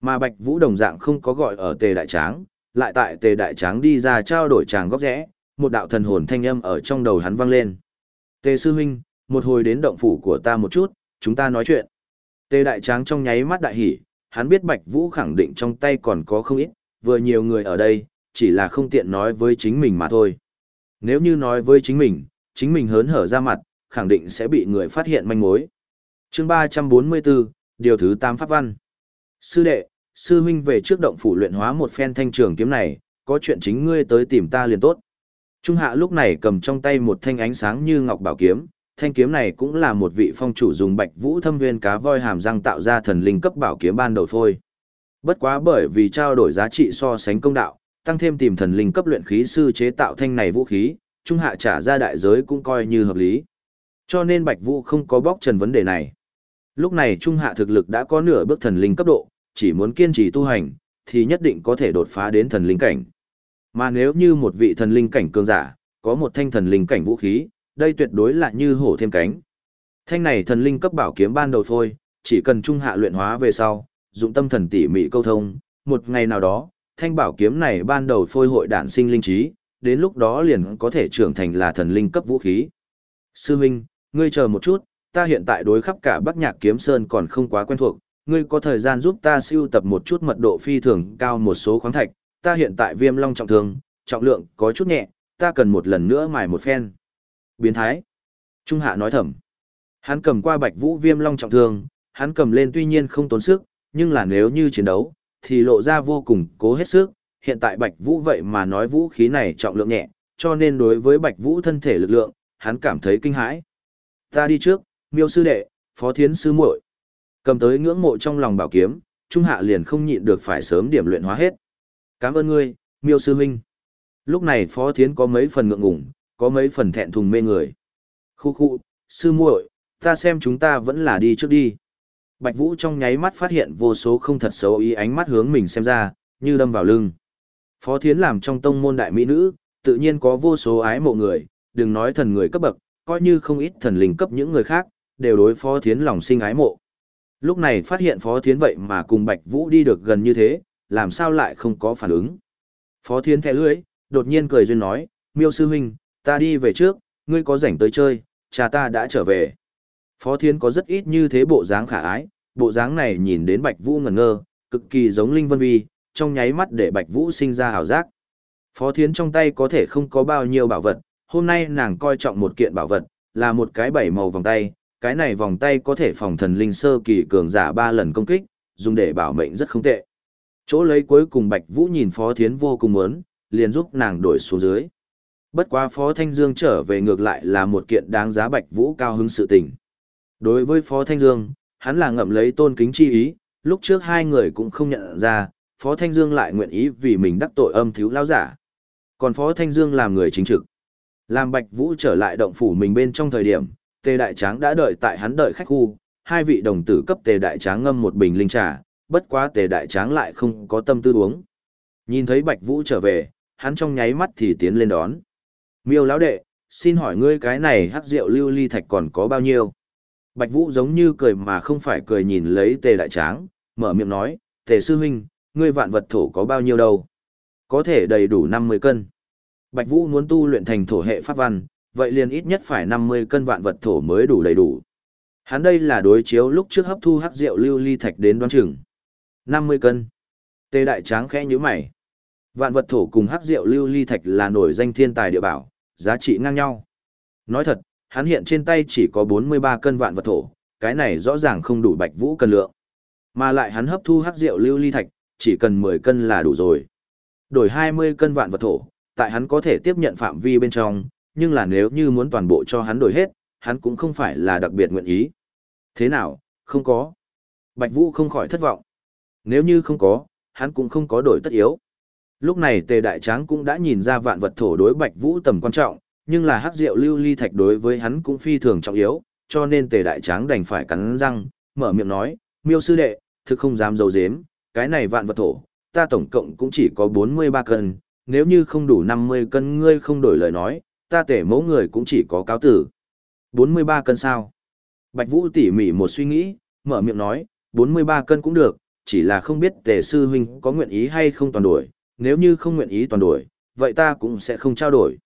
Mà Bạch Vũ đồng dạng không có gọi ở Tề Đại Tráng, lại tại Tề Đại Tráng đi ra trao đổi tràng góc rẽ, một đạo thần hồn thanh âm ở trong đầu hắn vang lên. Tề Sư Huynh, một hồi đến động phủ của ta một chút, chúng ta nói chuyện. Tề Đại Tráng trong nháy mắt đại hỉ, hắn biết Bạch Vũ khẳng định trong tay còn có không ít, vừa nhiều người ở đây, chỉ là không tiện nói với chính mình mà thôi. Nếu như nói với chính mình, chính mình hớn hở ra mặt, khẳng định sẽ bị người phát hiện manh mối. Chương 344, điều thứ 8 pháp văn. Sư đệ, sư huynh về trước động phủ luyện hóa một phen thanh trường kiếm này, có chuyện chính ngươi tới tìm ta liền tốt. Trung hạ lúc này cầm trong tay một thanh ánh sáng như ngọc bảo kiếm, thanh kiếm này cũng là một vị phong chủ dùng bạch vũ thâm viên cá voi hàm răng tạo ra thần linh cấp bảo kiếm ban đầu phôi. Bất quá bởi vì trao đổi giá trị so sánh công đạo, tăng thêm tìm thần linh cấp luyện khí sư chế tạo thanh này vũ khí, trung hạ trả ra đại giới cũng coi như hợp lý. Cho nên Bạch Vũ không có bóc trần vấn đề này. Lúc này trung hạ thực lực đã có nửa bước thần linh cấp độ, chỉ muốn kiên trì tu hành, thì nhất định có thể đột phá đến thần linh cảnh. Mà nếu như một vị thần linh cảnh cường giả, có một thanh thần linh cảnh vũ khí, đây tuyệt đối là như hổ thêm cánh. Thanh này thần linh cấp bảo kiếm ban đầu thôi, chỉ cần trung hạ luyện hóa về sau, dụng tâm thần tỉ mỉ câu thông, một ngày nào đó, thanh bảo kiếm này ban đầu phôi hội đản sinh linh trí, đến lúc đó liền có thể trưởng thành là thần linh cấp vũ khí. Sư Minh, ngươi chờ một chút, ta hiện tại đối khắp cả Bắc Nhạc Kiếm Sơn còn không quá quen thuộc, ngươi có thời gian giúp ta siêu tập một chút mật độ phi thường cao một số khoáng thạch, ta hiện tại viêm long trọng thương, trọng lượng có chút nhẹ, ta cần một lần nữa mài một phen. Biến thái. Trung Hạ nói thầm. Hắn cầm qua Bạch Vũ viêm long trọng thương, hắn cầm lên tuy nhiên không tốn sức, nhưng là nếu như chiến đấu, thì lộ ra vô cùng cố hết sức. Hiện tại Bạch Vũ vậy mà nói vũ khí này trọng lượng nhẹ, cho nên đối với Bạch Vũ thân thể lực lượng, hắn cảm thấy kinh hãi. Ta đi trước, miêu sư đệ, phó thiến sư muội Cầm tới ngưỡng mộ trong lòng bảo kiếm, Trung Hạ liền không nhịn được phải sớm điểm luyện hóa hết. Cảm ơn ngươi, miêu sư huynh. Lúc này phó thiến có mấy phần ngượng ngùng, có mấy phần thẹn thùng mê người. Khu khu, sư muội, ta xem chúng ta vẫn là đi trước đi. Bạch Vũ trong nháy mắt phát hiện vô số không thật xấu ý ánh mắt hướng mình xem ra, như đâm vào lưng. Phó Thiến làm trong tông môn đại mỹ nữ, tự nhiên có vô số ái mộ người, đừng nói thần người cấp bậc, coi như không ít thần linh cấp những người khác, đều đối Phó Thiến lòng sinh ái mộ. Lúc này phát hiện Phó Thiến vậy mà cùng Bạch Vũ đi được gần như thế, làm sao lại không có phản ứng. Phó Thiến thẻ lưới, đột nhiên cười duyên nói, miêu sư huynh, ta đi về trước, ngươi có rảnh tới chơi, cha ta đã trở về. Phó Thiến có rất ít như thế bộ dáng khả ái, bộ dáng này nhìn đến Bạch Vũ ngẩn ngơ, cực kỳ giống Linh Vân Vi, trong nháy mắt để Bạch Vũ sinh ra hào giác. Phó Thiến trong tay có thể không có bao nhiêu bảo vật, hôm nay nàng coi trọng một kiện bảo vật, là một cái bảy màu vòng tay, cái này vòng tay có thể phòng thần linh sơ kỳ cường giả ba lần công kích, dùng để bảo mệnh rất không tệ. Chỗ lấy cuối cùng Bạch Vũ nhìn Phó Thiến vô cùng muốn, liền giúp nàng đổi xuống dưới. Bất quá Phó Thanh Dương trở về ngược lại là một kiện đáng giá Bạch Vũ cao hứng sự tình. Đối với Phó Thanh Dương, hắn là ngậm lấy tôn kính chi ý, lúc trước hai người cũng không nhận ra, Phó Thanh Dương lại nguyện ý vì mình đắc tội âm thiếu lão giả. Còn Phó Thanh Dương làm người chính trực. Làm Bạch Vũ trở lại động phủ mình bên trong thời điểm, Tề Đại Tráng đã đợi tại hắn đợi khách khu, hai vị đồng tử cấp Tề Đại Tráng ngâm một bình linh trà, bất quá Tề Đại Tráng lại không có tâm tư uống. Nhìn thấy Bạch Vũ trở về, hắn trong nháy mắt thì tiến lên đón. Miêu lão đệ, xin hỏi ngươi cái này hắc rượu lưu ly thạch còn có bao nhiêu? Bạch Vũ giống như cười mà không phải cười nhìn lấy Tề Đại Tráng, mở miệng nói, Tề Sư Huynh, ngươi vạn vật thổ có bao nhiêu đâu? Có thể đầy đủ 50 cân. Bạch Vũ muốn tu luyện thành thổ hệ pháp văn, vậy liền ít nhất phải 50 cân vạn vật thổ mới đủ đầy đủ. Hắn đây là đối chiếu lúc trước hấp thu hắc rượu lưu ly thạch đến đoán chừng. 50 cân. Tề Đại Tráng khẽ nhíu mày. Vạn vật thổ cùng hắc rượu lưu ly thạch là nổi danh thiên tài địa bảo, giá trị ngang nhau. Nói thật, hắn hiện trên tay chỉ có 43 cân vạn vật thổ, cái này rõ ràng không đủ Bạch Vũ cân lượng. Mà lại hắn hấp thu hắc rượu lưu ly thạch, chỉ cần 10 cân là đủ rồi. Đổi 20 cân vạn vật thổ, tại hắn có thể tiếp nhận phạm vi bên trong, nhưng là nếu như muốn toàn bộ cho hắn đổi hết, hắn cũng không phải là đặc biệt nguyện ý. Thế nào, không có. Bạch Vũ không khỏi thất vọng. Nếu như không có, hắn cũng không có đổi tất yếu. Lúc này Tề Đại Tráng cũng đã nhìn ra vạn vật thổ đối Bạch Vũ tầm quan trọng, nhưng là hắc rượu lưu ly thạch đối với hắn cũng phi thường trọng yếu, cho nên Tề Đại Tráng đành phải cắn răng, mở miệng nói, miêu sư đệ, thực không dám dầu dếm, cái này vạn vật thổ, ta tổng cộng cũng chỉ có 43 cân, nếu như không đủ 50 cân ngươi không đổi lời nói, ta tể mẫu người cũng chỉ có cáo tử. 43 cân sao? Bạch Vũ tỉ mỉ một suy nghĩ, mở miệng nói, 43 cân cũng được, chỉ là không biết tề sư huynh có nguyện ý hay không toàn đổi, nếu như không nguyện ý toàn đổi, vậy ta cũng sẽ không trao đổi.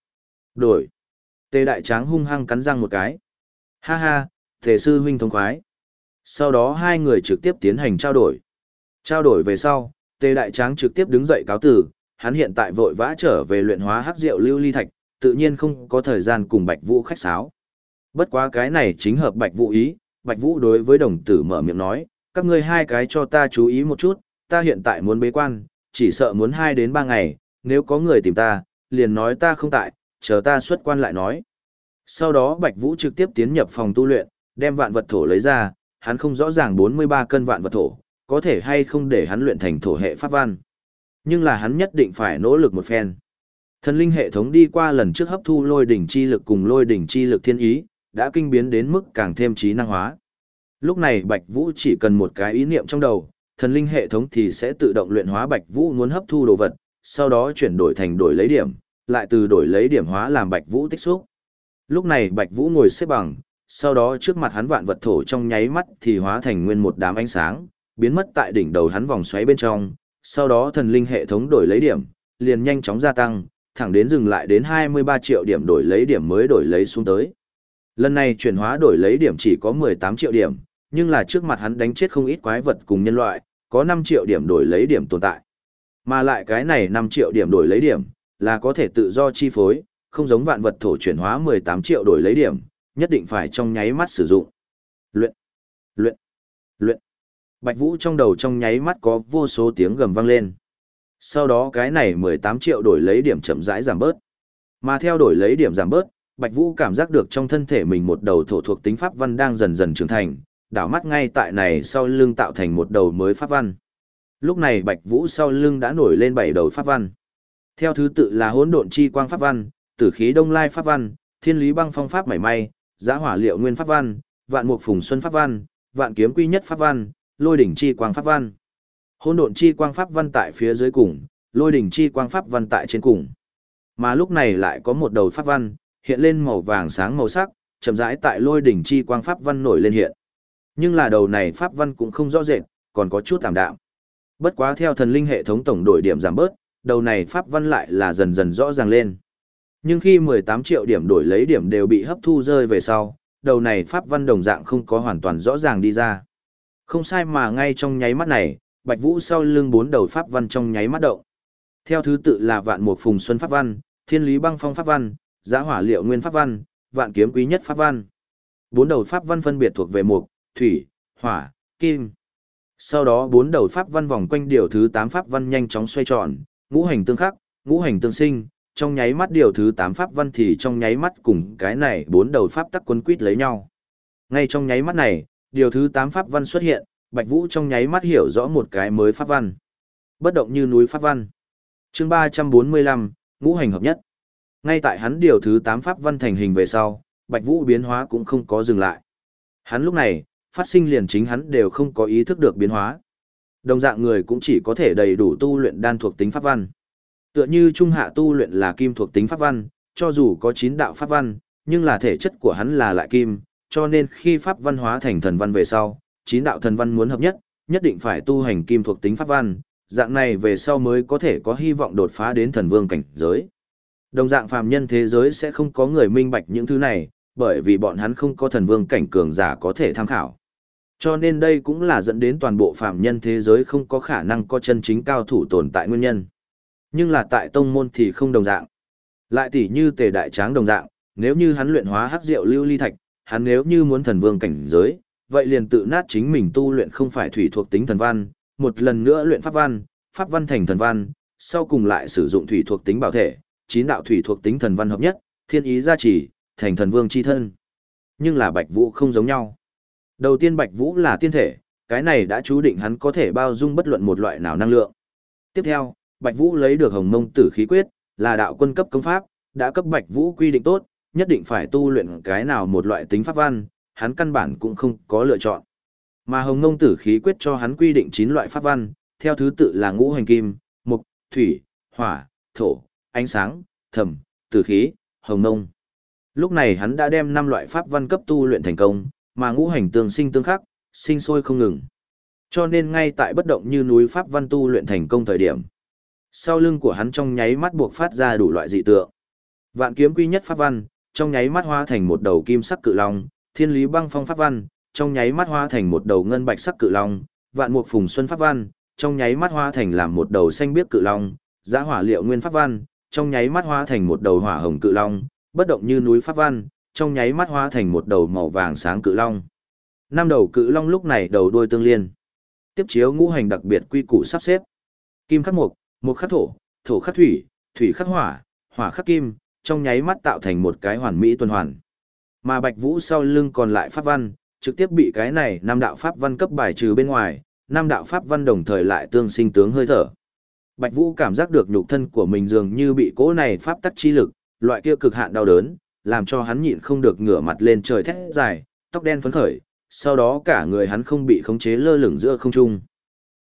Đổi. Tề đại tráng hung hăng cắn răng một cái. Ha ha, tề sư huynh thông khoái. Sau đó hai người trực tiếp tiến hành trao đổi. Trao đổi về sau, tề đại tráng trực tiếp đứng dậy cáo tử, hắn hiện tại vội vã trở về luyện hóa hắc rượu lưu ly thạch, tự nhiên không có thời gian cùng Bạch Vũ khách sáo. Bất quá cái này chính hợp Bạch Vũ ý, Bạch Vũ đối với đồng tử mở miệng nói, các ngươi hai cái cho ta chú ý một chút, ta hiện tại muốn bế quan, chỉ sợ muốn hai đến ba ngày, nếu có người tìm ta, liền nói ta không tại, chờ ta xuất quan lại nói. Sau đó Bạch Vũ trực tiếp tiến nhập phòng tu luyện, đem vạn vật thổ lấy ra, hắn không rõ ràng 43 cân vạn vật thổ, có thể hay không để hắn luyện thành thổ hệ pháp văn. Nhưng là hắn nhất định phải nỗ lực một phen. Thần linh hệ thống đi qua lần trước hấp thu lôi đỉnh chi lực cùng lôi đỉnh chi lực thiên ý, đã kinh biến đến mức càng thêm trí năng hóa. Lúc này Bạch Vũ chỉ cần một cái ý niệm trong đầu, thần linh hệ thống thì sẽ tự động luyện hóa Bạch Vũ muốn hấp thu đồ vật, sau đó chuyển đổi thành đổi lấy điểm, lại từ đổi lấy điểm hóa làm Bạch Vũ tích xúc. Lúc này Bạch Vũ ngồi xếp bằng, sau đó trước mặt hắn vạn vật thổ trong nháy mắt thì hóa thành nguyên một đám ánh sáng, biến mất tại đỉnh đầu hắn vòng xoáy bên trong, sau đó thần linh hệ thống đổi lấy điểm, liền nhanh chóng gia tăng, thẳng đến dừng lại đến 23 triệu điểm đổi lấy điểm mới đổi lấy xuống tới. Lần này chuyển hóa đổi lấy điểm chỉ có 18 triệu điểm, nhưng là trước mặt hắn đánh chết không ít quái vật cùng nhân loại, có 5 triệu điểm đổi lấy điểm tồn tại. Mà lại cái này 5 triệu điểm đổi lấy điểm, là có thể tự do chi phối, không giống vạn vật thổ chuyển hóa 18 triệu đổi lấy điểm, nhất định phải trong nháy mắt sử dụng. Luyện, luyện, luyện. Bạch Vũ trong đầu trong nháy mắt có vô số tiếng gầm vang lên. Sau đó cái này 18 triệu đổi lấy điểm chậm rãi giảm bớt. Mà theo đổi lấy điểm giảm bớt, Bạch Vũ cảm giác được trong thân thể mình một đầu thổ thuộc tính pháp văn đang dần dần trưởng thành, đảo mắt ngay tại này sau lưng tạo thành một đầu mới pháp văn. Lúc này Bạch Vũ sau lưng đã nổi lên bảy đầu pháp văn. Theo thứ tự là hỗn độn chi quang pháp văn, tử khí đông lai pháp văn, thiên lý băng phong pháp mảy may, giá hỏa liệu nguyên pháp văn, vạn mục phùng xuân pháp văn, vạn kiếm quy nhất pháp văn, lôi đỉnh chi quang pháp văn. Hỗn độn chi quang pháp văn tại phía dưới cùng, lôi đỉnh chi quang pháp văn tại trên cùng. Mà lúc này lại có một đầu pháp văn, hiện lên màu vàng sáng màu sắc, chậm rãi tại lôi đỉnh chi quang pháp văn nổi lên hiện. Nhưng là đầu này pháp văn cũng không rõ rệt, còn có chút tạm đạm. Bất quá theo thần linh hệ thống tổng đổi điểm giảm bớt, đầu này pháp văn lại là dần dần rõ ràng lên. Nhưng khi 18 triệu điểm đổi lấy điểm đều bị hấp thu rơi về sau, đầu này pháp văn đồng dạng không có hoàn toàn rõ ràng đi ra. Không sai mà ngay trong nháy mắt này, Bạch Vũ sau lưng bốn đầu pháp văn trong nháy mắt động. Theo thứ tự là Vạn Mục Phùng Xuân pháp văn, Thiên Lý Băng Phong pháp văn, Giá Hỏa Liệu Nguyên pháp văn, Vạn Kiếm Quý Nhất pháp văn. Bốn đầu pháp văn phân biệt thuộc về mục, thủy, hỏa, kim. Sau đó bốn đầu pháp văn vòng quanh điều thứ 8 pháp văn nhanh chóng xoay tròn, ngũ hành tương khắc, ngũ hành tương sinh, trong nháy mắt điều thứ 8 pháp văn thì trong nháy mắt cùng cái này bốn đầu pháp tắc quấn quýt lấy nhau. Ngay trong nháy mắt này, điều thứ 8 pháp văn xuất hiện, Bạch Vũ trong nháy mắt hiểu rõ một cái mới pháp văn. Bất động như núi pháp văn. Chương 345, ngũ hành hợp nhất. Ngay tại hắn điều thứ 8 pháp văn thành hình về sau, Bạch Vũ biến hóa cũng không có dừng lại. Hắn lúc này, phát sinh liền chính hắn đều không có ý thức được biến hóa. Đồng dạng người cũng chỉ có thể đầy đủ tu luyện đan thuộc tính pháp văn. Tựa như trung hạ tu luyện là kim thuộc tính pháp văn, cho dù có 9 đạo pháp văn, nhưng là thể chất của hắn là lại kim, cho nên khi pháp văn hóa thành thần văn về sau, chín đạo thần văn muốn hợp nhất, nhất định phải tu hành kim thuộc tính pháp văn, dạng này về sau mới có thể có hy vọng đột phá đến thần vương cảnh giới. Đồng dạng phàm nhân thế giới sẽ không có người minh bạch những thứ này, bởi vì bọn hắn không có thần vương cảnh cường giả có thể tham khảo. Cho nên đây cũng là dẫn đến toàn bộ phàm nhân thế giới không có khả năng có chân chính cao thủ tồn tại nguyên nhân. Nhưng là tại tông môn thì không đồng dạng. Lại tỉ như tề đại tráng đồng dạng, nếu như hắn luyện hóa hắc diệu lưu ly thạch, hắn nếu như muốn thần vương cảnh giới, vậy liền tự nát chính mình tu luyện không phải thủy thuộc tính thần văn, một lần nữa luyện pháp văn, pháp văn thành thần văn, sau cùng lại sử dụng thủy thuộc tính bảo thể, chín đạo thủy thuộc tính thần văn hợp nhất, thiên ý gia trì, thành thần vương chi thân. Nhưng là Bạch Vũ không giống nhau. Đầu tiên Bạch Vũ là tiên thể, cái này đã chú định hắn có thể bao dung bất luận một loại nào năng lượng. Tiếp theo, Bạch Vũ lấy được Hồng Mông Tử khí quyết, là đạo quân cấp công pháp, đã cấp Bạch Vũ quy định tốt, nhất định phải tu luyện cái nào một loại tính pháp văn, hắn căn bản cũng không có lựa chọn. Mà Hồng Mông Tử khí quyết cho hắn quy định 9 loại pháp văn, theo thứ tự là ngũ hành kim, mộc, thủy, hỏa, thổ, ánh sáng, thầm, tử khí, hồng mông. Lúc này hắn đã đem 5 loại pháp văn cấp tu luyện thành công, mà ngũ hành tương sinh tương khắc, sinh sôi không ngừng. Cho nên ngay tại bất động như núi pháp văn tu luyện thành công thời điểm, sau lưng của hắn trong nháy mắt buộc phát ra đủ loại dị tượng. Vạn kiếm quy nhất pháp văn, trong nháy mắt hóa thành một đầu kim sắc cự long, thiên lý băng phong pháp văn, trong nháy mắt hóa thành một đầu ngân bạch sắc cự long, vạn mục phùng xuân pháp văn, trong nháy mắt hóa thành làm một đầu xanh biếc cự long, giá hỏa liệu nguyên pháp văn, trong nháy mắt hóa thành một đầu hỏa hồng cự long, bất động như núi pháp văn, trong nháy mắt hóa thành một đầu màu vàng sáng cự long. Năm đầu cự long lúc này đầu đuôi tương liên. Tiếp chiếu ngũ hành đặc biệt quy củ sắp xếp. Kim khắc mộc, mộc khắc thổ, thổ khắc thủy, thủy khắc hỏa, hỏa khắc kim, trong nháy mắt tạo thành một cái hoàn mỹ tuần hoàn. Mà Bạch Vũ sau lưng còn lại pháp văn, trực tiếp bị cái này năm đạo pháp văn cấp bài trừ bên ngoài, năm đạo pháp văn đồng thời lại tương sinh tướng hơi thở. Bạch Vũ cảm giác được nhục thân của mình dường như bị cỗ này pháp tắc chi lực, loại kia cực hạn đau đớn, làm cho hắn nhịn không được ngửa mặt lên trời thét dài, tóc đen phấn khởi, sau đó cả người hắn không bị khống chế lơ lửng giữa không trung.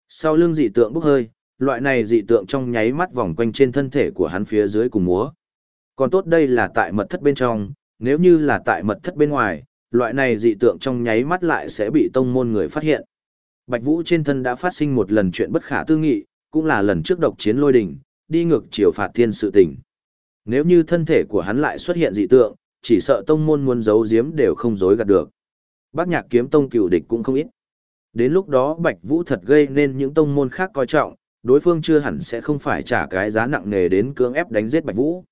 Sau lưng dị tượng bốc hơi, loại này dị tượng trong nháy mắt vòng quanh trên thân thể của hắn phía dưới cùng múa. Còn tốt đây là tại mật thất bên trong, nếu như là tại mật thất bên ngoài, loại này dị tượng trong nháy mắt lại sẽ bị tông môn người phát hiện. Bạch Vũ trên thân đã phát sinh một lần chuyện bất khả tư nghị, cũng là lần trước độc chiến lôi đỉnh, đi ngược chiều phạt thiên sự tình. Nếu như thân thể của hắn lại xuất hiện dị tượng, chỉ sợ tông môn muốn giấu giếm đều không dối gạt được. Bác nhạc kiếm tông cựu địch cũng không ít. Đến lúc đó Bạch Vũ thật gây nên những tông môn khác coi trọng, đối phương chưa hẳn sẽ không phải trả cái giá nặng nề đến cưỡng ép đánh giết Bạch Vũ.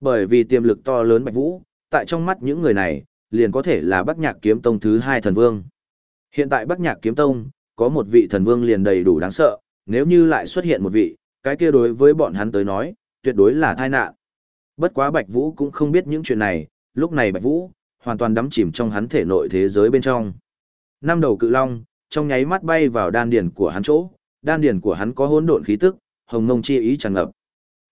Bởi vì tiềm lực to lớn Bạch Vũ, tại trong mắt những người này, liền có thể là Bắc Nhạc Kiếm Tông thứ hai thần vương. Hiện tại Bắc Nhạc Kiếm Tông, có một vị thần vương liền đầy đủ đáng sợ, nếu như lại xuất hiện một vị, cái kia đối với bọn hắn tới nói, tuyệt đối là tai nạn. Bất quá Bạch Vũ cũng không biết những chuyện này, lúc này Bạch Vũ, hoàn toàn đắm chìm trong hắn thể nội thế giới bên trong. Năm đầu cự long, trong nháy mắt bay vào đan điền của hắn chỗ, đan điền của hắn có hỗn độn khí tức, hồng ngông chi ý tràn ngập.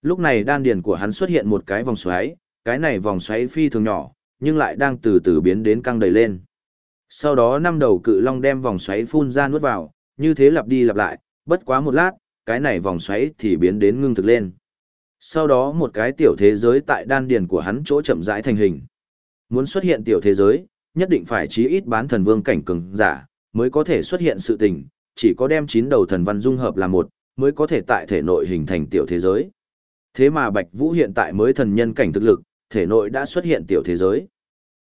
Lúc này đan điền của hắn xuất hiện một cái vòng xoáy, cái này vòng xoáy phi thường nhỏ, nhưng lại đang từ từ biến đến căng đầy lên. Sau đó năm đầu cự long đem vòng xoáy phun ra nuốt vào, như thế lặp đi lặp lại, bất quá một lát, cái này vòng xoáy thì biến đến ngưng thực lên. Sau đó một cái tiểu thế giới tại đan điền của hắn chỗ chậm rãi thành hình. Muốn xuất hiện tiểu thế giới, nhất định phải chí ít bán thần vương cảnh cường giả, mới có thể xuất hiện sự tình, chỉ có đem chín đầu thần văn dung hợp là một, mới có thể tại thể nội hình thành tiểu thế giới. Thế mà Bạch Vũ hiện tại mới thần nhân cảnh thực lực, thể nội đã xuất hiện tiểu thế giới.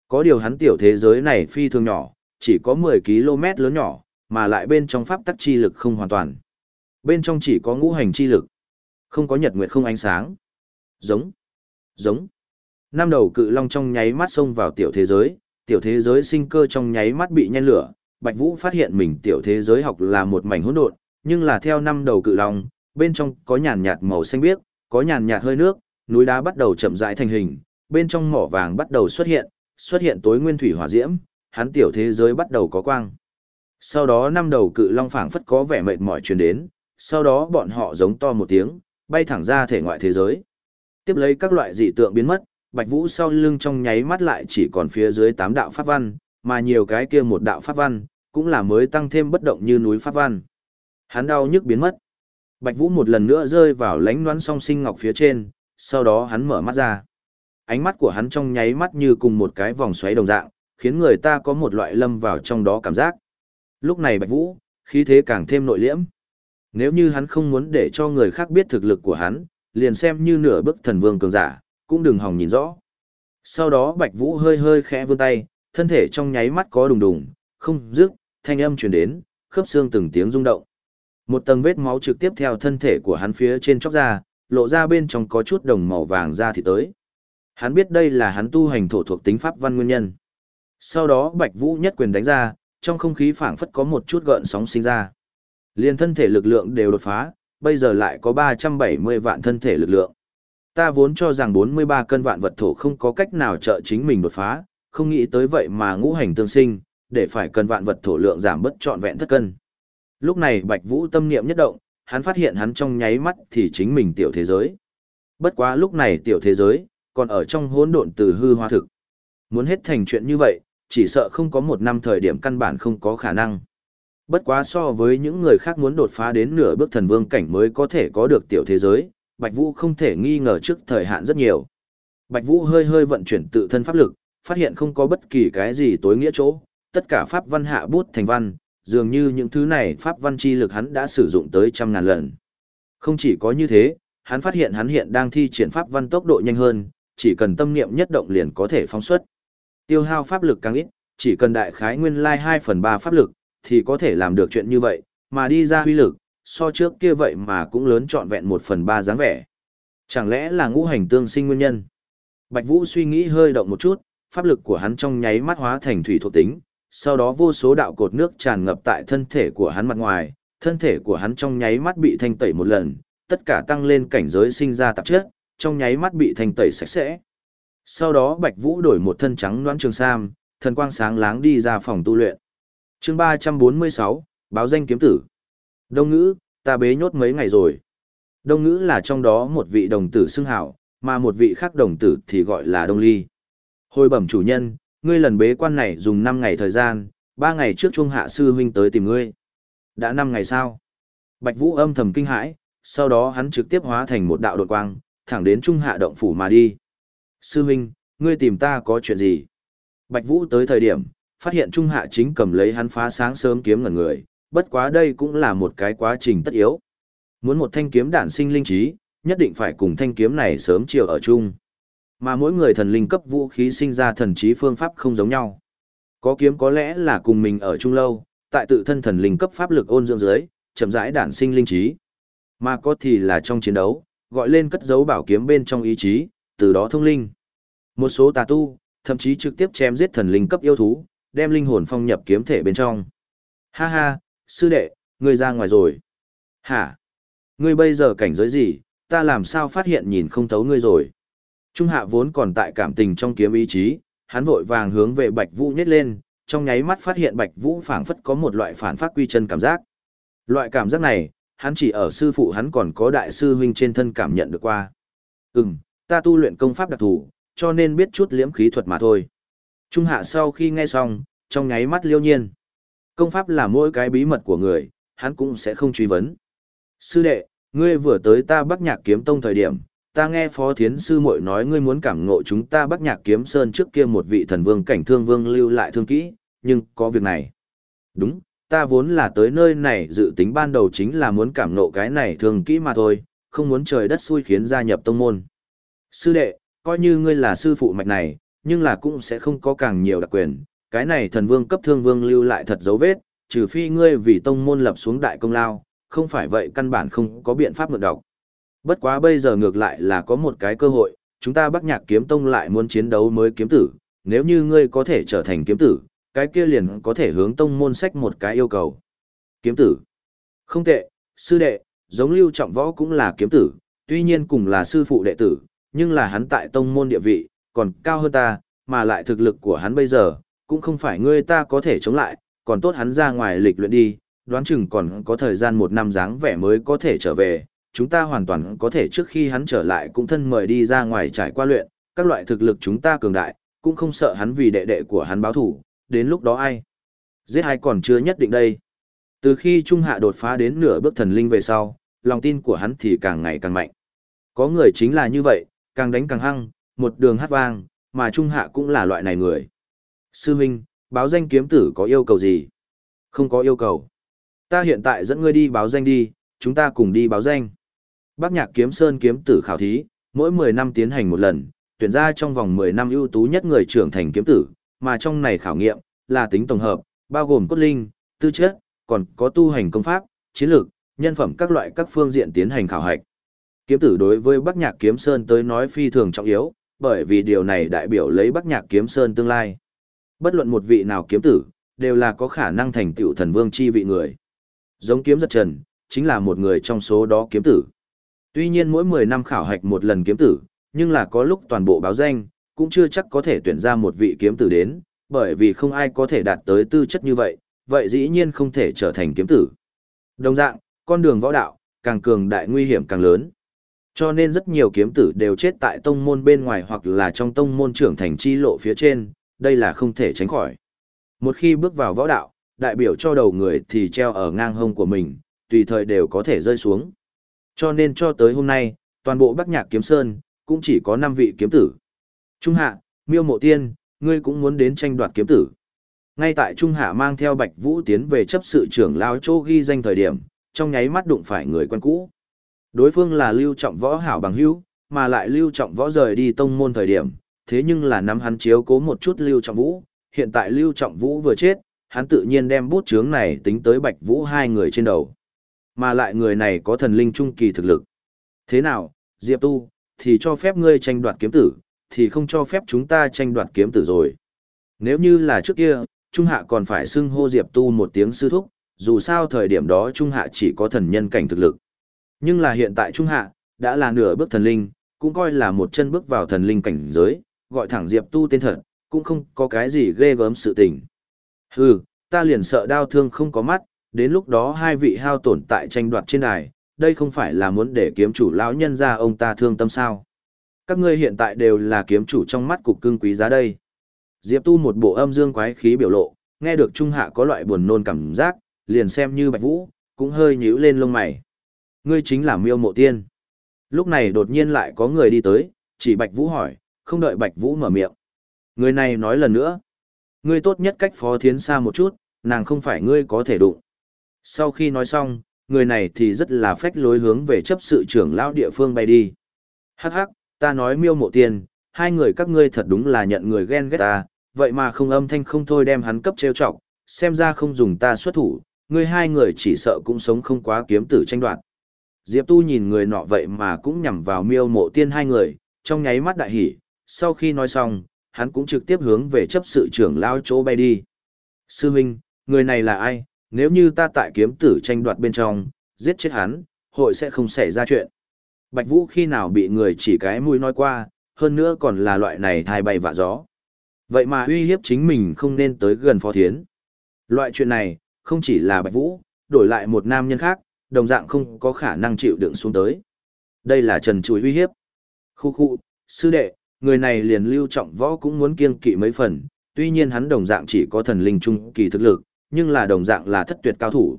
Có điều hắn tiểu thế giới này phi thường nhỏ, chỉ có 10 km lớn nhỏ, mà lại bên trong pháp tắc chi lực không hoàn toàn. Bên trong chỉ có ngũ hành chi lực, không có nhật nguyệt không ánh sáng. Giống, giống. Năm đầu cự long trong nháy mắt xông vào tiểu thế giới, tiểu thế giới sinh cơ trong nháy mắt bị nhen lửa. Bạch Vũ phát hiện mình tiểu thế giới học là một mảnh hỗn độn, nhưng là theo năm đầu cự long, bên trong có nhàn nhạt màu xanh biếc, có nhàn nhạt hơi nước, núi đá bắt đầu chậm rãi thành hình, bên trong mỏ vàng bắt đầu xuất hiện, xuất hiện tối nguyên thủy hỏa diễm, hắn tiểu thế giới bắt đầu có quang. Sau đó năm đầu cự long phảng phất có vẻ mệt mỏi truyền đến, sau đó bọn họ giống to một tiếng, bay thẳng ra thể ngoại thế giới. Tiếp lấy các loại dị tượng biến mất, Bạch Vũ sau lưng trong nháy mắt lại chỉ còn phía dưới tám đạo pháp văn, mà nhiều cái kia một đạo pháp văn, cũng là mới tăng thêm bất động như núi pháp văn. Hắn đau nhức biến mất. Bạch Vũ một lần nữa rơi vào lánh đoán song sinh ngọc phía trên, sau đó hắn mở mắt ra. Ánh mắt của hắn trong nháy mắt như cùng một cái vòng xoáy đồng dạng, khiến người ta có một loại lâm vào trong đó cảm giác. Lúc này Bạch Vũ, khí thế càng thêm nội liễm. Nếu như hắn không muốn để cho người khác biết thực lực của hắn, liền xem như nửa bức thần vương cường giả, cũng đừng hòng nhìn rõ. Sau đó Bạch Vũ hơi hơi khẽ vươn tay, thân thể trong nháy mắt có đùng đùng, không dứt, thanh âm truyền đến, khớp xương từng tiếng rung động. Một tầng vết máu trực tiếp theo thân thể của hắn phía trên chóc ra, lộ ra bên trong có chút đồng màu vàng ra thì tới. Hắn biết đây là hắn tu hành thổ thuộc tính pháp văn nguyên nhân. Sau đó Bạch Vũ nhất quyền đánh ra, trong không khí phảng phất có một chút gợn sóng sinh ra. Liên thân thể lực lượng đều đột phá, bây giờ lại có 370 vạn thân thể lực lượng. Ta vốn cho rằng 43 cân vạn vật thổ không có cách nào trợ chính mình đột phá, không nghĩ tới vậy mà ngũ hành tương sinh, để phải cần vạn vật thổ lượng giảm bất trọn vẹn thất cân. Lúc này Bạch Vũ tâm niệm nhất động, hắn phát hiện hắn trong nháy mắt thì chính mình tiểu thế giới. Bất quá lúc này tiểu thế giới, còn ở trong hỗn độn từ hư hoa thực. Muốn hết thành chuyện như vậy, chỉ sợ không có một năm thời điểm căn bản không có khả năng. Bất quá so với những người khác muốn đột phá đến nửa bước thần vương cảnh mới có thể có được tiểu thế giới, Bạch Vũ không thể nghi ngờ trước thời hạn rất nhiều. Bạch Vũ hơi hơi vận chuyển tự thân pháp lực, phát hiện không có bất kỳ cái gì tối nghĩa chỗ, tất cả pháp văn hạ bút thành văn, dường như những thứ này pháp văn chi lực hắn đã sử dụng tới trăm ngàn lần. Không chỉ có như thế, hắn phát hiện hắn hiện đang thi triển pháp văn tốc độ nhanh hơn, chỉ cần tâm niệm nhất động liền có thể phóng xuất. Tiêu hao pháp lực càng ít, chỉ cần đại khái nguyên lai like 2 phần 3 pháp lực, thì có thể làm được chuyện như vậy, mà đi ra huy lực, so trước kia vậy mà cũng lớn trọn vẹn một phần ba dáng vẻ. Chẳng lẽ là ngũ hành tương sinh nguyên nhân? Bạch Vũ suy nghĩ hơi động một chút, pháp lực của hắn trong nháy mắt hóa thành thủy thuộc tính, sau đó vô số đạo cột nước tràn ngập tại thân thể của hắn mặt ngoài, thân thể của hắn trong nháy mắt bị thanh tẩy một lần, tất cả tăng lên cảnh giới sinh ra tạp chất, trong nháy mắt bị thanh tẩy sạch sẽ. Sau đó Bạch Vũ đổi một thân trắng đoán trường sam, thần quang sáng láng đi ra phòng tu luyện. Chương 346, báo danh kiếm tử. Đông ngữ, ta bế nhốt mấy ngày rồi. Đông ngữ là trong đó một vị đồng tử xưng hảo, mà một vị khác đồng tử thì gọi là Đông Ly. Hồi bẩm chủ nhân, ngươi lần bế quan này dùng năm ngày thời gian, ba ngày trước trung hạ sư huynh tới tìm ngươi. Đã năm ngày sao? Bạch Vũ âm thầm kinh hãi, sau đó hắn trực tiếp hóa thành một đạo đột quang, thẳng đến trung hạ động phủ mà đi. Sư huynh, ngươi tìm ta có chuyện gì? Bạch Vũ tới thời điểm, phát hiện trung hạ chính cầm lấy hắn phá sáng sớm kiếm ngẩn người, bất quá đây cũng là một cái quá trình tất yếu. Muốn một thanh kiếm đản sinh linh trí, nhất định phải cùng thanh kiếm này sớm chiều ở chung. Mà mỗi người thần linh cấp vũ khí sinh ra thần trí phương pháp không giống nhau. Có kiếm có lẽ là cùng mình ở chung lâu, tại tự thân thần linh cấp pháp lực ôn dưỡng dưới, chậm rãi đản sinh linh trí. Mà có thì là trong chiến đấu, gọi lên cất dấu bảo kiếm bên trong ý chí, từ đó thông linh. Một số tà tu, thậm chí trực tiếp chém giết thần linh cấp yêu thú, đem linh hồn phong nhập kiếm thể bên trong. Ha ha, sư đệ, ngươi ra ngoài rồi. Hả? Ngươi bây giờ cảnh giới gì, ta làm sao phát hiện nhìn không thấu ngươi rồi. Trung hạ vốn còn tại cảm tình trong kiếm ý chí, hắn vội vàng hướng về Bạch Vũ nhét lên, trong nháy mắt phát hiện Bạch Vũ phảng phất có một loại phản phát quy chân cảm giác. Loại cảm giác này, hắn chỉ ở sư phụ hắn còn có đại sư huynh trên thân cảm nhận được qua. Ừm, ta tu luyện công pháp đặc thù, cho nên biết chút liễm khí thuật mà thôi. Trung hạ sau khi nghe xong, trong nháy mắt liêu nhiên. Công pháp là mỗi cái bí mật của người, hắn cũng sẽ không truy vấn. Sư đệ, ngươi vừa tới ta bắc nhạc kiếm tông thời điểm, ta nghe phó thiến sư muội nói ngươi muốn cảm ngộ chúng ta bắc nhạc kiếm sơn trước kia một vị thần vương cảnh thương vương lưu lại thương kỹ, nhưng có việc này. Đúng, ta vốn là tới nơi này dự tính ban đầu chính là muốn cảm ngộ cái này thương kỹ mà thôi, không muốn trời đất xui khiến gia nhập tông môn. Sư đệ, coi như ngươi là sư phụ mạch này, nhưng là cũng sẽ không có càng nhiều đặc quyền, cái này thần vương cấp thương vương lưu lại thật dấu vết, trừ phi ngươi vì tông môn lập xuống đại công lao, không phải vậy căn bản không có biện pháp mượn đọc. Bất quá bây giờ ngược lại là có một cái cơ hội, chúng ta Bắc Nhạc Kiếm Tông lại muốn chiến đấu mới kiếm tử, nếu như ngươi có thể trở thành kiếm tử, cái kia liền có thể hướng tông môn sách một cái yêu cầu. Kiếm tử. Không tệ, sư đệ, giống Lưu Trọng Võ cũng là kiếm tử, tuy nhiên cùng là sư phụ đệ tử, nhưng là hắn tại tông môn địa vị, còn cao hơn ta, mà lại thực lực của hắn bây giờ, cũng không phải ngươi ta có thể chống lại, còn tốt hắn ra ngoài lịch luyện đi, đoán chừng còn có thời gian một năm dáng vẻ mới có thể trở về, chúng ta hoàn toàn có thể trước khi hắn trở lại cũng thân mời đi ra ngoài trải qua luyện, các loại thực lực chúng ta cường đại, cũng không sợ hắn vì đệ đệ của hắn báo thủ, đến lúc đó ai? Giết ai còn chưa nhất định đây. Từ khi Trung Hạ đột phá đến nửa bước thần linh về sau, lòng tin của hắn thì càng ngày càng mạnh. Có người chính là như vậy, càng đánh càng hăng, một đường hát vang, mà Trung Hạ cũng là loại này người. Sư Minh, báo danh kiếm tử có yêu cầu gì? Không có yêu cầu. Ta hiện tại dẫn ngươi đi báo danh đi, chúng ta cùng đi báo danh. Bác nhạc kiếm sơn kiếm tử khảo thí, mỗi 10 năm tiến hành một lần, tuyển ra trong vòng 10 năm ưu tú nhất người trưởng thành kiếm tử, mà trong này khảo nghiệm là tính tổng hợp, bao gồm cốt linh, tư chất, còn có tu hành công pháp, chiến lược, nhân phẩm các loại các phương diện tiến hành khảo hạch. Kiếm tử đối với Bắc Nhạc Kiếm Sơn tới nói phi thường trọng yếu, bởi vì điều này đại biểu lấy Bắc Nhạc Kiếm Sơn tương lai. Bất luận một vị nào kiếm tử, đều là có khả năng thành tựu thần vương chi vị người. Giống kiếm giật trần, chính là một người trong số đó kiếm tử. Tuy nhiên mỗi 10 năm khảo hạch một lần kiếm tử, nhưng là có lúc toàn bộ báo danh, cũng chưa chắc có thể tuyển ra một vị kiếm tử đến, bởi vì không ai có thể đạt tới tư chất như vậy, vậy dĩ nhiên không thể trở thành kiếm tử. Đồng dạng, con đường võ đạo, càng cường đại nguy hiểm càng lớn. Cho nên rất nhiều kiếm tử đều chết tại tông môn bên ngoài hoặc là trong tông môn trưởng thành chi lộ phía trên, đây là không thể tránh khỏi. Một khi bước vào võ đạo, đại biểu cho đầu người thì treo ở ngang hông của mình, tùy thời đều có thể rơi xuống. Cho nên cho tới hôm nay, toàn bộ Bắc Nhạc Kiếm Sơn, cũng chỉ có 5 vị kiếm tử. Trung Hạ, Miêu Mộ Tiên, ngươi cũng muốn đến tranh đoạt kiếm tử. Ngay tại Trung Hạ mang theo Bạch Vũ tiến về chấp sự trưởng lao chỗ ghi danh thời điểm, trong nháy mắt đụng phải người quen cũ. Đối phương là Lưu Trọng Võ hảo bằng hữu, mà lại Lưu Trọng Võ rời đi tông môn thời điểm, thế nhưng là nắm hắn chiếu cố một chút Lưu Trọng Vũ, hiện tại Lưu Trọng Vũ vừa chết, hắn tự nhiên đem bút chướng này tính tới Bạch Vũ hai người trên đầu. Mà lại người này có thần linh trung kỳ thực lực. Thế nào, Diệp Tu, thì cho phép ngươi tranh đoạt kiếm tử, thì không cho phép chúng ta tranh đoạt kiếm tử rồi. Nếu như là trước kia, Trung Hạ còn phải xưng hô Diệp Tu một tiếng sư thúc, dù sao thời điểm đó Trung Hạ chỉ có thần nhân cảnh thực lực. Nhưng là hiện tại Trung Hạ, đã là nửa bước thần linh, cũng coi là một chân bước vào thần linh cảnh giới, gọi thẳng Diệp Tu tên thật, cũng không có cái gì ghê gớm sự tình. Hừ, ta liền sợ đau thương không có mắt, đến lúc đó hai vị hao tổn tại tranh đoạt trên đài, đây không phải là muốn để kiếm chủ lão nhân ra ông ta thương tâm sao. Các ngươi hiện tại đều là kiếm chủ trong mắt cục cưng quý giá đây. Diệp Tu một bộ âm dương quái khí biểu lộ, nghe được Trung Hạ có loại buồn nôn cảm giác, liền xem như Bạch Vũ, cũng hơi nhíu lên lông mày. Ngươi chính là Miêu Mộ Tiên. Lúc này đột nhiên lại có người đi tới, chỉ Bạch Vũ hỏi, không đợi Bạch Vũ mở miệng. Người này nói lần nữa. Ngươi tốt nhất cách Phó Thiến xa một chút, nàng không phải ngươi có thể đụng. Sau khi nói xong, người này thì rất là phách lối hướng về chấp sự trưởng lão địa phương bay đi. Hắc hắc, ta nói miêu mộ Tiên, hai người các ngươi thật đúng là nhận người ghen ghét ta, vậy mà không âm thanh không thôi đem hắn cấp trêu chọc, xem ra không dùng ta xuất thủ, ngươi hai người chỉ sợ cũng sống không quá kiếm tử tranh đoạt. Diệp Tu nhìn người nọ vậy mà cũng nhằm vào miêu mộ tiên hai người, trong nháy mắt đại hỉ, sau khi nói xong, hắn cũng trực tiếp hướng về chấp sự trưởng lao chỗ bay đi. Sư Minh, người này là ai, nếu như ta tại kiếm tử tranh đoạt bên trong, giết chết hắn, hội sẽ không xảy ra chuyện. Bạch Vũ khi nào bị người chỉ cái mũi nói qua, hơn nữa còn là loại này thai bay vạ gió. Vậy mà uy hiếp chính mình không nên tới gần Phó Thiến. Loại chuyện này, không chỉ là Bạch Vũ, đổi lại một nam nhân khác, đồng dạng không có khả năng chịu đựng xuống tới. Đây là trần chuối uy hiếp. Khu khu, sư đệ, người này liền lưu trọng võ cũng muốn kiêng kỵ mấy phần, tuy nhiên hắn đồng dạng chỉ có thần linh trung kỳ thực lực, nhưng là đồng dạng là thất tuyệt cao thủ.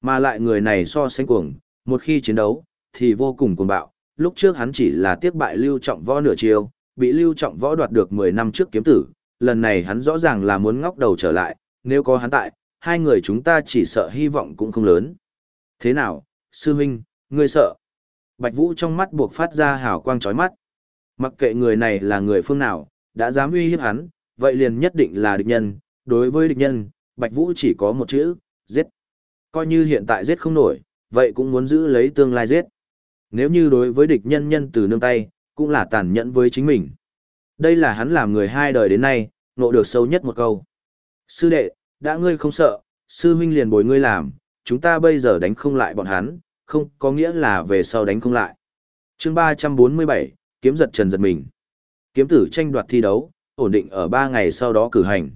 Mà lại người này so sánh cuồng, một khi chiến đấu, thì vô cùng cuồng bạo, lúc trước hắn chỉ là tiếc bại lưu trọng võ nửa chiều, bị lưu trọng võ đoạt được 10 năm trước kiếm tử, lần này hắn rõ ràng là muốn ngóc đầu trở lại, nếu có hắn tại, hai người chúng ta chỉ sợ hy vọng cũng không lớn. Thế nào, sư huynh, ngươi sợ? Bạch Vũ trong mắt buộc phát ra hào quang chói mắt. Mặc kệ người này là người phương nào, đã dám uy hiếp hắn, vậy liền nhất định là địch nhân, đối với địch nhân, Bạch Vũ chỉ có một chữ, giết. Coi như hiện tại giết không nổi, vậy cũng muốn giữ lấy tương lai giết. Nếu như đối với địch nhân nhân từ nương tay, cũng là tàn nhẫn với chính mình. Đây là hắn làm người hai đời đến nay, nộ được sâu nhất một câu. Sư đệ, đã ngươi không sợ, sư huynh liền bồi ngươi làm, chúng ta bây giờ đánh không lại bọn hắn, không có nghĩa là về sau đánh không lại. chương 347, kiếm giật trần giật mình. Kiếm tử tranh đoạt thi đấu, ổn định ở 3 ngày sau đó cử hành.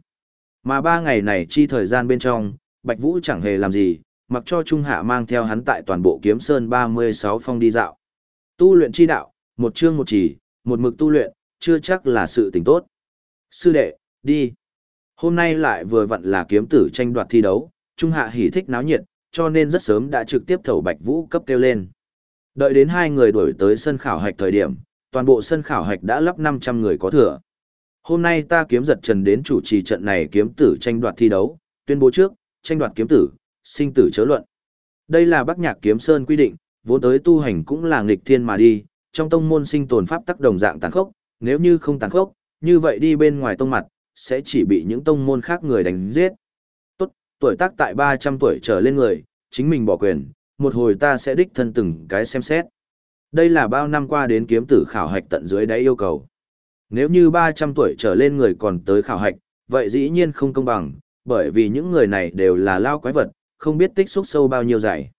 Mà 3 ngày này chi thời gian bên trong, Bạch Vũ chẳng hề làm gì, mặc cho Trung Hạ mang theo hắn tại toàn bộ kiếm sơn 36 phong đi dạo. Tu luyện chi đạo, một chương một chỉ, một mực tu luyện, chưa chắc là sự tình tốt. Sư đệ, đi. Hôm nay lại vừa vặn là kiếm tử tranh đoạt thi đấu, Trung Hạ hỉ thích náo nhiệt, cho nên rất sớm đã trực tiếp thầu Bạch Vũ cấp kêu lên. Đợi đến hai người đuổi tới sân khảo hạch thời điểm, toàn bộ sân khảo hạch đã lắp 500 người có thừa. Hôm nay ta kiếm giật trần đến chủ trì trận này kiếm tử tranh đoạt thi đấu, tuyên bố trước, tranh đoạt kiếm tử, sinh tử chớ luận. Đây là Bắc Nhạc Kiếm Sơn quy định, vốn tới tu hành cũng là nghịch thiên mà đi, trong tông môn sinh tồn pháp tác đồng dạng tàn khốc, nếu như không tàn khốc, như vậy đi bên ngoài tông mặt, sẽ chỉ bị những tông môn khác người đánh giết. Tuổi tác tại 300 tuổi trở lên người, chính mình bỏ quyền, một hồi ta sẽ đích thân từng cái xem xét. Đây là bao năm qua đến kiếm tử khảo hạch tận dưới đáy yêu cầu. Nếu như 300 tuổi trở lên người còn tới khảo hạch, vậy dĩ nhiên không công bằng, bởi vì những người này đều là lao quái vật, không biết tích xúc sâu bao nhiêu dạy.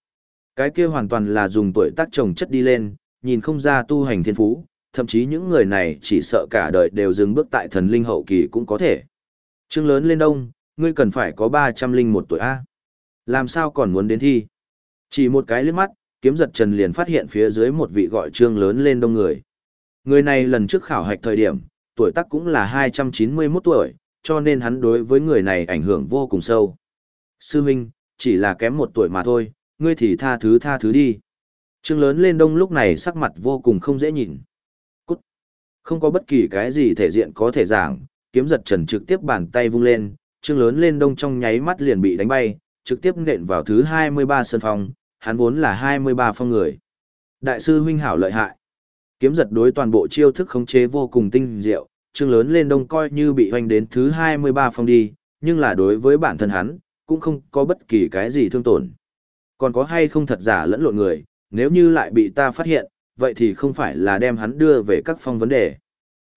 Cái kia hoàn toàn là dùng tuổi tác trồng chất đi lên, nhìn không ra tu hành thiên phú, thậm chí những người này chỉ sợ cả đời đều dừng bước tại thần linh hậu kỳ cũng có thể. Trương lớn lên đông, ngươi cần phải có 301 tuổi A. Làm sao còn muốn đến thi? Chỉ một cái liếc mắt, kiếm giật trần liền phát hiện phía dưới một vị gọi trương lớn lên đông người. Người này lần trước khảo hạch thời điểm, tuổi tác cũng là 291 tuổi, cho nên hắn đối với người này ảnh hưởng vô cùng sâu. Sư Minh, chỉ là kém một tuổi mà thôi, ngươi thì tha thứ tha thứ đi. Trương lớn lên đông lúc này sắc mặt vô cùng không dễ nhìn. Cút. Không có bất kỳ cái gì thể diện có thể giảng, kiếm giật trần trực tiếp bàn tay vung lên, trương lớn lên đông trong nháy mắt liền bị đánh bay, trực tiếp nện vào thứ 23 sân phòng, hắn vốn là 23 phong người. Đại sư huynh hảo lợi hại. Kiếm giật đối toàn bộ chiêu thức khống chế vô cùng tinh diệu, trương lớn lên đông coi như bị hoành đến thứ 23 phong đi, nhưng là đối với bản thân hắn, cũng không có bất kỳ cái gì thương tổn. Còn có hay không thật giả lẫn lộn người, nếu như lại bị ta phát hiện, vậy thì không phải là đem hắn đưa về các phong vấn đề.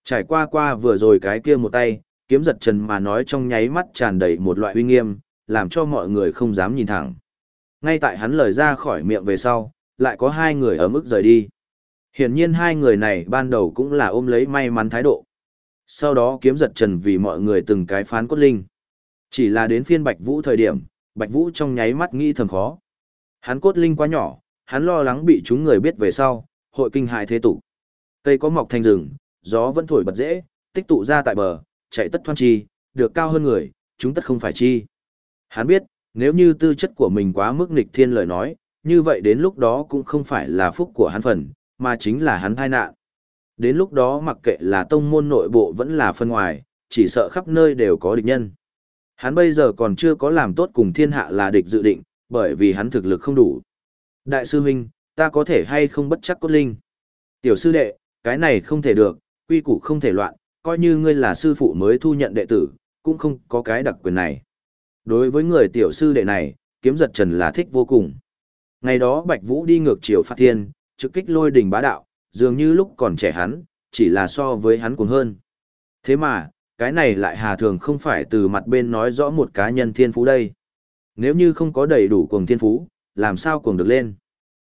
Trải qua qua vừa rồi cái kia một tay, kiếm giật trần mà nói trong nháy mắt tràn đầy một loại uy nghiêm, làm cho mọi người không dám nhìn thẳng. Ngay tại hắn lời ra khỏi miệng về sau, lại có hai người ở mức rời đi. Hiển nhiên hai người này ban đầu cũng là ôm lấy may mắn thái độ. Sau đó kiếm giật trần vì mọi người từng cái phán cốt linh. Chỉ là đến phiên Bạch Vũ thời điểm, Bạch Vũ trong nháy mắt nghĩ thầm khó. Hắn cốt linh quá nhỏ, hắn lo lắng bị chúng người biết về sau, hội kinh hại thế tụ. Cây có mọc thành rừng, gió vẫn thổi bật dễ, tích tụ ra tại bờ, chạy tất thoan chi, được cao hơn người, chúng tất không phải chi. Hắn biết, nếu như tư chất của mình quá mức nghịch thiên lời nói, như vậy đến lúc đó cũng không phải là phúc của hắn phần, mà chính là hắn tai nạn. Đến lúc đó mặc kệ là tông môn nội bộ vẫn là phân ngoài, chỉ sợ khắp nơi đều có địch nhân. Hắn bây giờ còn chưa có làm tốt cùng thiên hạ là địch dự định, bởi vì hắn thực lực không đủ. Đại sư huynh, ta có thể hay không bất chắc cốt linh? Tiểu sư đệ, cái này không thể được, quy củ không thể loạn, coi như ngươi là sư phụ mới thu nhận đệ tử, cũng không có cái đặc quyền này. Đối với người tiểu sư đệ này, kiếm giật trần là thích vô cùng. Ngày đó Bạch Vũ đi ngược chiều phát thiên, trực kích lôi đỉnh bá đạo, dường như lúc còn trẻ hắn, chỉ là so với hắn cũng hơn. Thế mà, cái này lại hà thường không phải từ mặt bên nói rõ một cá nhân thiên phú đây. Nếu như không có đầy đủ cuồng thiên phú, làm sao cuồng được lên?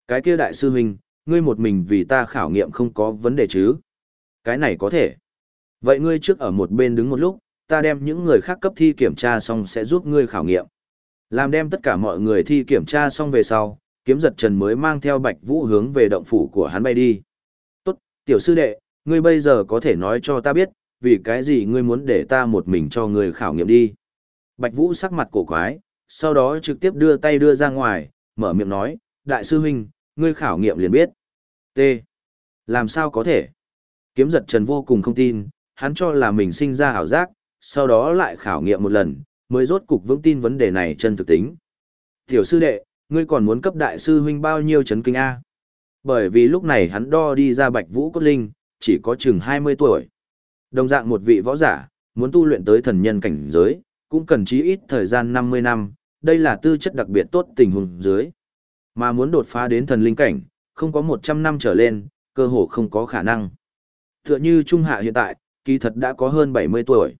Cái kia đại sư huynh, ngươi một mình vì ta khảo nghiệm không có vấn đề chứ? Cái này có thể. Vậy ngươi trước ở một bên đứng một lúc, ta đem những người khác cấp thi kiểm tra xong sẽ giúp ngươi khảo nghiệm. Làm đem tất cả mọi người thi kiểm tra xong về sau, kiếm giật trần mới mang theo bạch vũ hướng về động phủ của hắn bay đi. Tốt, tiểu sư đệ, ngươi bây giờ có thể nói cho ta biết, vì cái gì ngươi muốn để ta một mình cho ngươi khảo nghiệm đi. Bạch vũ sắc mặt cổ quái, sau đó trực tiếp đưa tay đưa ra ngoài, mở miệng nói, đại sư huynh, ngươi khảo nghiệm liền biết. T. Làm sao có thể? Kiếm giật trần vô cùng không tin, hắn cho là mình sinh ra ảo giác, sau đó lại khảo nghiệm một lần, mới rốt cục vững tin vấn đề này chân thực tính. Tiểu sư đệ, ngươi còn muốn cấp đại sư huynh bao nhiêu chấn kinh A? Bởi vì lúc này hắn đo đi ra bạch vũ cốt linh, chỉ có chừng 20 tuổi. Đồng dạng một vị võ giả, muốn tu luyện tới thần nhân cảnh giới, cũng cần chí ít thời gian 50 năm, đây là tư chất đặc biệt tốt tình huống dưới. Mà muốn đột phá đến thần linh cảnh, không có 100 năm trở lên, cơ hồ không có khả năng. Tựa như Trung Hạ hiện tại, kỳ thật đã có hơn 70 tuổi.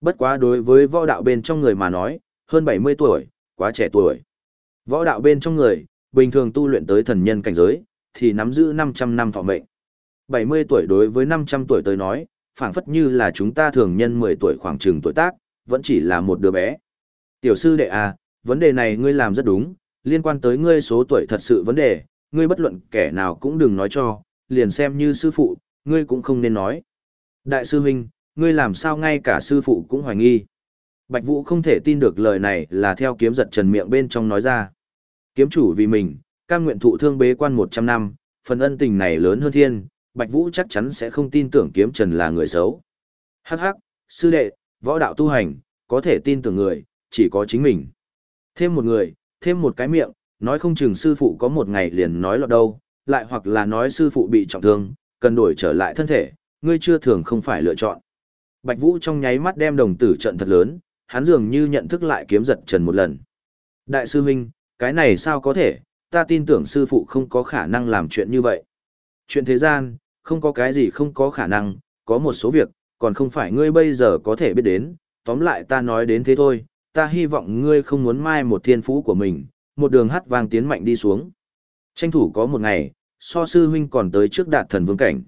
Bất quá đối với võ đạo bên trong người mà nói, hơn 70 tuổi, quá trẻ tuổi. Võ đạo bên trong người, bình thường tu luyện tới thần nhân cảnh giới, thì nắm giữ 500 năm thọ mệnh. 70 tuổi đối với 500 tuổi tới nói, phảng phất như là chúng ta thường nhân 10 tuổi khoảng chừng tuổi tác, vẫn chỉ là một đứa bé. Tiểu sư đệ à, vấn đề này ngươi làm rất đúng, liên quan tới ngươi số tuổi thật sự vấn đề, ngươi bất luận kẻ nào cũng đừng nói cho, liền xem như sư phụ, ngươi cũng không nên nói. Đại sư huynh, ngươi làm sao ngay cả sư phụ cũng hoài nghi. Bạch Vũ không thể tin được lời này là theo kiếm giật trần miệng bên trong nói ra. Kiếm chủ vì mình, cam nguyện thụ thương bế quan 100 năm, phần ân tình này lớn hơn thiên, Bạch Vũ chắc chắn sẽ không tin tưởng kiếm trần là người xấu. Hắc hắc, sư đệ, võ đạo tu hành, có thể tin tưởng người, chỉ có chính mình. Thêm một người, thêm một cái miệng, nói không chừng sư phụ có một ngày liền nói lọt đâu, lại hoặc là nói sư phụ bị trọng thương, cần đổi trở lại thân thể, ngươi chưa thường không phải lựa chọn. Bạch Vũ trong nháy mắt đem đồng tử trận thật lớn, hắn dường như nhận thức lại kiếm giật trần một lần. Đại sư huynh, cái này sao có thể, ta tin tưởng sư phụ không có khả năng làm chuyện như vậy. Chuyện thế gian, không có cái gì không có khả năng, có một số việc, còn không phải ngươi bây giờ có thể biết đến, tóm lại ta nói đến thế thôi, ta hy vọng ngươi không muốn mai một thiên phú của mình, một đường hát vang tiến mạnh đi xuống. Tranh thủ có một ngày, so sư huynh còn tới trước đạt thần vương cảnh.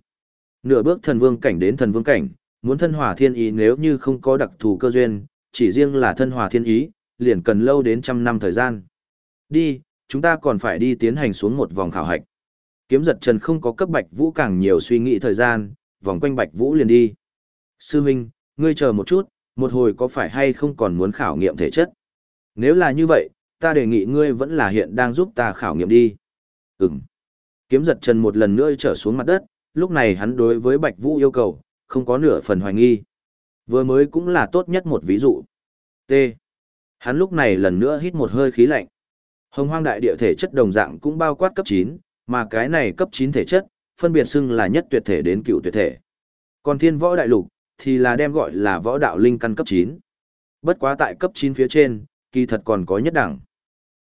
Nửa bước thần vương cảnh đến thần vương cảnh, muốn thân hòa thiên ý nếu như không có đặc thù cơ duyên, chỉ riêng là thân hòa thiên ý, liền cần lâu đến trăm năm thời gian. Đi, chúng ta còn phải đi tiến hành xuống một vòng khảo hạch. Kiếm giật trần không có cấp bạch vũ càng nhiều suy nghĩ thời gian, vòng quanh bạch vũ liền đi. Sư huynh, ngươi chờ một chút, một hồi có phải hay không còn muốn khảo nghiệm thể chất? Nếu là như vậy, ta đề nghị ngươi vẫn là hiện đang giúp ta khảo nghiệm đi. Ừm. Kiếm giật trần một lần nữa trở xuống mặt đất, lúc này hắn đối với Bạch Vũ yêu cầu, không có nửa phần hoài nghi. Vừa mới cũng là tốt nhất một ví dụ. T. Hắn lúc này lần nữa hít một hơi khí lạnh. Hồng hoang đại địa thể chất đồng dạng cũng bao quát cấp 9, mà cái này cấp 9 thể chất, phân biệt xưng là nhất tuyệt thể đến cựu tuyệt thể. Còn thiên võ đại lục, thì là đem gọi là võ đạo linh căn cấp 9. Bất quá tại cấp 9 phía trên, kỳ thật còn có nhất đẳng.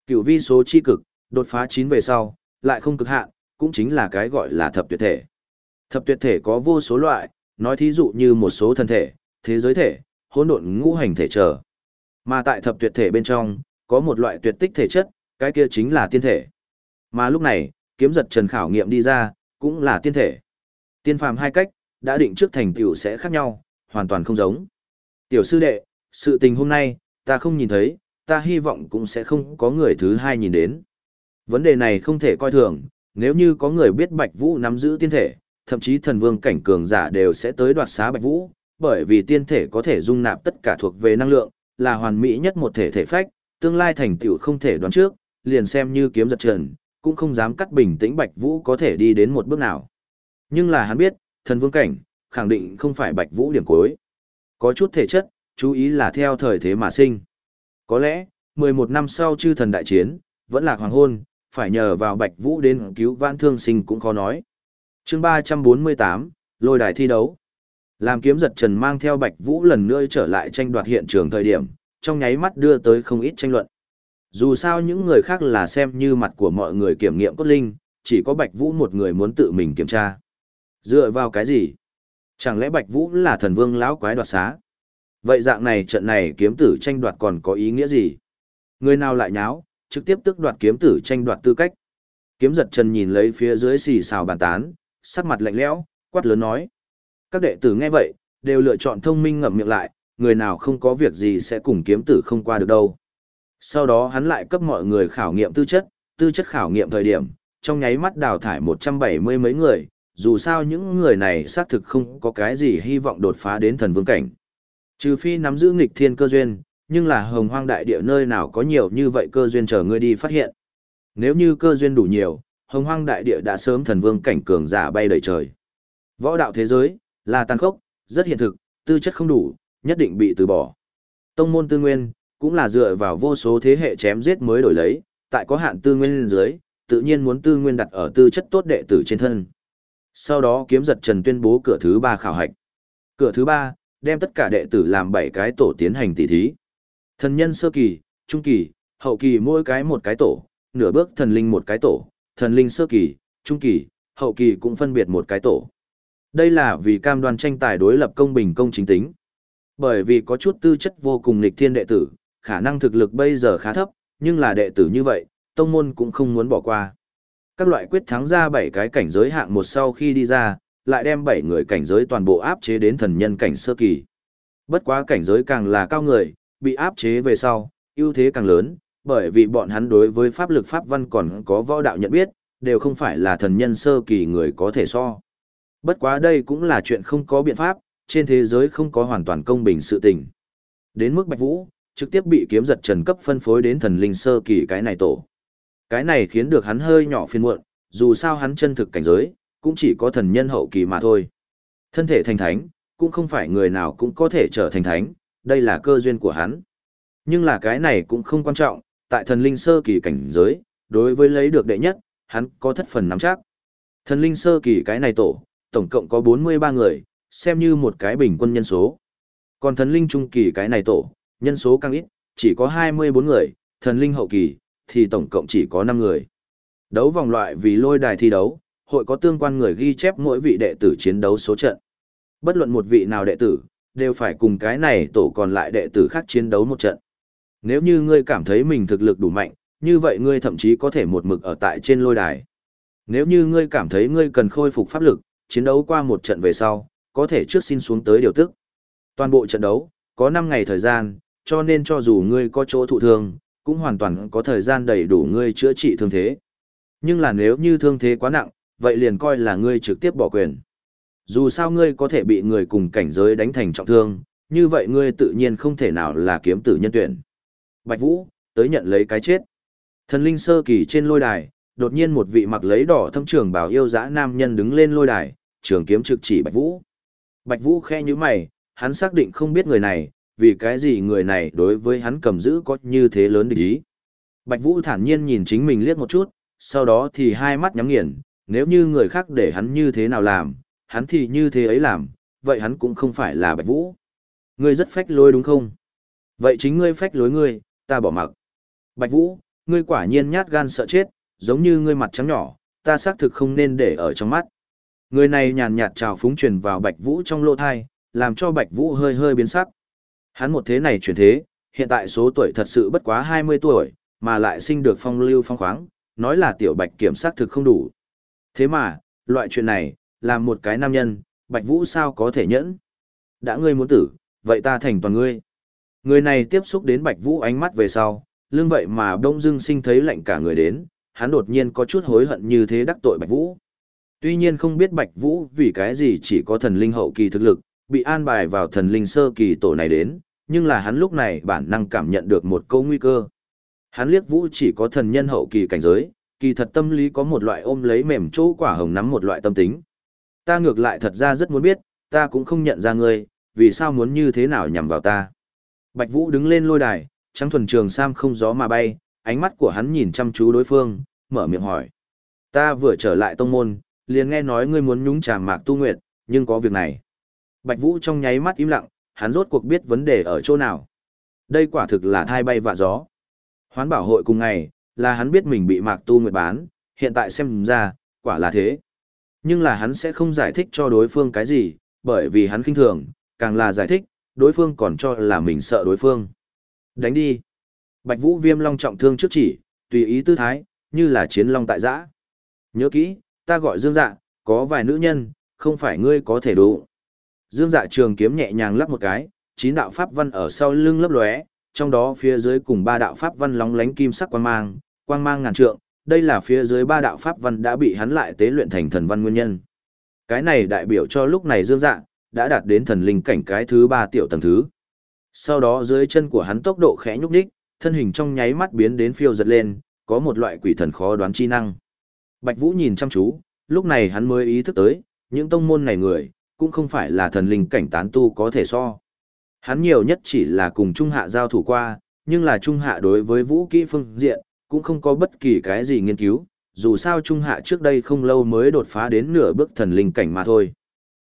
Cựu vi số chi cực, đột phá 9 về sau, lại không cực hạn, cũng chính là cái gọi là thập tuyệt thể. Thập tuyệt thể có vô số loại, nói thí dụ như một số thân thể, thế giới thể, hỗn độn ngũ hành thể trở. Mà tại thập tuyệt thể bên trong, có một loại tuyệt tích thể chất, cái kia chính là tiên thể. Mà lúc này, kiếm giật trần khảo nghiệm đi ra, cũng là tiên thể. Tiên phàm hai cách, đã định trước thành tiểu sẽ khác nhau, hoàn toàn không giống. Tiểu sư đệ, sự tình hôm nay, ta không nhìn thấy, ta hy vọng cũng sẽ không có người thứ hai nhìn đến. Vấn đề này không thể coi thường, nếu như có người biết Bạch Vũ nắm giữ tiên thể, thậm chí thần vương cảnh cường giả đều sẽ tới đoạt xá Bạch Vũ, bởi vì tiên thể có thể dung nạp tất cả thuộc về năng lượng, là hoàn mỹ nhất một thể thể phách, tương lai thành tựu không thể đoán trước, liền xem như kiếm giật trần, cũng không dám cắt bình tĩnh Bạch Vũ có thể đi đến một bước nào. Nhưng là hắn biết, thần vương cảnh, khẳng định không phải Bạch Vũ điểm cuối. Có chút thể chất, chú ý là theo thời thế mà sinh. Có lẽ, 11 năm sau chư thần đại chiến, vẫn là hoàng hôn, phải nhờ vào Bạch Vũ đến cứu vãn thương sinh cũng khó nói chương 348, lôi đài thi đấu. Làm kiếm giật trần mang theo Bạch Vũ lần nữa trở lại tranh đoạt hiện trường thời điểm, trong nháy mắt đưa tới không ít tranh luận. Dù sao những người khác là xem như mặt của mọi người kiểm nghiệm cốt linh, chỉ có Bạch Vũ một người muốn tự mình kiểm tra. Dựa vào cái gì? Chẳng lẽ Bạch Vũ là thần vương lão quái đoạt xá? Vậy dạng này trận này kiếm tử tranh đoạt còn có ý nghĩa gì? Người nào lại nháo, trực tiếp tức đoạt kiếm tử tranh đoạt tư cách. Kiếm giật trần nhìn lấy phía dưới xì xào bàn tán, sắc mặt lạnh lẽo, quát lớn nói. Các đệ tử nghe vậy, đều lựa chọn thông minh ngậm miệng lại, người nào không có việc gì sẽ cùng kiếm tử không qua được đâu. Sau đó hắn lại cấp mọi người khảo nghiệm tư chất, tư chất khảo nghiệm thời điểm, trong nháy mắt đào thải 170 mấy người, dù sao những người này xác thực không có cái gì hy vọng đột phá đến thần vương cảnh. Trừ phi nắm giữ nghịch thiên cơ duyên, nhưng là hồng hoang đại địa nơi nào có nhiều như vậy cơ duyên chờ ngươi đi phát hiện. Nếu như cơ duyên đủ nhiều, hồng hoang đại địa đã sớm thần vương cảnh cường giả bay đầy trời. Võ đạo thế giới, là tàn khốc, rất hiện thực, tư chất không đủ, nhất định bị từ bỏ. Tông môn tư nguyên, cũng là dựa vào vô số thế hệ chém giết mới đổi lấy, tại có hạn tư nguyên dưới, tự nhiên muốn tư nguyên đặt ở tư chất tốt đệ tử trên thân. Sau đó kiếm giật trần tuyên bố cửa thứ ba khảo hạch. Cửa thứ ba, đem tất cả đệ tử làm bảy cái tổ tiến hành tỷ thí. Thần nhân sơ kỳ, trung kỳ, hậu kỳ mỗi cái một cái tổ, nửa bước thần linh một cái tổ, thần linh sơ kỳ, trung kỳ, hậu kỳ cũng phân biệt một cái tổ. Đây là vì cam đoan tranh tài đối lập công bình công chính tính. Bởi vì có chút tư chất vô cùng nghịch thiên đệ tử, khả năng thực lực bây giờ khá thấp, nhưng là đệ tử như vậy, tông môn cũng không muốn bỏ qua. Các loại quyết thắng ra 7 cái cảnh giới hạng một sau khi đi ra, lại đem 7 người cảnh giới toàn bộ áp chế đến thần nhân cảnh sơ kỳ. Bất quá cảnh giới càng là cao người, bị áp chế về sau, ưu thế càng lớn, bởi vì bọn hắn đối với pháp lực pháp văn còn có võ đạo nhận biết, đều không phải là thần nhân sơ kỳ người có thể so. Bất quá đây cũng là chuyện không có biện pháp, trên thế giới không có hoàn toàn công bình sự tình. Đến mức Bạch Vũ, trực tiếp bị kiếm giật trần cấp phân phối đến thần linh sơ kỳ cái này tổ. Cái này khiến được hắn hơi nhỏ phiền muộn, dù sao hắn chân thực cảnh giới, cũng chỉ có thần nhân hậu kỳ mà thôi. Thân thể thành thánh, cũng không phải người nào cũng có thể trở thành thánh, đây là cơ duyên của hắn. Nhưng là cái này cũng không quan trọng, tại thần linh sơ kỳ cảnh giới, đối với lấy được đệ nhất, hắn có thất phần nắm chắc. Thần linh sơ kỳ cái này tổ, tổng cộng có 43 người, xem như một cái bình quân nhân số. Còn thần linh trung kỳ cái này tổ, nhân số càng ít, chỉ có 24 người, thần linh hậu kỳ, thì tổng cộng chỉ có 5 người. Đấu vòng loại vì lôi đài thi đấu, hội có tương quan người ghi chép mỗi vị đệ tử chiến đấu số trận. Bất luận một vị nào đệ tử, đều phải cùng cái này tổ còn lại đệ tử khác chiến đấu một trận. Nếu như ngươi cảm thấy mình thực lực đủ mạnh, như vậy ngươi thậm chí có thể một mực ở tại trên lôi đài. Nếu như ngươi cảm thấy ngươi cần khôi phục pháp lực, chiến đấu qua một trận về sau, có thể trước xin xuống tới điều tức. Toàn bộ trận đấu, có 5 ngày thời gian, cho nên cho dù ngươi có chỗ thụ thương, cũng hoàn toàn có thời gian đầy đủ ngươi chữa trị thương thế. Nhưng là nếu như thương thế quá nặng, vậy liền coi là ngươi trực tiếp bỏ quyền. Dù sao ngươi có thể bị người cùng cảnh giới đánh thành trọng thương, như vậy ngươi tự nhiên không thể nào là kiếm tử nhân tuyển. Bạch Vũ, tới nhận lấy cái chết. Thần linh sơ kỳ trên lôi đài, đột nhiên một vị mặc lấy đỏ thâm trường bảo yêu dã nam nhân đứng lên lôi đài, trường kiếm trực chỉ Bạch Vũ. Bạch Vũ khe như mày, hắn xác định không biết người này, vì cái gì người này đối với hắn cầm giữ có như thế lớn địch ý. Bạch Vũ thản nhiên nhìn chính mình liếc một chút, sau đó thì hai mắt nhắm nghiền, nếu như người khác để hắn như thế nào làm, hắn thì như thế ấy làm, vậy hắn cũng không phải là Bạch Vũ. Ngươi rất phách lối đúng không? Vậy chính ngươi phách lối ngươi, ta bỏ mặc. Bạch Vũ, ngươi quả nhiên nhát gan sợ chết, giống như ngươi mặt trắng nhỏ, ta xác thực không nên để ở trong mắt. Người này nhàn nhạt trào phúng truyền vào Bạch Vũ trong lỗ thai, làm cho Bạch Vũ hơi hơi biến sắc. Hắn một thế này chuyển thế, hiện tại số tuổi thật sự bất quá 20 tuổi, mà lại sinh được phong lưu phong khoáng, nói là tiểu Bạch kiểm xác thực không đủ. Thế mà, loại chuyện này, làm một cái nam nhân, Bạch Vũ sao có thể nhẫn? Đã ngươi muốn tử, vậy ta thành toàn ngươi. Người này tiếp xúc đến Bạch Vũ ánh mắt về sau, lương vậy mà đông dưng sinh thấy lạnh cả người đến, hắn đột nhiên có chút hối hận như thế đắc tội Bạch Vũ. Tuy nhiên không biết Bạch Vũ vì cái gì chỉ có thần linh hậu kỳ thực lực, bị an bài vào thần linh sơ kỳ tổ này đến, nhưng là hắn lúc này bản năng cảm nhận được một câu nguy cơ. Hắn liếc Vũ chỉ có thần nhân hậu kỳ cảnh giới, kỳ thật tâm lý có một loại ôm lấy mềm chỗ quả hồng nắm một loại tâm tính. Ta ngược lại thật ra rất muốn biết, ta cũng không nhận ra ngươi, vì sao muốn như thế nào nhằm vào ta. Bạch Vũ đứng lên lôi đài, trắng thuần trường sam không gió mà bay, ánh mắt của hắn nhìn chăm chú đối phương, mở miệng hỏi. Ta vừa trở lại tông môn, liền nghe nói ngươi muốn nhúng chàm mạc tu nguyệt, nhưng có việc này. Bạch Vũ trong nháy mắt im lặng, hắn rốt cuộc biết vấn đề ở chỗ nào. Đây quả thực là thai bay vạ gió. Hoán bảo hội cùng ngày, là hắn biết mình bị mạc tu nguyệt bán, hiện tại xem ra, quả là thế. Nhưng là hắn sẽ không giải thích cho đối phương cái gì, bởi vì hắn khinh thường, càng là giải thích, đối phương còn cho là mình sợ đối phương. Đánh đi. Bạch Vũ Viêm Long trọng thương trước chỉ, tùy ý tư thái, như là chiến long tại giã. Nhớ kỹ, ta gọi Dương Dạ, có vài nữ nhân, không phải ngươi có thể đủ. Dương Dạ trường kiếm nhẹ nhàng lắp một cái, chín đạo pháp văn ở sau lưng lấp lóe, trong đó phía dưới cùng ba đạo pháp văn lóng lánh kim sắc quang mang, quang mang ngàn trượng, đây là phía dưới ba đạo pháp văn đã bị hắn lại tế luyện thành thần văn nguyên nhân. Cái này đại biểu cho lúc này Dương Dạ đã đạt đến thần linh cảnh cái thứ ba tiểu tầng thứ. Sau đó dưới chân của hắn tốc độ khẽ nhúc nhích, thân hình trong nháy mắt biến đến phiêu giật lên, có một loại quỷ thần khó đoán chi năng. Bạch Vũ nhìn chăm chú, lúc này hắn mới ý thức tới, những tông môn này người, cũng không phải là thần linh cảnh tán tu có thể so. Hắn nhiều nhất chỉ là cùng Trung Hạ giao thủ qua, nhưng là Trung Hạ đối với vũ kỹ phương diện, cũng không có bất kỳ cái gì nghiên cứu, dù sao Trung Hạ trước đây không lâu mới đột phá đến nửa bước thần linh cảnh mà thôi.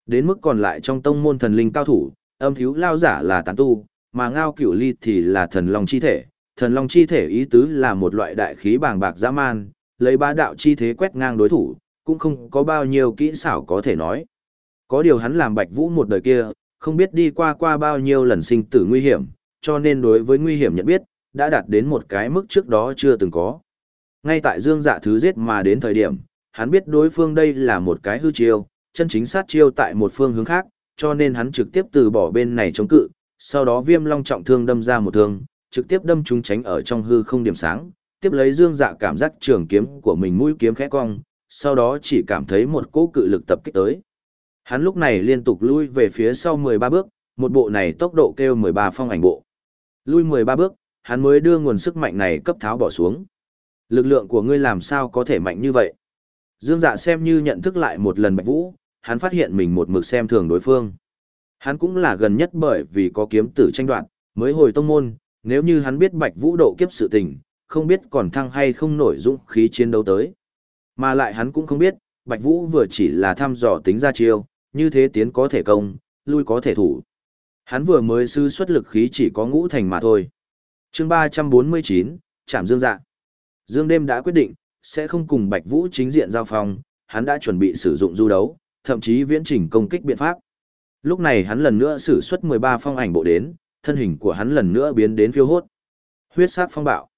Đến mức còn lại trong tông môn thần linh cao thủ, âm thiếu lao giả là tán tu, mà ngao cửu ly thì là thần long chi thể. Thần long chi thể ý tứ là một loại đại khí bàng bạc dã man, lấy ba đạo chi thế quét ngang đối thủ, cũng không có bao nhiêu kỹ xảo có thể nói. Có điều hắn làm bạch vũ một đời kia, không biết đi qua qua bao nhiêu lần sinh tử nguy hiểm, cho nên đối với nguy hiểm nhận biết, đã đạt đến một cái mức trước đó chưa từng có. Ngay tại dương dạ thứ giết mà đến thời điểm, hắn biết đối phương đây là một cái hư chiêu, chân chính sát chiêu tại một phương hướng khác, cho nên hắn trực tiếp từ bỏ bên này chống cự, sau đó viêm long trọng thương đâm ra một thương, trực tiếp đâm trúng tránh ở trong hư không điểm sáng, tiếp lấy dương dạ cảm giác trường kiếm của mình mũi kiếm khẽ cong, sau đó chỉ cảm thấy một cỗ cự lực tập kích tới. Hắn lúc này liên tục lui về phía sau 13 bước, một bộ này tốc độ kêu 13 phong ảnh bộ. Lui 13 bước, hắn mới đưa nguồn sức mạnh này cấp tháo bỏ xuống. Lực lượng của ngươi làm sao có thể mạnh như vậy? Dương dạ xem như nhận thức lại một lần bạch vũ, hắn phát hiện mình một mực xem thường đối phương. Hắn cũng là gần nhất bởi vì có kiếm tử tranh đoạt, mới hồi tông môn, nếu như hắn biết bạch vũ độ kiếp sự tình, không biết còn thăng hay không nổi dũng khí chiến đấu tới. Mà lại hắn cũng không biết, bạch vũ vừa chỉ là thăm dò tính ra chiêu, như thế tiến có thể công, lui có thể thủ. Hắn vừa mới sư xuất lực khí chỉ có ngũ thành mà thôi. chương 349, Trảm Dương Dạ. Dương đêm đã quyết định, sẽ không cùng Bạch Vũ chính diện giao phong, hắn đã chuẩn bị sử dụng du đấu, thậm chí viễn chỉnh công kích biện pháp. Lúc này hắn lần nữa sử xuất 13 phong ảnh bộ đến, thân hình của hắn lần nữa biến đến phiêu hốt. Huyết sắc phong bạo.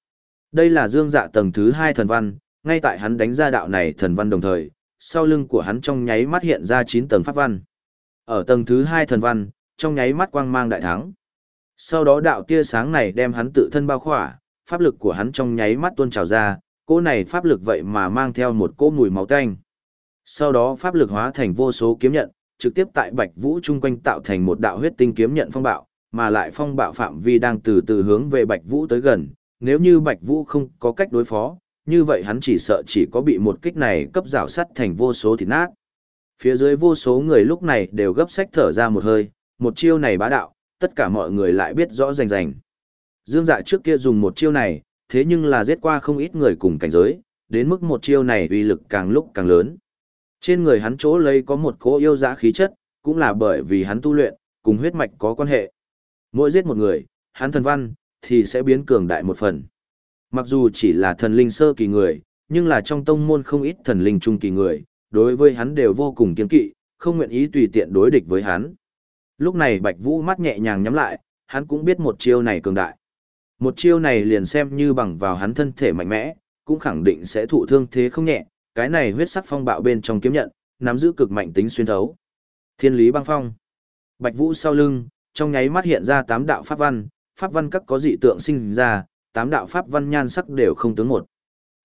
Đây là dương dạ tầng thứ 2 thần văn, Ngay tại hắn đánh ra đạo này thần văn đồng thời, sau lưng của hắn trong nháy mắt hiện ra 9 tầng pháp văn. Ở tầng thứ 2 thần văn, trong nháy mắt quang mang đại thắng. Sau đó đạo tia sáng này đem hắn tự thân bao khỏa, pháp lực của hắn trong nháy mắt tuôn trào ra, cỗ này pháp lực vậy mà mang theo một cỗ mùi máu tanh. Sau đó pháp lực hóa thành vô số kiếm nhận, trực tiếp tại Bạch Vũ chung quanh tạo thành một đạo huyết tinh kiếm nhận phong bạo, mà lại phong bạo phạm vi đang từ từ hướng về Bạch Vũ tới gần, nếu như Bạch Vũ không có cách đối phó, như vậy hắn chỉ sợ chỉ có bị một kích này cấp rào sắt thành vô số thịt nát. Phía dưới vô số người lúc này đều gấp sách thở ra một hơi, một chiêu này bá đạo, tất cả mọi người lại biết rõ rành rành. Dương dạ trước kia dùng một chiêu này, thế nhưng là giết qua không ít người cùng cảnh giới, đến mức một chiêu này uy lực càng lúc càng lớn. Trên người hắn chỗ lấy có một cỗ yêu dã khí chất, cũng là bởi vì hắn tu luyện, cùng huyết mạch có quan hệ. Mỗi giết một người, hắn thần văn, thì sẽ biến cường đại một phần. Mặc dù chỉ là thần linh sơ kỳ người, nhưng là trong tông môn không ít thần linh trung kỳ người, đối với hắn đều vô cùng kiên kỵ, không nguyện ý tùy tiện đối địch với hắn. Lúc này Bạch Vũ mắt nhẹ nhàng nhắm lại, hắn cũng biết một chiêu này cường đại. Một chiêu này liền xem như bằng vào hắn thân thể mạnh mẽ, cũng khẳng định sẽ thụ thương thế không nhẹ, cái này huyết sắc phong bạo bên trong kiếm nhận, nắm giữ cực mạnh tính xuyên thấu. Thiên lý băng phong. Bạch Vũ sau lưng, trong nháy mắt hiện ra tám đạo pháp văn, pháp văn các có dị tượng sinh ra, tám đạo pháp văn nhan sắc đều không tướng một.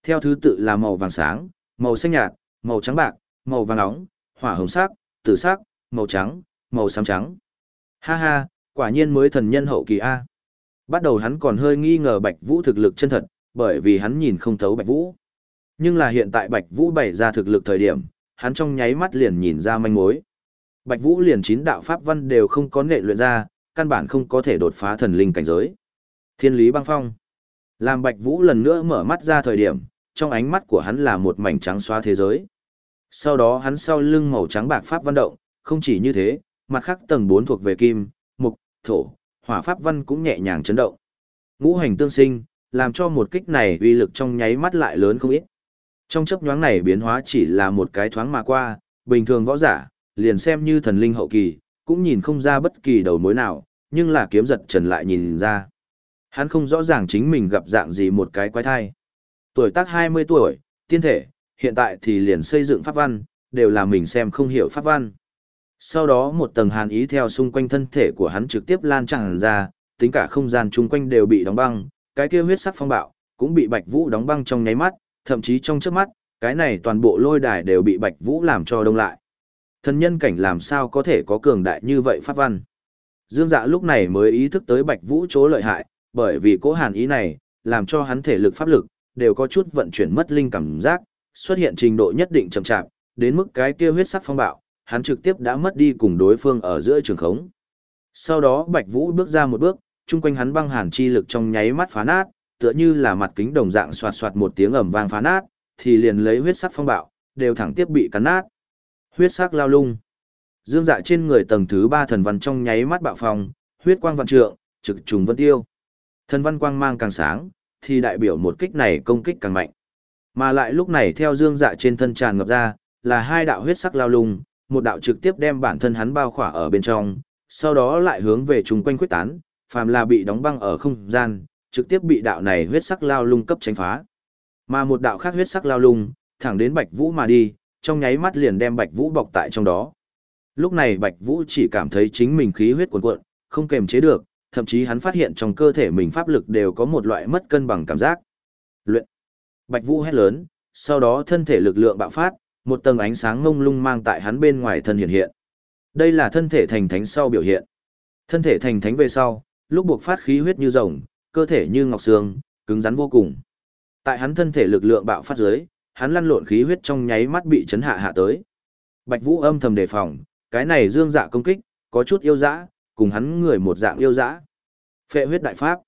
Theo thứ tự là màu vàng sáng, màu xanh nhạt, màu trắng bạc, màu vàng nóng, hỏa hồng sắc, tử sắc, màu trắng, màu xám trắng. Ha ha, quả nhiên mới thần nhân hậu kỳ A. Bắt đầu hắn còn hơi nghi ngờ Bạch Vũ thực lực chân thật, bởi vì hắn nhìn không thấu Bạch Vũ. Nhưng là hiện tại Bạch Vũ bày ra thực lực thời điểm, hắn trong nháy mắt liền nhìn ra manh mối. Bạch Vũ liền chín đạo pháp văn đều không có nệ luyện ra, căn bản không có thể đột phá thần linh cảnh giới. Thiên lý băng phong. Làm Bạch Vũ lần nữa mở mắt ra thời điểm, trong ánh mắt của hắn là một mảnh trắng xóa thế giới. Sau đó hắn sau lưng màu trắng bạc pháp văn động, không chỉ như thế, mặt khác tầng 4 thuộc về kim, mục, thổ, hỏa pháp văn cũng nhẹ nhàng chấn động. Ngũ hành tương sinh, làm cho một kích này uy lực trong nháy mắt lại lớn không ít. Trong chấp nhoáng này biến hóa chỉ là một cái thoáng mà qua, bình thường võ giả, liền xem như thần linh hậu kỳ, cũng nhìn không ra bất kỳ đầu mối nào, nhưng là kiếm giật trần lại nhìn ra. Hắn không rõ ràng chính mình gặp dạng gì một cái quái thai. Tuổi tác 20 tuổi, tiên thể, hiện tại thì liền xây dựng pháp văn, đều là mình xem không hiểu pháp văn. Sau đó một tầng hàn ý theo xung quanh thân thể của hắn trực tiếp lan tràn ra, tính cả không gian chung quanh đều bị đóng băng, cái kia huyết sắc phong bạo cũng bị Bạch Vũ đóng băng trong nháy mắt, thậm chí trong trước mắt, cái này toàn bộ lôi đài đều bị Bạch Vũ làm cho đông lại. Thần nhân cảnh làm sao có thể có cường đại như vậy pháp văn. Dương Dạ lúc này mới ý thức tới Bạch Vũ chỗ lợi hại, bởi vì cố hàn ý này, làm cho hắn thể lực pháp lực, đều có chút vận chuyển mất linh cảm giác, xuất hiện trình độ nhất định chậm chạp, đến mức cái kia huyết sắc phong bạo, hắn trực tiếp đã mất đi cùng đối phương ở giữa trường khống. Sau đó Bạch Vũ bước ra một bước, chung quanh hắn băng hàn chi lực trong nháy mắt phá nát, tựa như là mặt kính đồng dạng xoạt xoạt một tiếng ầm vang phá nát, thì liền lấy huyết sắc phong bạo, đều thẳng tiếp bị cắn nát. Huyết sắc lao lung. Dương dạ trên người tầng thứ ba thần văn trong nháy mắt bạo phong, huyết quang vạn trượng, trực trùng vân tiêu. Thần văn quang mang càng sáng, thì đại biểu một kích này công kích càng mạnh. Mà lại lúc này theo dương dạ trên thân tràn ngập ra, là hai đạo huyết sắc lao lung, một đạo trực tiếp đem bản thân hắn bao khỏa ở bên trong, sau đó lại hướng về trùng quanh quyết tán, phàm là bị đóng băng ở không gian, trực tiếp bị đạo này huyết sắc lao lung cấp tránh phá. Mà một đạo khác huyết sắc lao lung, thẳng đến Bạch Vũ mà đi, trong nháy mắt liền đem Bạch Vũ bọc tại trong đó. Lúc này Bạch Vũ chỉ cảm thấy chính mình khí huyết cuồn cuộn, không kềm chế được, thậm chí hắn phát hiện trong cơ thể mình pháp lực đều có một loại mất cân bằng cảm giác. Luyện. Bạch Vũ hét lớn, sau đó thân thể lực lượng bạo phát, một tầng ánh sáng ngông lung mang tại hắn bên ngoài thân hiện hiện. Đây là thân thể thành thánh sau biểu hiện. Thân thể thành thánh về sau, lúc buộc phát khí huyết như rồng, cơ thể như ngọc xương, cứng rắn vô cùng. Tại hắn thân thể lực lượng bạo phát dưới, hắn lăn lộn khí huyết trong nháy mắt bị chấn hạ hạ tới. Bạch Vũ âm thầm đề phòng, cái này dương dạ công kích, có chút yêu dã, cùng hắn người một dạng yêu dã. Phệ huyết đại pháp.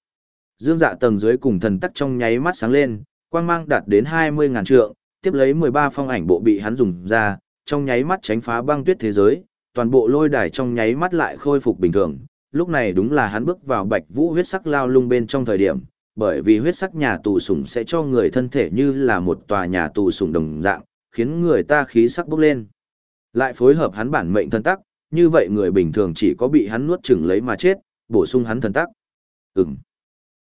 Dương dạ tầng dưới cùng thần tắc trong nháy mắt sáng lên, quang mang đạt đến 20 ngàn trượng, tiếp lấy 13 phong ảnh bộ bị hắn dùng ra, trong nháy mắt tránh phá băng tuyết thế giới, toàn bộ lôi đài trong nháy mắt lại khôi phục bình thường. Lúc này đúng là hắn bước vào bạch vũ huyết sắc lao lung bên trong thời điểm, bởi vì huyết sắc nhà tù sủng sẽ cho người thân thể như là một tòa nhà tù sủng đồng dạng, khiến người ta khí sắc bốc lên. Lại phối hợp hắn bản mệnh thân tắc, như vậy người bình thường chỉ có bị hắn nuốt chửng lấy mà chết, bổ sung hắn thần tắc. Ừm.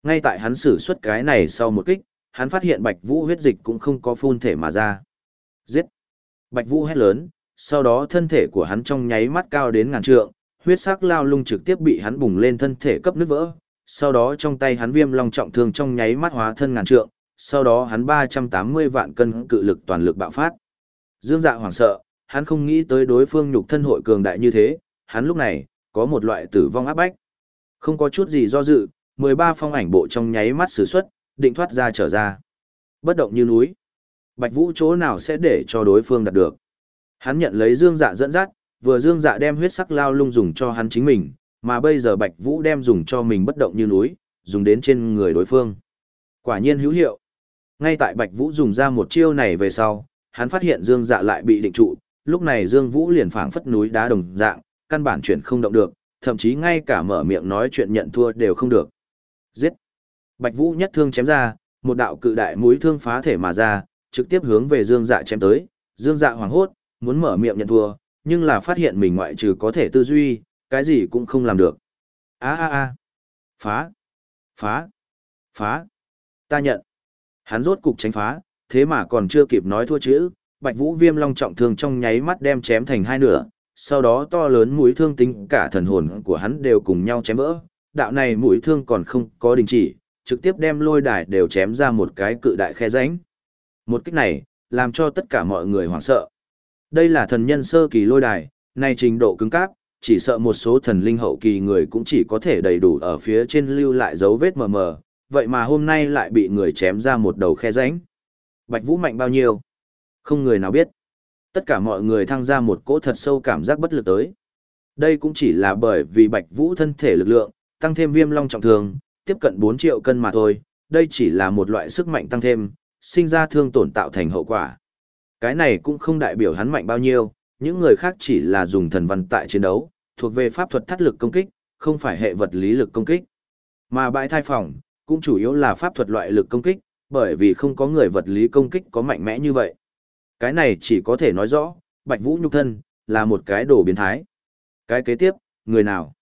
Ngay tại hắn sử xuất cái này sau một kích, hắn phát hiện Bạch Vũ huyết dịch cũng không có phun thể mà ra. Giết! Bạch Vũ hét lớn, sau đó thân thể của hắn trong nháy mắt cao đến ngàn trượng, huyết sắc lao lung trực tiếp bị hắn bùng lên thân thể cấp nứt vỡ. Sau đó trong tay hắn viêm long trọng thương trong nháy mắt hóa thân ngàn trượng, sau đó hắn 380 vạn cân cự lực toàn lực bạo phát. Dương Dạ hoảng sợ, hắn không nghĩ tới đối phương nhục thân hội cường đại như thế, hắn lúc này có một loại tử vong áp bách. Không có chút gì do dự, 13 phong ảnh bộ trong nháy mắt sử xuất, định thoát ra trở ra. Bất động như núi. Bạch Vũ chỗ nào sẽ để cho đối phương đạt được. Hắn nhận lấy Dương Dạ dẫn dắt, vừa Dương Dạ đem huyết sắc lao lung dùng cho hắn chính mình, mà bây giờ Bạch Vũ đem dùng cho mình bất động như núi, dùng đến trên người đối phương. Quả nhiên hữu hiệu. Ngay tại Bạch Vũ dùng ra một chiêu này về sau, hắn phát hiện Dương Dạ lại bị định trụ, lúc này Dương Vũ liền phảng phất núi đá đồng dạng, căn bản chuyển không động được, thậm chí ngay cả mở miệng nói chuyện nhận thua đều không được. Giết! Bạch Vũ nhất thương chém ra, một đạo cự đại mũi thương phá thể mà ra, trực tiếp hướng về Dương Dạ chém tới. Dương Dạ hoảng hốt, muốn mở miệng nhận thua, nhưng là phát hiện mình ngoại trừ có thể tư duy, cái gì cũng không làm được. A a a! Phá! Phá! Phá! Ta nhận! Hắn rốt cục tránh phá, thế mà còn chưa kịp nói thua chữ, Bạch Vũ Viêm Long trọng thương trong nháy mắt đem chém thành hai nửa, sau đó to lớn mũi thương tính cả thần hồn của hắn đều cùng nhau chém vỡ. Đạo này mũi thương còn không có đình chỉ, trực tiếp đem lôi đài đều chém ra một cái cự đại khe rãnh. Một kích này, làm cho tất cả mọi người hoảng sợ. Đây là thần nhân sơ kỳ lôi đài, này trình độ cứng cáp, chỉ sợ một số thần linh hậu kỳ người cũng chỉ có thể đầy đủ ở phía trên lưu lại dấu vết mờ mờ, vậy mà hôm nay lại bị người chém ra một đầu khe rãnh. Bạch Vũ mạnh bao nhiêu? Không người nào biết. Tất cả mọi người thăng ra một cỗ thật sâu cảm giác bất lực tới. Đây cũng chỉ là bởi vì Bạch Vũ thân thể lực lượng, tăng thêm viêm long trọng thương, tiếp cận 4 triệu cân mà thôi, đây chỉ là một loại sức mạnh tăng thêm, sinh ra thương tổn tạo thành hậu quả. Cái này cũng không đại biểu hắn mạnh bao nhiêu, những người khác chỉ là dùng thần văn tại chiến đấu, thuộc về pháp thuật thắt lực công kích, không phải hệ vật lý lực công kích. Mà bãi thai phòng, cũng chủ yếu là pháp thuật loại lực công kích, bởi vì không có người vật lý công kích có mạnh mẽ như vậy. Cái này chỉ có thể nói rõ, Bạch Vũ nhục thân, là một cái đồ biến thái. Cái kế tiếp, người nào?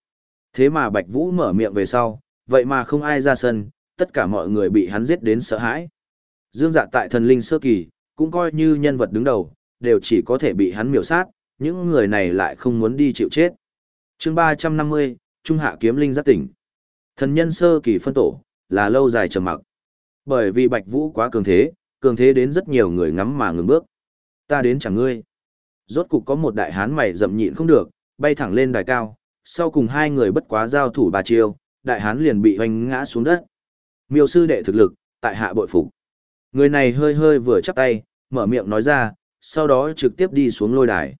Thế mà Bạch Vũ mở miệng về sau, vậy mà không ai ra sân, tất cả mọi người bị hắn giết đến sợ hãi. Dương dạ tại thần linh sơ kỳ, cũng coi như nhân vật đứng đầu, đều chỉ có thể bị hắn miểu sát, những người này lại không muốn đi chịu chết. chương 350, Trung Hạ Kiếm Linh giác tỉnh. Thần nhân sơ kỳ phân tổ, là lâu dài trầm mặc. Bởi vì Bạch Vũ quá cường thế, cường thế đến rất nhiều người ngắm mà ngừng bước. Ta đến chẳng ngươi. Rốt cục có một đại hán mày dậm nhịn không được, bay thẳng lên đài cao, sau cùng hai người bất quá giao thủ ba chiêu, đại hán liền bị hoành ngã xuống đất. Miêu sư đệ thực lực, tại hạ bội phục. Người này hơi hơi vừa chắp tay, mở miệng nói ra, sau đó trực tiếp đi xuống lôi đài.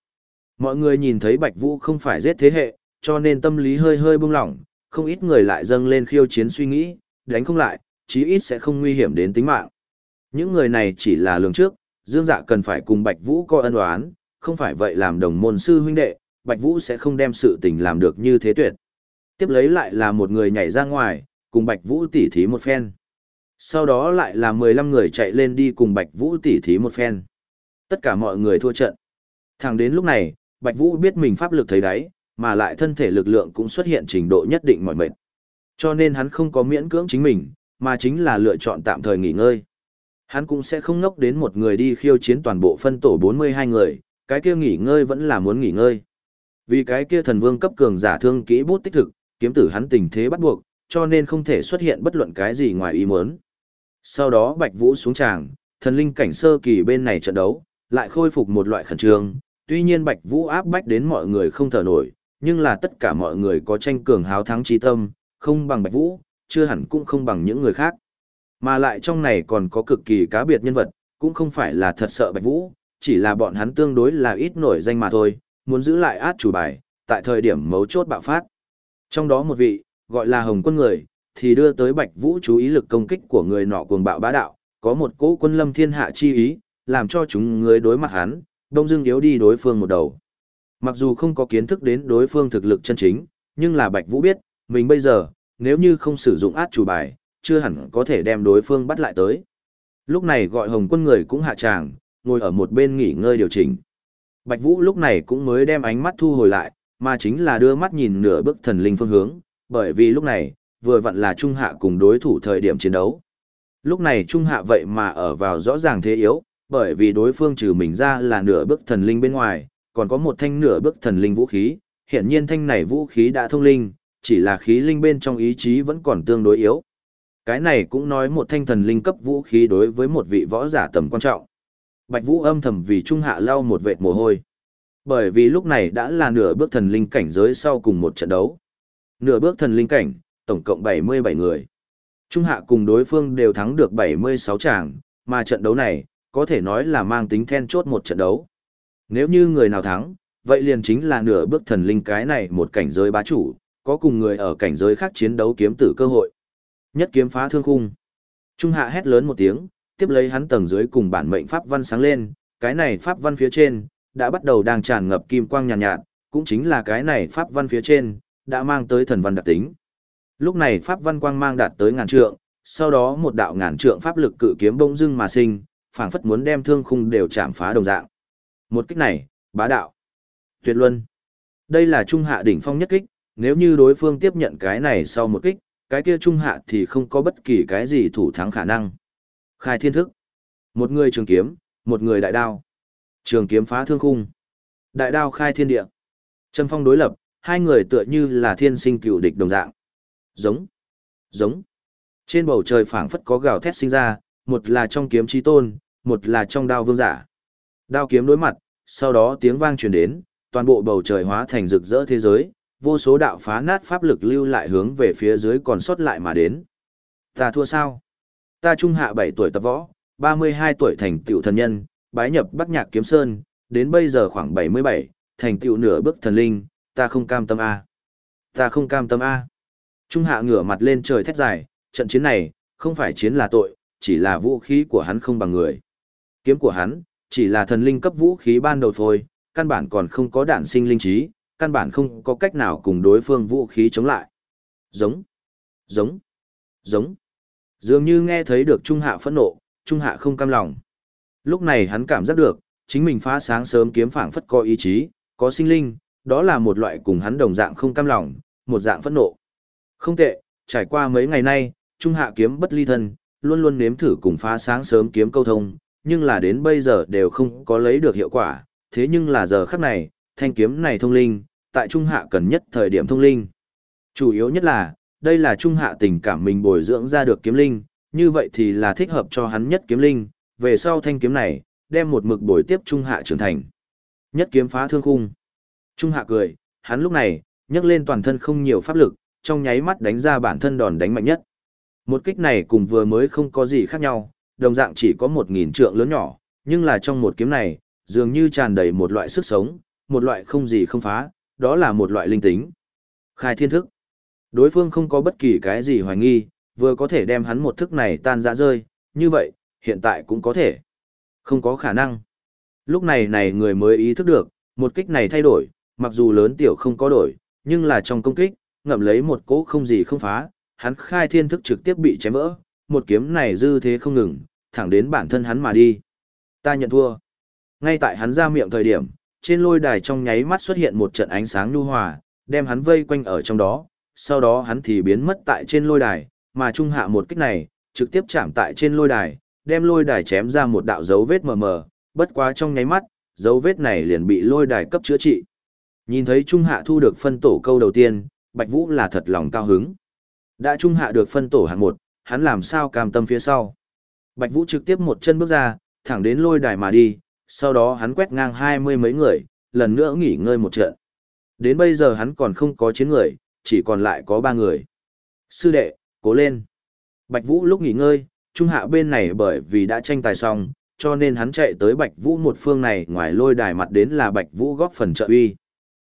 Mọi người nhìn thấy Bạch Vũ không phải giết thế hệ, cho nên tâm lý hơi hơi bung lỏng, không ít người lại dâng lên khiêu chiến suy nghĩ, đánh không lại, chí ít sẽ không nguy hiểm đến tính mạng. Những người này chỉ là lường trước, Dương Dạ cần phải cùng Bạch Vũ coi ân oán, không phải vậy làm đồng môn sư huynh đệ, Bạch Vũ sẽ không đem sự tình làm được như thế tuyệt. Tiếp lấy lại là một người nhảy ra ngoài, cùng Bạch Vũ tỉ thí một phen. Sau đó lại là 15 người chạy lên đi cùng Bạch Vũ tỉ thí một phen. Tất cả mọi người thua trận. Thẳng đến lúc này, Bạch Vũ biết mình pháp lực thấy đáy, mà lại thân thể lực lượng cũng xuất hiện trình độ nhất định mọi mệt. Cho nên hắn không có miễn cưỡng chính mình, mà chính là lựa chọn tạm thời nghỉ ngơi. Hắn cũng sẽ không ngốc đến một người đi khiêu chiến toàn bộ phân tổ 42 người, cái kia nghỉ ngơi vẫn là muốn nghỉ ngơi. Vì cái kia thần vương cấp cường giả thương kỹ bút tích thực, kiếm tử hắn tình thế bắt buộc, cho nên không thể xuất hiện bất luận cái gì ngoài ý muốn. Sau đó Bạch Vũ xuống tràng, thần linh cảnh sơ kỳ bên này trận đấu, lại khôi phục một loại khẩn trương, tuy nhiên Bạch Vũ áp bách đến mọi người không thở nổi, nhưng là tất cả mọi người có tranh cường háo thắng trí tâm, không bằng Bạch Vũ, chưa hẳn cũng không bằng những người khác. Mà lại trong này còn có cực kỳ cá biệt nhân vật, cũng không phải là thật sợ Bạch Vũ, chỉ là bọn hắn tương đối là ít nổi danh mà thôi, muốn giữ lại át chủ bài, tại thời điểm mấu chốt bạo phát. Trong đó một vị, gọi là Hồng Quân người, thì đưa tới Bạch Vũ chú ý lực công kích của người nọ cuồng bạo bá đạo, có một cỗ quân lâm thiên hạ chi ý, làm cho chúng người đối mặt hắn, đông dương yếu đi đối phương một đầu. Mặc dù không có kiến thức đến đối phương thực lực chân chính, nhưng là Bạch Vũ biết, mình bây giờ, nếu như không sử dụng át chủ bài, chưa hẳn có thể đem đối phương bắt lại tới. Lúc này gọi hồng quân người cũng hạ tràng, ngồi ở một bên nghỉ ngơi điều chỉnh. Bạch Vũ lúc này cũng mới đem ánh mắt thu hồi lại, mà chính là đưa mắt nhìn nửa bước thần linh phương hướng, bởi vì lúc này, vừa vặn là trung hạ cùng đối thủ thời điểm chiến đấu. Lúc này Trung Hạ vậy mà ở vào rõ ràng thế yếu, bởi vì đối phương trừ mình ra là nửa bước thần linh bên ngoài, còn có một thanh nửa bước thần linh vũ khí, hiện nhiên thanh này vũ khí đã thông linh, chỉ là khí linh bên trong ý chí vẫn còn tương đối yếu. Cái này cũng nói một thanh thần linh cấp vũ khí đối với một vị võ giả tầm quan trọng. Bạch Vũ âm thầm vì Trung Hạ lau một vệt mồ hôi. Bởi vì lúc này đã là nửa bước thần linh cảnh giới sau cùng một trận đấu. Nửa bước thần linh cảnh, tổng cộng 77 người. Trung Hạ cùng đối phương đều thắng được 76 tràng, mà trận đấu này, có thể nói là mang tính then chốt một trận đấu. Nếu như người nào thắng, vậy liền chính là nửa bước thần linh cái này một cảnh giới bá chủ, có cùng người ở cảnh giới khác chiến đấu kiếm tử cơ hội. Nhất kiếm phá thương khung. Trung hạ hét lớn một tiếng, tiếp lấy hắn tầng dưới cùng bản mệnh pháp văn sáng lên, cái này pháp văn phía trên đã bắt đầu đang tràn ngập kim quang nhàn nhạt, nhạt, cũng chính là cái này pháp văn phía trên đã mang tới thần văn đặc tính. Lúc này pháp văn quang mang đạt tới ngàn trượng, sau đó một đạo ngàn trượng pháp lực cự kiếm bỗng dưng mà sinh, phảng phất muốn đem thương khung đều chạm phá đồng dạng. Một kích này, bá đạo, tuyệt luân. Đây là trung hạ đỉnh phong nhất kích, nếu như đối phương tiếp nhận cái này sau một kích, cái kia trung hạ thì không có bất kỳ cái gì thủ thắng khả năng. Khai thiên thức. Một người trường kiếm, một người đại đao. Trường kiếm phá thương khung. Đại đao khai thiên địa. Trầm phong đối lập, hai người tựa như là thiên sinh cựu địch đồng dạng. Giống. Giống. Trên bầu trời phảng phất có gào thét sinh ra, một là trong kiếm trí tôn, một là trong đao vương giả. Đao kiếm đối mặt, sau đó tiếng vang truyền đến, toàn bộ bầu trời hóa thành rực rỡ thế giới, vô số đạo phá nát pháp lực lưu lại hướng về phía dưới còn sót lại mà đến. Ta thua sao? Ta trung hạ 7 tuổi tập võ, 32 tuổi thành tiểu thần nhân, bái nhập Bắc Nhạc Kiếm Sơn, đến bây giờ khoảng 77, thành tiểu nửa bước thần linh, ta không cam tâm a. Ta không cam tâm a. Trung hạ ngửa mặt lên trời thét dài, trận chiến này, không phải chiến là tội, chỉ là vũ khí của hắn không bằng người. Kiếm của hắn, chỉ là thần linh cấp vũ khí ban đầu thôi, căn bản còn không có đản sinh linh trí, căn bản không có cách nào cùng đối phương vũ khí chống lại. Giống, giống, giống. Dường như nghe thấy được Trung Hạ phẫn nộ, Trung Hạ không cam lòng. Lúc này hắn cảm giác được, chính mình phá sáng sớm kiếm phảng phất có ý chí, có sinh linh, đó là một loại cùng hắn đồng dạng không cam lòng, một dạng phẫn nộ. Không tệ, trải qua mấy ngày nay, Trung Hạ kiếm bất ly thân, luôn luôn nếm thử cùng phá sáng sớm kiếm câu thông, nhưng là đến bây giờ đều không có lấy được hiệu quả, thế nhưng là giờ khắc này, thanh kiếm này thông linh, tại Trung Hạ cần nhất thời điểm thông linh. Chủ yếu nhất là, đây là Trung Hạ tình cảm mình bồi dưỡng ra được kiếm linh, như vậy thì là thích hợp cho hắn nhất kiếm linh, về sau thanh kiếm này, đem một mực bồi tiếp Trung Hạ trưởng thành. Nhất kiếm phá thương khung. Trung Hạ cười, hắn lúc này, nhấc lên toàn thân không nhiều pháp lực, trong nháy mắt đánh ra bản thân đòn đánh mạnh nhất. Một kích này cùng vừa mới không có gì khác nhau, đồng dạng chỉ có một nghìn trượng lớn nhỏ, nhưng là trong một kiếm này, dường như tràn đầy một loại sức sống, một loại không gì không phá, đó là một loại linh tính. Khai thiên thức. Đối phương không có bất kỳ cái gì hoài nghi, vừa có thể đem hắn một thức này tan ra rơi, như vậy, hiện tại cũng có thể. Không có khả năng. Lúc này này người mới ý thức được, một kích này thay đổi, mặc dù lớn tiểu không có đổi, nhưng là trong công kích, ngậm lấy một cỗ không gì không phá, hắn khai thiên thức trực tiếp bị chém vỡ, một kiếm này dư thế không ngừng, thẳng đến bản thân hắn mà đi. Ta nhận thua. Ngay tại hắn ra miệng thời điểm, trên lôi đài trong nháy mắt xuất hiện một trận ánh sáng nhu hòa, đem hắn vây quanh ở trong đó, sau đó hắn thì biến mất tại trên lôi đài, mà trung hạ một kích này, trực tiếp chạm tại trên lôi đài, đem lôi đài chém ra một đạo dấu vết mờ mờ, bất quá trong nháy mắt, dấu vết này liền bị lôi đài cấp chữa trị. Nhìn thấy trung hạ thu được phân tổ câu đầu tiên, Bạch Vũ là thật lòng cao hứng. Đã trung hạ được phân tổ hạng một, hắn làm sao cam tâm phía sau. Bạch Vũ trực tiếp một chân bước ra, thẳng đến lôi đài mà đi, sau đó hắn quét ngang hai mươi mấy người, lần nữa nghỉ ngơi một trận. Đến bây giờ hắn còn không có chiến người, chỉ còn lại có ba người. Sư đệ, cố lên. Bạch Vũ lúc nghỉ ngơi, trung hạ bên này bởi vì đã tranh tài xong, cho nên hắn chạy tới Bạch Vũ một phương này ngoài lôi đài mặt đến là Bạch Vũ góp phần trợ uy.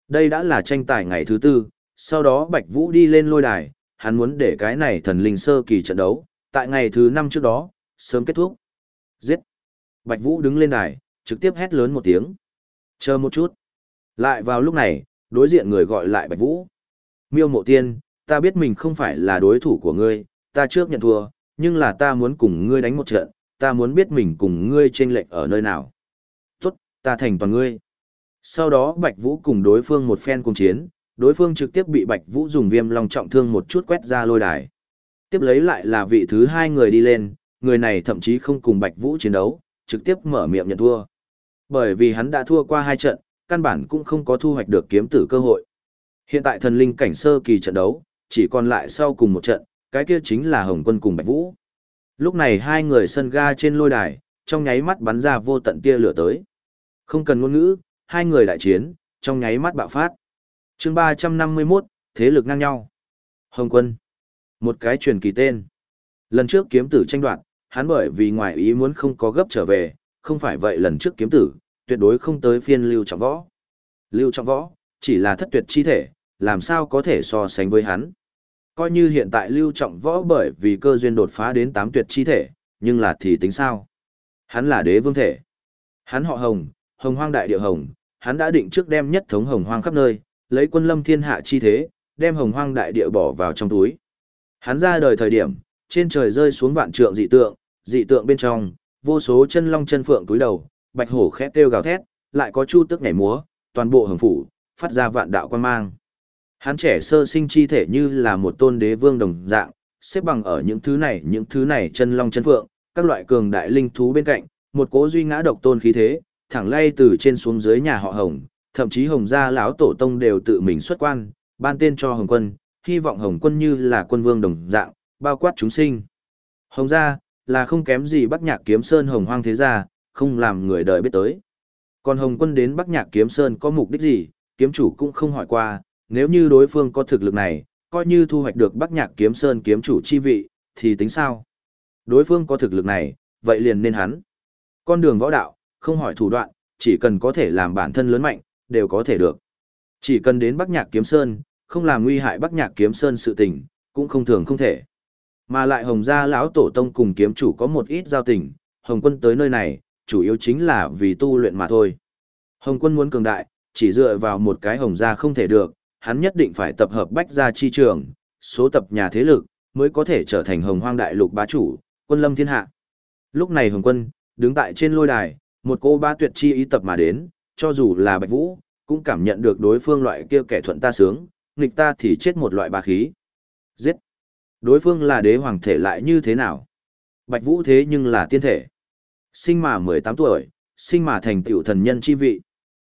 Đây đã là tranh tài ngày thứ tư, sau đó Bạch Vũ đi lên lôi đài, hắn muốn để cái này thần linh sơ kỳ trận đấu, tại ngày thứ năm trước đó, sớm kết thúc. Giết! Bạch Vũ đứng lên đài, trực tiếp hét lớn một tiếng. Chờ một chút. Lại vào lúc này, đối diện người gọi lại Bạch Vũ. Miêu mộ tiên, ta biết mình không phải là đối thủ của ngươi, ta trước nhận thua, nhưng là ta muốn cùng ngươi đánh một trận, ta muốn biết mình cùng ngươi chênh lệch ở nơi nào. Tốt, ta thành toàn ngươi. Sau đó Bạch Vũ cùng đối phương một phen cùng chiến, đối phương trực tiếp bị Bạch Vũ dùng viêm long trọng thương một chút quét ra lôi đài. Tiếp lấy lại là vị thứ hai người đi lên, người này thậm chí không cùng Bạch Vũ chiến đấu, trực tiếp mở miệng nhận thua. Bởi vì hắn đã thua qua hai trận, căn bản cũng không có thu hoạch được kiếm tử cơ hội. Hiện tại thần linh cảnh sơ kỳ trận đấu, chỉ còn lại sau cùng một trận, cái kia chính là Hồng Quân cùng Bạch Vũ. Lúc này hai người sân ga trên lôi đài, trong nháy mắt bắn ra vô tận tia lửa tới. Không cần ngôn ngữ, hai người đại chiến, trong nháy mắt bạo phát chương 351, thế lực ngang nhau. Hồng Quân. Một cái truyền kỳ tên. Lần trước kiếm tử tranh đoạt, hắn bởi vì ngoài ý muốn không có gấp trở về, không phải vậy lần trước kiếm tử, tuyệt đối không tới phiên Lưu Trọng Võ. Lưu Trọng Võ, chỉ là thất tuyệt chi thể, làm sao có thể so sánh với hắn. Coi như hiện tại Lưu Trọng Võ bởi vì cơ duyên đột phá đến tám tuyệt chi thể, nhưng là thì tính sao? Hắn là đế vương thể. Hắn họ Hồng, Hồng Hoang Đại Địa Hồng, hắn đã định trước đem nhất thống Hồng Hoang khắp nơi, lấy quân lâm thiên hạ chi thế, đem Hồng Hoang Đại Địa bỏ vào trong túi. Hắn ra đời thời điểm, trên trời rơi xuống vạn trượng dị tượng, dị tượng bên trong, vô số chân long chân phượng túi đầu, bạch hổ khép kêu gào thét, lại có chu tức nhảy múa, toàn bộ hồng phủ, phát ra vạn đạo quan mang. Hắn trẻ sơ sinh chi thể như là một tôn đế vương đồng dạng, xếp bằng ở những thứ này, những thứ này chân long chân phượng, các loại cường đại linh thú bên cạnh, một cố duy ngã độc tôn khí thế, thẳng lay từ trên xuống dưới nhà họ Hồng, thậm chí Hồng gia lão tổ tông đều tự mình xuất quan, ban tên cho Hồng quân, hy vọng Hồng quân như là quân vương đồng dạng, bao quát chúng sinh. Hồng gia là không kém gì Bắc Nhạc Kiếm Sơn Hồng Hoang thế gia, không làm người đời biết tới. Còn Hồng quân đến Bắc Nhạc Kiếm Sơn có mục đích gì, kiếm chủ cũng không hỏi qua, nếu như đối phương có thực lực này, coi như thu hoạch được Bắc Nhạc Kiếm Sơn kiếm chủ chi vị, thì tính sao? Đối phương có thực lực này, vậy liền nên hắn. Con đường võ đạo, không hỏi thủ đoạn, chỉ cần có thể làm bản thân lớn mạnh, đều có thể được. Chỉ cần đến Bắc Nhạc Kiếm Sơn, không làm nguy hại Bắc Nhạc Kiếm Sơn sự tình, cũng không thường không thể. Mà lại Hồng gia lão tổ tông cùng kiếm chủ có một ít giao tình, Hồng quân tới nơi này, chủ yếu chính là vì tu luyện mà thôi. Hồng quân muốn cường đại, chỉ dựa vào một cái hồng gia không thể được, hắn nhất định phải tập hợp bách gia chi trường, số tập nhà thế lực, mới có thể trở thành hồng hoang đại lục bá chủ, quân lâm thiên hạ. Lúc này hồng quân, đứng tại trên lôi đài, một cô ba tuyệt chi ý tập mà đến, cho dù là bạch vũ, cũng cảm nhận được đối phương loại kia kẻ thuận ta sướng, nghịch ta thì chết một loại bá khí. Giết! Đối phương là đế hoàng thể lại như thế nào? Bạch vũ thế nhưng là tiên thể. Sinh mà 18 tuổi, sinh mà thành tiểu thần nhân chi vị.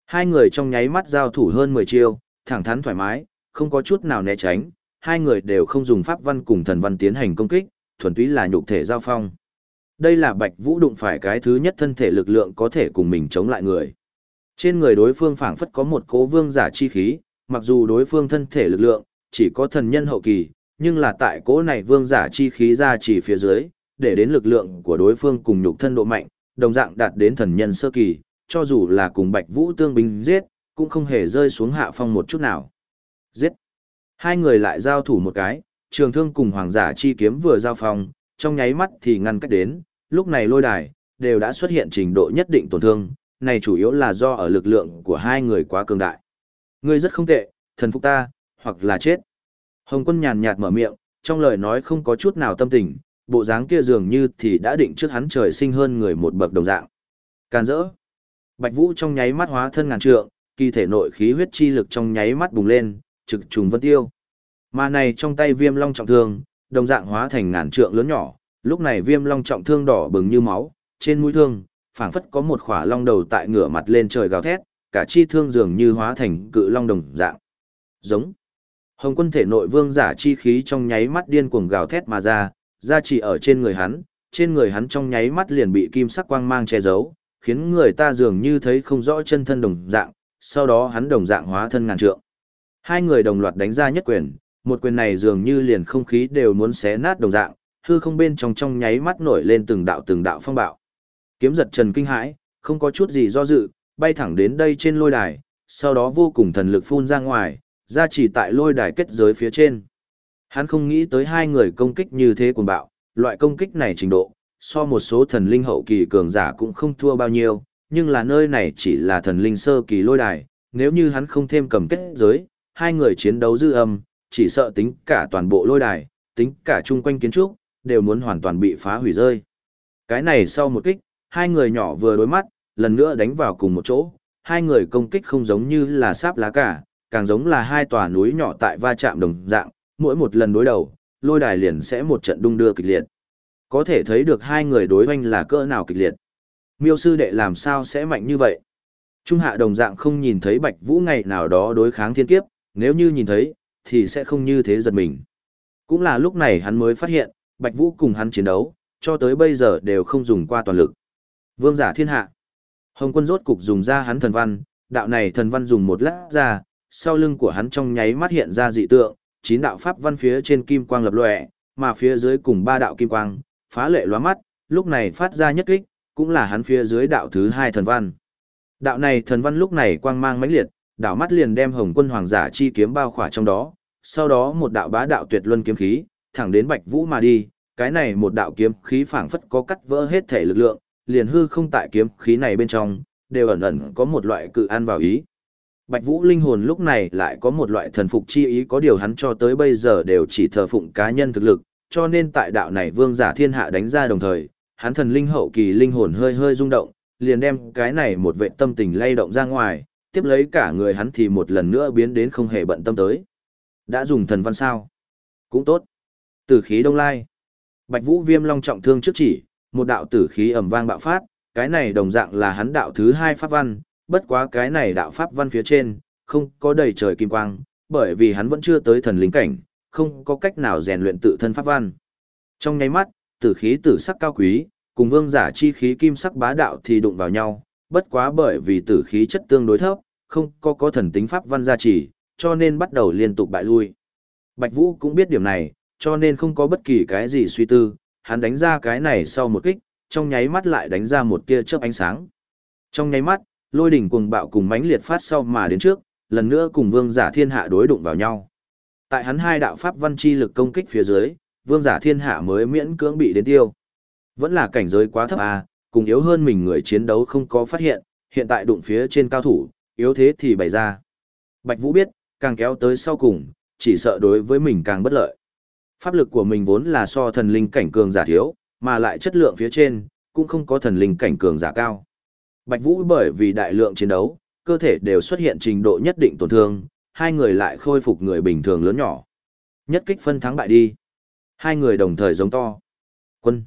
Hai người trong nháy mắt giao thủ hơn 10 chiêu, thẳng thắn thoải mái, không có chút nào né tránh, hai người đều không dùng pháp văn cùng thần văn tiến hành công kích, thuần túy là nhục thể giao phong. Đây là Bạch Vũ đụng phải cái thứ nhất thân thể lực lượng có thể cùng mình chống lại người. Trên người đối phương phảng phất có một cố vương giả chi khí, mặc dù đối phương thân thể lực lượng chỉ có thần nhân hậu kỳ, nhưng là tại cố này vương giả chi khí ra chỉ phía dưới, để đến lực lượng của đối phương cùng nhục thân độ mạnh, đồng dạng đạt đến thần nhân sơ kỳ, cho dù là cùng Bạch Vũ tương binh giết, cũng không hề rơi xuống hạ phong một chút nào. Giết! Hai người lại giao thủ một cái, trường thương cùng hoàng giả chi kiếm vừa giao phong, trong nháy mắt thì ngăn cách đến, lúc này lôi đài, đều đã xuất hiện trình độ nhất định tổn thương, này chủ yếu là do ở lực lượng của hai người quá cường đại. Ngươi rất không tệ, thần phục ta, hoặc là chết. Hồng quân nhàn nhạt mở miệng, trong lời nói không có chút nào tâm tình, bộ dáng kia dường như thì đã định trước hắn trời sinh hơn người một bậc đồng dạng. càn dỡ. Bạch Vũ trong nháy mắt hóa thân ngàn trượng, kỳ thể nội khí huyết chi lực trong nháy mắt bùng lên, trực trùng vân tiêu. Mà này trong tay viêm long trọng thương, đồng dạng hóa thành ngàn trượng lớn nhỏ, lúc này viêm long trọng thương đỏ bừng như máu, trên mũi thương, phảng phất có một khỏa long đầu tại ngửa mặt lên trời gào thét, cả chi thương dường như hóa thành cự long đồng dạng. Giống. Hồng quân thể nội vương giả chi khí trong nháy mắt điên cuồng gào thét mà ra, ra chỉ ở trên người hắn, trên người hắn trong nháy mắt liền bị kim sắc quang mang che giấu, khiến người ta dường như thấy không rõ chân thân đồng dạng, sau đó hắn đồng dạng hóa thân ngàn trượng. Hai người đồng loạt đánh ra nhất quyền, một quyền này dường như liền không khí đều muốn xé nát đồng dạng, hư không bên trong trong nháy mắt nổi lên từng đạo từng đạo phong bạo. Kiếm giật trần kinh hãi, không có chút gì do dự, bay thẳng đến đây trên lôi đài, sau đó vô cùng thần lực phun ra ngoài, ra chỉ tại lôi đài kết giới phía trên. Hắn không nghĩ tới hai người công kích như thế cuồng bạo, loại công kích này trình độ, so một số thần linh hậu kỳ cường giả cũng không thua bao nhiêu, nhưng là nơi này chỉ là thần linh sơ kỳ lôi đài, nếu như hắn không thêm cầm kết giới, hai người chiến đấu dư âm, chỉ sợ tính cả toàn bộ lôi đài, tính cả chung quanh kiến trúc, đều muốn hoàn toàn bị phá hủy rơi. Cái này sau một kích, hai người nhỏ vừa đối mắt, lần nữa đánh vào cùng một chỗ, hai người công kích không giống như là sáp lá cả, càng giống là hai tòa núi nhỏ tại va chạm đồng dạng, mỗi một lần đối đầu, lôi đài liền sẽ một trận đung đưa kịch liệt. Có thể thấy được hai người đối hoanh là cỡ nào kịch liệt. Miêu sư đệ làm sao sẽ mạnh như vậy? Trung hạ đồng dạng không nhìn thấy Bạch Vũ ngày nào đó đối kháng thiên kiếp, nếu như nhìn thấy, thì sẽ không như thế giật mình. Cũng là lúc này hắn mới phát hiện, Bạch Vũ cùng hắn chiến đấu, cho tới bây giờ đều không dùng qua toàn lực. Vương giả thiên hạ. Hồng quân rốt cục dùng ra hắn thần văn, đạo này thần văn dùng một lát ra, sau lưng của hắn trong nháy mắt hiện ra dị tượng, chín đạo pháp văn phía trên kim quang lập lòe, mà phía dưới cùng ba đạo kim quang, phá lệ lóa mắt, lúc này phát ra nhất kích, cũng là hắn phía dưới đạo thứ hai thần văn. Đạo này thần văn lúc này quang mang mãnh liệt, đạo mắt liền đem Hồng Quân Hoàng giả chi kiếm bao khỏa trong đó, sau đó một đạo bá đạo tuyệt luân kiếm khí, thẳng đến Bạch Vũ mà đi, cái này một đạo kiếm khí phảng phất có cắt vỡ hết thể lực lượng, liền hư không tại kiếm khí này bên trong, đều ẩn ẩn có một loại cự an vào ý. Bạch Vũ linh hồn lúc này lại có một loại thần phục chi ý có điều hắn cho tới bây giờ đều chỉ thờ phụng cá nhân thực lực, cho nên tại đạo này vương giả thiên hạ đánh ra đồng thời, hắn thần linh hậu kỳ linh hồn hơi hơi rung động, liền đem cái này một vệ tâm tình lay động ra ngoài, tiếp lấy cả người hắn thì một lần nữa biến đến không hề bận tâm tới. Đã dùng thần văn sao? Cũng tốt. Từ khí đông lai. Bạch Vũ Viêm Long trọng thương trước chỉ, một đạo tử khí ầm vang bạo phát, cái này đồng dạng là hắn đạo thứ hai pháp văn, bất quá cái này đạo pháp văn phía trên, không có đầy trời kim quang, bởi vì hắn vẫn chưa tới thần linh cảnh, không có cách nào rèn luyện tự thân pháp văn. Trong nháy mắt, tử khí tử sắc cao quý, cùng vương giả chi khí kim sắc bá đạo thì đụng vào nhau, bất quá bởi vì tử khí chất tương đối thấp, không có có thần tính pháp văn gia trì, cho nên bắt đầu liên tục bại lui. Bạch Vũ cũng biết điểm này, cho nên không có bất kỳ cái gì suy tư, hắn đánh ra cái này sau một kích, trong nháy mắt lại đánh ra một tia chớp ánh sáng. Trong nháy mắt, lôi đỉnh cuồng bạo cùng mãnh liệt phát sau mà đến trước, lần nữa cùng vương giả thiên hạ đối đụng vào nhau. Tại hắn hai đạo pháp văn chi lực công kích phía dưới, vương giả thiên hạ mới miễn cưỡng bị đến tiêu. Vẫn là cảnh giới quá thấp à, cùng yếu hơn mình người chiến đấu không có phát hiện, hiện tại đụng phía trên cao thủ, yếu thế thì bày ra. Bạch Vũ biết, càng kéo tới sau cùng, chỉ sợ đối với mình càng bất lợi. Pháp lực của mình vốn là so thần linh cảnh cường giả thiếu, mà lại chất lượng phía trên, cũng không có thần linh cảnh cường giả cao. Bạch Vũ bởi vì đại lượng chiến đấu, cơ thể đều xuất hiện trình độ nhất định tổn thương, hai người lại khôi phục người bình thường lớn nhỏ. Nhất kích phân thắng bại đi. Hai người đồng thời giống to. Quân.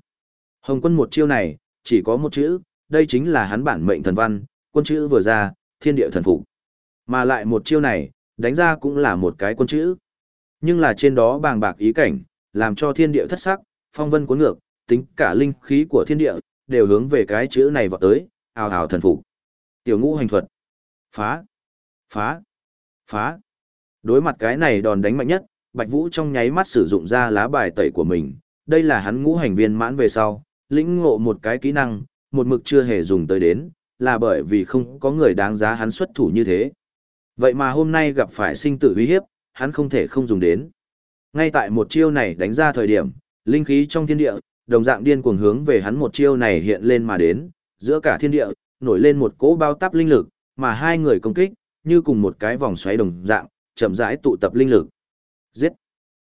Hồng quân một chiêu này, chỉ có một chữ, đây chính là hắn bản mệnh thần văn, quân chữ vừa ra, thiên địa thần phục. Mà lại một chiêu này, đánh ra cũng là một cái quân chữ. Nhưng là trên đó bàng bạc ý cảnh, làm cho thiên địa thất sắc, phong vân cuốn ngược, tính cả linh khí của thiên địa, đều hướng về cái chữ này vọt tới, ào ào thần phục. Tiểu ngũ hành thuật. Phá. Phá. Phá. Đối mặt cái này đòn đánh mạnh nhất, Bạch Vũ trong nháy mắt sử dụng ra lá bài tẩy của mình. Đây là hắn ngũ hành viên mãn về sau, lĩnh ngộ một cái kỹ năng, một mực chưa hề dùng tới đến, là bởi vì không có người đáng giá hắn xuất thủ như thế. Vậy mà hôm nay gặp phải sinh tử uy hiếp, hắn không thể không dùng đến. Ngay tại một chiêu này đánh ra thời điểm, linh khí trong thiên địa, đồng dạng điên cuồng hướng về hắn một chiêu này hiện lên mà đến, giữa cả thiên địa, nổi lên một cỗ bao táp linh lực, mà hai người công kích, như cùng một cái vòng xoáy đồng dạng, chậm rãi tụ tập linh lực. Giết!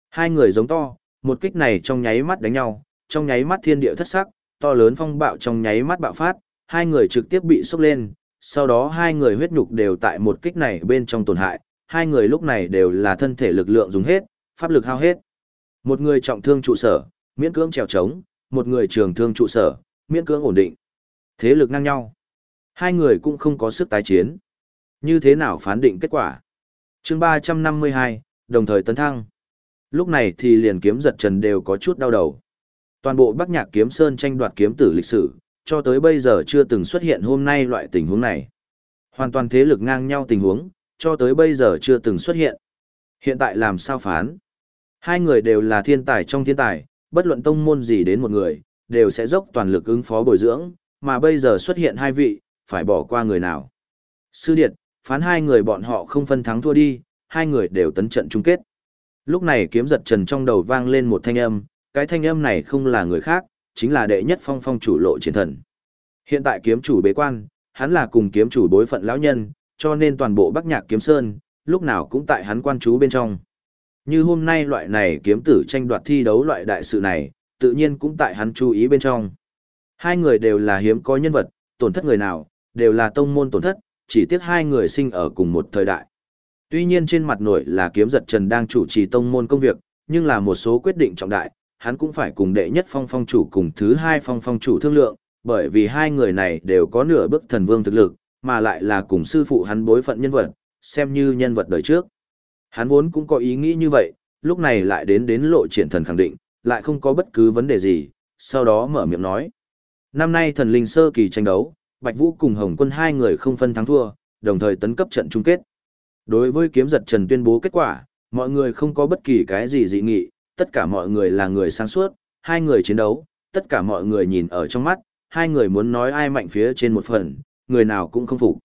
Hai người giống to, một kích này trong nháy mắt đánh nhau, trong nháy mắt thiên địa thất sắc, to lớn phong bạo trong nháy mắt bạo phát, hai người trực tiếp bị sốc lên, sau đó hai người huyết nhục đều tại một kích này bên trong tổn hại, hai người lúc này đều là thân thể lực lượng dùng hết, pháp lực hao hết. Một người trọng thương trụ sở, miễn cưỡng trèo trống, một người trường thương trụ sở, miễn cưỡng ổn định. Thế lực ngang nhau. Hai người cũng không có sức tái chiến. Như thế nào phán định kết quả? chương 352, đồng thời tấn thăng. Lúc này thì liền kiếm giật trần đều có chút đau đầu. Toàn bộ Bắc Nhạc Kiếm Sơn tranh đoạt kiếm tử lịch sử, cho tới bây giờ chưa từng xuất hiện hôm nay loại tình huống này. Hoàn toàn thế lực ngang nhau tình huống, cho tới bây giờ chưa từng xuất hiện. Hiện tại làm sao phán? Hai người đều là thiên tài trong thiên tài, bất luận tông môn gì đến một người, đều sẽ dốc toàn lực ứng phó bồi dưỡng, mà bây giờ xuất hiện hai vị, phải bỏ qua người nào. Sư Điệt, phán hai người bọn họ không phân thắng thua đi, hai người đều tấn trận chung kết. Lúc này kiếm giật trần trong đầu vang lên một thanh âm, cái thanh âm này không là người khác, chính là đệ nhất phong phong chủ lộ chiến thần. Hiện tại kiếm chủ bế quan, hắn là cùng kiếm chủ bối phận lão nhân, cho nên toàn bộ Bắc Nhạc Kiếm Sơn, lúc nào cũng tại hắn quan chú bên trong. Như hôm nay loại này kiếm tử tranh đoạt thi đấu loại đại sự này, tự nhiên cũng tại hắn chú ý bên trong. Hai người đều là hiếm có nhân vật, tổn thất người nào, đều là tông môn tổn thất, chỉ tiếc hai người sinh ở cùng một thời đại. Tuy nhiên trên mặt nội là kiếm giật trần đang chủ trì tông môn công việc, nhưng là một số quyết định trọng đại, hắn cũng phải cùng đệ nhất phong phong chủ cùng thứ hai phong phong chủ thương lượng, bởi vì hai người này đều có nửa bước thần vương thực lực, mà lại là cùng sư phụ hắn bối phận nhân vật, xem như nhân vật đời trước. Hắn vốn cũng có ý nghĩ như vậy, lúc này lại đến đến lộ triển thần khẳng định, lại không có bất cứ vấn đề gì, sau đó mở miệng nói. Năm nay thần linh sơ kỳ tranh đấu, Bạch Vũ cùng Hồng Quân hai người không phân thắng thua, đồng thời tấn cấp trận chung kết. Đối với kiếm giật trần tuyên bố kết quả, mọi người không có bất kỳ cái gì dị nghị, tất cả mọi người là người sáng suốt, hai người chiến đấu, tất cả mọi người nhìn ở trong mắt, hai người muốn nói ai mạnh phía trên một phần, người nào cũng không phục.